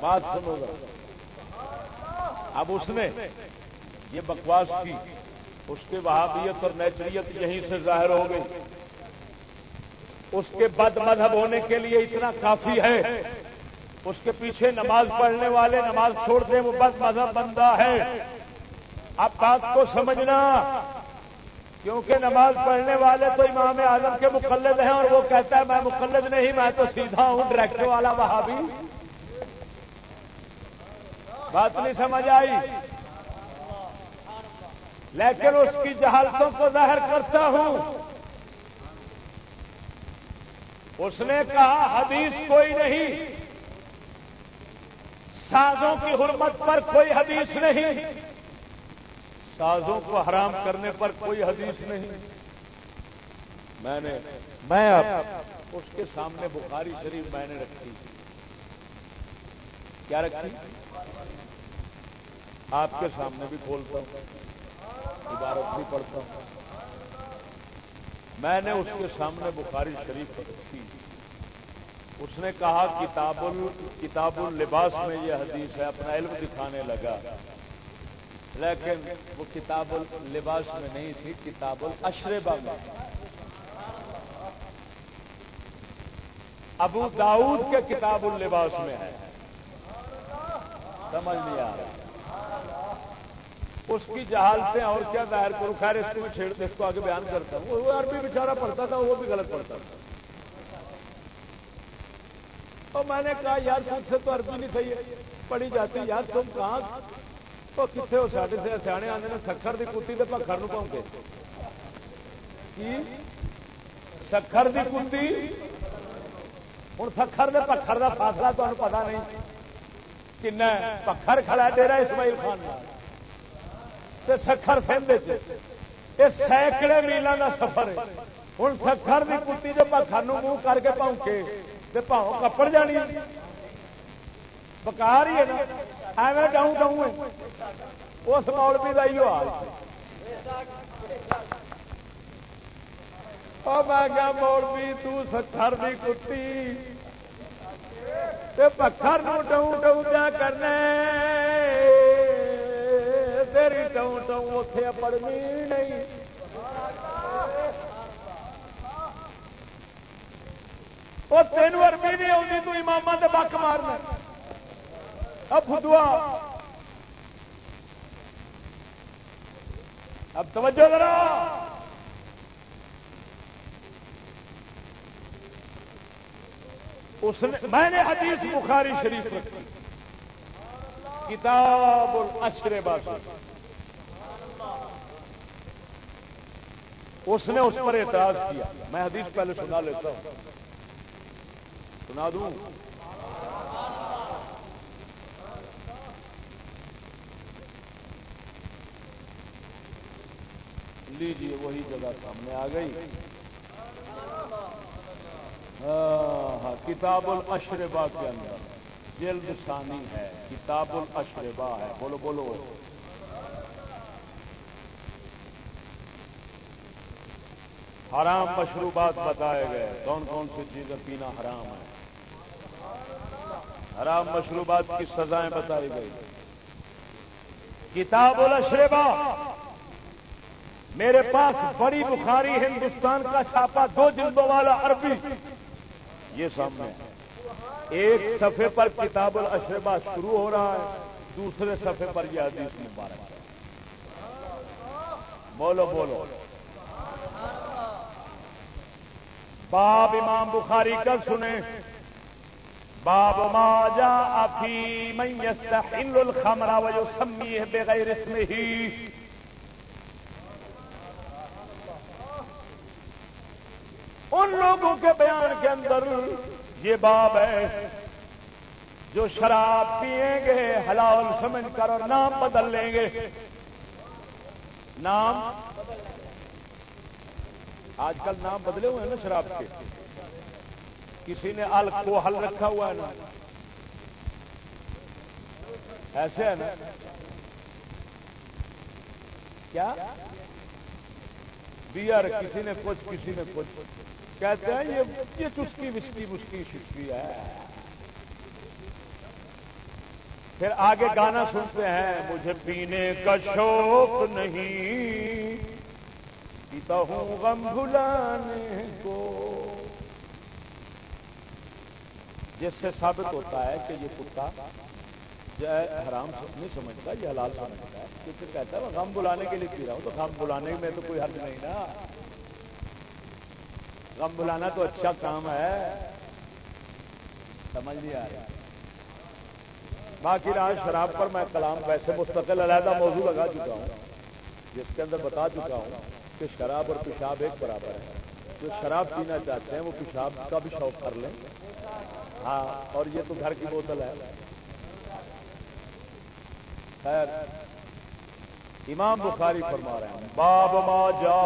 بات سنو گا اب اس نے یہ بکواس کی، اس کے وہابیت اور نیچریت یہیں سے ظاہر ہو گئی۔ اس کے بد مذہب ہونے کے لیے اتنا کافی ہے۔ اس کے پیچھے نماز پڑھنے والے نماز چھوڑ دیں، وہ بد مذہب بندہ ہے۔ اب بات کو سمجھنا، کیونکہ نماز پڑھنے والے تو امام اعظم کے مقلد ہیں اور وہ کہتا ہے، میں مقلد نہیں، میں تو سیدھا ہوں ڈائریکٹر والا وہابی۔ بات نہیں سمجھ آئی۔ لیکن اس کی جہالتوں کو ظاہر کرتا ہوں۔ اس نے کہا، حدیث کوئی نہیں۔ سازوں کی حرمت پر کوئی حدیث نہیں۔ سازوں کو حرام کرنے پر کوئی حدیث نہیں۔ میں نے، میں اب اس کے سامنے بخاری شریف میں نے رکھی۔ کیا رکھی؟ آپ کے سامنے بھی کھولتا ہوں، عبارت بھی پڑھتا ہوں۔ میں نے اس کے سامنے بخاری شریف رکھی اس نے کہا کتاب کتاب اللباس میں یہ حدیث ہے، اپنا علم دکھانے لگا۔ لیکن وہ کتاب اللباس میں نہیں تھی کتاب الشربا میں۔ ابو داؤد کے کتاب اللباس میں ہے۔ سمجھ نہیں آ رہا۔ اس کی جہالتیں اور کیا ظاہر کروں؟ خیر، اس کو چھیڑ اس کو آگے بیان کرتا ہوں۔ وہ عربی بیچارہ پڑھتا تھا، وہ بھی غلط پڑھتا تھا۔ تو میں نے کہا، یار خود سے تو عربی نہیں صحیح پڑھی جاتی، یار، تم کہاں؟ تو کتنے ہو ساڈے سے؟ سیانے آتے ہیں سکھر کی کتی کے پکھر نو پاؤں گے۔ سکھر کی کتی؟ ہوں سکھر کے پکھر کا فاصلہ تمہیں پتا نہیں۔ کن پکھر کھڑا ڈیرا اسماعیل خان سکھر سہدے یہ سینکڑے میلوں کا سفر ہے۔ ہوں سکھر کی کتی جو پکھر منہ کر کے پونکے پاؤ کپڑ جانی پکا رہی ہے نا۔ ایویں ڈاؤں ڈاؤں اس مولوی کا ہی حال میں کیا مولوی تکھر کی کتی۔ پکھر ٹو ٹو کیا کرنا تیری ٹو ٹو اتے پڑنی نہیں وہ تین اربی نہیں آتی تو امام سے بک مارنا اب فدوا اب توجہ ذرا اس نے میں نے حدیث بخاری شریف رکھی۔ کتاب الاشر بات اس نے اس پر اعتراض کیا۔ میں حدیث پہلے سنا لیتا ہوں۔ سنا دوں؟ لیجیے وہی جگہ سامنے آ گئی۔ ہاں۔ اللہ کتاب الاشربا کے اندر۔ جلد ثانی ہے، کتاب الاشربا ہے۔ بولو بولو۔ حرام مشروبات بتائے گئے۔ کون کون سی چیزیں پینا حرام ہے حرام مشروبات کی سزائیں بتائی گئی۔ کتاب الاشربا میرے پاس بڑی بخاری، ہندوستان کا چھاپا دو جلدوں والا عربی۔ یہ سامنے ایک صفحے پر کتاب الشربا شروع ہو رہا ہے، دوسرے صفحے پر یہ حدیث مبارک ہے۔ بولو بولو۔ باب امام بخاری کا سنے باب ما جا فی میں سمی الخمر و گئی بغیر ہی ان لوگوں کے بیان کے اندر یہ باب ہے، جو شراب پیئیں گے، حلال سمجھ کر اور نام بدل لیں گے۔ نام؟ آج کل نام بدلے ہوئے ہیں نا شراب کے۔ کسی نے ال کو حل رکھا ہوا ہے نا۔ ایسے ہے نا۔ کیا؟ بیئر کسی نے کچھ، کسی نے کچھ۔ کہتے ہیں یہ چسکی وسکی مسکی شکی ہے۔ پھر آگے گانا سنتے ہیں، مجھے پینے کا شوق نہیں۔ پیتا ہوں غم بھلانے کو۔ جس سے ثابت ہوتا ہے کہ یہ کتا جو ہے، حرام نہیں سمجھتا، یہ حلال سمجھتا ہے۔ کیونکہ کہتا ہے، میں غم بلانے کے لیے پی رہا ہوں، تو غم بلانے میں تو کوئی حرج نہیں نا۔ غم بلانا تو اچھا کام ہے۔ سمجھ نہیں آ رہا باقی راج شراب پر میں کلام ویسے مستقل علیحدہ موضوع لگا چکا ہوں، جس کے اندر بتا چکا ہوں کہ شراب اور پیشاب ایک برابر ہے۔ جو شراب پینا چاہتے ہیں، وہ پیشاب کا بھی شوق کر لیں۔ ہاں اور یہ تو گھر کی بوتل ہے۔ خیر، امام بخاری فرما رہے ہیں، باب ما جا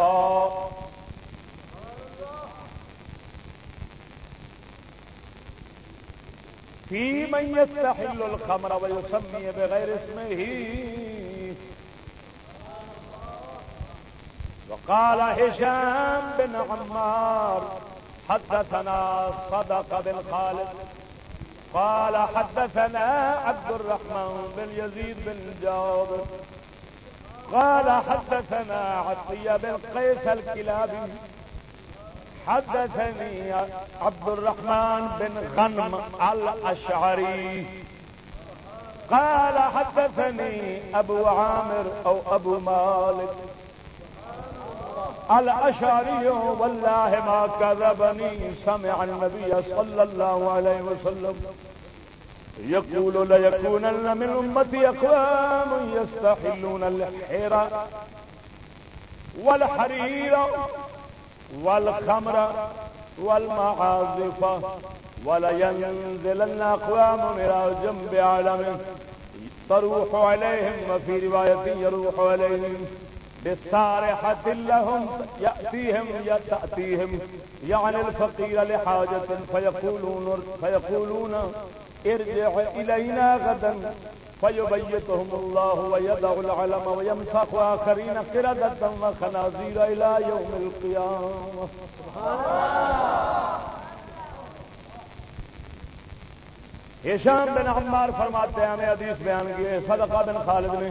فی من يستحل الخمر ویسمی بغیر اسم ہی وقال حشام بن عمار، حدثنا صدق بن خالد. قال حدثنا عبد الرحمن بن يزيد بن جاوب قال حدثنا عطية بن قيس الكلابي. حدثني عبد الرحمن بن غنم الأشعري. قال حدثني أبو عامر أو أبو مالك. الأشعري، والله ما كذبني، سمع النبي صلى الله عليه وسلم يقول، ليكونن من أمتي أقوام يستحلون الحرى والحرير. والخمر والمعازف ولا ينزلن اقوام من جنب عالم تروح عليهم وفي روايه يروح عليهم بالصارحة لهم يأتيهم يتأتيهم يعني الفقير لحاجة فيقولون, فيقولون ارجع إلينا غدا فيبيتهم الله ويدع العلم ويمسخ آخرين قردة وخنازير إلى يوم القيامة. ایشان بن عمار فرماتے ہیں، ہمیں حدیث بیان کیے صدقہ بن خالد نے،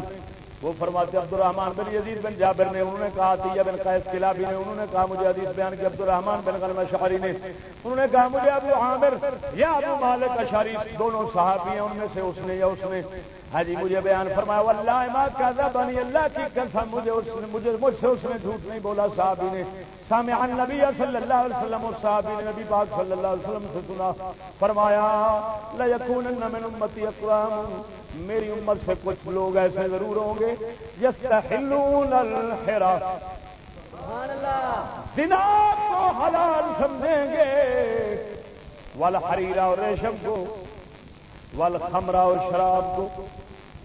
وہ فرماتے عبد الرحمان بن یزید بن جابر نے، انہوں نے کہا تیہ بن قیس قلابی نے، انہوں نے کہا، مجھے حدیث بیان کی عبد الرحمان بن غلم شعری نے، انہوں نے کہا، مجھے ابو عامر یا ابو مالک اشاری دونوں صحابی ہیں، ان میں سے اس نے یا اس نے ہاں جی مجھے بیان فرمایا اللہ کا بنی اللہ کی قسم مجھے اس نے مجھے مجھ سے اس نے جھوٹ نہیں بولا صحابی نے سامع النبی صلی اللہ علیہ وسلم اور صحابی نے نبی پاک صلی اللہ علیہ وسلم سے سنا فرمایا لا یکون من امتی اقوام میری امت سے کچھ لوگ ایسے ضرور ہوں گے یستحلون الحرا۔ سبحان اللہ۔ زنا کو حلال سمجھیں گے والحریرہ اور ریشم کو والخمرہ اور شراب کو۔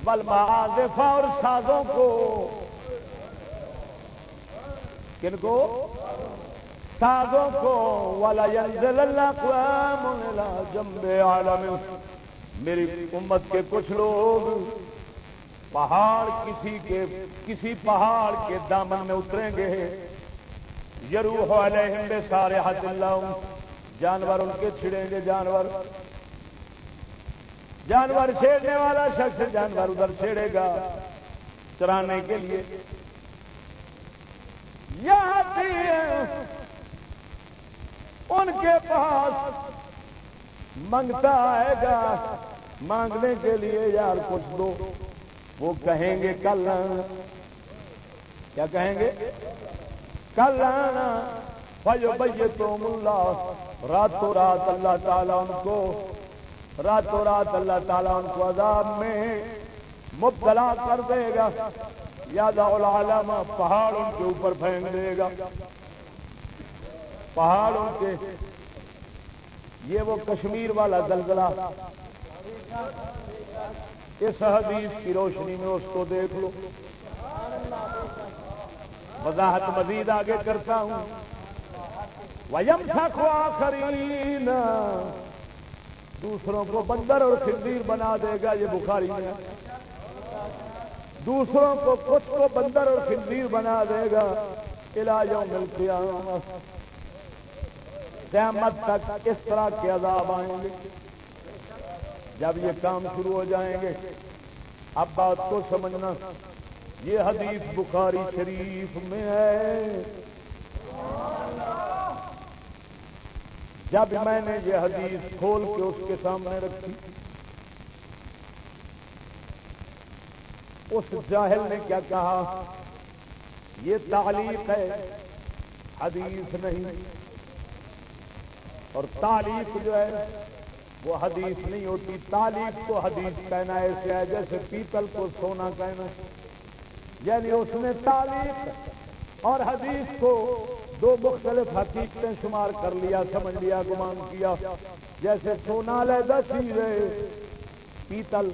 بل معازف اور سازوں کو۔ کن کو؟ سازوں کو۔ والا جمبے عالم۔ میری امت کے کچھ لوگ پہاڑ کسی کے کسی پہاڑ کے دامن میں اتریں گے۔ یروح علیہم ہندے سارے اللہ جانور ان کے چھڑیں گے، جانور۔ جانور چھیڑنے والا شخص جانور ادھر چھیڑے گا چرانے کے لیے۔ یہاں ان کے پاس منگتا آئے گا۔ مانگنے کے لیے یار کچھ دو۔ وہ کہیں گے کل۔ کیا کہیں گے؟ کل۔ آنا بھائی بھائی تو ملا راتوں رات اللہ تعالیٰ ان کو راتوں رات اللہ تعالیٰ ان کو عذاب میں مبتلا کر دے گا۔ یاد العالم پہاڑ ان کے اوپر پھینک دے گا۔ پہاڑوں کے، یہ وہ کشمیر والا دلدلہ اس حدیث کی روشنی میں اس کو دیکھ لو۔ وضاحت مزید آگے کرتا ہوں۔ ویم آخرین دوسروں کو بندر اور خندیر بنا دے گا، یہ بخاری میں دوسروں کو کچھ کو بندر اور خندیر بنا دے گا۔ علاجوں ملتی قیامت تک اس طرح کے عذاب آئیں گے۔ جب یہ کام شروع ہو جائیں گے۔ اب بات کو سمجھنا، یہ حدیث بخاری شریف میں ہے۔ جب میں نے یہ حدیث کھول کے اس کے سامنے رکھی، اس جاہل نے کیا کہا؟ یہ تعلیق ہے، حدیث نہیں۔ اور تعلیق جو ہے، وہ حدیث نہیں ہوتی۔ تعلیق کو حدیث کہنا ایسے ہے جیسے پیتل کو سونا کہنا۔ یعنی اس نے تعلیق اور حدیث کو دو مختلف حقیقتیں شمار کر لیا، سمجھ لیا، گمان کیا۔ جیسے سونا علیحدہ چیز ہے، پیتل۔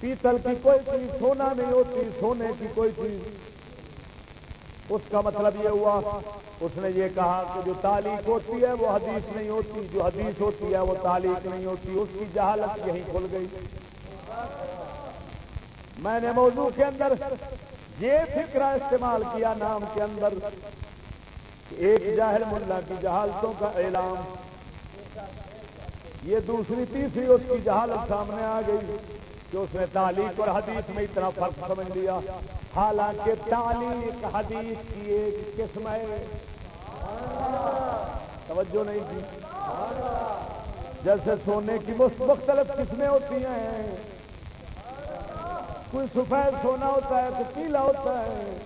پیتل کی کوئی چیز سونا نہیں ہوتی سونے کی کوئی چیز۔ اس کا مطلب یہ ہوا، اس نے یہ کہا کہ جو تعلیق ہوتی ہے، وہ حدیث نہیں ہوتی۔ جو حدیث ہوتی ہے، وہ تعلیق نہیں ہوتی۔ اس کی جہالت یہیں کھل گئی۔ میں نے موضوع کے اندر یہ فکرہ استعمال کیا نام کے اندر۔ ایک جاہل ملا کی جہالتوں کا اعلان۔ یہ دوسری تیسری اس کی جہالت سامنے آ گئی کہ اس نے تعلیق اور حدیث میں اتنا فرق سمجھ لیا۔ حالانکہ تعلیق حدیث کی ایک قسم ہے۔ توجہ نہیں تھی۔ جیسے سونے کی مختلف قسمیں ہوتی ہیں۔ کوئی سفید سونا ہوتا ہے کوئی پیلا ہوتا ہے۔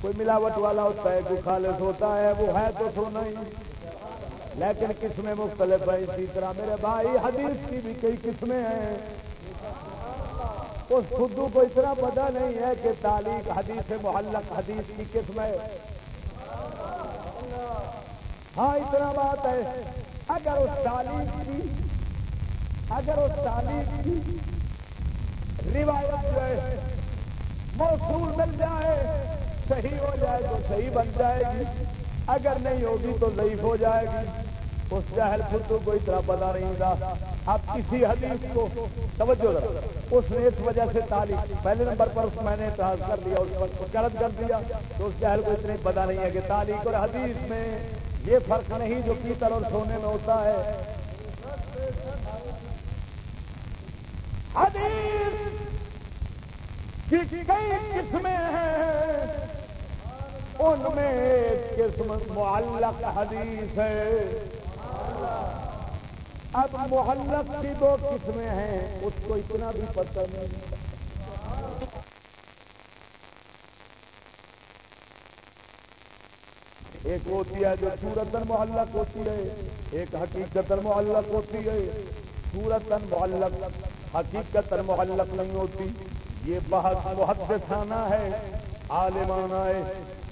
کوئی ملاوٹ والا ہوتا ہے، کوئی خالص ہوتا ہے، وہ ہے تو سونا ہی لیکن قسمیں مختلف ہیں اسی طرح۔ میرے بھائی، حدیث کی بھی کئی قسمیں ہیں۔ اس خدو کو اتنا پتا نہیں ہے کہ تعلیم حدیث محلق حدیث کی قسم ہے۔ ہاں اتنا بات ہے۔ اگر اس تعلیم کی، اگر اس تعلیم کی روایت جو ہے، موصول مل جائے۔ صحیح ہو جائے تو صحیح بن جائے گی۔ اگر نہیں ہوگی تو ضعیف ہو جائے گی۔ اس جہل خود کو اتنا پتا نہیں ہوگا اب کسی حدیث کو توجہ اس نے اس وجہ سے تعلیم۔ پہلے نمبر پر اس میں نے احتراج کر دیا اس پر غلط کر دیا۔ تو اس جہل کو اتنے پتا نہیں ہے کہ تعلیم اور حدیث میں یہ فرق نہیں جو پیتل اور سونے میں ہوتا ہے۔ حدیث کئی قسمیں ہیں؟ ان میں ایک قسم معلق حدیث ہے۔ اب محلت کی دو قسمیں ہیں، اس کو اتنا بھی پتہ نہیں۔ ایک ہوتی ہے جو سورتن محلت ہوتی ہے، ایک حقیقت محلت ہوتی ہے۔ سورتن محلت حقیقت محلت نہیں ہوتی۔ یہ بہت محدثانہ ہے، عالمانہ ہے۔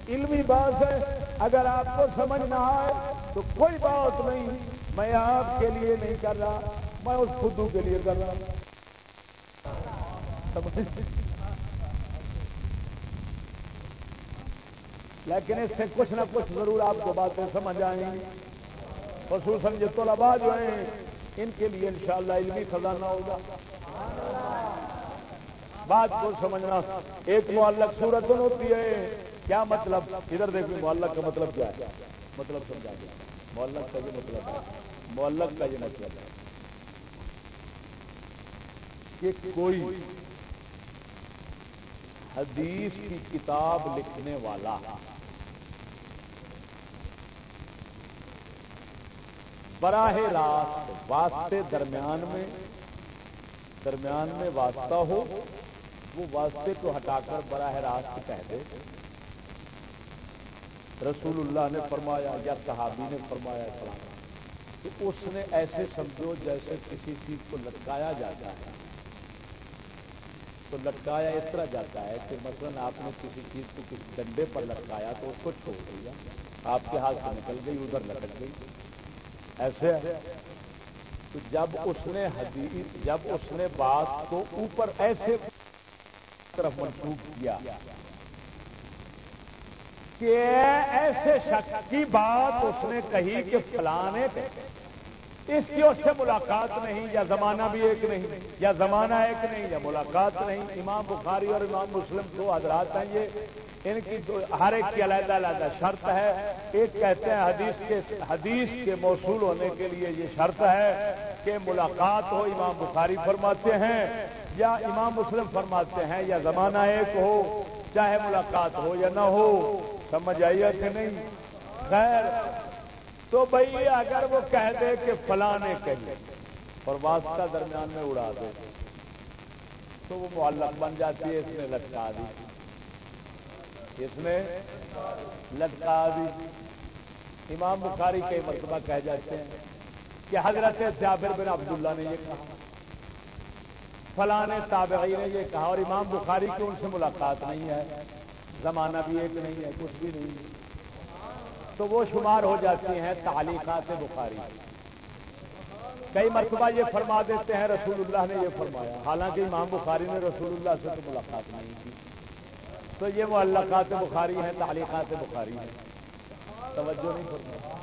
علمی بات ہے، اگر آپ کو سمجھ نہ آئے تو کوئی بات نہیں، میں آپ کے لیے نہیں کر رہا، میں اس خدو کے لیے کر رہا۔ لیکن اس سے کچھ نہ کچھ ضرور آپ کو باتیں سمجھ آئیں۔ گی خصوصاً جو جی طلبا جو ہیں، ان کے لیے انشاءاللہ علمی خزانہ ہوگا۔ بات کو سمجھنا، ایک معلق صورت ہوتی ہے۔ کیا مطلب؟ ادھر دیکھیں معلق کا مطلب کیا ہے؟ مطلب سمجھا دیا۔ معلق کا یہ مطلب ہے۔ معلق کا یہ مطلب ہے کہ کوئی حدیث کی کتاب لکھنے والا براہ راست واسطے درمیان میں درمیان میں واسطہ ہو، وہ واسطے کو ہٹا کر براہ راست کہہ دے۔ رسول اللہ نے فرمایا یا صحابی نے فرمایا کہ اس نے ایسے سمجھو جیسے کسی چیز کو لٹکایا جاتا ہے۔ تو لٹکایا اس طرح جاتا ہے کہ مثلا آپ نے کسی چیز کو کسی ڈنڈے پر لٹکایا تو اس کو چھوڑ دیا۔ آپ کے ہاتھ سے نکل گئی، ادھر لٹک گئی۔ ایسے تو جب اس نے حدیث، جب اس نے بات کو اوپر ایسے طرف منسوخ کیا کہ ایسے شخص کی بات اس نے کہی کہ فلانے اس کی اس سے ملاقات نہیں، یا زمانہ بھی ایک نہیں، یا زمانہ ایک نہیں، یا ملاقات نہیں۔ امام بخاری اور امام مسلم دو حضرات ہیں، یہ ان کی ہر ایک کی علیحدہ علیحدہ شرط ہے۔ ایک کہتے ہیں حدیث کے حدیث کے موصول ہونے کے لیے یہ شرط ہے کہ ملاقات ہو، امام بخاری فرماتے ہیں، یا امام مسلم فرماتے ہیں، یا زمانہ ایک ہو، چاہے ملاقات ہو یا نہ ہو۔ سمجھ آئیے کہ نہیں؟ خیر، تو بھائی اگر وہ کہہ دے کہ فلاں نے اور واسطہ درمیان میں اڑا دے، تو وہ معلق بن جاتی ہے، اس نے لٹکا دی۔ اس نے لٹکا دی۔ امام بخاری کئی مرتبہ کہہ جاتے ہیں کہ حضرت جابر بن عبداللہ نے یہ کہا۔ فلاں تابعی نے یہ کہا اور امام بخاری کی ان سے ملاقات نہیں ہے۔ زمانہ بھی ایک نہیں ہے، کچھ بھی نہیں۔ ہے تو وہ شمار ہو جاتی ہیں تعلیقات بخاری۔ کئی مرتبہ یہ فرما دیتے ہیں رسول اللہ نے یہ فرمایا۔ حالانکہ امام بخاری نے رسول اللہ سے تو ملاقات نہیں کی۔ تو یہ وہ اللہ بخاری ہیں، تعلیقات بخاری ہیں۔ توجہ نہیں فرما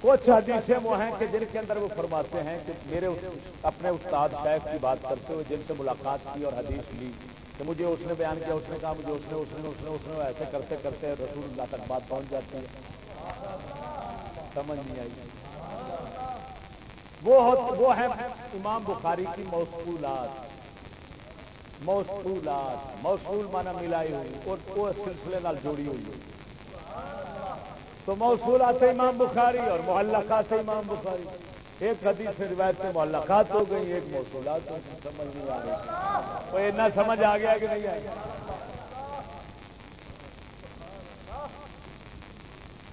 کچھ حدیثیں وہ ہیں کہ جن کے اندر وہ فرماتے ہیں کہ میرے اپنے استاد شیخ کی بات کرتے ہوئے جن سے ملاقات کی اور حدیث لی۔ کہ مجھے اس نے بیان کیا، اس نے کہا مجھے اس نے اس نے اس نے اس نے، ایسے کرتے کرتے رسول اللہ تک بات پہنچ جاتی ہے۔ سمجھ نہیں آئی۔ وہ وہ ہے امام بخاری کی موصولات۔ موصولات۔ موصول مانا ملائی ہوئی، اور وہ سلسلے نال جوڑی ہوئی ہوئی۔ تو موصولات امام بخاری اور محلقات امام بخاری۔ ایک حدیث سے روایت میں ملاقات ہو گئی، ایک موصولات ہو گئی، سمجھ نہیں آ رہی۔ تو اتنا سمجھ آ گیا کہ نہیں آیا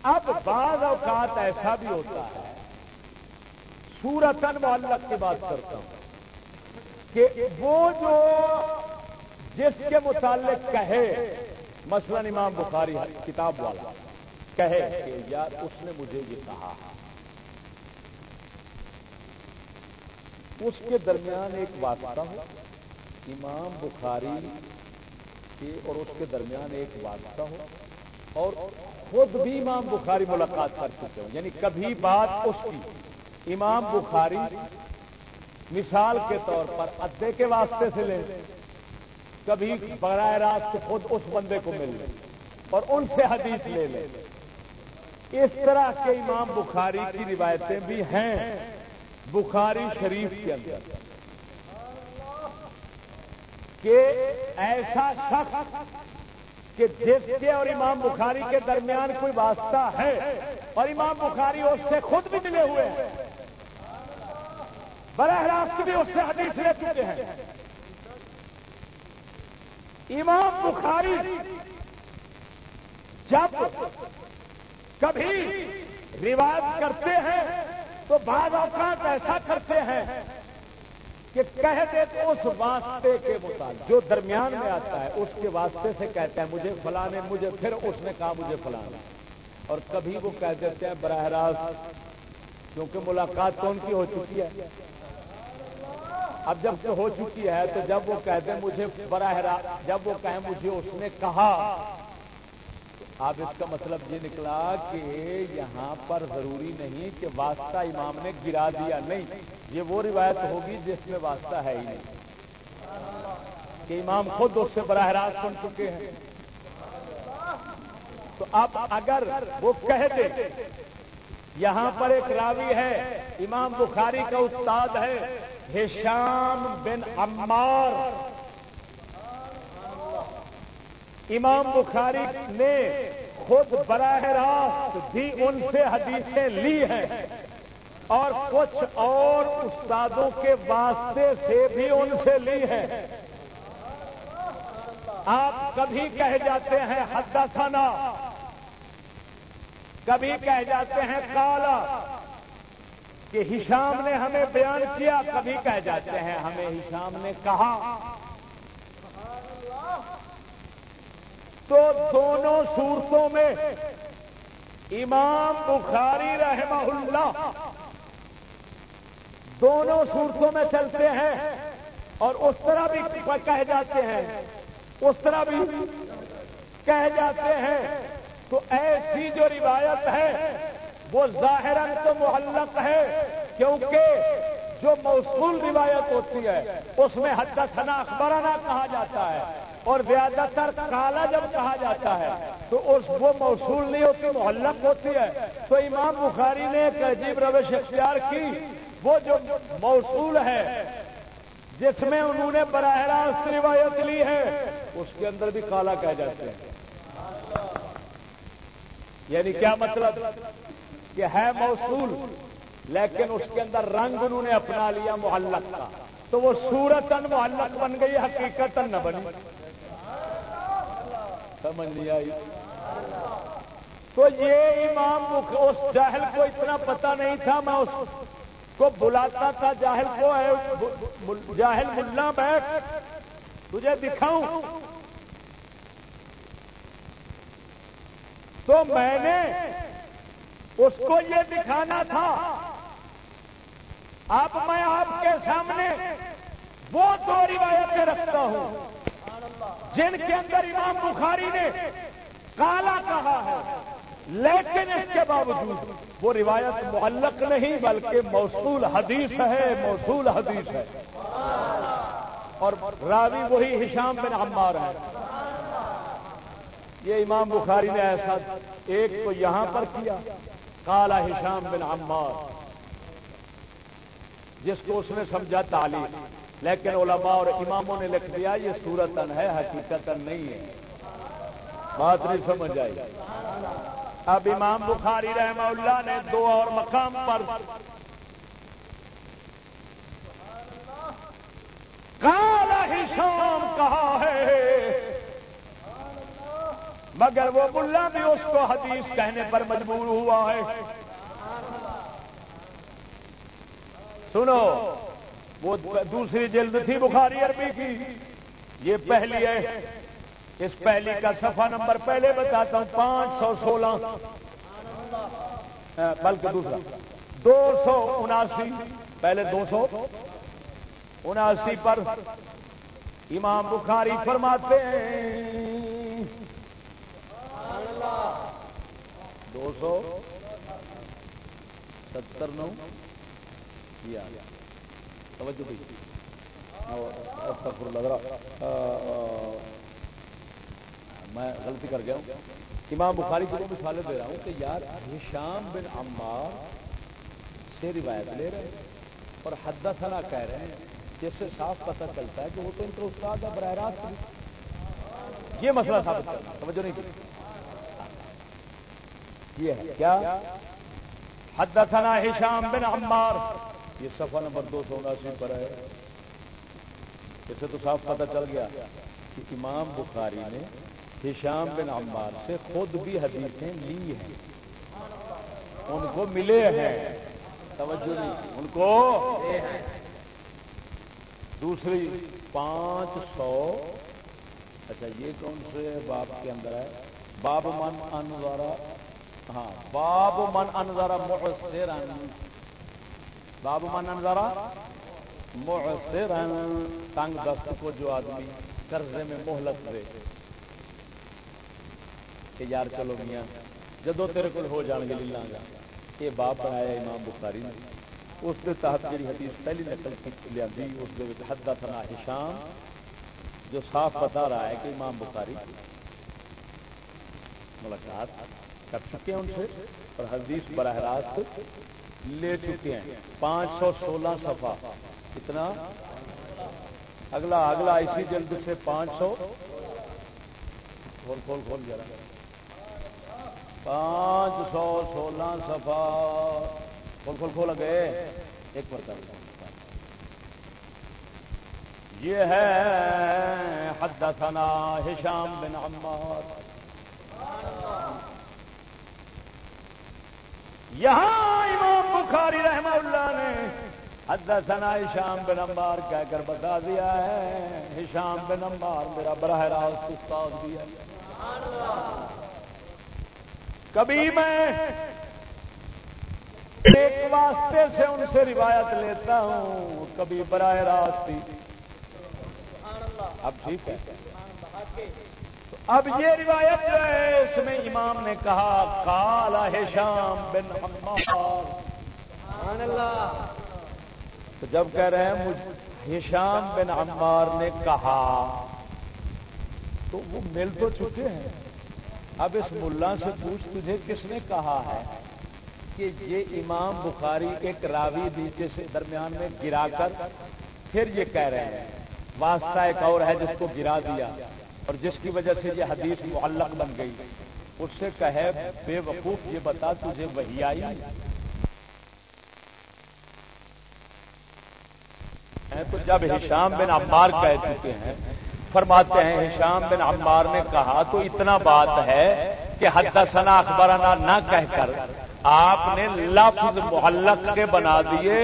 اب بعض اوقات ایسا بھی ہوتا ہے سورتن معلق کی بات کرتا ہوں، کہ وہ جو جس کے متعلق کہے، مثلا امام بخاری کتاب والا، کہے کہ یار اس نے مجھے یہ کہا۔ اس کے درمیان ایک واسطہ ہو، امام بخاری کے اور اس کے درمیان ایک واسطہ ہو، اور خود بھی امام بخاری ملاقات کر چکے ہوں۔ یعنی کبھی بات اس کی۔ امام بخاری مثال کے طور پر ادے کے واسطے سے لے، کبھی براہ راست خود اس بندے کو مل لے اور ان سے حدیث لے لے۔ اس طرح کے امام بخاری کی روایتیں بھی ہیں۔ بخاری شریف کے اندر کہ ایسا شخص کہ جس کے اور امام بخاری کے درمیان کوئی واسطہ ہے اور امام بخاری اس سے خود بھی ملے ہوئے ہیں، براہ راست بھی اس سے حدیث لے چکے ہیں۔ امام بخاری جب کبھی روایت کرتے ہیں تو بعض اوقات ایسا کرتے ہیں کہ کہہ دیتے اس واسطے کے مطابق جو درمیان میں آتا ہے، اس کے واسطے سے کہتے ہیں، مجھے فلانے، مجھے، پھر اس نے کہا، مجھے فلانا۔ اور کبھی وہ کہہ دیتے ہیں، براہ راست، کیونکہ ملاقات تو ان کی ہو چکی ہے۔ اب جب سے ہو چکی ہے، تو جب وہ کہتے ہیں، مجھے براہ راست، جب وہ کہیں، مجھے اس نے کہا اب اس کا مطلب یہ نکلا کہ یہاں پر ضروری نہیں کہ واسطہ امام نے گرا دیا، نہیں، یہ وہ روایت ہوگی جس میں واسطہ ہے ہی نہیں۔ کہ امام خود اس سے براہ راست سن چکے ہیں۔ تو اب اگر وہ کہہ دے، یہاں پر ایک راوی ہے، امام بخاری کا استاد ہے، ہشام بن عمار۔ امام بخاری نے خود براہ راست بھی ان سے حدیثیں لی ہیں اور کچھ اور استادوں کے واسطے سے بھی ان سے لی ہیں۔ آپ کبھی کہہ جاتے ہیں حدہ تھانا کبھی کہہ جاتے ہیں کالا کہ ہشام نے ہمیں بیان کیا، کبھی کہہ جاتے ہیں، ہمیں ہشام نے کہا۔ تو دونوں صورتوں میں امام بخاری رحمہ اللہ دونوں صورتوں میں چلتے ہیں اور اس طرح بھی کہہ جاتے ہیں، اس طرح بھی کہہ جاتے ہیں تو ایسی جو روایت ہے، وہ ظاہر تو محلت ہے، کیونکہ جو موصول روایت ہوتی ہے، اس میں حد ثنا اخبارانہ کہا جاتا ہے۔ اور زیادہ تر کالا جب کہا جاتا ہے، تو اس وہ موصول نہیں ہوتی محلت ہوتی ہے۔ تو امام بخاری نے ایک عجیب روش اختیار کی، وہ جو موصول ہے، جس میں انہوں نے براہ راست روایت لی ہے، اس کے اندر بھی کالا کہہ جاتے ہیں۔ یعنی کیا مطلب؟ کہ ہے موصول، لیکن اس کے اندر رنگ انہوں نے اپنا لیا محلت کا۔ تو وہ سورتن محلت بن گئی حقیقت نہ بنی۔ سمجھ نہیں آئی۔ تو یہ امام اس جاہل کو اتنا پتا نہیں تھا، میں اس کو بلاتا تھا، جاہل کو جاہل ملا بیٹھ تجھے دکھاؤں۔ تو میں نے اس کو یہ دکھانا تھا۔ اب میں آپ کے سامنے وہ دو روایتیں رکھتا ہوں۔ جن کے اندر امام بخاری نے کالا کہا ہے، لیکن اس کے باوجود وہ روایت معلق نہیں، بلکہ موصول حدیث ہے، موصول حدیث ہے۔ اور راوی وہی ہشام بن عمار ہے یہ امام بخاری نے ایسا ایک تو یہاں پر کیا، کالا ہشام بن عمار، جس کو اس نے سمجھا تعلیم۔ لیکن علماء اور اماموں نے لکھ دیا، یہ سورتن ہے حقیقت نہیں ہے۔ بات نہیں سمجھ آئی۔ اب امام بخاری رحمہ اللہ نے دو اور مقام پر کالا ہشام کہا ہے۔ مگر وہ ملا بھی اس کو حدیث کہنے پر مجبور ہوا ہے۔ سنو۔ وہ دوسری جلد تھی بخاری عربی کی۔ یہ پہلی ہے۔ اس پہلی کا صفحہ نمبر پہلے بتاتا ہوں، پانچ سو سولہ۔ بلکہ دوسرا۔ دو سو اناسی۔ پہلے دو سو۔ اناسی پر امام بخاری فرماتے ہیں۔ دو سو ستر نو۔ توجہ لگ میں غلطی کر گیا ہوں۔ امام بخاری کو مثالیں دے رہا ہوں کہ یار، ہشام بن عمار سے روایت لے رہے ہیں اور حد ثنا کہہ رہے ہیں، جس سے صاف پتہ چلتا ہے کہ وہ تو ان کا استاد ہے براہ راست یہ مسئلہ ثابت کرنا توجہ نہیں کی۔ یہ ہے، کیا؟ حدثنا ہشام بن عمار یہ صفحہ نمبر دو سو اناسی پر ہے۔ اسے تو صاف پتہ چل گیا کہ امام بخاری نے ہشام بن عمار سے خود بھی حدیثیں لی ہیں۔ ان کو ملے ہیں۔ توجہ نہیں۔ ان کو دوسری پانچ سو۔ اچھا یہ کون سے باب کے اندر ہے؟ باب من انوارا ہاں باب من انظر محسرا باب من انظر محسرا تنگ دست کو جو آدمی قرضے میں مہلت دے۔ کہ یار چلو میاں، جدو تیرے کو ہو جان گے لے گا۔ یہ باپ بنایا امام بخاری نے۔ اس کے تحت جی حدیث پہلی نقل لیا اس حد سنا ہشام، جو صاف بتا رہا ہے کہ امام بخاری ملاقات کر چکے ہیں ان سے، اور حدیث براہ راست لے چکے ہیں۔ پانچ سو سولہ سفا کتنا؟ اگلا اگلا اسی جلد سے پانچ سو۔ کھول کھول کھول جا پانچ سو سولہ سفا کھول کھول کھول گئے ایک پر یہ ہے حدثنا ہشام بن عمار۔ یہاں امام بخاری رحمہ اللہ نے حدثنا ہشام بن عمار کہہ کر بتا دیا ہے۔ ہشام بن عمار میرا براہ راست استاد بھی ہے۔ کبھی میں ایک واسطے سے ان سے روایت لیتا ہوں، کبھی براہ راست اب ٹھیک ہے۔ اب یہ روایت جو ہے اس میں امام نے کہا کالا ہے شام بن اللہ۔ تو جب کہہ رہے ہیں مجھ ہشام بن عمار نے کہا تو وہ مل تو چکے ہیں۔ اب اس ملا سے پوچھ تجھے کس نے کہا ہے کہ یہ امام بخاری ایک راوی نیچے سے درمیان میں گرا کر پھر یہ کہہ رہے ہیں۔ واسطہ ایک اور ہے جس کو گرا دیا۔ اور جس کی وجہ سے یہ حدیث معلق بن گئی، اس سے کہے، بے وقوف یہ بتا تجھے وہی آئی۔ تو جب ہشام بن عمار کہہ چکے ہیں، فرماتے ہیں، ہشام بن عمار نے کہا، تو اتنا بات ہے کہ حد ثنا اخبارانہ نہ کہہ کر آپ نے لفظ معلق کے بنا دیے۔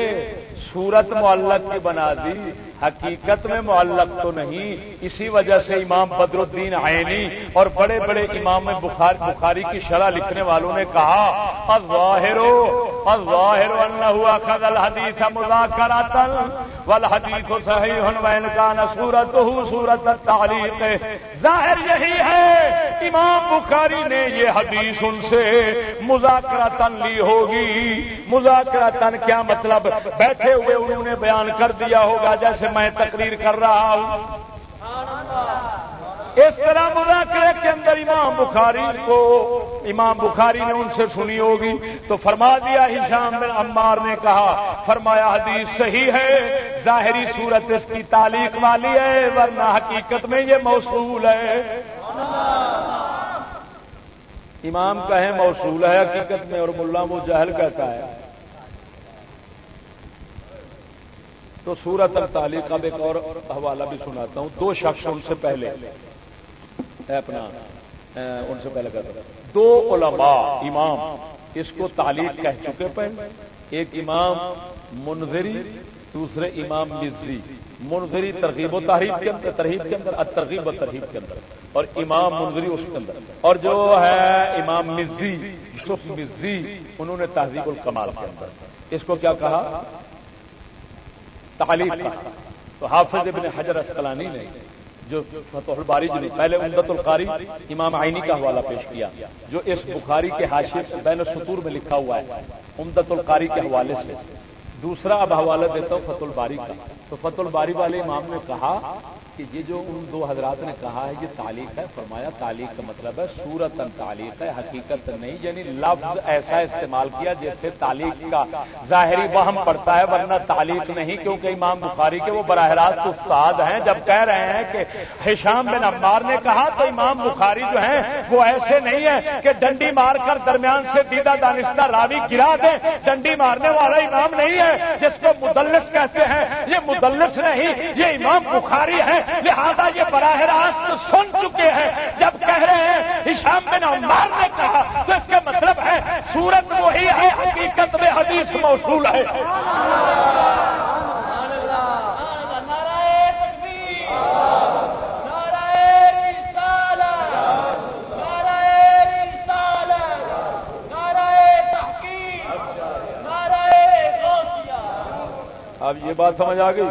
صورت معلق کی بنا دی، حقیقت میں معلق تو نہیں، اسی وجہ سے امام بدر الدین عینی اور بڑے بڑے امام بخار بخاری کی شرح لکھنے والوں نے کہا، الظاہر الظاہر انه اخذ الحديث مذاکرة والحديث صحیح وان كان صورته صورت التعلیق. ظاہر یہی ہے، امام بخاری نے یہ حدیث ان سے مذاکرتن لی ہوگی۔ مذاکرتن کیا مطلب؟ بیٹھے ہوئے انہوں نے بیان کر دیا ہوگا جیسے میں تقریر کر رہا ہوں۔ اس طرح مذاکرے کے اندر امام بخاری کو امام بخاری نے ان سے سنی ہوگی تو فرما دیا ہشام بن عمار نے کہا، فرمایا حدیث صحیح ہے، ظاہری صورت اس کی تعلیق والی ہے، ورنہ حقیقت میں یہ موصول ہے۔ امام کہیں موصول ہے حقیقت میں اور ملا وہ جہل کہتا ہے۔ تو سورت التالی کا ایک اور حوالہ بھی سناتا ہوں۔ دو شخص ان سے پہلے۔ اپنا ان سے پہلے کرتا دو۔ علماء، امام، اس کو تعلیق کہہ چکے پہ۔ ایک امام منظری دوسرے امام مزری منظری ترغیب و تحریب کے اندر ترغیب کے اندر ترغیب و ترغیب کے اندر۔ اور امام منظری اس کے اندر۔ اور جو ہے امام مزی یوسف مزی انہوں نے تہذیب الکمال کے اندر۔ اس کو کیا کہا؟ تعلیق کا۔ تو حافظ ابن حجر اسکلانی نے جو فتح الباری جو پہلے امدت القاری امام آئینی کا حوالہ پیش کیا، جو اس بخاری کے حاشر بین سطور میں لکھا ہوا ہے امدت القاری کے حوالے سے۔ دوسرا اب حوالہ دیتا ہوں فتح الباری کا۔ تو فتح الباری والے امام نے کہا کہ یہ جو ان دو حضرات نے کہا ہے، یہ تعلیق ہے، فرمایا تعلیق کا مطلب ہے سورت تعلیق ہے، حقیقت نہیں یعنی لفظ ایسا استعمال کیا جیسے تعلیق کا ظاہری وہم پڑتا ہے، ورنہ تعلیق نہیں، کیونکہ امام بخاری کے وہ براہ راست استاد ہیں۔ جب کہہ رہے ہیں کہ ہشام بن عمار نے کہا، تو امام بخاری جو ہیں، وہ ایسے نہیں ہے کہ ڈنڈی مار کر درمیان سے دیدہ دانستہ راوی گرا دیں۔ ڈنڈی مارنے والا امام نہیں ہے، جس کو مدلس کہتے ہیں۔ یہ مدلس نہیں، یہ امام بخاری ہے لہذا یہ براہ راست سن چکے ہیں۔ جب کہہ رہے ہیں، ہشام بن عمار نے کہا، تو اس کا مطلب ہے، سورت وہی ہے، حقیقت میں حدیث موصول ہے۔ اب یہ بات سمجھ آ گئی؟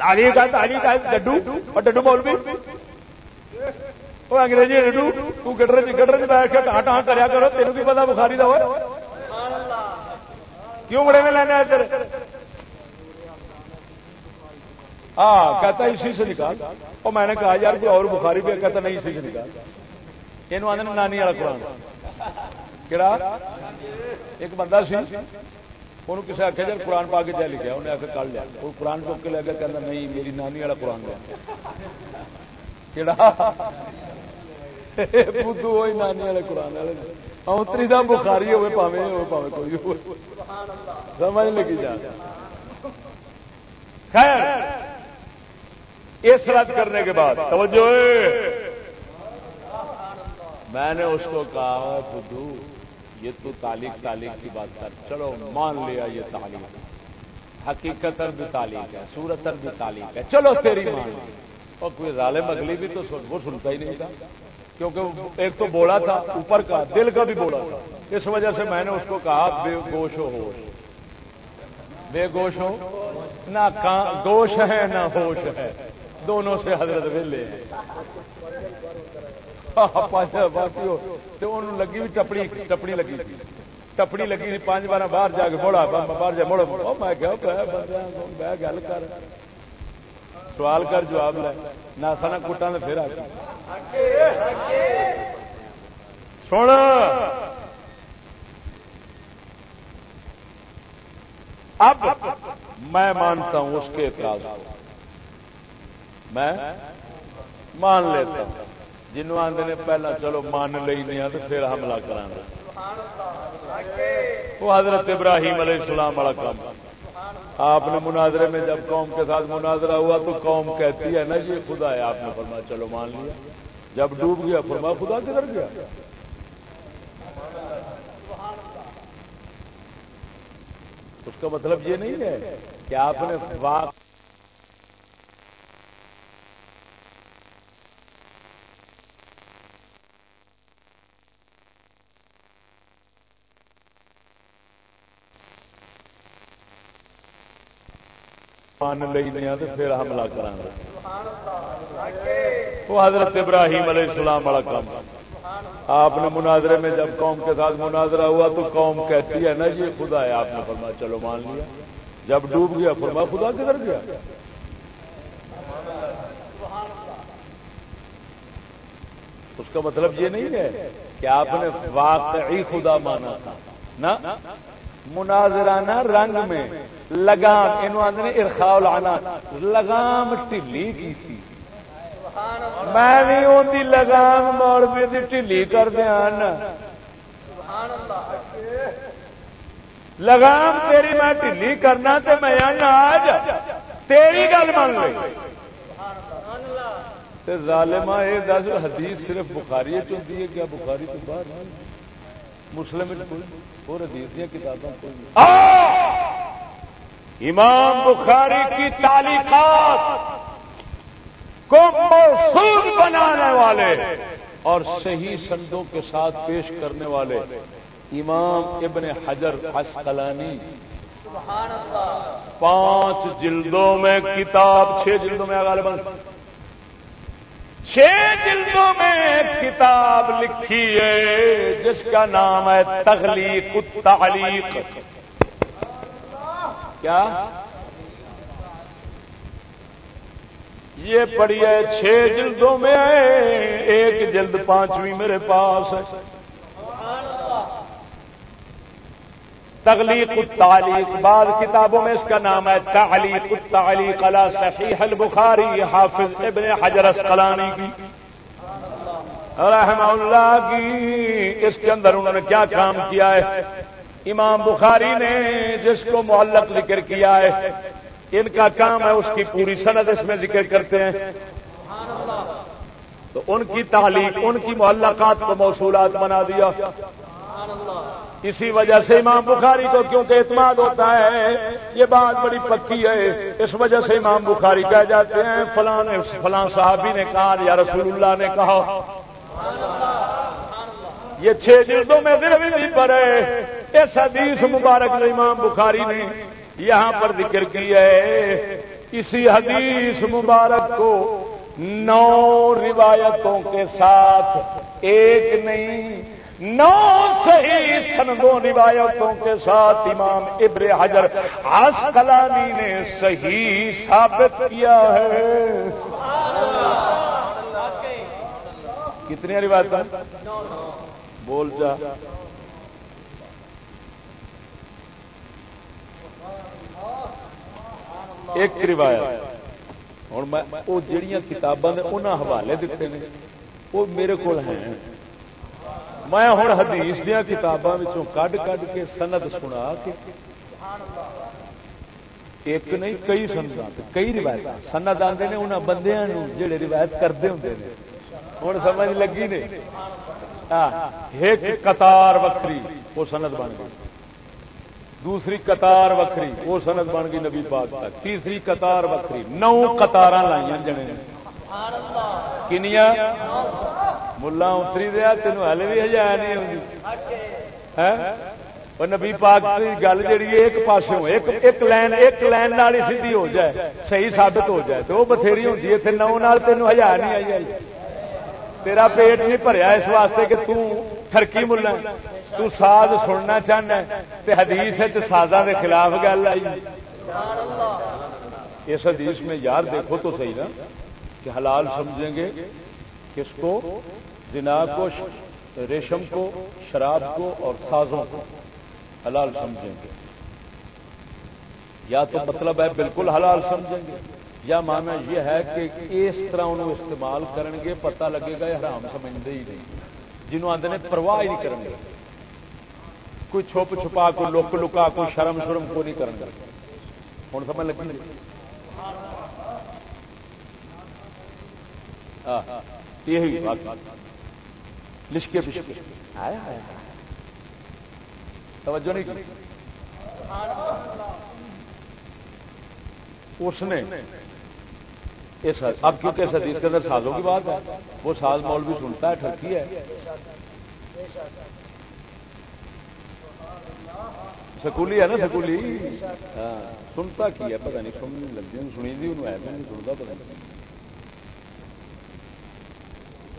تعلیم کا تعلیم کا ڈڈو اور ڈڈو بول بھی وہ انگریزی ڈڈو تو گٹر گٹر بیٹھ کے ٹان ٹان کریا کرو، تینوں کی پتا بخاری دا کیوں بڑے میں لینا ادھر ہاں کہتا اسی سے نکال۔ اور میں نے کہا یار، کوئی اور بخاری بھی کہتا نہیں، اسی سے نکال۔ یہ آدھے نانی والا قرآن۔ کہڑا ایک بندہ سی۔ انہوں کسی آخیا جب قرآن پا کے جائے لکھا انہیں آ کے کل لیا۔ وہ قرآن چک کے لے کے کہنا نہیں، میری نانی والا قرآن لیا۔ کہڑا بدھو وہی نانی والے قرآن والے۔ اوتری کا بخاری ہوے پاوے ہو پاوے کوئی ہو سمجھ لگی جا۔ خیر۔ اس رد کرنے کے بعد، توجہ۔ میں نے اس کو کہا، بدھو۔ یہ تو تعلیق تعلیق کی بات کر۔ چلو، مان لیا یہ تعلیم۔ حقیقت بھی تعلیم ہے سورت بھی تعلیم ہے۔ چلو، تیری مان۔ اور کوئی ظالم اگلی بھی تو وہ سنتا ہی نہیں تھا۔ کیونکہ ایک تو بولا تھا، اوپر کا، دل کا بھی بولا تھا۔ اس وجہ سے میں نے اس کو کہا، بے گوش ہو، ہوش۔ بے گوش ہو؟ نہ گوش ہے، نہ ہوش ہے۔ دونوں سے حضرت ویلے لگی ہوئی ٹپڑی ٹپڑی لگی۔ ٹپڑی لگی پانچ بارہ باہر جا کے مڑا باہر جا مڑا میں گل کر۔ سوال کر، جواب لے۔ نہ سنا کٹا نے پھر آ سن۔ اب میں مانتا ہوں اس کے اعتراض کو۔ میں مان لیتا ہوں۔ جنوب آدھے نے پہلا چلو مان لئی نہیں تو پھر حملہ کرا وہ حضرت ابراہیم علیہ السلام والا کام۔ آپ نے مناظرے میں جب قوم کے ساتھ مناظرہ ہوا تو قوم کہتی ہے نا، یہ خدا ہے۔ آپ نے فرما چلو مان لیا۔ جب ڈوب گیا فرما خدا کدھر گیا؟ اس کا مطلب یہ نہیں ہے کہ آپ نے واقع مان لیا تو پھر حملہ کرا وہ حضرت ابراہیم علیہ السلام والا کام۔ آپ نے مناظرے میں جب قوم کے ساتھ مناظرہ ہوا تو قوم کہتی ہے نا یہ خدا ہے۔ آپ نے فرما چلو مان لیا۔ جب ڈوب گیا فرما خدا کدھر گیا؟ اس کا مطلب یہ نہیں ہے کہ آپ نے واقعی خدا مانا تھا۔ نا؟ مناظرانہ رنگ میں لگام یہ آدھے ارخا لانا لگام ٹھلی کی تھی۔ میں بھی ان لگام مولوی کی کر دیا لگام تیری میں ٹھلی کرنا تو میں آج۔ تیری گل مان لی ظالما یہ دس حدیث صرف بخاری چلتی ہے، کیا بخاری تو باہر مسلم اور حدیث دیا کتابیں امام بخاری کی تعلیقات کو موصول بنانے والے اور صحیح سندوں کے ساتھ پیش کرنے والے امام ابن حجر اسقلانی پانچ جلدوں میں کتاب چھ جلدوں میں غالباً۔ چھ جلدوں میں کتاب لکھی ہے، جس کا نام ہے تخلیق التعلیق۔ کیا؟ یہ پڑھی ہے، چھ جلدوں میں ایک جلد پانچویں میرے پاس ہے۔ تغلیق التعلیق، بعض کتابوں میں اس کا نام ہے تعلیق التعلیق علی صحیح البخاری، حافظ ابن حجر اسقلانی کی۔ رحمہ اللہ کی۔ اس کے اندر انہوں نے کیا کام کیا ہے؟ امام بخاری نے جس کو معلق ذکر کیا ہے، ان کا کام ہے اس کی پوری سند اس میں ذکر کرتے ہیں۔ تو ان کی تعلیق، ان کی معلقات کو موصولات بنا دیا۔ اسی وجہ سے امام بخاری کو کیونکہ اعتماد ہوتا ہے، یہ بات بڑی پکی ہے۔ اس وجہ سے امام بخاری کہہ جاتے ہیں فلاں فلاں صحابی نے کہا یا رسول اللہ نے کہا۔ یہ چھ جلدوں میں بھی نہیں پڑے اس حدیث مبارک نے امام بخاری نے یہاں پر ذکر کی ہے۔ اسی حدیث مبارک کو نو روایتوں کے ساتھ ایک نہیں نو صحیح سندوں روایتوں کے ساتھ امام ابر حجر آسکلانی نے صحیح ثابت کیا ہے۔ کتنی روایت بول جا۔ ایک روایت۔ ہوں میں وہ جہیا کتاباں انہوں حوالے دیتے ہیں، وہ میرے کو ہیں۔ میں ہوں حدیث دیا کتابوں کڈ کڈ کے سند سنا کے ایک نہیں، کئی سند کئی روایت۔ سند آتے ہیں انہوں بندے جہے روایت کرتے ہوں ہوں سمجھ لگی نے؟ ہاں، ایک قطار وکری وہ سند بن گئی۔ دوسری قطار وکری وہ سند بن گئی نبی پاک تیسری قطار وکری نو قطار لائیا جنے کنیا ملا اتری دیا تین ہل بھی ہزار نہیں ہوتی نبی پاک کی گل جی ایک پاس ایک لائن ایک لائن ہی سیدھی ہو جائے۔ صحیح ثابت ہو جائے۔ تو وہ بتھیری ہوتی جی، ہے پھر نو نال تین ہزار نہیں آئی آئی۔ تیرا پیٹ نہیں بھریا اس واسطے کہ ترکی ملا۔ تو ساز سننا چاہنا تے حدیث سازا کے خلاف گل آئی۔ اس حدیث میں یار دیکھو تو صحیح نا۔ کہ حلال سمجھیں گے کس کو؟ جنا کو، ریشم کو، شراب کو اور سازوں کو۔ حلال سمجھیں گے۔ یا تو مطلب ہے بالکل حلال سمجھیں گے، یا مانا یہ ہے کہ اس طرح انہوں استعمال کریں گے، پتہ لگے گا یہ حرام سمجھتے ہی نہیں۔ جنہوں آدھے پرواہ ہی نہیں کریں گے۔ کوئی چھپ چھپا کو لک لکا، کوئی شرم شرم کو نہیں کریں گے۔ ہوں، سمجھ لگی؟ یہی بات۔ لشکے پشکے آیا آیا توجہ نہیں اس نے اب کیونکہ اس حدیث کے اندر سازوں کی بات ہے، وہ ساز مول بھی سنتا ہے ٹھرکی ہے۔ سکولی ہے نا، سکولی؟ ہاں، سنتا کی ہے، پتہ نہیں سننے لگتی سنی تھی انہوں نہیں سنتا، پتہ نہیں۔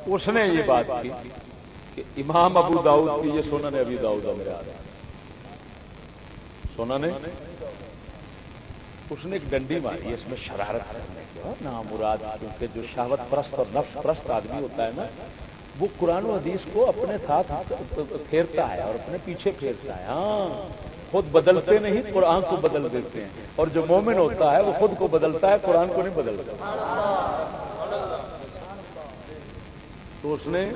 اس نے یہ بات کی کہ امام ابو داؤد کی یہ سونا نے ابھی داؤد میرے آ رہا سونا نے اس نے ایک ڈنڈی ماری اس میں شرارت کرنے کی۔ ہاں، نام مراد، کیونکہ جو شہوت پرست اور نفس پرست آدمی ہوتا ہے نا، وہ قرآن و حدیث کو اپنے ساتھ پھیرتا ہے اور اپنے پیچھے پھیرتا ہے۔ ہاں خود بدلتے نہیں، قرآن کو بدل دیتے ہیں۔ اور جو مومن ہوتا ہے، وہ خود کو بدلتا ہے، قرآن کو نہیں بدلتا۔ تو اس نے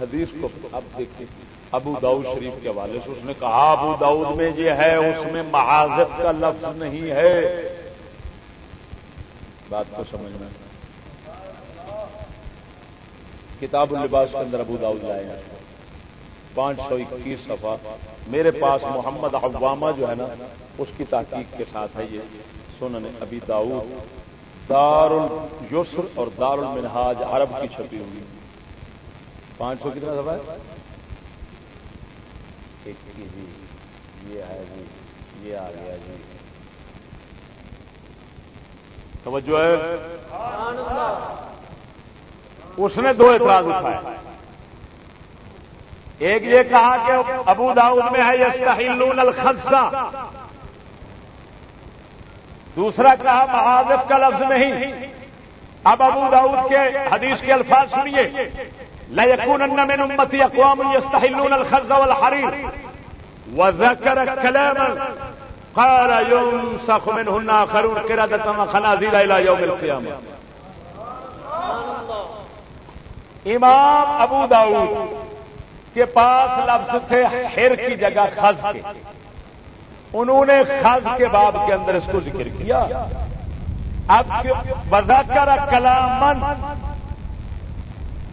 حدیث کو اب دیکھیے ابو داؤد شریف کے حوالے سے۔ اس نے کہا، ابو داؤد میں جو ہے، اس میں معاذت کا لفظ نہیں ہے۔ بات کو سمجھنا کتاب اللباس کے اندر ابو داؤد لائے ہیں۔ پانچ سو اکیس صفحہ۔ میرے پاس محمد عوامہ جو ہے نا، اس کی تحقیق کے ساتھ ہے یہ۔ سنن ابی داؤد۔ دار السر اور دار المنہاج عرب کی چھپی ہوئی۔ پانچ سو کتنا سفا ہے؟ جی یہ ہے جی یہ آ گیا جی۔ توجہ ہے؟ اس نے دو اعتراض اٹھائے۔ ایک یہ کہا کہ ابو داؤد میں ہے یستحلون الخزہ دوسرا کہا محاذف کا لفظ نہیں۔ اب ابو داؤد کے حدیث کے الفاظ سنیے۔ لا يكونن من امتي اقوام يستحلون الخز والحرير. وذكر كلاما قال ينسخ منهن اخرون قردة وخنازير الى يوم امام ابو داؤد کے پاس لفظ تھے ہر کی جگہ خز کے. انہوں نے خز کے باب کے اندر اس کو ذکر کیا. اب بذکر کلامن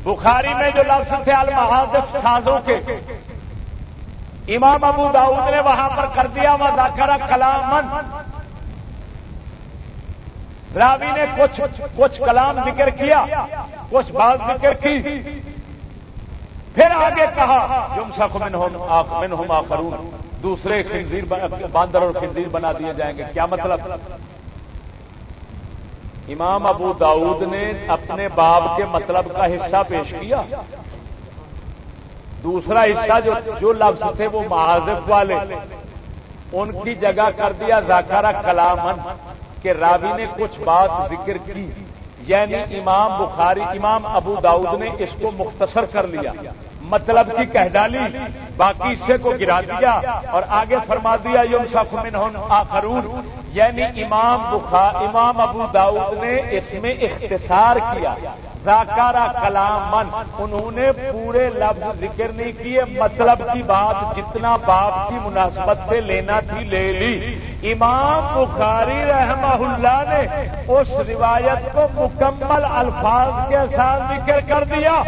بخاری میں جو لفظ تھے المحاظف سازوں کے، امام ابو داؤد نے وہاں پر کر دیا وہ ذاکرہ کلام راوی نے کچھ کچھ کلام ذکر کیا، کچھ بات ذکر کی۔ پھر آگے کہا جم سخ من ہم دوسرے خنزیر باندر اور خنزیر بنا دیے جائیں گے۔ کیا مطلب؟ امام ابو داؤد نے اپنے باب کے مطلب کا حصہ پیش کیا۔ دوسرا حصہ جو جو لفظ تھے وہ معذف والے۔ ان کی جگہ کر دیا زاکارہ کلامن کہ راوی نے کچھ بات ذکر کی۔ یعنی امام بخاری، امام ابو داؤد نے اس کو مختصر کر لیا۔ مطلب کی کہہ ڈالی، باقی سے کو گرا دیا اور آگے فرما دیا یوم سف آخرون۔ یعنی امام بخار امام ابو داؤد نے اس میں اختصار کیا۔ زاکارا کلام من، انہوں نے پورے لفظ ذکر نہیں کیے مطلب کی بات جتنا باپ کی مناسبت سے لینا تھی لے لی۔ امام بخاری رحمہ اللہ نے اس روایت کو مکمل الفاظ کے ساتھ ذکر کر دیا۔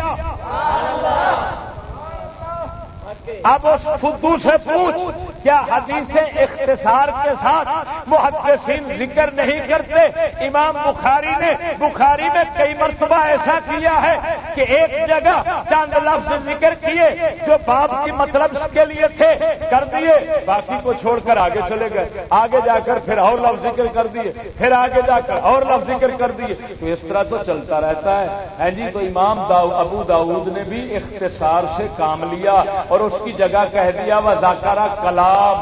اب اس فدو سے پوچھ، کیا حدیث اختصار کے ساتھ محدثین ذکر نہیں کرتے؟ امام بخاری نے، بخاری میں کئی مرتبہ ایسا کیا ہے کہ ایک جگہ چاند لفظ ذکر کیے جو باپ کی مطلب کے لیے تھے، کر دیے، باقی کو چھوڑ کر آگے چلے گئے۔ آگے جا کر پھر اور لفظ ذکر کر دیے، پھر آگے جا کر اور لفظ ذکر کر دیے۔ تو اس طرح تو چلتا رہتا ہے۔ جی تو امام ابو داود نے بھی اختصار سے کام لیا اور اس کی جگہ کہہ دیا، وہ زاکارا کلام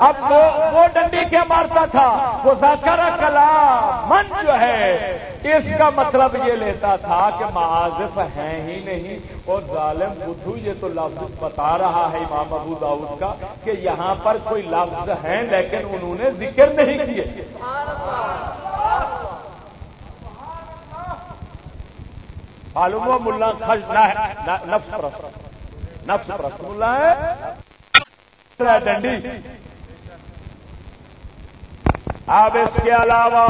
اب وہ ڈنڈی کیا مارتا تھا؟ وہ زاکارا کلام من جو ہے، اس کا مطلب یہ لیتا تھا کہ معذف ہیں ہی نہیں، اور ظالم بدھو یہ تو لفظ بتا رہا ہے امام ابو داؤد کا کہ یہاں پر کوئی لفظ ہیں لیکن انہوں نے ذکر نہیں کیے۔ معلوم ہوا ملا خج نفس پرست نفس پرست ملا ہے. ڈنڈی. اب اس کے علاوہ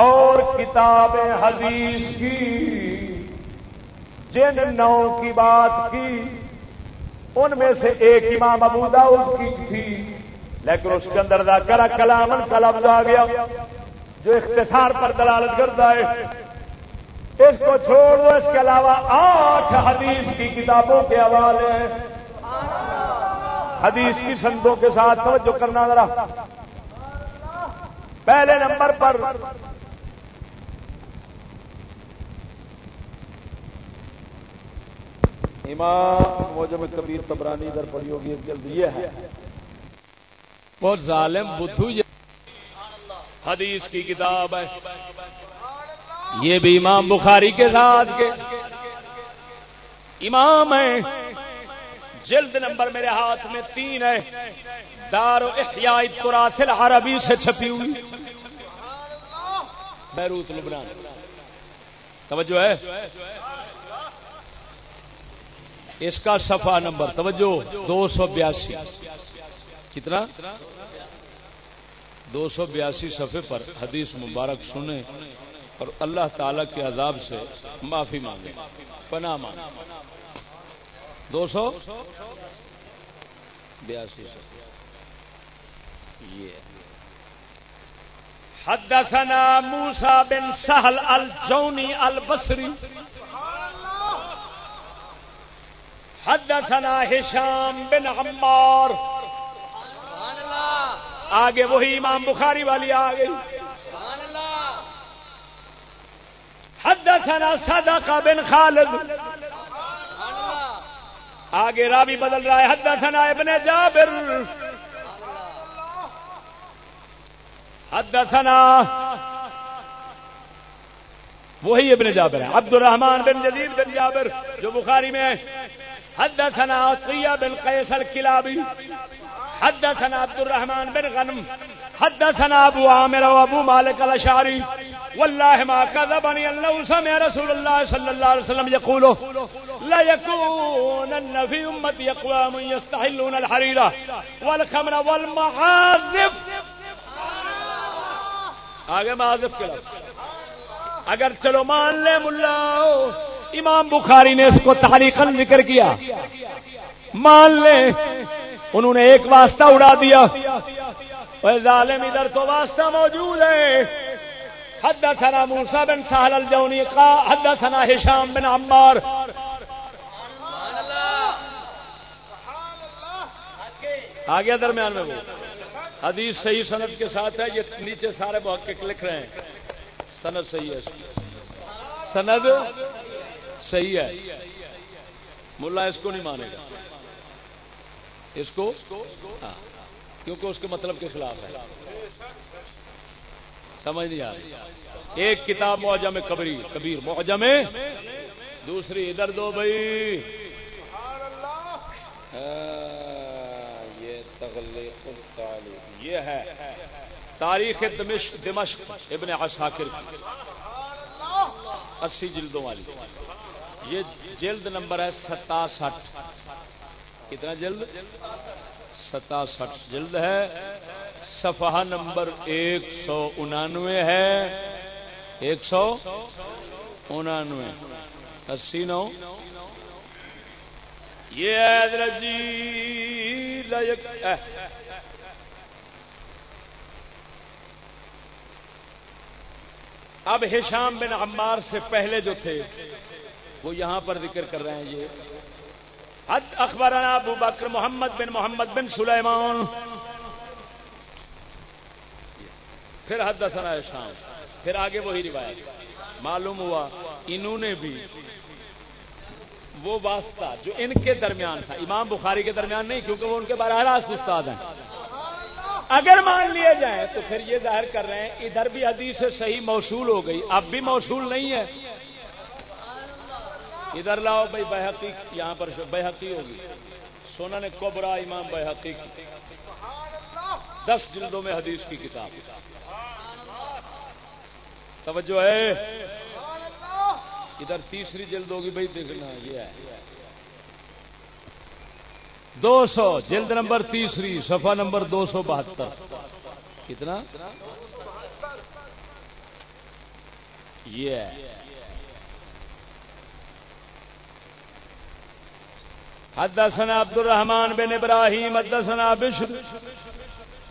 اور کتاب حدیث کی. جن نو کی بات کی، ان میں سے ایک امام ابو داؤد کی تھی، لیکن اس کے اندر کرا کلامن کا لفظ آ گیا، جو اختصار پر دلالت کرتا ہے۔ اس کو چھوڑ دو، اس کے علاوہ آٹھ حدیث کی کتابوں کے حوالے ہیں۔ حدیث کی سندوں کے ساتھ توجہ کرنا ذرا۔ پہلے نمبر پر۔ امام موجب کبیر تبرانی ادھر پڑی ہوگی جلدی یہ ہے۔ بہت ظالم، بدھو حدیث کی کتاب ہے۔ یہ بھی امام بخاری کے ساتھ کے امام ہے جلد نمبر میرے ہاتھ میں تین ہے۔ دار احیاء تراثل عربی سے چھپی ہوئی۔ بیروت، لبنان۔ توجہ ہے۔ اس کا صفحہ نمبر، توجہ، دو سو بیاسی۔ کتنا؟ دو سو بیاسی صفحے پر حدیث مبارک سنیں۔ اور اللہ تعالی کے عذاب سے معافی مانگے۔ پناہ مانگے۔ دو سو بیاسی یہ۔ حدثنا موسا بن سہل الجونی البصری۔ حدثنا ہشام بن عمار۔ آگے وہی امام بخاری والی آ گئی۔ حدثنا صدقہ بن خالد. آگے رابی بدل رہا ہے. حدثنا ابن جابر. حدثنا وہی ابن جابر ہے. عبد الرحمان بن جدید بن جابر جو بخاری میں حدثنا عطیہ بن قیس الکلابی. حدثنا عبد الرحمان بن غنم، حدثنا ابو عامر و ابو مالک الاشعری والله ما كذبني الله سمع رسول الله صلى الله عليه وسلم يقول لا يكونن في امتي اقوام يستحلون الحريره والخمر والمعازف۔ آگے معازف کے لفظ۔ اگر چلو مان لے ملا امام بخاری نے اس کو تاریخن ذکر کیا۔ مان لے۔ انہوں نے ایک واسطہ اڑا دیا۔ ظالم ادھر تو واسطہ موجود ہے۔ حدثنا موسى بن سهل الجوني قال حدثنا هشام بن عمار۔ آگے درمیان میں وہ حدیث صحیح سند کے ساتھ ہے، یہ نیچے سارے محقق لکھ رہے ہیں۔ سند صحیح ہے۔ سند صحیح ہے۔ ملا اس کو نہیں مانے گا۔ اس کو؟ ہاں. کیونکہ اس کے مطلب کے خلاف ہے. سمجھ نہیں آ رہی. ایک کتاب معجم کبری کبیر معجم، دوسری ادھر دو بھائی. ہاں، یہ تغلیق یہ ہے تاریخ دمشق ابن عساکر کی. اسی جلدوں والی. یہ جلد نمبر ہے ستاسٹھ. کتنا جلد؟ ستاسٹھ جلد ہے۔ صفحہ نمبر ایک سو انانوے ہے۔ ایک سو انانوے۔ اسی نو۔ یہ جی، اب ہشام بن عمار سے پہلے جو تھے، وہ یہاں پر ذکر کر رہے ہیں یہ۔ حد اخبارنا ابو بکر محمد بن محمد بن سلیمان. پھر حد دسنا شام پھر آگے وہی روایت. معلوم ہوا انہوں نے بھی وہ واسطہ جو ان کے درمیان تھا، امام بخاری کے درمیان نہیں، کیونکہ وہ ان کے براہ راست استاد ہیں۔ اگر مان لیے جائیں تو پھر یہ ظاہر کر رہے ہیں، ادھر بھی حدیث سے صحیح موصول ہو گئی، اب بھی موصول نہیں ہے۔ ادھر لاؤ بھائی بحقی یہاں پر بحقی ہوگی۔ سونا نے کوبرا امام بحقی کی۔ دس جلدوں میں حدیث کی کتاب۔ توجہ ہے۔ ادھر تیسری جلد ہوگی بھائی، دیکھنا، یہ ہے۔ دو سو، جلد نمبر تیسری، صفحہ نمبر دو سو بہتر۔ کتنا؟ یہ ہے۔ حدثنا عبد الرحمن بن ابراہیم حدثنا بشر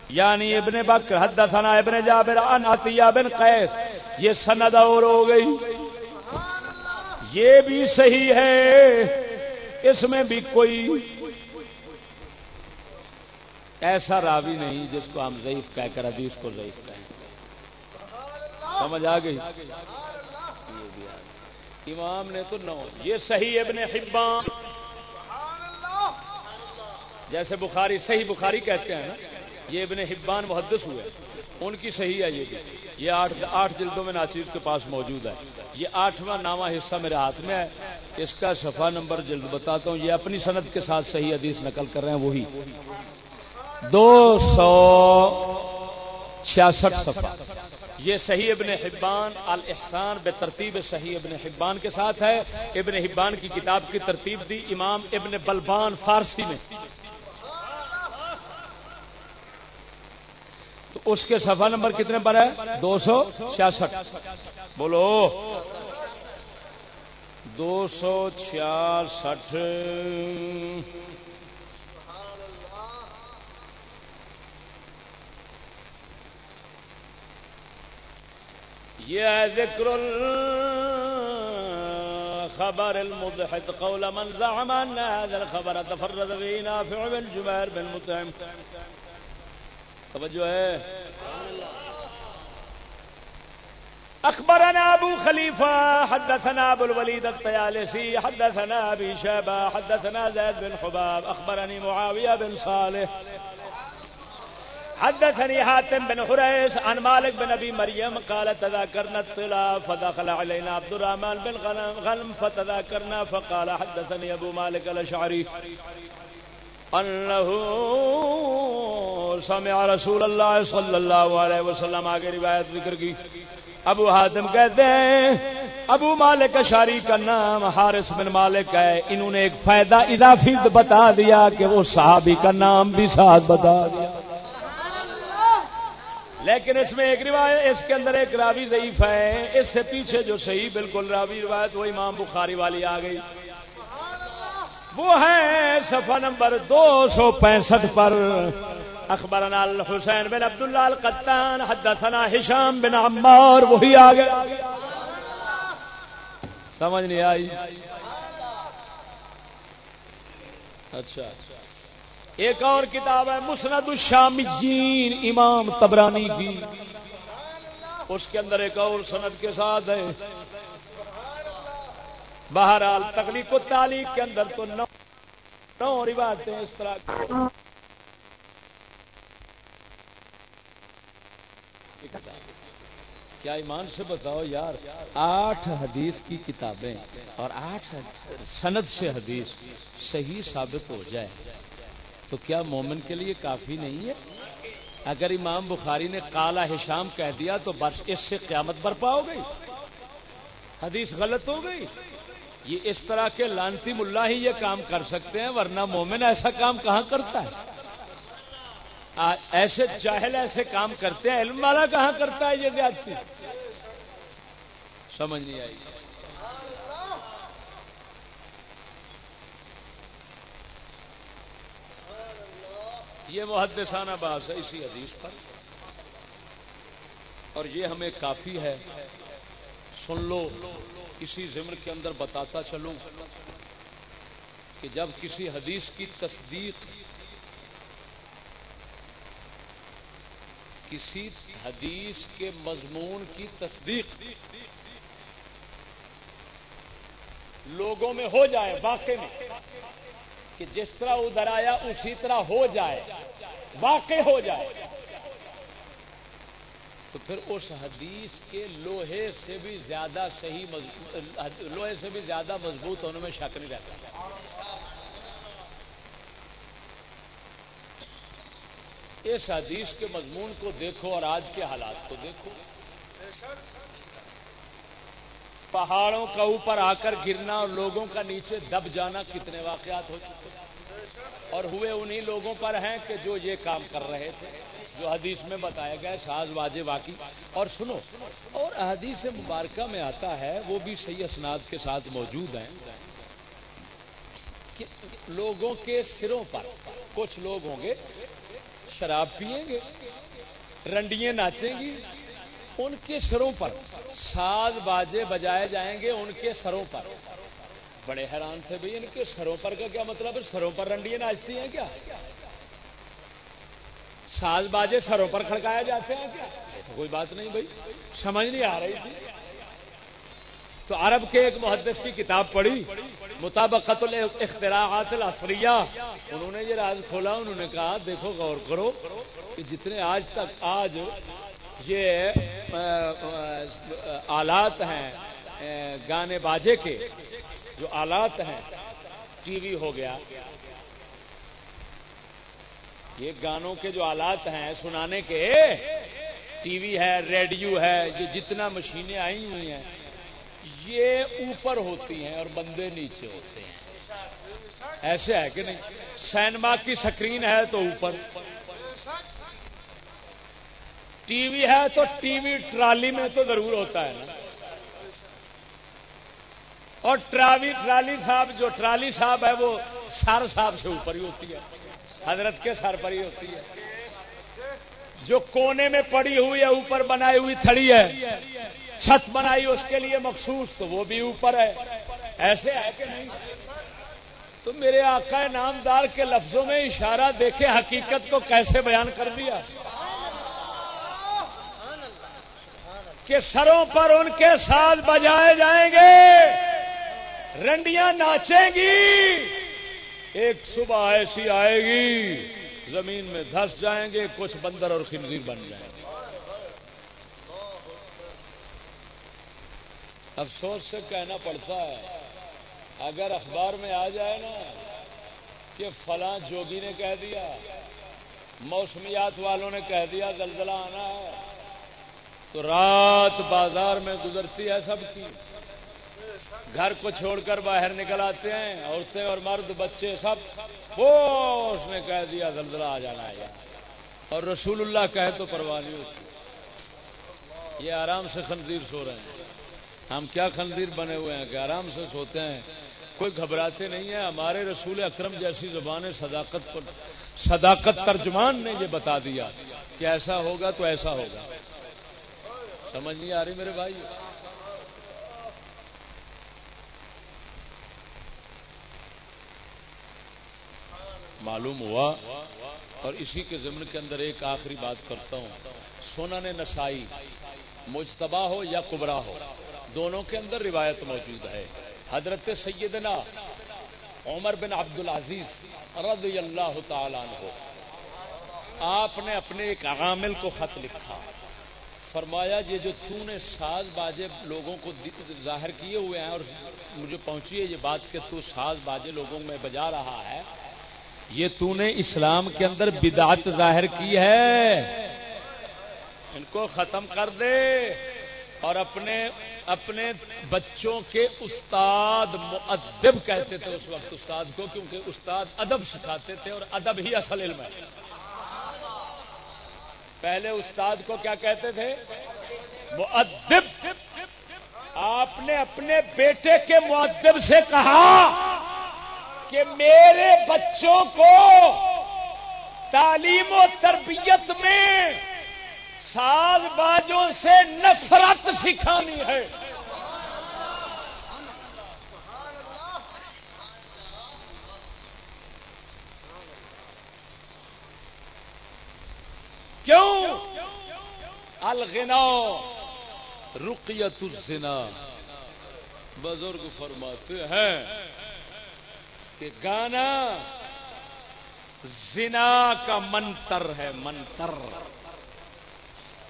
یعنی ابن بکر حدثنا ابن جابر ان عطیہ بن قیس یہ سند اور ہو گئی۔ یہ بھی صحیح ہے۔ اس میں بھی کوئی ایسا راوی نہیں جس کو ہم ضعیف کہہ کر حدیث کو ضعیف کہیں۔ سمجھ آ گئی۔ امام نے تو نو، یہ صحیح ابن حبان۔ جیسے بخاری صحیح بخاری کہتے ہیں نا، یہ ابن حبان محدث ہوئے ان کی صحیح ہے یہ بھی۔ یہ آٹھ آٹھ جلدوں میں ناچیز کے پاس موجود ہے۔ یہ آٹھواں نامہ حصہ میرے ہاتھ میں ہے۔ اس کا صفحہ نمبر جلد بتاتا ہوں۔ یہ اپنی صنعت کے ساتھ صحیح حدیث نقل کر رہے ہیں، وہی۔ دو سو چھیاسٹھ صفحہ۔ یہ صحیح ابن حبان الاحسان بے ترتیب صحیح ابن حبان کے ساتھ ہے۔ ابن حبان کی کتاب کی ترتیب دی امام ابن بلبان فارسی میں۔ تو اس کے صفحہ نمبر کتنے پر ہے؟ دو سو چھیاسٹھ۔ بولو۔ دو سو چھیاسٹھ۔ یہ ذکر خبر المضحد قول من زعم ان هذا الخبر تفرد به نافع بن جبير بن مطعم. توجہ ہے اخبرنا ابو خلیفہ حدثنا ابو الولید الطیالسی حدثنا ابی شیبہ حدثنا زید بن حباب اخبرنی معاویہ بن صالح. حدثني حاتم بن حريس عن مالك بن ابي مريم قال تذاكرنا الطلا فدخل علينا عبد الرحمن بن غنم فتذاكرنا فقال حدثني ابو مالك الاشعري انه سمع رسول اللہ صلی اللہ علیہ وسلم آگے روایت ذکر کی۔ ابو حاتم کہتے ہیں، ابو مالک شاری کا نام حارث بن مالک ہے۔ انہوں نے ایک فائدہ اضافی بتا دیا کہ وہ صحابی کا نام بھی ساتھ بتا دیا۔ لیکن اس میں ایک روایت، اس کے اندر ایک راوی ضعیف ہے۔ اس سے پیچھے جو صحیح بالکل راوی روایت، وہ امام بخاری والی آ گئی۔ وہ ہے صفحہ نمبر دو سو پینسٹھ پر۔ اخبرنا الحسین بن عبداللہ القطان حدثنا ہشام بن عمار، وہی آ گیا سمجھ نہیں آئی؟ اچھا۔, اچھا۔ ایک اور کتاب ہے، مسند الشامیین امام تبرانی کی۔ اس کے اندر ایک اور سند کے ساتھ ہے۔ بہرحال تکلیف و تعلیق کے اندر تو نو نو روایتیں اس طرح کیا ایمان سے بتاؤ یار، آٹھ حدیث کی کتابیں اور آٹھ سند سے حدیث صحیح ثابت ہو جائے۔ تو کیا مومن کے لیے کافی نہیں ہے؟ اگر امام بخاری نے کالا ہشام کہہ دیا تو بس اس سے قیامت برپا ہو گئی۔ حدیث غلط ہو گئی۔ یہ اس طرح کے لانتی ملا ہی یہ کام کر سکتے ہیں، ورنہ مومن ایسا کام کہاں کرتا ہے؟ ایسے جاہل ایسے کام کرتے ہیں، علم والا کہاں کرتا ہے یہ زیادتی؟ سمجھ نہیں آئی۔ یہ محدثانہ باس ہے، اسی حدیث پر۔ اور یہ ہمیں کافی ہے۔ سن لو، اسی ضمر کے اندر بتاتا چلوں کہ جب کسی حدیث کی تصدیق کسی حدیث کے مضمون کی تصدیق لوگوں میں ہو جائے، واقع میں۔ کہ جس طرح ادھر آیا اسی طرح ہو جائے، واقع ہو جائے۔ تو پھر اس حدیث کے لوہے سے بھی زیادہ صحیح لوہے سے بھی زیادہ مضبوط ہونے میں شک نہیں رہتا۔ اس حدیث کے مضمون کو دیکھو اور آج کے حالات کو دیکھو۔ پہاڑوں کا اوپر آ کر گرنا اور لوگوں کا نیچے دب جانا کتنے واقعات ہو چکے اور ہوئے انہی لوگوں پر ہیں کہ جو یہ کام کر رہے تھے، جو حدیث میں بتایا گیا ساز واجے واقعی۔ اور سنو، اور حدیث مبارکہ میں آتا ہے، وہ بھی صحیح اسناد کے ساتھ موجود ہیں، کہ لوگوں کے سروں پر، کچھ لوگ ہوں گے، شراب پیئیں گے، رنڈیاں ناچیں گی ان کے سروں پر۔ ساز باجے بجائے جائیں گے ان کے سروں پر۔ بڑے حیران تھے بھائی، ان کے سروں پر کا کیا مطلب ہے؟ سروں پر رنڈیاں ناچتی ہیں کیا؟ ساز باجے سروں پر کھڑکایا جاتے ہیں کیا؟ ایسا کوئی بات نہیں بھائی، سمجھ نہیں آ رہی تھی۔ تو عرب کے ایک محدث کی کتاب پڑھی، مطابقت الاختراعات الاسریہ انہوں نے یہ راز کھولا، انہوں نے کہا، دیکھو، غور کرو کہ جتنے آج تک، آج یہ آلات ہیں گانے باجے کے جو آلات ہیں، ٹی وی ہو گیا۔ یہ گانوں کے جو آلات ہیں، سنانے کے، ٹی وی ہے، ریڈیو ہے، یہ جتنا مشینیں آئی ہوئی ہیں، یہ اوپر ہوتی ہیں اور بندے نیچے ہوتے ہیں۔ ایسے ہے کہ نہیں؟ سینما کی سکرین ہے تو اوپر۔ ٹی وی ہے تو ٹی وی ٹرالی میں تو ضرور ہوتا ہے نا۔ اور ٹرالی ٹرالی صاحب جو ٹرالی صاحب ہے وہ سر صاحب سے اوپر ہی ہوتی ہے۔ حضرت کے سر پر ہی ہوتی ہے۔ جو کونے میں پڑی ہوئی ہے، اوپر بنائی ہوئی تھڑی ہے، چھت بنائی اس کے لیے مخصوص، تو وہ بھی اوپر ہے۔ ایسے ہے کہ نہیں؟ تو میرے آقا نامدار کے لفظوں میں اشارہ دیکھے، حقیقت کو کیسے بیان کر دیا؟ کہ سروں پر ان کے ساتھ بجائے جائیں گے۔ رنڈیاں ناچیں گی۔ ایک صبح ایسی آئے گی، زمین میں دھس جائیں گے، کچھ بندر اور خنزیر بن جائیں گے۔ افسوس سے کہنا پڑتا ہے، اگر اخبار میں آ جائے نا کہ فلاں جوگی نے کہہ دیا، موسمیات والوں نے کہہ دیا، زلزلہ آنا ہے۔ تو رات بازار میں گزرتی ہے سب کی۔ گھر کو چھوڑ کر باہر نکل آتے ہیں، عورتیں اور مرد، بچے سب۔ وہ اس نے کہہ دیا، زلزلہ آ جانا ہے۔ اور رسول اللہ کہے تو پرواہ نہیں ہوتی۔ یہ آرام سے خنزیر سو رہے ہیں۔ ہم کیا خنزیر بنے ہوئے ہیں کہ آرام سے سوتے ہیں۔ کوئی گھبراتے نہیں ہیں۔ ہمارے رسول اکرم جیسی زبان صداقت پر صداقت ترجمان نے یہ بتا دیا کہ ایسا ہوگا تو ایسا ہوگا۔ سمجھ نہیں آ رہی میرے بھائی۔ معلوم ہوا اور اسی کے ضمن کے اندر ایک آخری بات کرتا ہوں۔ سونا نے نسائی مجتبا ہو یا کبرا ہو، دونوں کے اندر روایت موجود ہے۔ حضرت سیدنا عمر بن عبد العزیز رضی اللہ تعالیٰ عنہ، آپ نے اپنے ایک عامل کو خط لکھا۔ فرمایا یہ جو تو نے ساز باجے لوگوں کو ظاہر کیے ہوئے ہیں اور مجھے پہنچی ہے یہ بات کہ تو ساز باجے لوگوں میں بجا رہا ہے، یہ تو نے اسلام کے اندر بدعت ظاہر کی ہے۔ ان کو ختم کر دے۔ اور اپنے اپنے بچوں کے استاد مؤدب کہتے تھے اس وقت استاد کو، کیونکہ استاد ادب سکھاتے تھے اور ادب ہی اصل علم ہے۔ پہلے استاد کو کیا کہتے تھے؟ معدب آپ نے اپنے بیٹے کے معدب سے کہا کہ میرے بچوں کو تعلیم و تربیت میں ساز بازوں سے نفرت سکھانی ہے۔ کیوں؟ الغنا، رقیت الزنا۔ بزرگ فرماتے ہیں کہ گانا زنا کا منتر ہے، منتر۔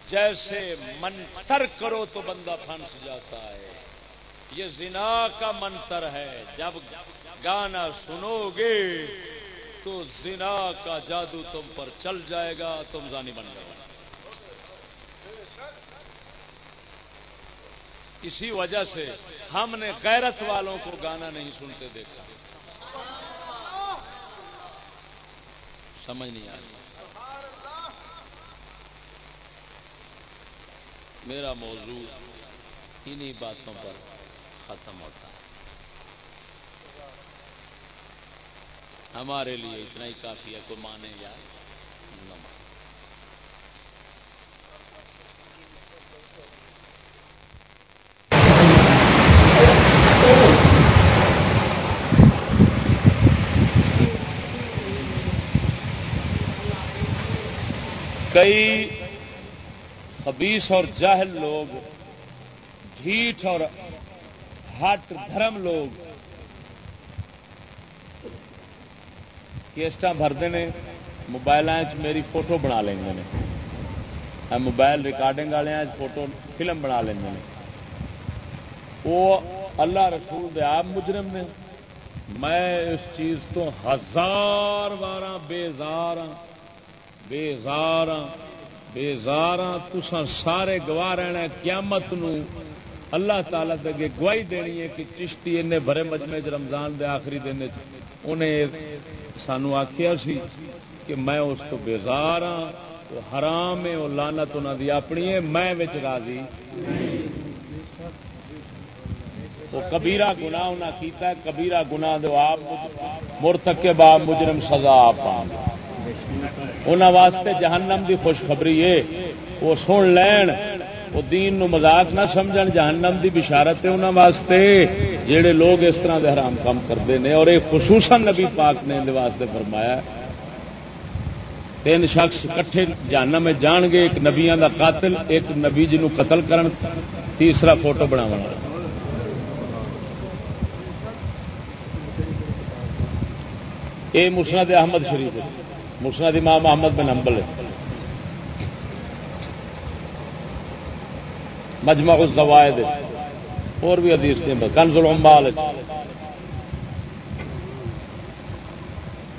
جیسے منتر کرو تو بندہ پھنس جاتا ہے۔ یہ زنا کا منتر ہے۔ جب گانا سنو گے تو زنا کا جادو تم پر چل جائے گا، تم زانی بن جائے گا اسی وجہ سے ہم نے غیرت والوں کو گانا نہیں سنتے دیکھا۔ سمجھ نہیں آ رہی۔ میرا موضوع انہی باتوں پر ختم ہوتا۔ ہے ہمارے لیے اتنا ہی کافی ہے، کوئی مانے یا نہ مانے۔ کئی خبیص اور جاہل لوگ ڈھیٹ اور ہٹ دھرم لوگ کیسٹا بھرتے ہیں، موبائل میری فوٹو بنا لیں موبائل ریکارڈنگ والے فوٹو فلم بنا لیں وہ اللہ رسول دے آپ مجرم نے۔ میں اس چیز تو ہزار بارہ بےزار ہاں بےزار ہاں بےزار ہاں، ہاں، تسا سارے گواہ رہنا قیامت نو۔ اللہ تعالی دے گواہی دینی ہے کہ چشتی ان بڑے مجمے چ رمضان دے آخری دن انہیں سانو آخیا سی کہ میں اس کو بےزار ہاں وہ حرام ہے، وہ لانت انہوں دی اپنی ہے، میں راضی۔ وہ کبیرا گنا انہیں کیتا ہے کبیرا گنا دو آپ مرتک کے مجرم سزا آپ واسطے جہنم دی خوشخبری ہے، وہ سن لین۔ وہ دین نو مزاق نہ سمجھ جہنم دی بشارت ہے انہوں واسطے جہے لوگ اس طرح دے حرام کام کرتے ہیں اور ایک خصوصاً نبی پاک نے واسطے فرمایا تین شخص کٹھے جہنم میں جان گے، ایک نبیا دا قاتل، ایک نبی جنو قتل کرن، تیسرا فوٹو بناو یہ مسند احمد شریف مسند امام محمد بن امبل مجمع الزوائد. اور بھی حدیث کے کنز العمال.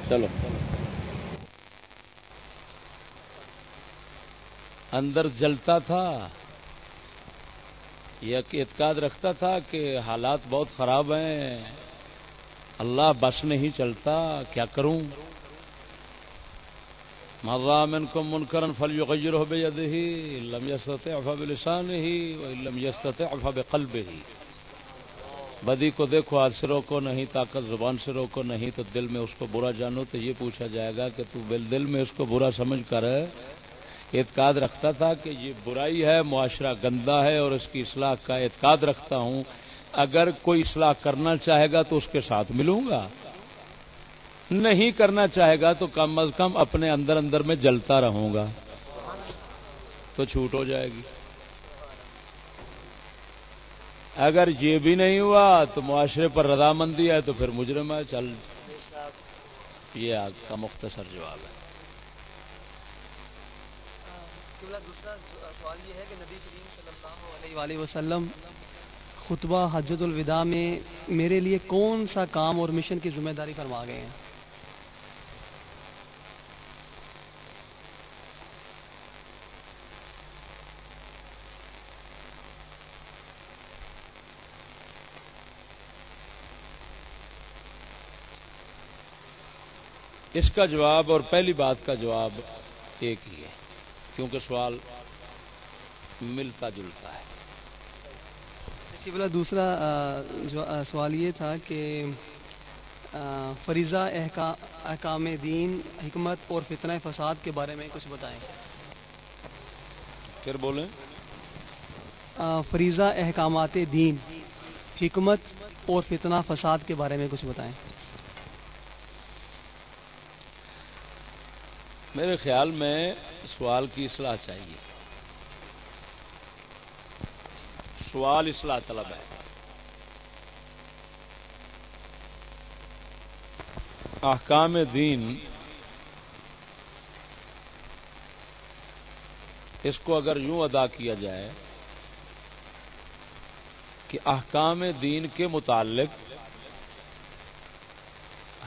چلو. اندر جلتا تھا، یہ اعتقاد رکھتا تھا کہ حالات بہت خراب ہیں، اللہ بس نہیں چلتا، کیا کروں؟ مرامن کو منکرن فل یغیر ہو بے ہی لم یستتے افا بلسان ہی لم یستتے افا ہی بدی کو دیکھو ہاتھ سے روکو نہیں، طاقت زبان سے روکو نہیں، تو دل میں اس کو برا جانو تو یہ پوچھا جائے گا کہ تو بل دل میں اس کو برا سمجھ کر اعتقاد رکھتا تھا کہ یہ برائی ہے، معاشرہ گندا ہے اور اس کی اصلاح کا اعتقاد رکھتا ہوں۔ اگر کوئی اصلاح کرنا چاہے گا تو اس کے ساتھ ملوں گا۔ نہیں کرنا چاہے گا تو کم از کم اپنے اندر اندر میں جلتا رہوں گا تو چھوٹ ہو جائے گی۔ اگر یہ بھی نہیں ہوا تو معاشرے پر رضامندی ہے تو پھر مجرم ہے۔ چل۔ یہ آگ کا مختصر جواب ہے۔ دوسرا سوال یہ ہے کہ نبی کریم صلی اللہ علیہ وسلم خطبہ حجت الوداع میں میرے لیے کون سا کام اور مشن کی ذمہ داری فرما گئے ہیں؟ اس کا جواب اور پہلی بات کا جواب ایک ہی ہے کیونکہ سوال ملتا جلتا ہے۔ بلا دوسرا سوال یہ تھا کہ فریضہ احکام دین حکمت اور فتنہ فساد کے بارے میں کچھ بتائیں۔ پھر بولیں۔ فریضہ احکامات دین حکمت اور فتنہ فساد کے بارے میں کچھ بتائیں۔ میرے خیال میں سوال کی اصلاح چاہیے۔ سوال اصلاح طلب ہے۔ احکام دین اس کو اگر یوں ادا کیا جائے کہ احکام دین کے متعلق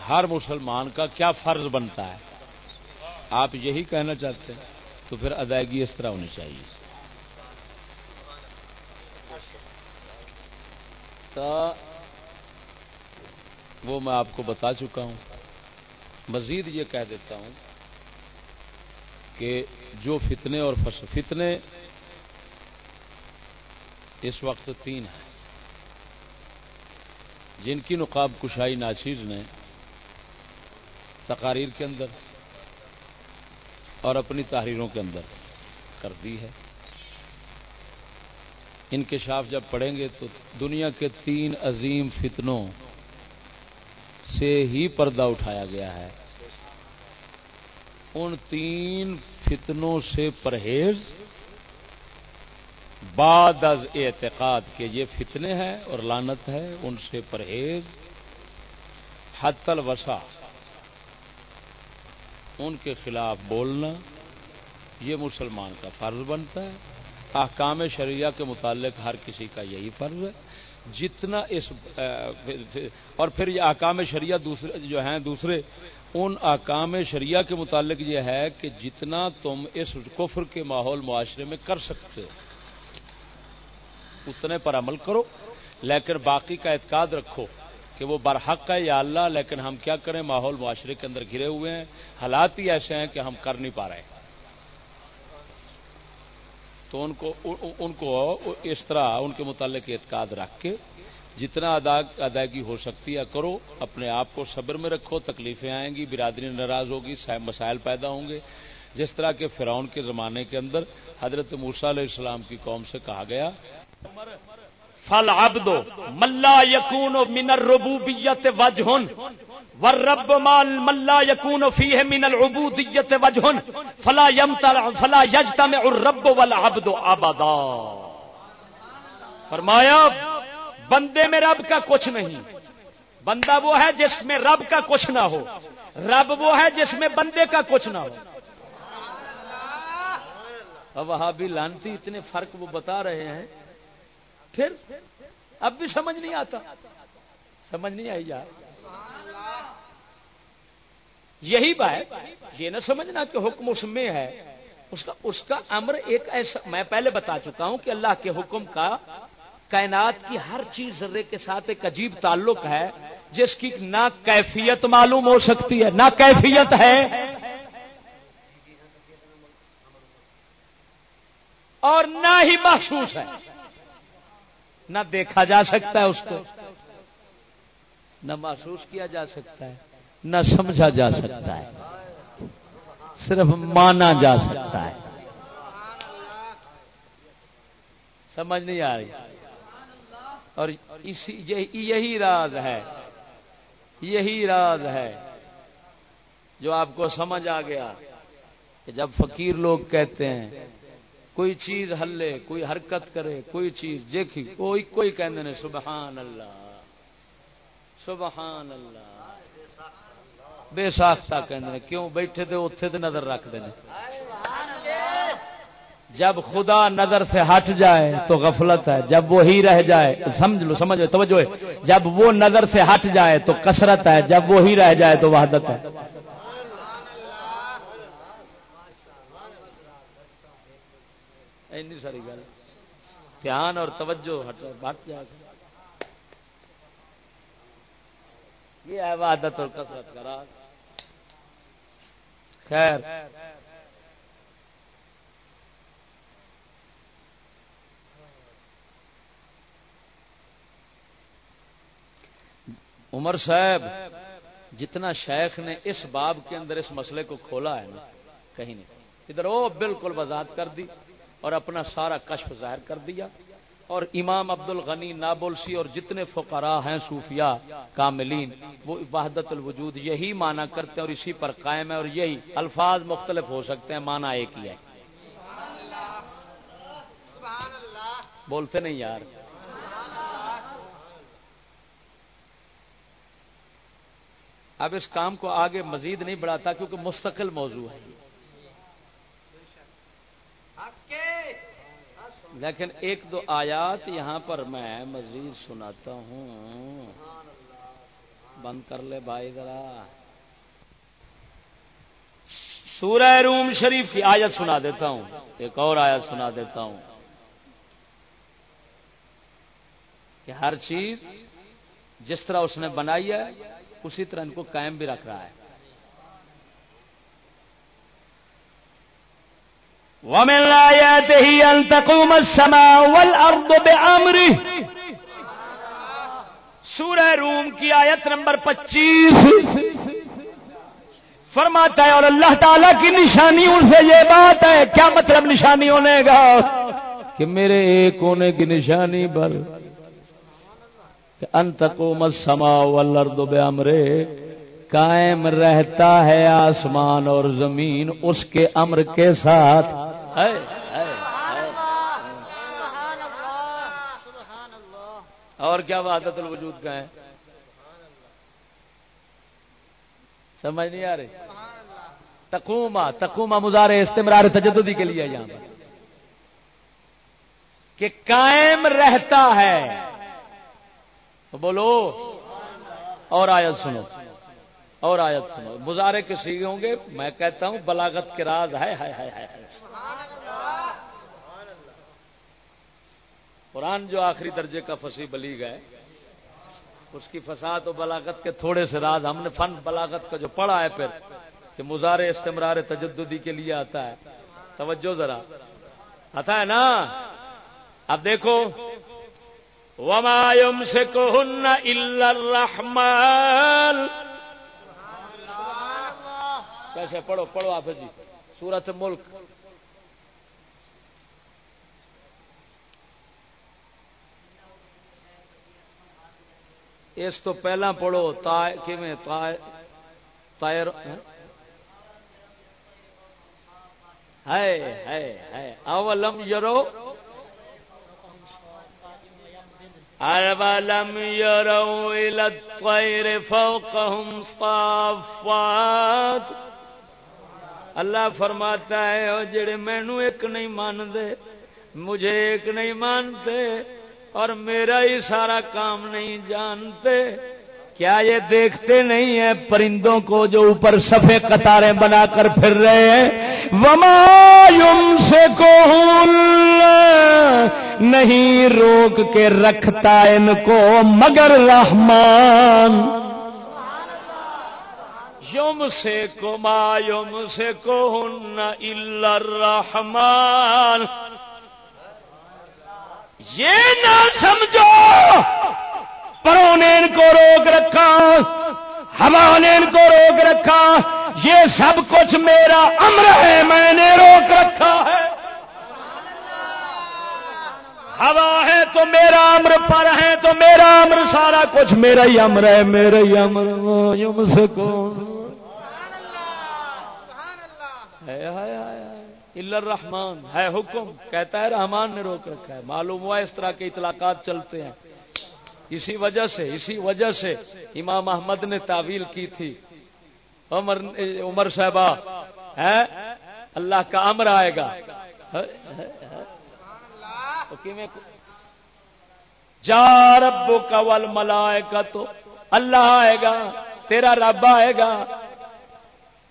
ہر مسلمان کا کیا فرض بنتا ہے۔ آپ یہی کہنا چاہتے ہیں، تو پھر ادائیگی اس طرح ہونی چاہیے۔ تو وہ میں آپ کو بتا چکا ہوں۔ مزید یہ کہہ دیتا ہوں کہ جو فتنے اور فتنے اس وقت تین ہیں۔ جن کی نقاب کشائی ناچیز نے تقاریر کے اندر اور اپنی تحریروں کے اندر کر دی ہے۔ انکشاف جب پڑھیں گے تو دنیا کے تین عظیم فتنوں سے ہی پردہ اٹھایا گیا ہے۔ ان تین فتنوں سے پرہیز بعد از اعتقاد کے یہ فتنے ہیں اور لانت ہے، ان سے پرہیز حت الوسا ان کے خلاف بولنا، یہ مسلمان کا فرض بنتا ہے۔ احکام شریعہ کے متعلق ہر کسی کا یہی فرض ہے۔ جتنا اس، اور پھر یہ احکام شریعہ دوسرے جو ہیں، دوسرے ان احکام شریعہ کے متعلق یہ ہے کہ جتنا تم اس کفر کے ماحول معاشرے میں کر سکتے ہو، اتنے پر عمل کرو، لیکن باقی کا اعتقاد رکھو۔ کہ وہ برحق ہے یا اللہ، لیکن ہم کیا کریں؟ ماحول معاشرے کے اندر گھرے ہوئے ہیں۔ حالات ہی ایسے ہیں کہ ہم کر نہیں پا رہے۔ تو ان کو ان کو اس طرح ان کے متعلق اعتقاد رکھ کے جتنا ادائیگی ہو سکتی ہے کرو۔ اپنے آپ کو صبر میں رکھو، تکلیفیں آئیں گی، برادری ناراض ہوگی مسائل پیدا ہوں گے۔ جس طرح کے فرعون کے زمانے کے اندر حضرت موسا علیہ السلام کی قوم سے کہا گیا فل ابدو ملا یقون من الربوبیت وجہ ورب مال ملا یقون فی ہے من العبودیت وجہ فلا یمتر فلا یجتا میں الرب والعبد ابدا۔ فرمایا، بندے میں رب کا کچھ نہیں۔ بندہ وہ ہے جس میں رب کا کچھ نہ ہو۔ رب وہ ہے جس میں بندے کا کچھ نہ ہو۔ وہاں بھی لانتی، اتنے فرق وہ بتا رہے ہیں۔ پھر اب بھی سمجھ نہیں آتا۔ سمجھ نہیں آئی یار۔ یہی بات یہ نہ سمجھنا کہ حکم اس میں ہے۔ اس کا اس کا امر ایک ایسا، میں پہلے بتا چکا ہوں کہ اللہ کے حکم کا کائنات کی ہر چیز ذرے کے ساتھ ایک عجیب تعلق ہے، جس کی نہ کیفیت معلوم ہو سکتی ہے، نہ کیفیت ہے۔ اور نہ ہی محسوس ہے۔ نہ دیکھا جا سکتا ہے اس کو۔ نہ محسوس کیا جا سکتا ہے، نہ سمجھا جا سکتا ہے۔ صرف مانا جا سکتا ہے۔ سمجھ نہیں آ رہی۔ اور اسی، یہی راز ہے۔ یہی راز ہے۔ جو آپ کو سمجھ آ گیا کہ جب فقیر لوگ کہتے ہیں کوئی چیز ہلے کوئی حرکت کرے، کوئی چیز دیکھی کوئی کوئی کہندے نے سبحان اللہ سبحان اللہ۔ بے ساختہ کہندے نے، کیوں بیٹھے تے اوتھے تے نظر رکھتے ہیں جب خدا نظر سے ہٹ جائے تو غفلت ہے، جب وہی رہ جائے، سمجھ لو، سمجھ توجہ ہے۔ جب وہ نظر سے ہٹ جائے تو کثرت ہے، جب وہی رہ جائے تو وحدت ہے۔ اینی ساری گل۔ دھیان اور توجہ ہٹ ہٹ جائے۔ یہ ہے وحدت اور کثرت کا راز۔ خیر۔ عمر صاحب، جتنا شیخ نے اس باب کے اندر اس مسئلے کو کھولا ہے نا، کہیں نہیں۔ ادھر وہ بالکل وضاحت کر دی۔ اور اپنا سارا کشف ظاہر کر دیا اور امام عبد الغنی نابلسی اور جتنے فقراء ہیں صوفیاء، کاملین، وہ وحدت الوجود یہی مانا کرتے ہیں اور اسی پر قائم ہے اور یہی الفاظ مختلف ہو سکتے ہیں مانا ایک ہی ہے۔ بولتے نہیں یار۔ اب اس کام کو آگے مزید نہیں بڑھاتا کیونکہ مستقل موضوع ہے۔ لیکن ایک دو آیات یہاں پر میں مزید سناتا ہوں۔ بند کر لے بھائی ذرا۔ سورہ روم شریف کی آیت سنا دیتا ہوں۔ ایک اور آیت سنا دیتا ہوں۔ کہ ہر چیز جس طرح اس نے بنائی ہے، اسی طرح ان کو قائم بھی رکھ رہا ہے۔ ومن آياته أن تقوم السماء والأرض بأمره. سورہ روم کی آیت نمبر پچیس. فرماتا ہے اور اللہ تعالی کی نشانی ان سے یہ بات ہے، کیا مطلب نشانی ہونے گا کہ میرے ایک ہونے کی نشانی بل انتقوم السماء والارض بامرے قائم رہتا ہے آسمان اور زمین، اس کے امر کے ساتھ اور کیا وحدت الوجود کا ہے؟ سمجھ نہیں آ رہی؟ تکوما تکوما مزارے استمرار تجددی کے لیے یہاں پر۔ کہ قائم رہتا ہے۔ تو بولو۔ اور آیت سنو۔ اور آیت سنو۔ مزارے کے سیگے ہوں گے؟ میں کہتا ہوں بلاغت کے راز ہے قرآن جو آخری درجے کا فصیح بلی گئے اس کی فساد و بلاغت کے تھوڑے سے راز۔ ہم نے فن بلاغت کا جو پڑھا ہے پھر، کہ مزار استمرار تجددی کے لیے آتا ہے۔ توجہ ذرا۔ آتا ہے نا؟ اب دیکھو۔ ومایم سے کون الرحمن کیسے پڑھو پڑھو آپ جی۔ سورت ملک۔ اس تو پہلا پڑھو، تا تائر ہاں؟ ہے اولم یرو أولم يروا إلى الطير فوقهم صافات۔ اللہ فرماتا ہے، او جڑے مینو ایک نہیں مانتے، مجھے ایک نہیں مانتے، اور میرا ہی سارا کام نہیں جانتے۔ کیا یہ دیکھتے نہیں ہیں پرندوں کو جو اوپر سفید قطاریں بنا کر پھر رہے ہیں؟ وما سے کو نہیں روک کے رکھتا ان کو مگر رحمان۔ یوم سے کو ما یوم سے کو رحمان یہ نہ سمجھو، پروں نے ان کو روک رکھا ہوا نے ان کو روک رکھا، یہ سب کچھ میرا امر ہے، میں نے روک رکھا ہے۔ ہوا ہے تو میرا امر، پر ہے تو میرا امر، سارا کچھ میرا ہی امر ہے، میرا ہی امر یم سے کون الرحمان ہے حکم. کہتا ہے رحمان نے روک رکھا ہے. معلوم ہوا اس طرح کے اطلاقات چلتے ہیں. اسی وجہ سے، اسی وجہ سے امام احمد نے تعویل کی تھی. عمر عمر صاحبہ، ہے؟ اللہ کا امر آئے گا. جا رب کا ول ملائے کا تو اللہ آئے گا، تیرا رب آئے گا.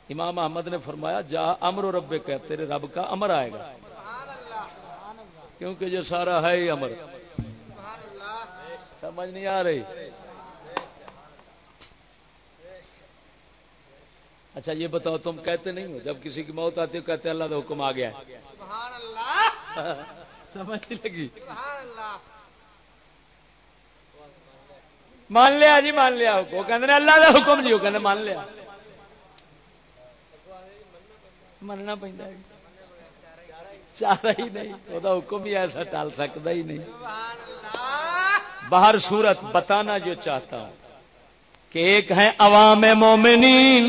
امام احمد نے فرمایا، جا امر و رب کا تیرے رب کا امر آئے گا۔ کیونکہ یہ سارا ہے ہی امر۔ سمجھ نہیں آ رہی۔ اچھا یہ بتاؤ، تم کہتے نہیں ہو؟ جب کسی کی موت آتی ہے، کہتے اللہ کا حکم آ گیا سمجھ لگی۔ مان لیا جی مان لیا۔ وہ کہ اللہ کا حکم جی وہ کہ مان لیا۔ مننا پہ چارا ہی نہیں وہ حکم ہی ایسا ٹال سکتا ہی نہیں۔ باہر صورت بتانا جو چاہتا ہوں۔ کہ ایک ہے عوام مومنین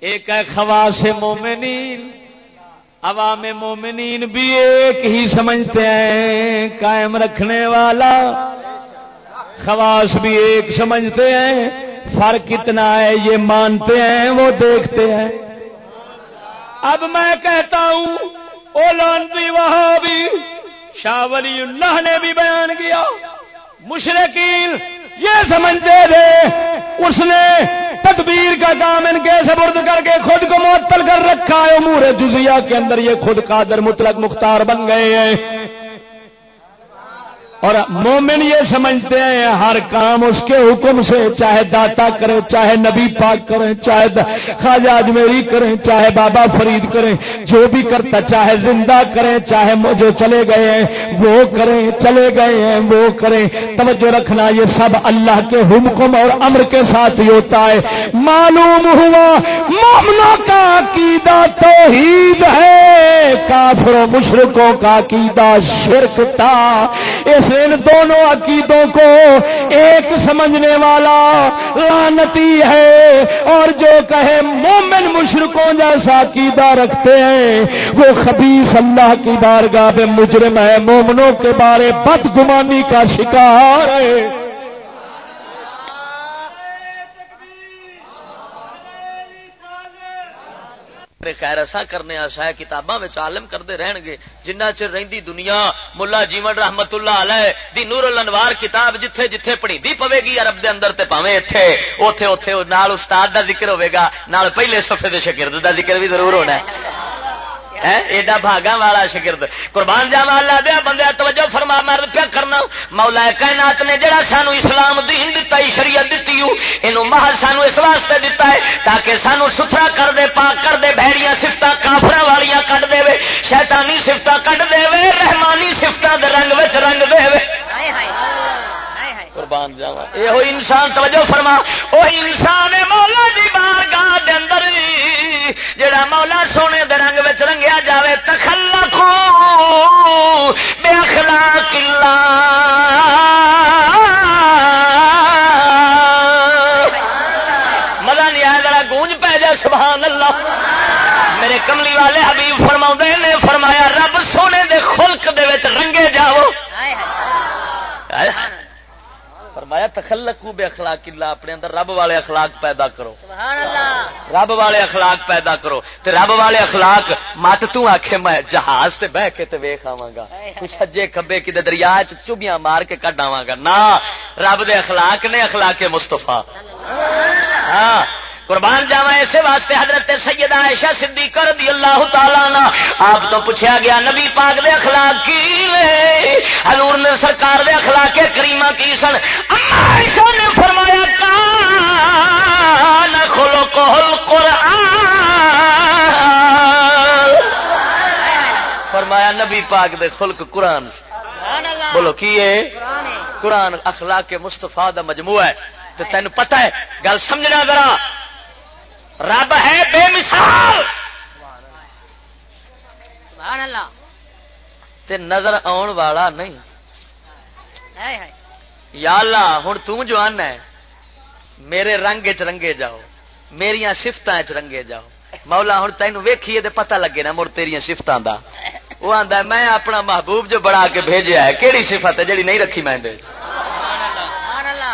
ایک ہے خواص مومنین۔ عوام مومنین بھی ایک ہی سمجھتے ہیں قائم رکھنے والا۔ خواص بھی ایک سمجھتے ہیں۔ فرق کتنا ہے یہ مانتے ہیں وہ دیکھتے ہیں۔ اب میں کہتا ہوں، او لانتی وہاں بھی شاہ ولی اللہ نے بھی بیان کیا، مشرقین یہ سمجھتے تھے، اس نے تدبیر کا کام ان کے سبرد کر کے خود کو معطل کر رکھا ہے، امور جزیہ کے اندر یہ خود قادر مطلق مختار بن گئے ہیں۔ اور مومن یہ سمجھتے ہیں ہر کام اس کے حکم سے، چاہے داتا کریں، چاہے نبی پاک کریں، چاہے خواجہ اجمیری کریں، چاہے بابا فرید کریں، جو بھی کرتا، چاہے زندہ کریں، چاہے جو چلے گئے ہیں، وہ کریں، چلے گئے ہیں، وہ کریں۔ توجہ رکھنا، یہ سب اللہ کے حکم اور امر کے ساتھ ہی ہوتا ہے۔ معلوم ہوا، مومنوں کا عقیدہ توحید ہے۔ کافروں مشرقوں کا عقیدہ شرک تھا۔ اس ان دونوں عقیدوں کو ایک سمجھنے والا لانتی ہے۔ اور جو کہے مومن مشرقوں جیسا عقیدہ رکھتے ہیں، وہ خبیص اللہ کی بارگاہ میں مجرم ہے مومنوں کے بارے بدگمانی کا شکار ہے خیر ایسا کرنے آسا ہے، کتاباں عالم کرتے رہن گے۔ جنہ چر رہی دنیا، ملا جیون رحمت اللہ علیہ، دی نور الانوار کتاب جتھے جتھے پڑھی پوے گی عرب دے اندر تے پاویں ایتھے، اوتھے اوتھے نال استاد دا ذکر ہوے گا۔ نال پہلے صفحے دے شاگرد دا ذکر بھی ضرور ہونا ہے۔ ایڈا بھاگا والا شگرد۔ قربان جاوا اللہ دیا بندے، توجہ فرما، مرد پیا کرنا۔ مولا کائنات نے جڑا سانو اسلام دین دتا ہی شریعت دیتی اینو محل سانو اس واسطے دتا ہے تاکہ سانو ستھرا کر دے، پاک کر دے، بھڑیاں صفتاں کافراں والیاں کڈ دے وے شیطانی صفتاں کڈ دے وے رحمانی صفتاں دے رنگ وچ رنگ دے وے ہائے ہائے۔ قربان جاوا یہ انسان توجہ فرما۔ وہ انسان مولا دی بارگاہ دے اندر۔ جڑا مولا سونے دے رنگ وچ رنگیا جاوے تخلقو بے اخلاق اللہ۔ مزہ نہیں آیا، ذرا گونج پہ جائے سبحان اللہ۔ میرے کملی والے حبیب فرما نے فرمایا رب سونے دے خلق دے وچ رنگے جاؤ فرمایا تخلق بے اخلاق اللہ اپنے اندر رب والے اخلاق پیدا کرو۔ رب والے اخلاق پیدا کرو۔ تے رب والے اخلاق مت آخے میں جہاز تے بہ کے تے آوا گا۔ کچھ سجے کبے کدے دریا چوبیاں مار کے کڈ آوا گا۔ نہ رب دے اخلاق نے اخلاق مستفا ہاں قربان جاوا اسے واسطے حضرت سیدہ عائشہ صدیقہ رضی اللہ تعالی نا آپ تو پوچھا گیا نبی پاک دے اخلاق کی حضور نے سرکار دے اخلاق کریمہ کی سن؟ عائشہ نے فرمایا کان خلق القرآن۔ فرمایا نبی پاک دے خلق قرآن بولو کی قرآن اخلاق مستفا دا مجموعہ ہے۔ تو تین پتہ ہے گل سمجھنا ذرا۔ رب ہے بے مثال۔ تے نظر آن والا نہیں۔ یا اللہ ہوں تجوان ہے۔ میرے رنگ چ رنگے جاؤ۔ میری سفت رنگے جاؤ۔ مولا ہوں تین ویکھیے تو پتہ لگے نا مڑ تیریا سفتوں کا وہ آتا میں اپنا محبوب جو بڑا کے بھیجا ہے کہڑی سفت ہے جی نہیں رکھی میں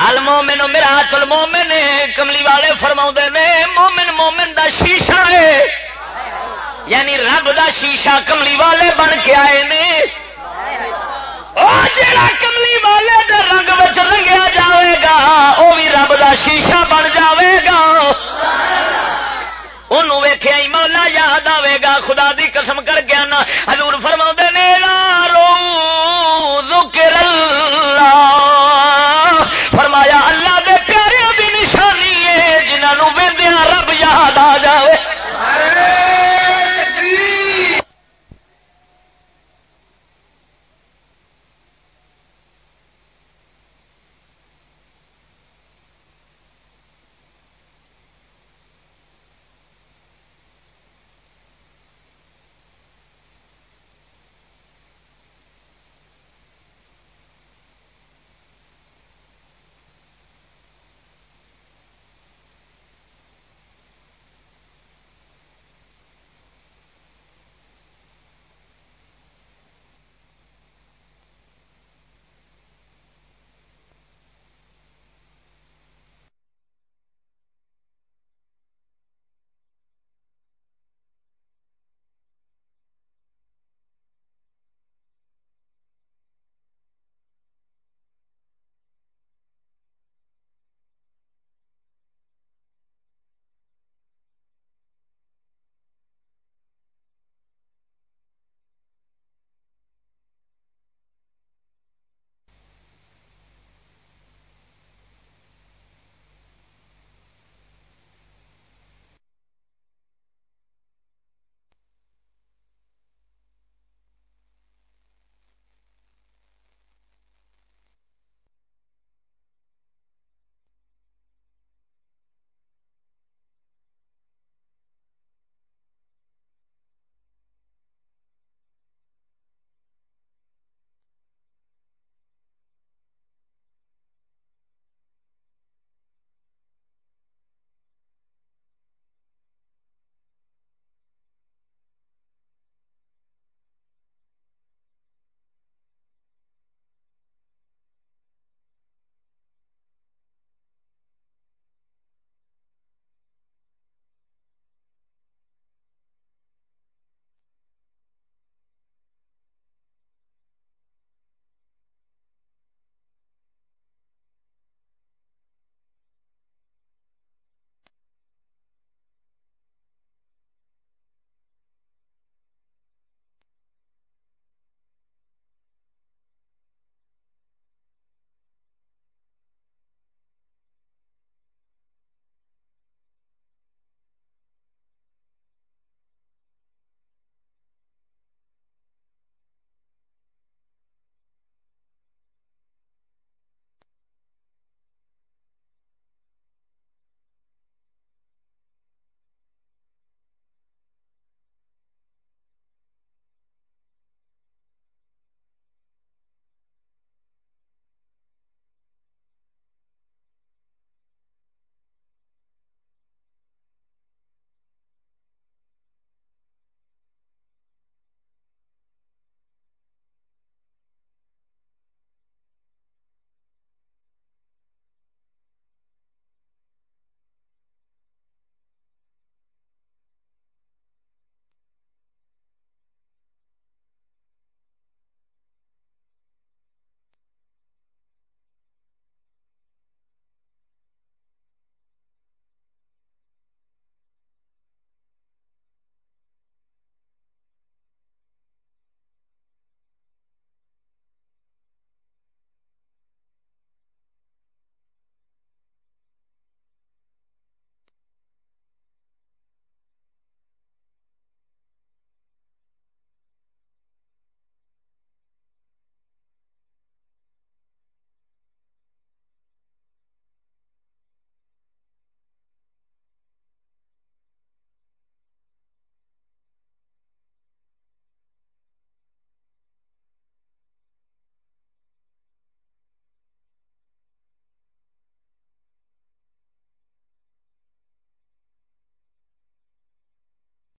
المومن میرا چل مومن کملی والے فرما نے، مومن مومن دا شیشہ ہے۔ یعنی رب دا شیشہ کملی والے بن کے آئے نے۔ جڑا کملی والے دے رنگ رنگیا جاوے گا وہ بھی رب دا شیشہ بن جاوے گا۔ انہوں ویخیا مولا یاد آئے گا، خدا دی قسم کر گیا نا ہزور